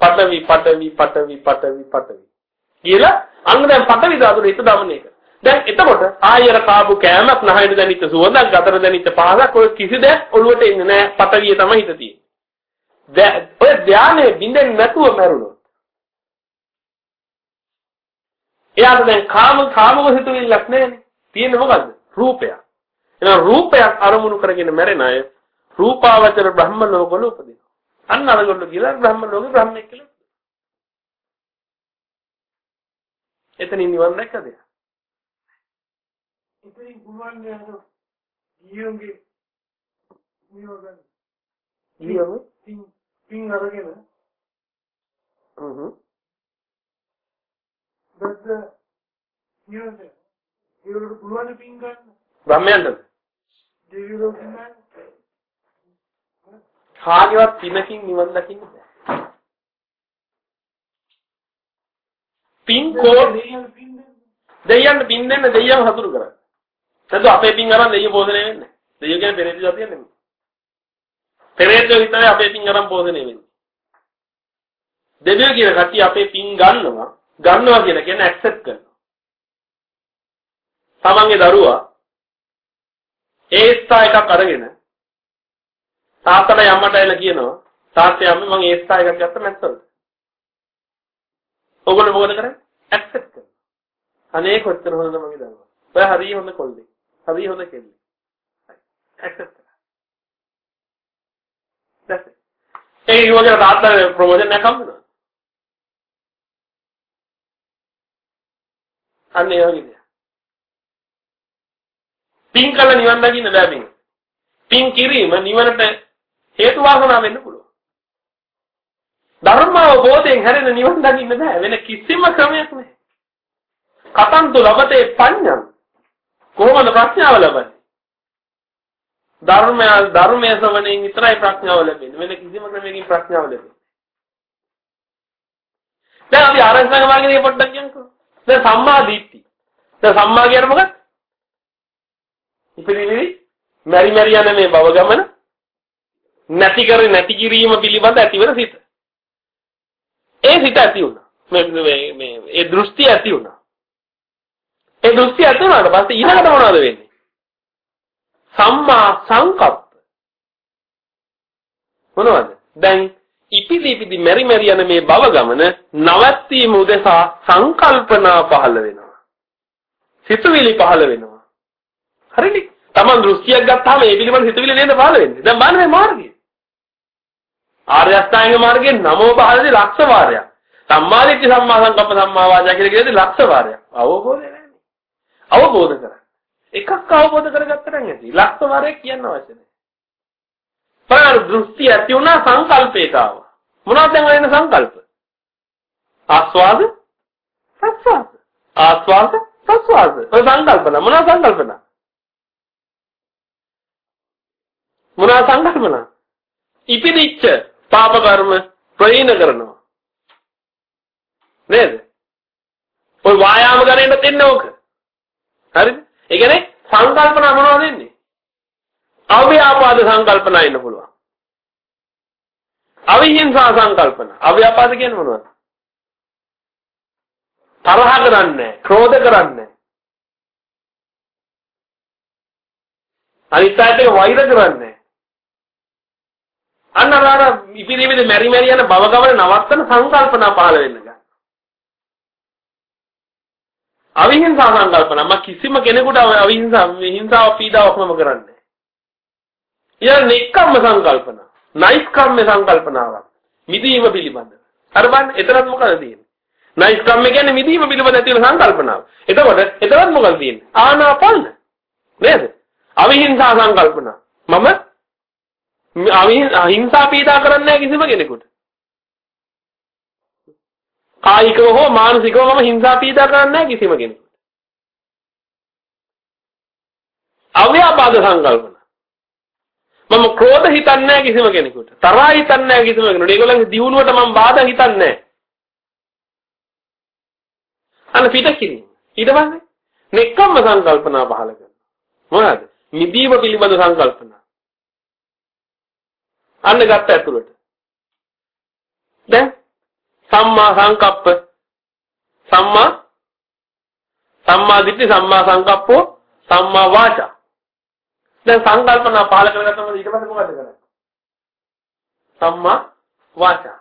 A: පටවි පටවි පටවි පටවි පටවි කියලා අන්න දැන් පටවි ධාතුවට හිත දමන එක. දැන් එතකොට ආයර කාපු කෑමක් නහයට දැනිච්ච සුවඳක් ගතර දැනිච්ච පහසක් ඔය කිසි දෙයක් ඔළුවට එන්නේ නැහැ. පටවිය තමයි හිත තියෙන්නේ. ඔය ධානයේ බින්දෙන්නේ නැතුව මැරුණොත්. එයාට දැන් කාම කාමව හිතුවිල්ලක් නැහැනේ. තියෙන්නේ මොකද්ද? රූපයක්. එහෙනම් රූපයක් අරමුණු කරගෙන මැරෙන අය රූපාවචර බ්‍රහ්ම ලෝකවල උපදිනවා. අන්න අරගොල්ලෝ කියලා බ්‍රහ්ම ලෝකේ බ්‍රහ්මෙක් කියලා. එතනින් නිවන් දැක්කද?
D: ඉතින් පුළුවන් නේ අර ගියෝගේ නියෝ ගන්න.
A: ගියෝ
D: පින් පින් අරගෙන
A: හ්ම්
D: බද්ද නියෝද ඒකට පුළුවන් පින් ගන්න.
A: බ්‍රහ්මයන්ට
D: දෙවියෝ කියන්නේ
A: කාගේවත් පිනකින් නිවන් දකින්න බෑ. පින් කෝඩ්
D: දෙවියන් පින් දෙන්න.
A: දෙයයන්ට පින් දෙන්න දෙයයන් හතුරු කරන්නේ. නැත්නම් අපේ පින් අරන් දෙයියෝ පෝෂණය වෙන්නේ නැහැ. දෙයියෝ කියන්නේ පෙරේත ජාතියක් නෙමෙයි. පෙරේතයෝ විතරයි අපේ පින් අරන් පෝෂණය වෙන්නේ. දෙවියෝ කියන කට්ටිය අපේ පින් ගන්නවා. ගන්නවා කියලා කියන්නේ ඇක්සෙප්ට් කරනවා. තමන්ගේ දරුවා ඒ ස්ථා එකක් අරගෙන තාත්තට යම්මට එලා කියනවා තාත්තේ අම්මේ මම ඒ ස්ථා එකක් ගත්ත මැස්සොත්. ඔයගොල්ලෝ මොකද කරන්නේ? ඇක්සෙප්ට් කරනවා. අනේ කොච්චර හොඳද මගේ දරුවා. ඔය හරිය හොඳ කොල්ලෙක්. හරිය හොඳ කෙල්ලෙක්. ඇක්සෙප්ට් කරනවා. දැන් ඒ යෝගය තාත්තා ප්‍රොමෝෂන් එකක් හම්බුණා. අනේ වගේ පින් කළ නිවන් දකින්න බෑ පින්. පින් කිරීම නිවනට හේතු වාසනා වෙන්න පුළුවන්. ධර්ම අවබෝධයෙන් හැරෙන නිවන් දකින්න බෑ වෙන කිසිම ක්‍රමයක් නැහැ. කතන්තු ලබතේ පඤ්ඤං කොහොමද ප්‍රඥාව ලබන්නේ? ධර්මය ධර්මයේ ශ්‍රවණයෙන් විතරයි ප්‍රඥාව ලැබෙන්නේ. වෙන කිසිම ක්‍රමයකින් ප්‍රඥාව ලැබෙන්නේ. දැන් අපි ආරංචික මාර්ගයේ පොඩ්ඩක් කියන්නකෝ. දැන් සම්මා දිට්ඨි. දැන් සම්මා කියන්නේ මොකක්ද? ඉපදිලි මෙරි මෙරි යන මේ භව ගමන නැති කර නැති කිරීම පිළිබඳ ඇතිවන සිත. ඒ සිත ඇති වුණා. මේ මේ ඒ දෘෂ්ටි ඇති වුණා. ඒ දෘෂ්ටි ඇති වුණාට පස්සේ ඊළඟට මොනවද වෙන්නේ? සම්මා සංකප්ප. මොනවද? දැන් ඉපිදි ඉපිදි මෙරි මෙරි යන මේ භව ගමන නවත්වීම උදෙසා සංකල්පනා පහළ වෙනවා. සිතුවිලි පහළ වෙනවා. හරිනේ. Taman දෘෂ්ටියක් ගත්තාම ඒ පිළිබඳ හිතවිලි නේද පහළ වෙන්නේ. දැන් බලන්න මේ මාර්ගය. ආර්ය අෂ්ටාංග මාර්ගයේ නමෝ පහළදී ලක්ෂ වාරයක්. සම්මාදිට්ඨි සම්මා සංකප්ප සම්මා වාචා කියලා කියද්දී ලක්ෂ වාරයක්. අවබෝධය නැහැ. අවබෝධ කරගන්න. එකක් අවබෝධ කරගත්තට නැති. ලක්ෂ වාරයක් කියන්න අවශ්‍ය නැහැ. බලන්න දෘෂ්ටි ඇති වුණා සංකල්පයට ආවා. මොනවද දැන් වෙන සංකල්ප? ආස්වාද ප්‍රස්වාද. ආස්වාද ප්‍රස්වාද. ඔය සංකල්පන මොනවද සංකල්පන? මොනවා සංකල්පන? ඉපිදිච්ච පාප කර්ම ප්‍රහීන කරනවා. නේද? ඔය වායාම කරේන්න දෙන්නේ ඕක. හරිද? ඒ කියන්නේ සංකල්පන මොනවද දෙන්නේ? අව්‍යාපාද සංකල්පන ඉන්න පුළුවන්. අවිහිංසා සංකල්පන. අව්‍යාපාද කියන්නේ මොනවද? තරහ කරන්නේ, ක්‍රෝධ කරන්නේ. අනිත් අයට වෛර කරන්නේ. අන්න අර ඉපිරිමිද මෙරි මෙරි යන භව ගමන නවත්තන සංකල්පනා පහළ වෙන්න ගන්න. අවිහිංසා සංකල්පන මම කිසිම කෙනෙකුට අවිහිංසා හිංසාව පීඩාවක් මම කරන්නේ නැහැ. ඊළඟ නික්කම්ම සංකල්පන. නයිස්කම්ම සංකල්පනාවක්. මිදීම පිළිබඳ. අර බලන්න එතරම් මොකද තියෙන්නේ? නයිස්කම්ම කියන්නේ මිදීම පිළිබඳ තියෙන සංකල්පනාව. එතකොට එතරම් මොකද තියෙන්නේ? ආනාපාන. නේද? අවිහිංසා සංකල්පන. මම අහිංසා පීඩා කරන්නේ නැහැ කිසිම කෙනෙකුට. කායිකව හෝ මානසිකව මම හිංසා පීඩා කරන්නේ නැහැ කිසිම කෙනෙකුට. අව්‍යාපාද සංකල්පන. මම ක්‍රෝධ හිතන්නේ නැහැ කිසිම කෙනෙකුට. තරහා හිතන්නේ නැහැ කිසිම කෙනෙකුට. ඒගොල්ලන්ගේ දියුණුවට මම බාධා හිතන්නේ නැහැ. අන්න පිට කිරීම. ඊට පස්සේ නෙක්කම්ම සංකල්පනා පහල කරනවා. මොනවාද? නිදීම පිළිබඳ සංකල්පනා. අන්න ගත්ත ඇතුළට. දැන් සම්මා සංකප්ප. සම්මා සම්මා දිට්ඨි සම්මා සංකප්පෝ සම්මා වාචා. දැන් සංකල්පනා පාල කරගත්තම ඊට පස්සේ මොකද කරන්නේ? සම්මා වාචා.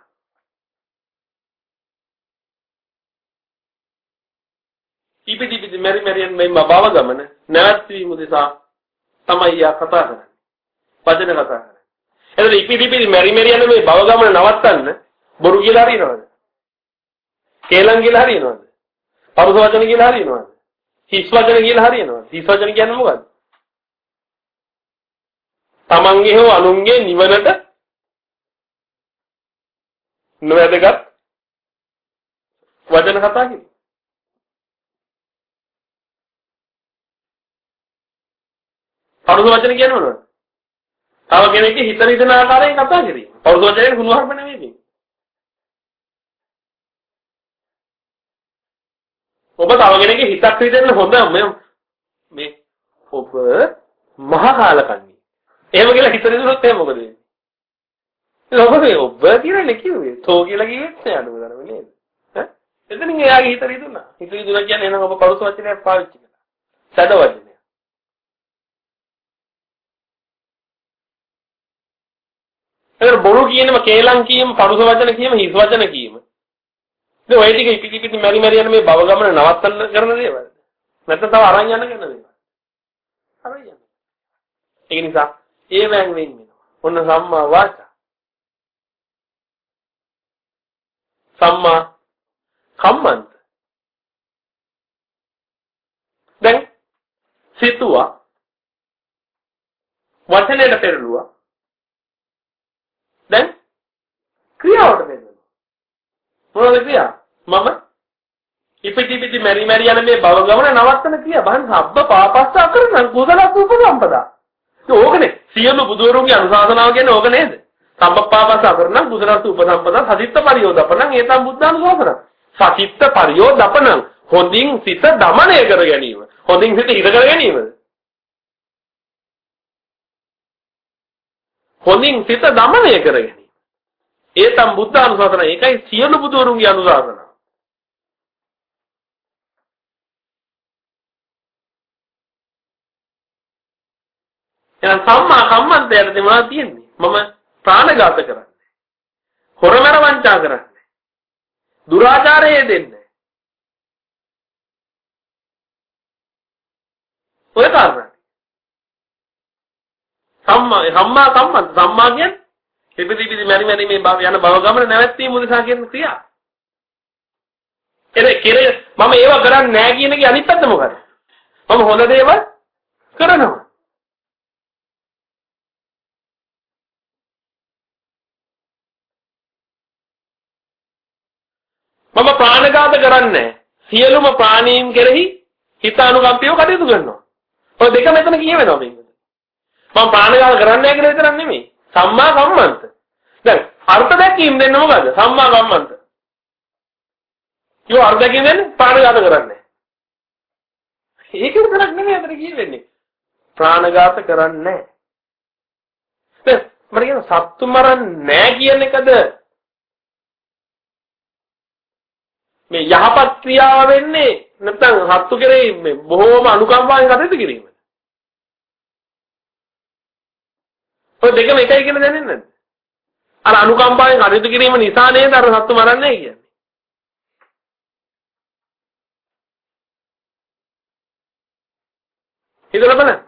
A: ඉපිටි පිටි මෙරි මෙරියන් මේ බව ගමන නැවැත්වීම උදෙසා තමයි යා කතා කරන්නේ. වචන කතා කරන්නේ. එතකොට ඉපිටි පිටි මෙරි මෙරියන් මේ බව ගමන නවත්තන්න බොරු කියලා හරිනවද කේලම් කියලා හරියනවද? පරුස වචන කියලා හරියනවද? හිස් වචන කියලා හරියනවද? හිස් වචන කියන්නේ මොකද්ද? තමන්ගේ හෝ අනුන්ගේ නිවනට නොවැදගත් වචන කතා කිරීම. පරුස වචන කියන්නේ මොනවද? තව කෙනෙක්ගේ හිත රිදෙන ආකාරයෙන් කතා කිරීම. පරුස වචනේ කුණුහරුප නෙමෙයි. ඔබ තව කෙනෙක්ගේ හිතක් හිතෙන්න හොඳ මේ මේ ඔබ මහා කාලකන්ණි. එහෙම කියලා හිතන දුනොත් එහෙම මොකද වෙන්නේ? ඔබ මේ ඔබ කියන්නේ කිව්වේ තෝ කියලා කිව්වෙත් නෑ අනුගමනම නේද? ඈ? එතනින් එයාගේ හිත රිදුනා. හිත රිදුනා කියන්නේ එහෙනම් ඔබ කරුස වචනයක් පාවිච්චි කළා. සැද වචනය. ඒතර බොරු කියනම කේලම් කීම, පරුස වචන කීම, හිස් වචන කීම ඉතින් ඔය ටික ඉපිටි පිටි මෙරි මෙරි යන මේ භව ගමන නවත්තන්න කරන දේවල්. නැත්නම් තව අරන් යන්න කරන දේවල්. අරන් යන්න. ඒ නිසා ඒ වැන් වෙන් වෙනවා. ඔන්න සම්මා වාචා. සම්මා කම්මන්ත. දැන් සිතුවා වචනයට පෙරළුවා. දැන් ක්‍රියාවට පෙරළුවා. මොනවද කියා? මම ඉපිටි පිටි මෙරි මෙරි යන මේ භව ගමන නවත්තන කියා. බහන් සබ්බ පාපස්ස අකරණ කුසල උපසම්පදා. ඕකනේ සියලු බුදුරුන්ගේ අනුශාසනාව කියන්නේ ඕක නේද? සම්පපාපස්ස අකරණ කුසල උපසම්පදා සදිත්ත පරියෝදපණං ඒතම් බුද්ධානුශාසන. සතිත්ත පරියෝදපණං හොඳින් සිත දමණය කර ගැනීම. හොඳින් සිත ඉර කර ගැනීමද? හොඳින් සිත දමණය කර ගැනීම. ඒතම් බුද්ධ අනුශාසන ඒකයි සියලු බුදුවරුන්ගේ අනුශාසන. එහෙනම් සම්මා කම්මන්තයට මොනවද තියෙන්නේ? මම ප්‍රාණඝාත කරන්නේ. හොරමර වංචා කරන්නේ. දුරාචාරයේ දෙන්නේ. ඔය කාරණා. සම්මා සම්මා කම්මන්ත සම්මා කියන්නේ ඉපදි ඉපදි මැරි මැරි මේ යන භව ගමන නැවැත්වීම උදෙසා කියන ක්‍රියා. එද කෙරේ මම ඒව කරන්නේ නැහැ කියන එකේ අනිත් පැත්ත මොකද? මම හොඳ දේවල් කරනවා. මම ප්‍රාණඝාත කරන්නේ සියලුම ප්‍රාණීන් කෙරෙහි හිතානුකම්පියව කටයුතු කරනවා. ඔය දෙක මෙතන කියවෙනවා මේක. මම ප්‍රාණඝාත කරන්නේ නැහැ කියලා විතරක් නෙමෙයි. සම්මා කම්මන්ත. දැන් අර්ථ දැකීම දෙන්න මොකද? සම්මා කම්මන්ත. යෝ අර්ථ දැකීම දෙන්නේ ප්‍රාණඝාත කරන්නේ. ඒක විතරක් නෙමෙයි අතන කියවෙන්නේ. ප්‍රාණඝාත කරන්නේ නැහැ. දැන් මම කියන සත්තු මරන්නේ නැහැ කියන එකද මේ යහපත් ක්‍රියාව වෙන්නේ නැත්නම් සත්තු කෙරෙහි මේ බොහෝම අනුකම්පාවෙන් කටයුතු කිරීම. ඔය දෙකම එකයි කියලා දැනෙන්නේ නැද්ද? අර අනුකම්පාවෙන් කටයුතු කිරීම නිසා නේද අර සත්තු මරන්නේ කියන්නේ. හිතලා බලන්න.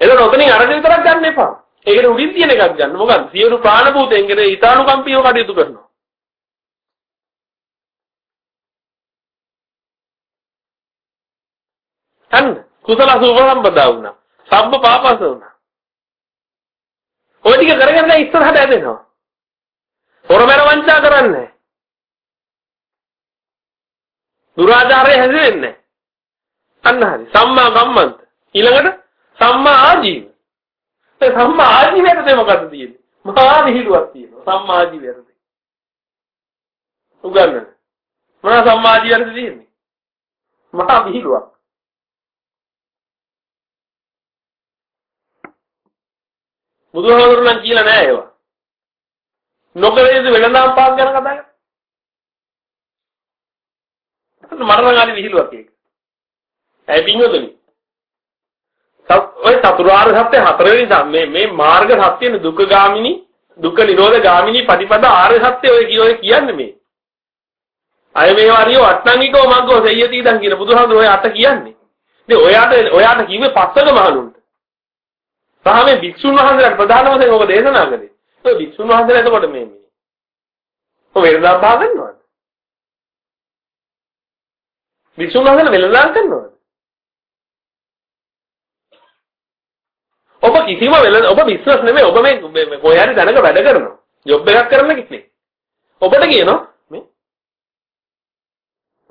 A: එතකොට ඔතනින් අරගෙන විතරක් ගන්න එපා. ඒකට උඩින් තියෙන එකක් ගන්න. මොකද සියලු ප්‍රාණභූතයෙන් ගෙන ඊතානුකම්පීව කටයුතු කරනවා. අන්න කුසල සුභ සම්පදා වුණා. සබ්බ පාපස වුණා. ඔය ටික කරගෙන දැන් ඉස්සරහට ඇදෙනවා. හොරමර වංචා කරන්නේ දුරාචාරය හැදෙන්නේ අන්න හරි. සම්මා කම්මන්ත. ඊළඟට සම්මා ආජීව. ඒ සම්මා ආජීවයටද මොකද්ද තියෙන්නේ? මහා විහිළුවක් තියෙනවා. සම්මා ආජීවයට. උගන්නන. මොනවා සම්මා ආජීවයටද තියෙන්නේ? මහා විහිළුවක්. බුදුහාමුදුරුවෝ නම් කියලා නෑ ඒවා. නොකරේද වෙනදාම් පාක් ගැන කතා කරන්නේ. මරණගාලි විහිළුවක් ඒක. ඇයි පින්වතුනි? ඔය චතුරාර්ය සත්‍ය හතරවෙනි මේ මේ මාර්ග සත්‍යනේ දුක්ඛ ගාමිනී දුක්ඛ නිරෝධ ගාමිනී පටිපද ආර්ය සත්‍ය ඔය කිය කියන්නේ මේ. අය මේ වරිය වට්ටංගිකෝ මග්ගෝ සෙය්‍යති ඉදන් කියන බුදුහාමුදුරුවෝ ඔය අත කියන්නේ. ඉතින් ඔයාට ඔයාට කිව්වේ පස්සක මහණුන්ට. සහ මේ භික්ෂුන් වහන්සේලාට ප්‍රධාන වශයෙන් ඔබ දේශනා කළේ. ඒ භික්ෂුන් වහන්සේලා එතකොට මේ මේ. ඔය වෙනදා බා ගන්නවද? භික්ෂුන් වහන්සේලා වෙලඳාම් කරනවද? ඔබ කිසිම වෙලඳ ඔබ බිස්නස් නෙමෙයි ඔබ මේ කොහේ හරි දැනක වැඩ කරනවා. ජොබ් එකක් කරන කෙනෙක්. ඔබට කියනවා මේ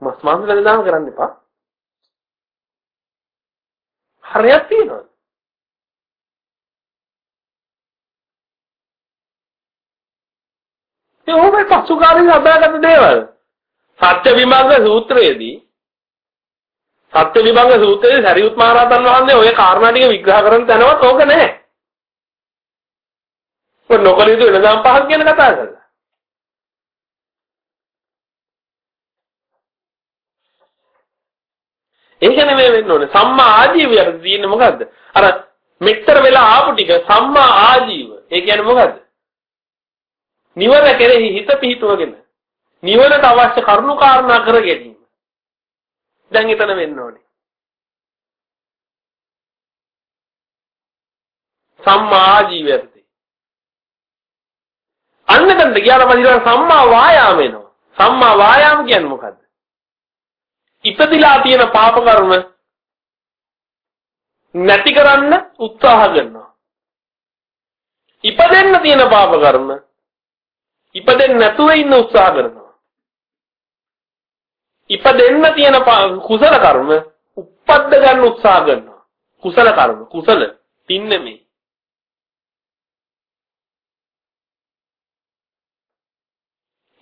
A: මස් මාංශ වෙලඳාම් කරන්න එපා. හරියක් තියෙනවා. ඒ ඔබේ පසුකාලීන හදාගත්ත දේවල්. සත්‍ය විමර්ශ සූත්‍රයේදී සත්‍ය විභංග සූත්‍රයේ සරියුත් මහ රහතන් වහන්සේ ওই කාරණා ටික විග්‍රහ කරන තැනවත් ඕක නැහැ. ඔය නොකල යුතු වෙනදාම් පහක් ගැන කතා කරලා. ඒක නෙමෙයි වෙන්න ඕනේ. සම්මා ආජීවයට තියෙන්නේ මොකද්ද? අර මෙච්චර වෙලා ආපු ටික සම්මා ආජීව. ඒ කියන්නේ මොකද්ද? නිවන කෙරෙහි හිත පිහිටුවගෙන නිවනට අවශ්‍ය කරුණු කාරණා කර ගැනීම. දැන් එතන වෙන්න ඕනේ. සම්මා ආජීවයයි. අන්න එතනට ගියාට පස්සේ සම්මා වායාම එනවා. සම්මා වායාම කියන්නේ මොකද්ද? ඉපදිලා තියෙන පාප කර්ම නැති කරන්න උත්සාහ කරනවා. ඉපදෙන්න තියෙන පාප කර්ම ඉපදෙන්නේ නැතුව ඉන්න උත්සාහ කරනවා. ඉපදෙන්න තියෙන කුසල කර්ම උප්පද්ද ගන්න උත්සාහ කරනවා. කුසල කර්ම කුසල පින් නෙමෙයි.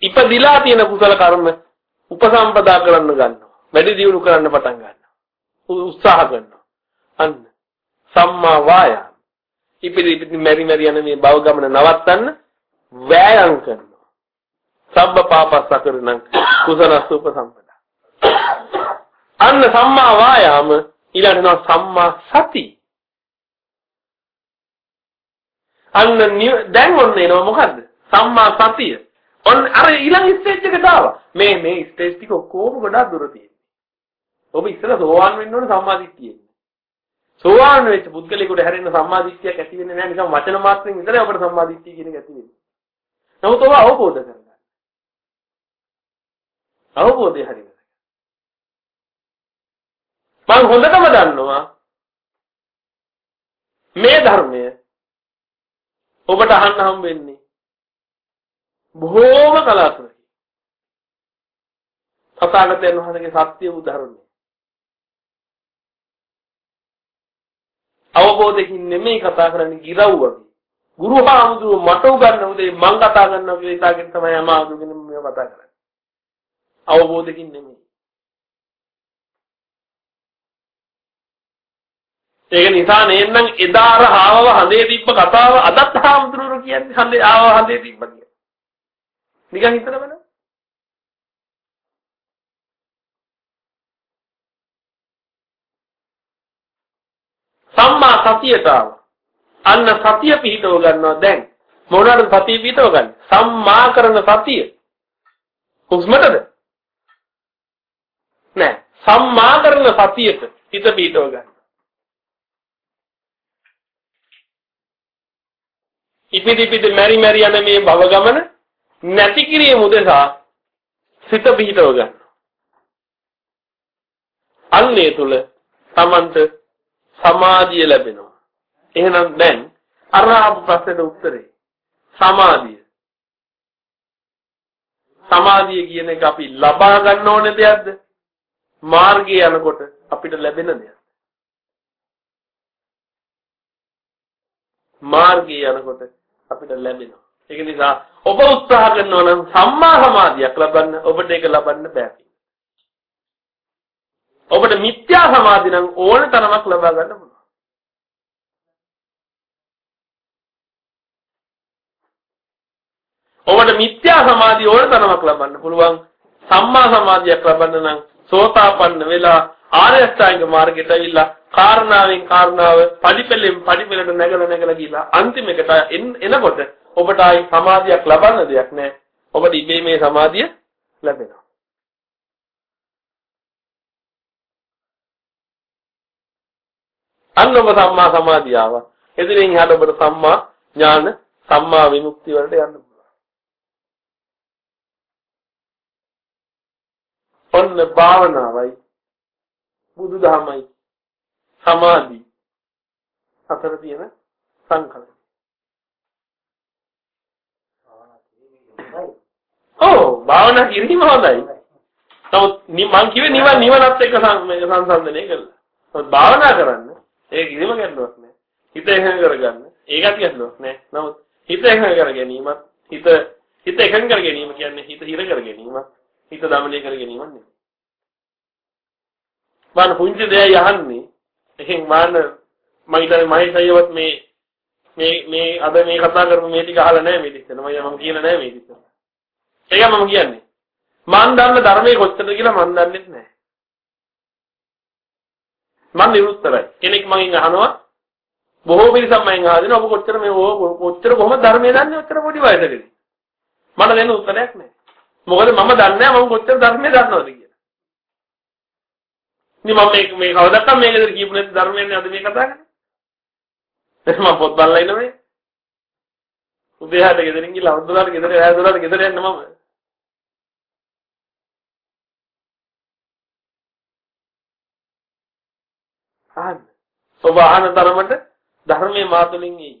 A: ඉපදිලා තියෙන කුසල කර්ම උපසම්පදා කරන්න ගන්නවා. වැඩි දියුණු කරන්න පටන් ගන්නවා. උත්සාහ කරනවා. අන්න සම්මා වායාම. ඉපදි ඉපදි මෙරි මෙරි යන මේ භව ගමන නවත්තන්න වෑයම් කරනවා. සබ්බ පාපස්සකරණං කුසලස්ස උපසම්පදා අන්න සම්මා වායාම ඊළඟට සම්මා සති. අන්න දැන් ඔන්න එනවා මොකද්ද? සම්මා සතිය. ඔන්න අර ඊළඟ ස්ටේජ් එකට ආවා. මේ මේ ස්ටේජ් ටික ඔක්කොම ගොඩාක් දුර තියෙනවා. ඔබ ඉස්සෙල්ලා සෝවාන් වෙන්න ඕනේ සම්මාදිට්ඨියෙන්. සෝවාන් වෙච්ච පුද්ගලයෙකුට හැරෙන්න සම්මාදිට්ඨියක් ඇති වෙන්නේ නැහැ නිකන් වචන මාත්‍රෙන් විතරයි ඔබට සම්මාදිට්ඨිය කියන එක ඇති වෙන්නේ. නමුත් ඔබ අවබෝධ කරගන්න. අවබෝධය හරියට. මම හොඳටම දන්නවා මේ ධර්මය ඔබට අහන්න හම් වෙන්නේ බොහෝම කලාතුරකින්. තථාගතයන් වහන්සේගේ සත්‍ය වූ ධර්මය. අවබෝධකින් නෙමෙයි කතා කරන්නේ ගිරව් වගේ. ගුරු හාමුදුරුවෝ මට උගන්වන උදේ මං කතා කරනවා කියලා හිතාගෙන තමයි අමාරුගෙන මේව කතා කරන්නේ. අවබෝධකින් නෙමෙයි. ඒක නිසා නේන්නම් එදා අර ආවව හඳේ තිබ්බ කතාව අදත් හාමුදුරුවෝ කියන්නේ හඳේ ආවව හඳේ තිබ්බ කියලා. නිකන් හිතලා බලන්න. සම්මා සතියට ආව. අන්න සතිය පිහිටව ගන්නවා දැන්. මොනවාද සතිය පිහිටව ගන්න? සම්මා කරන සතිය. හුස්මටද? නෑ. සම්මා කරන සතියට හිත පිහිටව ගන්න. ඉපිදි පිට මෙරි මෙරි යන මේ භව ගමන නැති කිරීම උදෙසා සිත පිහිටව ගන්න. අන්නේ තුල තමන්ට සමාධිය ලැබෙනවා. එහෙනම් දැන් අර ආපු ප්‍රශ්නෙට උත්තරේ සමාධිය. සමාධිය කියන එක අපි ලබා ගන්න ඕනේ දෙයක්ද? මාර්ගයේ යනකොට අපිට ලැබෙන දෙයක්. මාර්ගයේ යනකොට අපිට ලැබෙනවා. ඒක නිසා ඔබ උත්සාහ කරනවා නම් සම්මා සමාධියක් ලබන්න ඔබට ඒක ලබන්න බෑ. ඔබට මිත්‍යා සමාධි නම් ඕන තරමක් ලබා ගන්න පුළුවන්. ඔබට මිත්‍යා සමාධිය ඕන තරමක් ලබන්න පුළුවන්. සම්මා සමාධියක් ලබන්න නම් සෝතාපන්න වෙලා ආර්ය අෂ්ටාංග මාර්ගයට ඇවිල්ලා කාරණාවෙන් කාරණාව පරිපෙලෙන් පරිපෙලට නැගලා නැගලා ගිහලා අන්තිමකට එනකොට ඔබට ආයි සමාධියක් ලබන්න දෙයක් නැහැ. ඔබට ඉබේ මේ සමාධිය ලැබෙනවා. අන්න ඔබ සම්මා සමාධිය ආවා. එදිනෙන් එහාට ඔබට සම්මා ඥාන සම්මා විමුක්තිය වලට යන්න පුළුවන්. ඔන්න භාවනාවයි බුදුදහමයි සමාධි අතර තියෙන සංකල්ප. ඔව් භාවනා කිරීම හොඳයි. නමුත් මං කිව්වේ නිවන නිවනත් එක්ක සංසන්දනය කළා. නමුත් භාවනා කරන්න ඒක කිසිම ගැටලුවක් නෑ. හිත එකඟ කරගන්න. ඒකත් ගැටලුවක් නෑ. නමුත් හිත එකඟ කර ගැනීමත් හිත හිත එකඟ කර ගැනීම කියන්නේ හිත හිර කර ගැනීමත් හිත දමනය කර ගැනීමක් නෙමෙයි. මම පුංචි දෙයක් යහන්නේ. එහෙන් මාන මම හිතන්නේ මහේසයවත් මේ මේ මේ අද මේ කතා කරපු මේ ටික අහලා නැහැ මේ ටික. මම කියලා නැහැ මේ ටික. ඒක මම කියන්නේ. මන් දන්න ධර්මයේ කොච්චරද කියලා මන් දන්නේ නැහැ. මම නිරුත්තරයි. කෙනෙක් මගෙන් අහනවා බොහෝ පිරිසක් මගෙන් අහනවා ඔබ කොච්චර මේ කොච්චර කොහොමද ධර්මයේ දන්නේ ඔච්චර පොඩි වයසකදී. මට දෙන්න උත්තරයක් නැහැ. මොකද මම දන්නේ නැහැ මම කොච්චර ධර්මයේ දන්නවද කියලා. ඉතින් මම මේ මේ කවදාවත් මේකද කියපු නැති ධර්මයන්නේ අද මේ කතා කරන්නේ. එහෙනම් මම පොත් බලලා ඉන්නේ. උදේහාට ගෙදරින් ගිහලා අවුරුද්දකට ගෙදර රෑ දොරට ගෙදර යන්න මම. අහන්න. ඔබ අහන තරමට ධර්මයේ මාතුලින් එයි.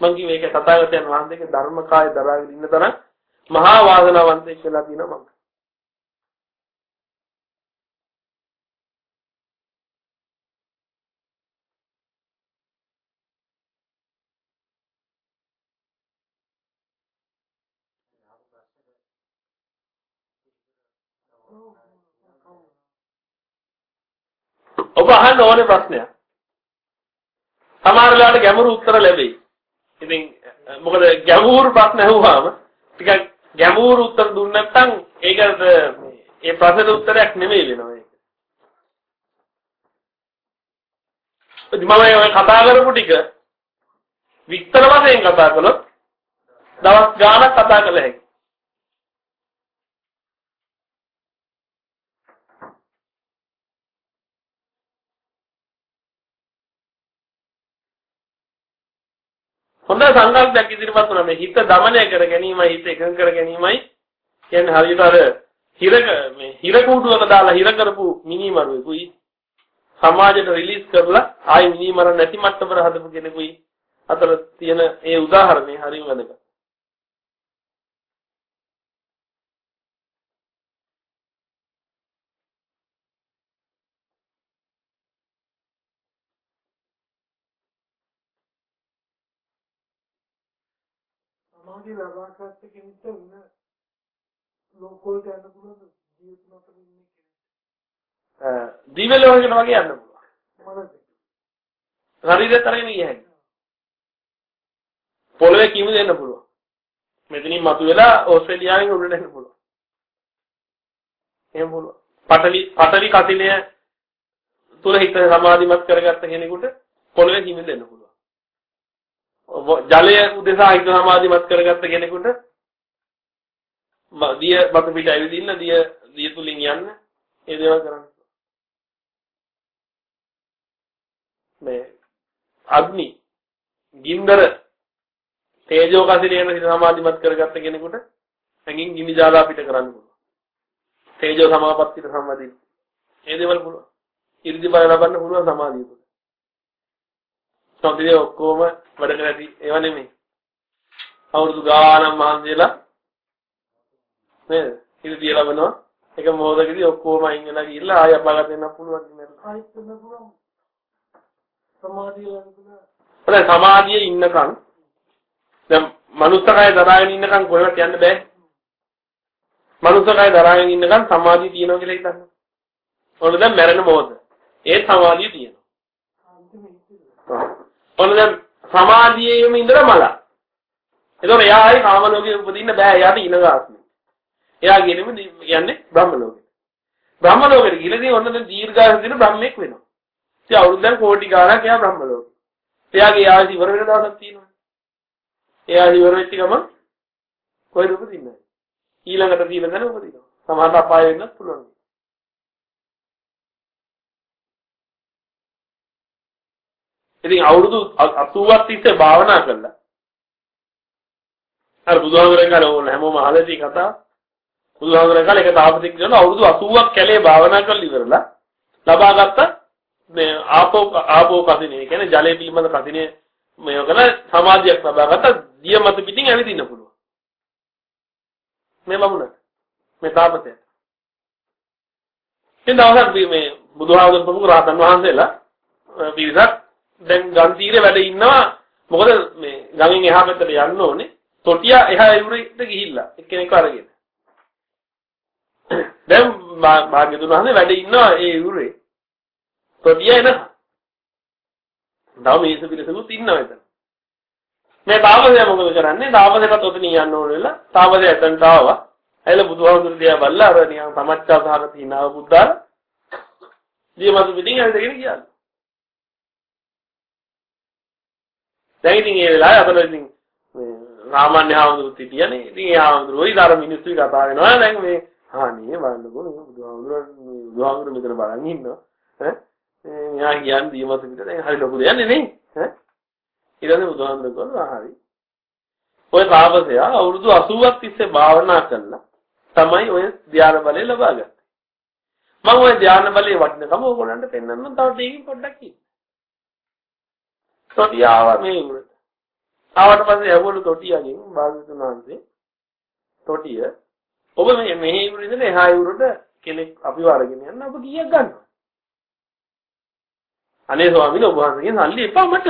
A: මං කිව්වේ ඒක තථාගතයන් වහන්සේගේ ධර්මකාය දරාගෙන ඉන්න තරම් මහා වාසනාවන්තයෙක් කියලා තියෙනවා මං. ඔබ අහන්න ඕනේ ප්‍රශ්නයක්. සමහර වෙලාවට ගැඹුරු උත්තර ලැබෙයි. ඉතින් මොකද ගැඹුරු ප්‍රශ්න අහුවාම ටිකක් ගැඹුරු උත්තර දුන්නේ නැත්නම් ඒකට ඒ ප්‍රශ්නෙට උත්තරයක් නෙමෙයි වෙනවා ඒක. මම ඔය කතා කරපු ටික විස්තර වශයෙන් කතා කළොත් දවස් ගාණක් කතා කළ හැකියි. හොඳ සංකල්පයක් ඉදිරිපත් වුණා. මේ හිත দমনය කර ගැනීමයි හිත එකඟ කර ගැනීමයි. කියන්නේ හරියට අර හිර මේ හිර කූඩුවක දාලා හිර කරපු මිනිමරුවෙකුයි සමාජයට රිලීස් කරලා ආයි මිනිමර නැති මට්ටමකට හදපු කෙනෙකුයි. අතර තියෙන ඒ උදාහරණේ හරියම වැදගත්.
D: සමාධිය ලබා ගන්න කෙනෙක්ට වෙන ලෝකෝට යන්න පුළුවන් ජීවිත මත ඉන්නේ
A: කෙනෙක්. දිව්‍ය ලෝකෙකට වගේ යන්න පුළුවන්.
D: මනස.
A: ශරීරයත් අරගෙන ගිය හැකියි. පොළවේ කිමු දෙන්න පුළුවන්. මෙතනින් මතුවෙලා ඕස්ට්‍රේලියාවෙන් උඩට එන්න පුළුවන්. එහෙම පුළුවන්. පටලි පටලි කතිනය තුල හිත සමාධිමත් කරගත්ත කෙනෙකුට පොළවේ කිමු දෙන්න පුළුවන්. ජලය උදෙසා හිත සමාධිමත් කරගත්ත කෙනෙකුට දිය බත පිට ඇවිදින්න දිය දිය තුලින් යන්න ඒ දේවල් කරන්න. මේ අග්නි ගින්දර තේජෝ කසිනේන හිත සමාධිමත් කරගත්ත කෙනෙකුට ඇඟින් ගිනි ජාලා පිට කරන්න පුළුවන්. තේජෝ සමාපත්තියට සම්බන්ධයි. ඒ දේවල් පුළුවන්. ඉර්ධි බල ලබන්න පුළුවන් සමාධිය තුළ. සම්පූර්ණ ඔක්කොම වැඩ කරති ඒව නෙමෙයි. අවුරුදු ගානක් මහන්සියලා නේද? ඉර්ධිය ලබනවා. එක මොහොතකදී ඔක්කොම අයින් වෙලා ගිහිල්ලා ආය අපාගත වෙන්න පුළුවන් නේද?
D: ආයෙත් වෙන්න පුළුවන්. සමාධිය ලැබුණා.
A: සමාධියේ ඉන්නකම් දැන් මනුස්සකය දරාගෙන ඉන්නකම් කොහෙවත් යන්න බෑ. මනුස්සකය දරාගෙන ඉන්නකම් සමාධිය තියෙනවා කියලා හිතන්න. ඔන්න දැන් මැරෙන මොහොත. ඒ සමාධිය තියෙනවා. ඔන්න දැන් සමාධියේම ඉඳලා මල. එතකොට එයා ආයේ කාම ලෝකෙ උපදින්න බෑ. එයාට ඉනගාස්මි. එයා ගෙනෙම කියන්නේ බ්‍රහ්ම ලෝකෙට. බ්‍රහ්ම ලෝකෙට ගිහලා ඔන්න දැන් දීර්ඝායස දින බ්‍රහ්මෙක් වෙනවා. ඉතින් අවුරුද්දෙන් කෝටි ගාණක් එයා බ්‍රහ්ම ලෝකෙ. එයාගේ ආයස ඉවර වෙන දවසක් තියෙනවා. එයා ඉවර වෙච්ච ගමන් කොහෙද උපදින්නේ? ඊළඟට තියෙන දන උපදිනවා. සමහරට අපාය වෙන්නත් පුළුවන්. ඉතින් අවුරුදු 80ක් තිස්සේ භාවනා කළා. අර බුදුහාමරෙන් ගාල ඕන හැමෝම අහලා තියෙන කතාව. බුදුහාමරෙන් ගාල එක තාපතික කරන අවුරුදු 80ක් කැලේ භාවනා කරලා ඉවරලා ලබාගත්ත මේ ආපෝ ආපෝ කසිනේ කියන්නේ ජලය පිළිබඳ කසිනේ මේ කරන සමාධියක් ලබාගත්ත දිය මත පිටින් ඇවිදින්න පුළුවන්. මේ බමුණ මේ තාපතය. ඉතින් දවසක් මේ බුදුහාමුදුරුවෝ ප්‍රමුඛ රහතන් වහන්සේලා පිරිසක් දැන් ගම් තීරේ වැඩ ඉන්නවා. මොකද මේ ගඟෙන් එහා පැත්තට යන්න ඕනේ. තොටිය එහා යුරේට ගිහිල්ලා එක්කෙනෙක් අරගෙන. දැන් භාග්‍යතුන් වහන්සේ වැඩ ඉන්නවා ඒ යුරේ තොටිය එන තව මේස පිළිසකුත් ඉන්නවා එතන. මේ තාපසයා මොකද කරන්නේ? තාපසයාට ඔතන යන්න ඕන වෙලා තාපසයා එතනට ආවා. ඇයිල බුදුහාමුදුරු දිහා බල්ලා අර නිකන් සමච්චා සහගත හිනාව බුද්ධාර දියමතු පිටින් ඇවිදගෙන ගියා දැන් ඉතින් ඒ වෙලාවේ අතන ඉතින් මේ සාමාන්‍ය හාමුදුරුවෝ හිටියනේ. ඉතින් ඒ හාමුදුරුවෝ ඊදාර මිනිස්සු කතා වෙනවා. දැන් මේ අනේ බලන්නකෝ මේ බුදුහාමුදුරුවෝ බුදුහාමුදුරුවෝ මෙතන බලන් ඉන්නවා. ඈ මෙයා කියන්නේ දීමත පිට දැන් හරි ලොකු දෙයක් නෙමෙයි. ඈ ඊළඟ බුදුහාමුදුරුවෝ කිව්වා හරි. ඔය තාපසයා අවුරුදු 80ක් තිස්සේ භාවනා කළා. තමයි ඔය ධ්‍යාන බලය ලබාගත්තේ. මම ඔය ධ්‍යාන බලයේ වටිනකම ඕගොල්ලන්ට පෙන්වන්නම් තව ටිකකින් පොඩ්ඩක් කියන්න. තොටිය ආවා මේ උරට. ආවට පස්සේ ඇවවලු තොටියගෙන් භාග්‍යවතුන් වහන්සේ තොටිය ඔබ මේ මෙහි උර ඉඳලා එහා උරට කෙනෙක් අපිව අරගෙන යන්න ඔබ කීයක් ගන්නවා? අනේ ස්වාමීන් ඔබ වහන්සේගෙන් සල්ලි එපා මට.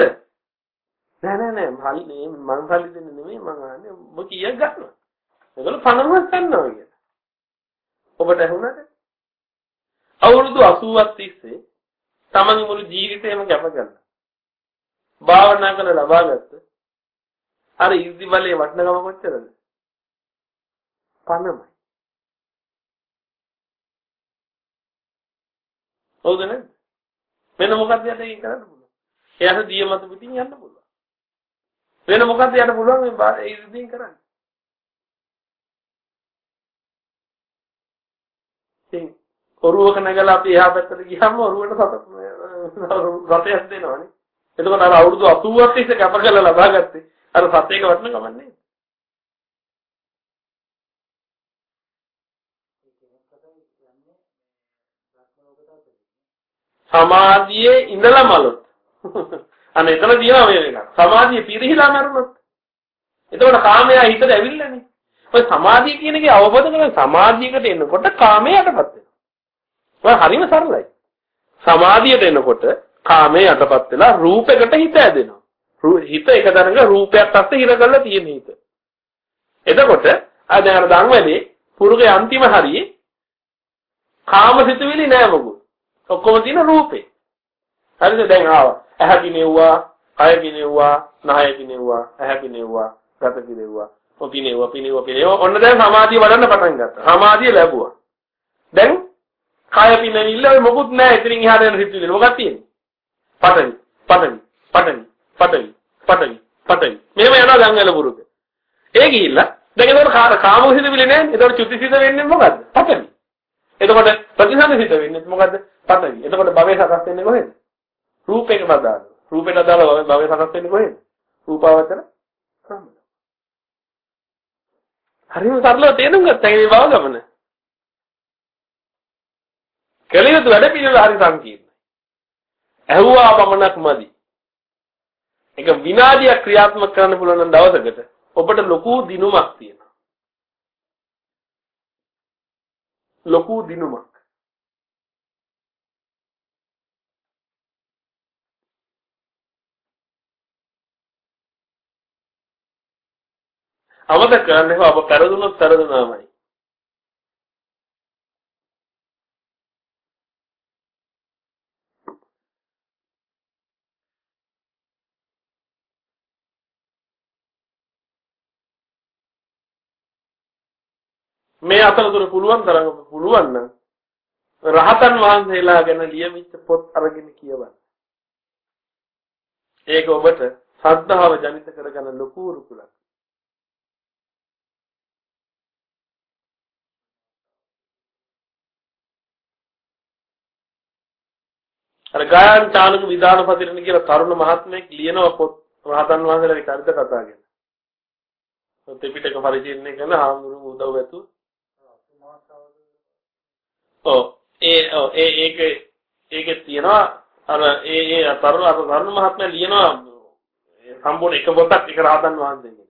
A: නෑ නෑ නෑ මල්ලි මං සල්ලි දෙන්නේ නෙමෙයි මං අහන්නේ ඔබ කීයක් ගන්නවා? ඒගොල්ලෝ 50ක් ගන්නවා කියලා. ඔබට ඇහුණාද? අවුරුදු 80ක් තිස්සේ තමන්ගේ මුළු ජීවිතේම කැප කළා. භාවනා කරන ලබාගත්ත අර ඉර්ධි බලයේ වටිනකම කොච්චරද? පනමයි. හවුද නේද? වෙන මොකක්ද යට ඒක කරන්න පුළුවන්. එයාට දිය මත පිටින් යන්න පුළුවන්. වෙන මොකක්ද යට පුළුවන් මේ ඉර්ධියෙන් කරන්න. ඉතින් ඔරුවක නැගලා අපි එහා පැත්තට ගියාම ඔරුවට සත රතයක් දෙනවනේ. එතකොට අර අවුරුදු 80ක් තිස්සේ කැප කරලා ලබාගත්තේ අර සතේක වටන ගමන්නේ. සමාධියේ ඉඳලා මලොත්. අන්න එතන තියෙනවා මේ එක. සමාධිය පිරිහිලා මරුණොත්. එතකොට කාමයා හිතට ඇවිල්ලානේ. ඔය සමාධිය කියන එකේ අවබෝධ කරගන්න සමාධියකට එනකොට කාමයටපත් වෙනවා. ඔය හරිම සරලයි. සමාධියට එනකොට කාමයේ යටපත් වෙලා රූපයකට හිත ඇදෙනවා. හිත එක තරඟ රූපයක් අස්සේ හිර කරලා තියෙන හිත. එතකොට ආ දැන් අර ධම්මනේ පුරුගේ අන්තිම හරියේ කාමසිතුවිලි නෑ මොකද. ඔක්කොම තියෙන රූපේ. හරිද දැන් ආවා. ඇහැ කිනෙව්වා, කය කිනෙව්වා, නහය කිනෙව්වා, ඇහැ කිනෙව්වා, ගත කිනෙව්වා, ඔපිනෙව්වා, පිනෙව්වා, පිනෙව්වා. ඔන්න දැන් සමාධිය වඩන්න පටන් ගත්තා. සමාධිය ලැබුවා. දැන් කය පිනෙවිල්ල මොකුත් නෑ. ඉතින් එහාට යන සිතුවිලි මොකක්ද තියෙන්නේ? පඩවි පඩවි පඩවි පඩවි පඩවි පඩවි මෙහෙම යනවා ගංගල පුරුක ඒ ගිහිල්ලා දැන් ඒකට කාමසිත විලේ නැහැ ඒකට චුතිසිත වෙන්නේ මොකද්ද? පඩවි එතකොට ප්‍රතිසන්දිත වෙන්නේ මොකද්ද? පඩවි එතකොට භවයේ සකස් වෙන්නේ කොහෙද? රූපයක බදාන රූපේට අදාළ භවයේ සකස් වෙන්නේ කොහෙද? රූපාවචර සම්මත හරිම සරලව තේරුම් ගත්තා මේ බව ගමන. කලියුතු වැඩ පිළිවෙල හරි සංකීර්ණයි. ඇහුවා පමණක් මදි. ඒක විනාඩියක් ක්‍රියාත්මක කරන්න පුළුවන් නම් දවසකට ඔබට ලොකු දිනුමක් තියෙනවා. ලොකු දිනුමක්. අමතක කරන්න එපා ඔබ පෙරදුනොත් පෙරදුනාමයි. මේ අතරතුර පුළුවන් තරම් පුළුවන් නම් රහතන් වහන්සේලා ගැන ලියවිච්ච පොත් අරගෙන කියවන්න. ඒක ඔබට ශ්‍රද්ධාව ජනිත කරගන්න ලොකු රුකුලක්. අර ගායන් චාලක විධානපතිරණ කියලා තරුණ මහත්මයෙක් ලියනවා පොත් රහතන් වහන්සේලාගේ චරිත කතා ගැන. ත්‍රිපිටක පරිශීලනය කරන හාමුදුරුවෝ උදව් ඇතු. ඔව් ඒ ඔව් ඒ ඒක ඒකේ තියෙනවා අර ඒ ඒ තරුණ අර තරුණ මහත්මයා ලියනවා සම්පූර්ණ එක පොතක් එක රහතන් වහන්සේගේ.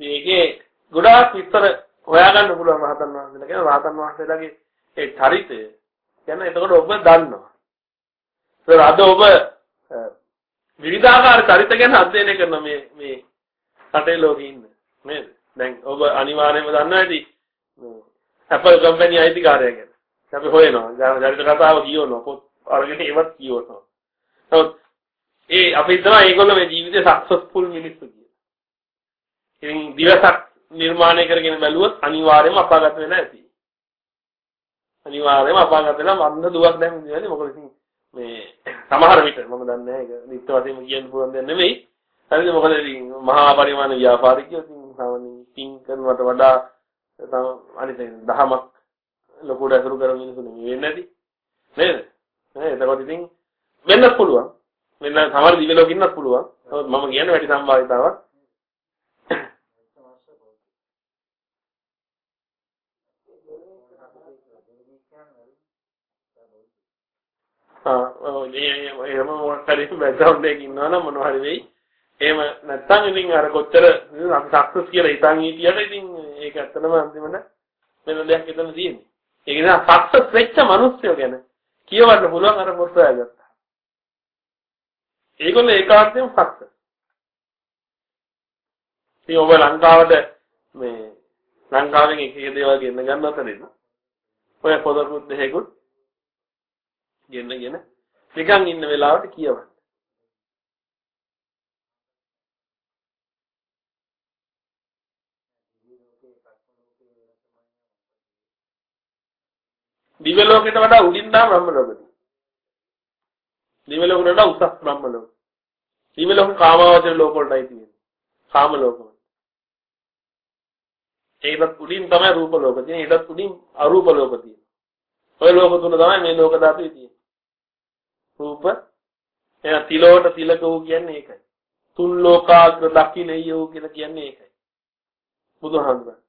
A: මේකේ ගොඩාක් විස්තර හොයාගන්න පුළුවන් රහතන් වහන්සේලා කියන රහතන් වහන්සේලාගේ ඒ චරිතය ගැන එතකොට ඔබ දන්නවා. ඒක අද ඔබ විවිධාකාර චරිත ගැන අධ්‍යයනය කරන මේ මේ රටේ ලෝකේ ඉන්න නේද? දැන් ඔබ අනිවාර්යයෙන්ම දන්නවා ඇති Apple කම්පැනි අයිතිකාරය ගැන. අපි හොයනවා. චරිත කතාව කියවනවා. පොත් අරගෙන ඒවත් කියවනවා. නමුත් ඒ අපි හිතනවා ඒගොල්ලෝ මේ ජීවිතේ සක්සස්ෆුල් මිනිස්සු කියලා. ඉතින් දිවසක් නිර්මාණය කරගෙන බැලුවොත් අනිවාර්යයෙන්ම අපාගත වෙලා ඇති. අනිවාර්යයෙන්ම අපාගත වෙලා වන්ද දුවක් දැන් ඉන්නේ මොකද ඉතින් මේ සමහර විට මම දන්නේ නැහැ ඒක නිත්‍ය වශයෙන්ම කියන්න පුළුවන් දෙයක් නෙමෙයි. හරිද මොකද ඉතින් මහා පරිමාණ ව්‍යාපාරිකයෝ ඉතින් සාමාන්‍යයෙන් පින් කරනවට වඩා අනිත් දහමක් ලොකුට අසුරු කරන මිනිස්සු නෙමෙයි වෙන්නේ නැති. නේද? නේද? එතකොට ඉතින් වෙන්නත් පුළුවන්. වෙන සමහර දිව්‍ය ලෝකෙ ඉන්නත් පුළුවන්. නමුත් මම කියන්නේ වැඩි සම්භාවිතාවක් එහෙම මොකක් හරි බෑග්ග්‍රවුන්ඩ් එකක ඉන්නවා නම් මොනවා හරි වෙයි. එහෙම නැත්නම් ඉතින් අර කොච්චර සක්සස් කියලා හිතන් හිටියට ඉතින් ඒක ඇත්තටම අන්තිමට වෙන දෙයක් හිතන්න තියෙන්නේ. ඒක නිසා සක්සස් වෙච්ච මිනිස්සුયો ගැන කියවන්න පුළුවන් අර පොත් හොයාගත්තා. ඒගොල්ලෝ ඒකාන්තයෙන් සක්සස්. ඉතින් ඔබ ලංකාවට මේ ලංකාවෙන් එක එක දේවල් ගෙන්න ගන්න අතරින් ඔය පොදකුත් දෙහෙකුත් ගෙන්නගෙන නිකන් ඉන්න වෙලාවට කියවන්න. දිව්‍ය ලෝකයට වඩා උඩින් දාම බ්‍රහ්ම ලෝකෙදී. දිව්‍ය ලෝකයට වඩා උසස් බ්‍රහ්ම ලෝක. දිව්‍ය ලෝක කාමාවචර ලෝක වලටයි තියෙන්නේ. කාම ලෝක වල. ඒකත් උඩින් තමයි රූප ලෝක තියෙන්නේ. ඒකත් උඩින් අරූප ලෝක තියෙන්නේ. ඔය ලෝක තුන තමයි මේ ලෝක ධාතුවේ තියෙන්නේ. රූප එන තිලෝට තිලක වූ කියන්නේ ඒකයි. තුන් ලෝකාග්‍ර දකින්නයෝ කියලා කියන්නේ ඒකයි. බුදුහාමුදුරන්.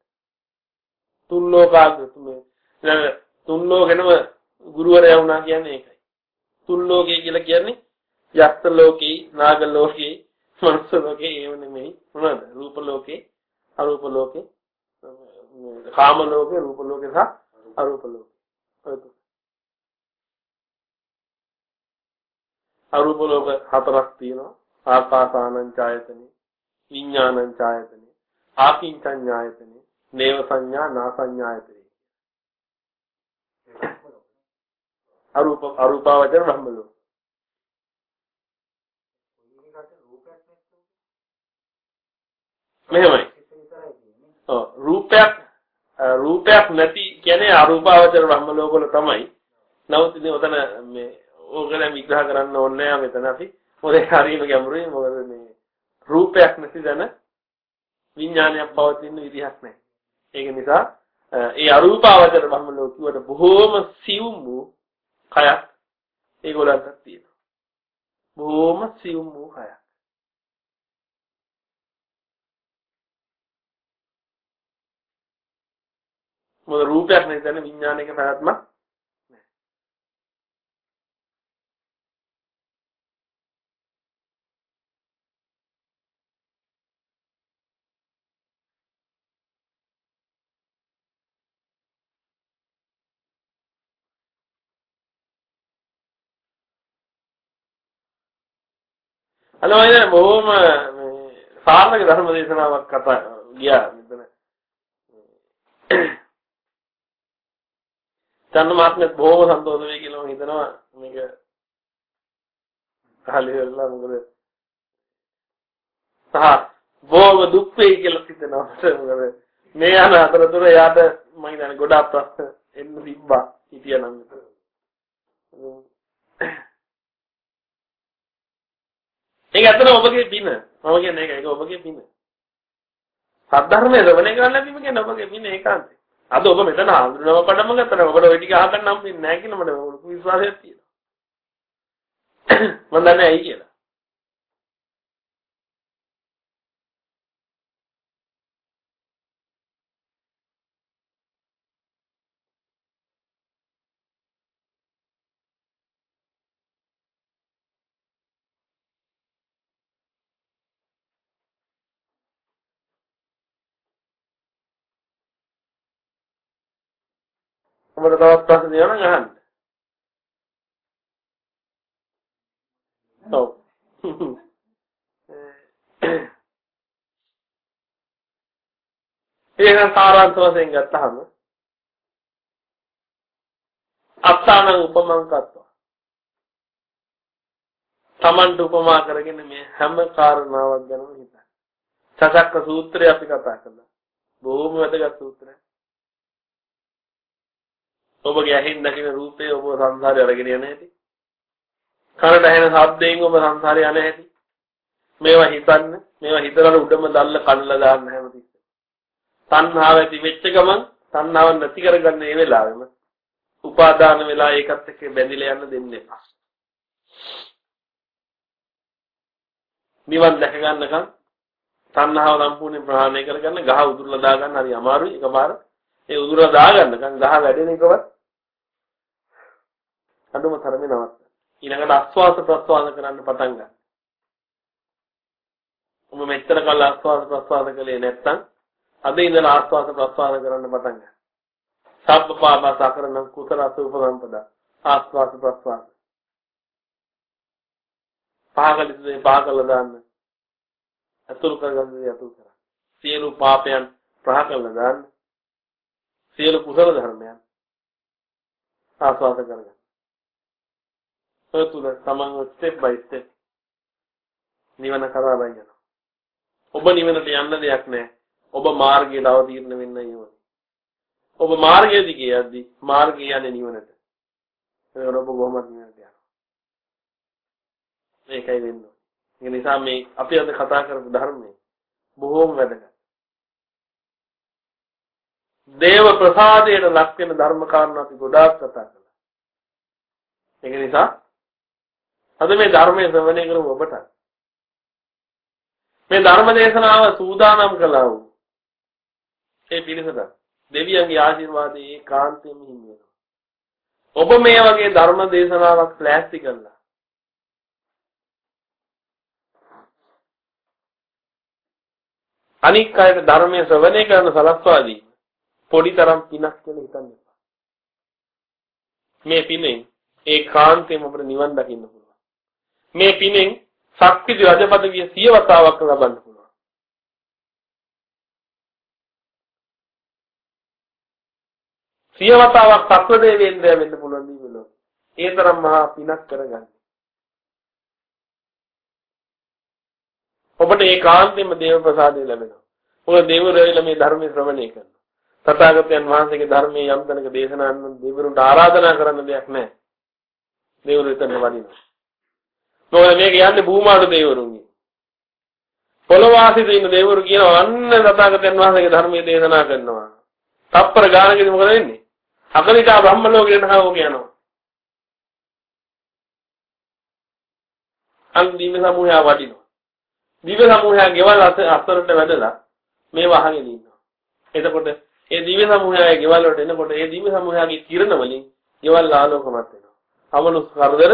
A: තුන් ලෝකාග්‍ර තුමේ තුන් ලෝකෙනම ගුරුවරයා වුණා කියන්නේ ඒකයි. තුන් ලෝකේ කියලා කියන්නේ යක්ත ලෝකේ, නාග ලෝකේ, මනුස්ස ලෝකේ ඒව නෙමෙයි. මොනවද? රූප ලෝකේ, අරූප ලෝකේ, කාම ලෝකේ, රූප ලෝකේ සහ අරූප ලෝකේ. අරූප ලෝක හතරක් තියෙනවා. ආකාසානං ඡායතනෙ, විඥානං ඡායතනෙ, ආකින්චඤ්ඤායතනෙ, නේව සංඥා නා සංඥායතනෙ. අරූප අරූපාවචර බ්‍රහ්ම ලෝක. මෙහෙමයි. ඔව් රූපයක් රූපයක් නැති කියන්නේ අරූපාවචර බ්‍රහ්ම ලෝකවල තමයි. නමුත් ඉතින් ඔතන මේ ඕක ගැන විග්‍රහ කරන්න ඕනේ නැහැ මෙතන අපි. මොකද හරියම ගැඹුරුයි. මොකද මේ රූපයක් නැති දැන විඥානයක් පවතින විදිහක් නැහැ. ඒක නිසා ඒ අරූපාවචර බ්‍රහ්ම ලෝකුවට බොහෝම සියුම් වූ කයක් ඒගොල්ලන්ට තියෙනවා. බොහොම සියුම් වූ කයක්. මොන රූපයක් නෙවෙයි දැන් විඥානයක පැවැත්මක් අනවයිද බොහොම මේ සාර්ථක ධර්ම දේශනාවක් කතා ගියා මෙතන. චන්න මාත්මෙත් බොහොම සන්තෝෂ වෙයි කියලා මම හිතනවා. මේක අහලිවලා මොකද? සහ බොහොම දුක් වෙයි කියලා හිතනවා. මොකද? මේ යන අතරතුර යාට මම හිතන්නේ ගොඩාක් ප්‍රශ්න එන්න තිබ්බා හිටියනම් ඒක ඇත්තට ඔබගේ පින. මම කියන්නේ ඒක ඒක ඔබගේ පින. සද්ධර්මයේ ශ්‍රවණය කරන්න ලැබීම කියන්නේ ඔබගේ පින ඒකාන්තයි. අද ඔබ මෙතන හඳුනව පඩම ගත්තා ඔබට ওই ටික අහගන්න හම්බෙන්නේ නැහැ කියලා මට ලොකු විශ්වාසයක් තියෙනවා. මම දන්නේ ඇයි කියලා. ඔබට තවත් ප්‍රශ්න තියෙනවා නම් අහන්න. ඔව්. ඒක සාරාංශ වශයෙන් ගත්තහම අත්තාන උපමං කත්වා. Tamanට උපමා කරගෙන මේ හැම කාරණාවක් ගැනම හිතන්න. සසක්ක සූත්‍රය අපි කතා කළා. බොහොම වැදගත් සූත්‍රයක්. ඔබගේ ඇහෙන් දකින රූපේ ඔබ සංසාරේ අරගෙන යන හැටි. කනට ඇහෙන ශබ්දයෙන් ඔබ සංසාරේ යන හැටි. මේවා හිතන්න, මේවා හිතලා උඩම දැල්ල කඩලා දාන්න හැමතිස්සෙම. තණ්හාව ඇති වෙච්ච ගමන් තණ්හාව නැති කරගන්න ඒ වෙලාවෙම උපාදාන වෙලා ඒකත් එක්ක බැඳිලා යන්න දෙන්න එපා. නිවන් දැක ගන්නකම් තණ්හාව සම්පූර්ණයෙන් ප්‍රහාණය කරගන්න ගහ උදුරලා දාගන්න හරි අමාරුයි එකපාර. ඒ උදුරලා දාගන්නකම් ගහ වැඩෙන එකවත් අඩුම තරමේ නවත්ත. ඊළඟට ආස්වාස ප්‍රස්වාස කරන්න පටන් ගන්න. ඔබ මෙච්චර කල් ආස්වාස ප්‍රස්වාස කළේ නැත්නම් අද ඉඳලා ආස්වාස ප්‍රස්වාස කරන්න පටන් ගන්න. සබ්බපාපස කරන කුසල අසුපසම්පද ආස්වාස ප්‍රස්වාස. පාගලිතේ පාගල දාන්න. අතුල් කරගන්න දේ අතුල් කරන්න. සියලු පාපයන් ප්‍රහ කළා දාන්න. සියලු කුසල ධර්මයන් ආස්වාද කරගන්න. ඔය තුල තමන්ව ස්ටෙප් බයි ස්ටෙප් නිවන කරා යනවා. ඔබ නිවනට යන්න දෙයක් නැහැ. ඔබ මාර්ගයට අවතීර්ණ වෙන්න යනවා. ඔබ මාර්ගය දිගේ යද්දි මාර්ගය යන්නේ නිවනට. ඒක ඔබ කොහොමද නිවනට යනවා. මේකයි වෙන්නේ. ඒ නිසා මේ අපි අද කතා කරපු ධර්මයේ බොහෝම වැදගත්. දේව ප්‍රසාදයට ලක් වෙන ධර්ම කාරණා අපි ගොඩාක් කතා කළා. ඒක නිසා අද මේ ධර්මයේ ශ්‍රවණය කරමු ඔබට. මේ ධර්ම දේශනාව සූදානම් කළා වූ ඒ පිරිසට දෙවියන්ගේ ආශිර්වාදයේ ඒකාන්තයෙන්ම හිමි වෙනවා. ඔබ මේ වගේ ධර්ම දේශනාවක් ප්ලෑස්ටි කළා. අනික් අයට ධර්මයේ ශ්‍රවණය කරන සලස්වාදී පොඩි තරම් පිනක් කියලා හිතන්න එපා. මේ පිනෙන් ඒකාන්තයෙන්ම අපිට නිවන් දකින්න පුළුවන්. මේ පිනෙන් ශක්තිජ රජපදවිය සිය වතාවක් ලබන්න පුළුවන්. සිය වතාවක් සත්ව දේවේන්ද්‍රය වෙන්න පුළුවන් දීවලෝ. ඒ තරම් මහා පිනක් කරගන්න. ඔබට ඒකාන්තයෙන්ම දේව ප්‍රසාදය ලැබෙනවා. මොකද දෙවිවරු මේ ධර්මයේ ශ්‍රවණය කරනවා. තථාගතයන් වහන්සේගේ ධර්මයේ යම් තැනක දේශනා කරන දෙවිවරුන්ට ආරාධනා කරන්න දෙයක් නැහැ. දෙවිවරු එතන වඩිනවා. මොකද මේක යන්නේ භූමාඩු දෙවිවරුන්ගේ. පොළොවාසිත ඉන්න දෙවිවරු කියනවා අන්න තථාගතයන් වහන්සේගේ ධර්මයේ දේශනා කරනවා. තප්පර ගානකදී මොකද වෙන්නේ? අකලිතා බ්‍රහ්ම ලෝකෙට නහව කියනවා. අන් දිව සමූහය වඩිනවා. දිව සමූහය ගෙවල් අතරට වැඩලා මේ වහගෙන ඉන්නවා. එතකොට ඒ දිව්‍ය සමූහයගේ ගෙවල් වලට එනකොට ඒ දිව්‍ය සමූහයගේ කිරණ වලින් ගෙවල් ආලෝකමත් වෙනවා. අමනුෂ්‍ය කරදර,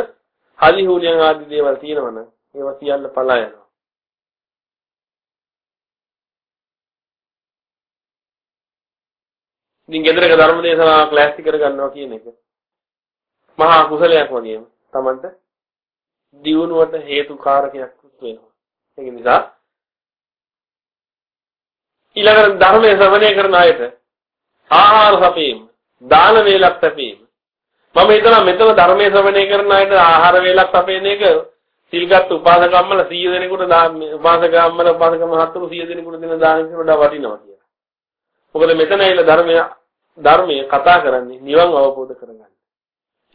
A: හලි හුලියන් ආදී දේවල් තියෙනවනම් ඒවා සියල්ල පලා යනවා. ඉතින් ගෙදරක ධර්ම දේශනාවක් ලෑස්ති කරගන්නවා කියන එක මහා කුසලයක් වගේම Tamanට දියුණුවට හේතුකාරකයක් වෙනවා. ඒක නිසා ඊළඟට ධර්මයේ ශ්‍රවණය කරන අයට ආහාර සැපීම, දාන වේලක් සැපීම. මම හිතනවා මෙතන ධර්මයේ ශ්‍රවණය කරන අයට ආහාර වේලක් සැපේන එක සිල්ගත් උපාසකම්මල 100 දෙනෙකුට උපාසකම්මල උපාසක මහත්තුරු 100 දෙනෙකුට දෙන දානෙකට වඩා වටිනවා කියලා. මොකද මෙතන ඇවිල්ලා ධර්මය ධර්මයේ කතා කරන්නේ නිවන් අවබෝධ කරගන්න.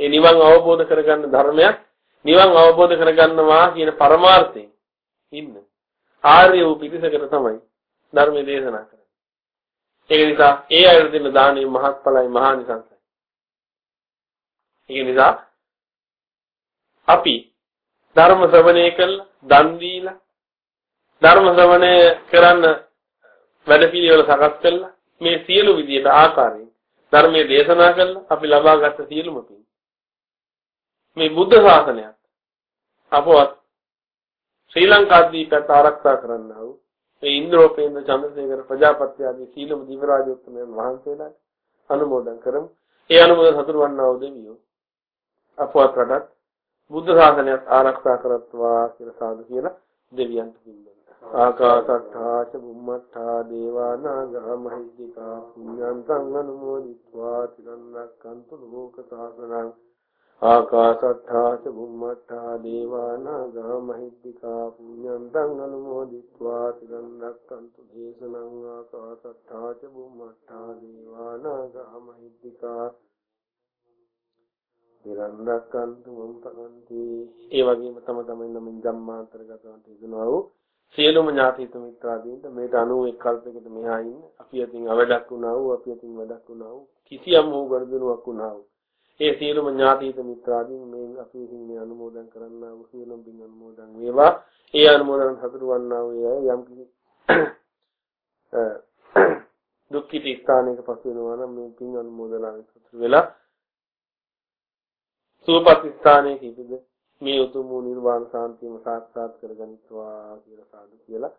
A: ඒ නිවන් අවබෝධ කරගන්න ධර්මයක් නිවන් අවබෝධ කරගන්නවා කියන පරමාර්ථයෙන් ඉන්න ආර්ය වූ පිරිසකට තමයි ධර්මයේ දේශනා කරන්නේ. ඒක නිසා ඒ අයට දෙන දානෙ මහත්ඵලයි මහානිසංසයි. ඒක නිසා අපි ධර්ම ශ්‍රවණය කළා, දන් දීලා ධර්ම ශ්‍රවණය කරන්න වැඩපිළිවෙල සකස් කළා. මේ සියලු විදියට ආකාරයෙන් ධර්මයේ දේශනා කළා අපි ලබාගත් සියලුම පින්. මේ බුද්ධ ශාසනයත් අපවත් ශ්‍රී ලංකාදීපත් ආරක්ෂා කරන්නා වූ මේ ඉන්ද්‍රෝපේන්ද්‍ර චන්ද්‍රසේකර ප්‍රජාපති ආදී සීලම දිව රාජෝත්තමයන් වහන්සේලාට අනුමෝදන් කරමු. ඒ අනුමෝදන් සතුරු වන්නා වූ දෙවියෝ අපවත් රටත් බුද්ධ ශාසනයත් ආරක්ෂා කරත්වා කියලා සාදු කියලා දෙවියන්ට කිව්වා. ආකාසට්ඨා ච බුම්මට්ඨා දේවා නාග මහිද්దికා පුඤ්ඤන්තං අනුමෝදිत्वा තිරන්නක්කන්තු ලෝක සාසනං ආකාසට්ඨා ච බුම්මට්ඨා දේවා නාග මහිද්దికා පුඤ්ඤන්තං අනුමෝදිत्वा තිරන්නක්කන්තු දේශනං ආකාසට්ඨා ච බුම්මට්ඨා දේවා නාග මහිද්దికා නිරන්දක්කන්තු මම් පරන්ති ඒ වගේම තම තමන් නමින් ධම්මාන්තරගතවන්ට ඉදනවා වූ සියලුම ඥාතිත මිත්‍රාදීන්ට මේට 91 කල්පයකට මෙහා ඉන්න අපි අතින් අවඩක් වුණා වූ අපි අතින් වැඩක් වුණා වූ කිසියම් වූ ගර්ධනුවක් වුණා වූ ඒ සියලුම ඥාතිත මිත්‍රාදීන් මේ අපි විසින් මේ අනුමෝදන් කරන්නා වූ සියලුම බින් අනුමෝදන් වේවා. ඒ අනුමෝදන් සතුටු වන්නා වූ අය යම් කිසි දුක්ඛිත ස්ථානයක පසු වෙනවා නම් මේ පින් අනුමෝදනාවෙන් සතුටු වෙලා සුවපත් ස්ථානයක ඉපද මේ උතුම් වූ නිර්වාණ සාන්තියම සාක්ෂාත් කරගනිත්වා කියලා සාදු කියලා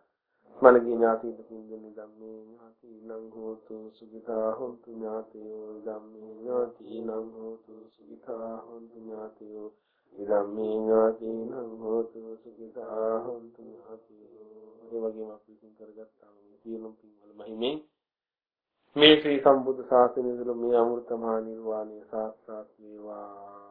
A: මනගේ ඥාතිද පින්දෙන ධම්මේ ඥාතිනං හෝතු සුඛිතා හොන්තු ඥාතයෝ ධම්මේ ඥාතිනං හෝතු සුඛිතා හොන්තු ඥාතයෝ ධම්මේ ඥාතිනං හෝතු සුඛිතා හොන්තු ඥාතයෝ ඒ වගේම අපි පින් කරගත්තා මේ සියලුම පින්වල මහිමෙන් මේ ශ්‍රී සම්බුද්ධ ශාසනය තුළ මේ අමෘත මහා නිර්වාණය සාක්ෂාත් වේවා.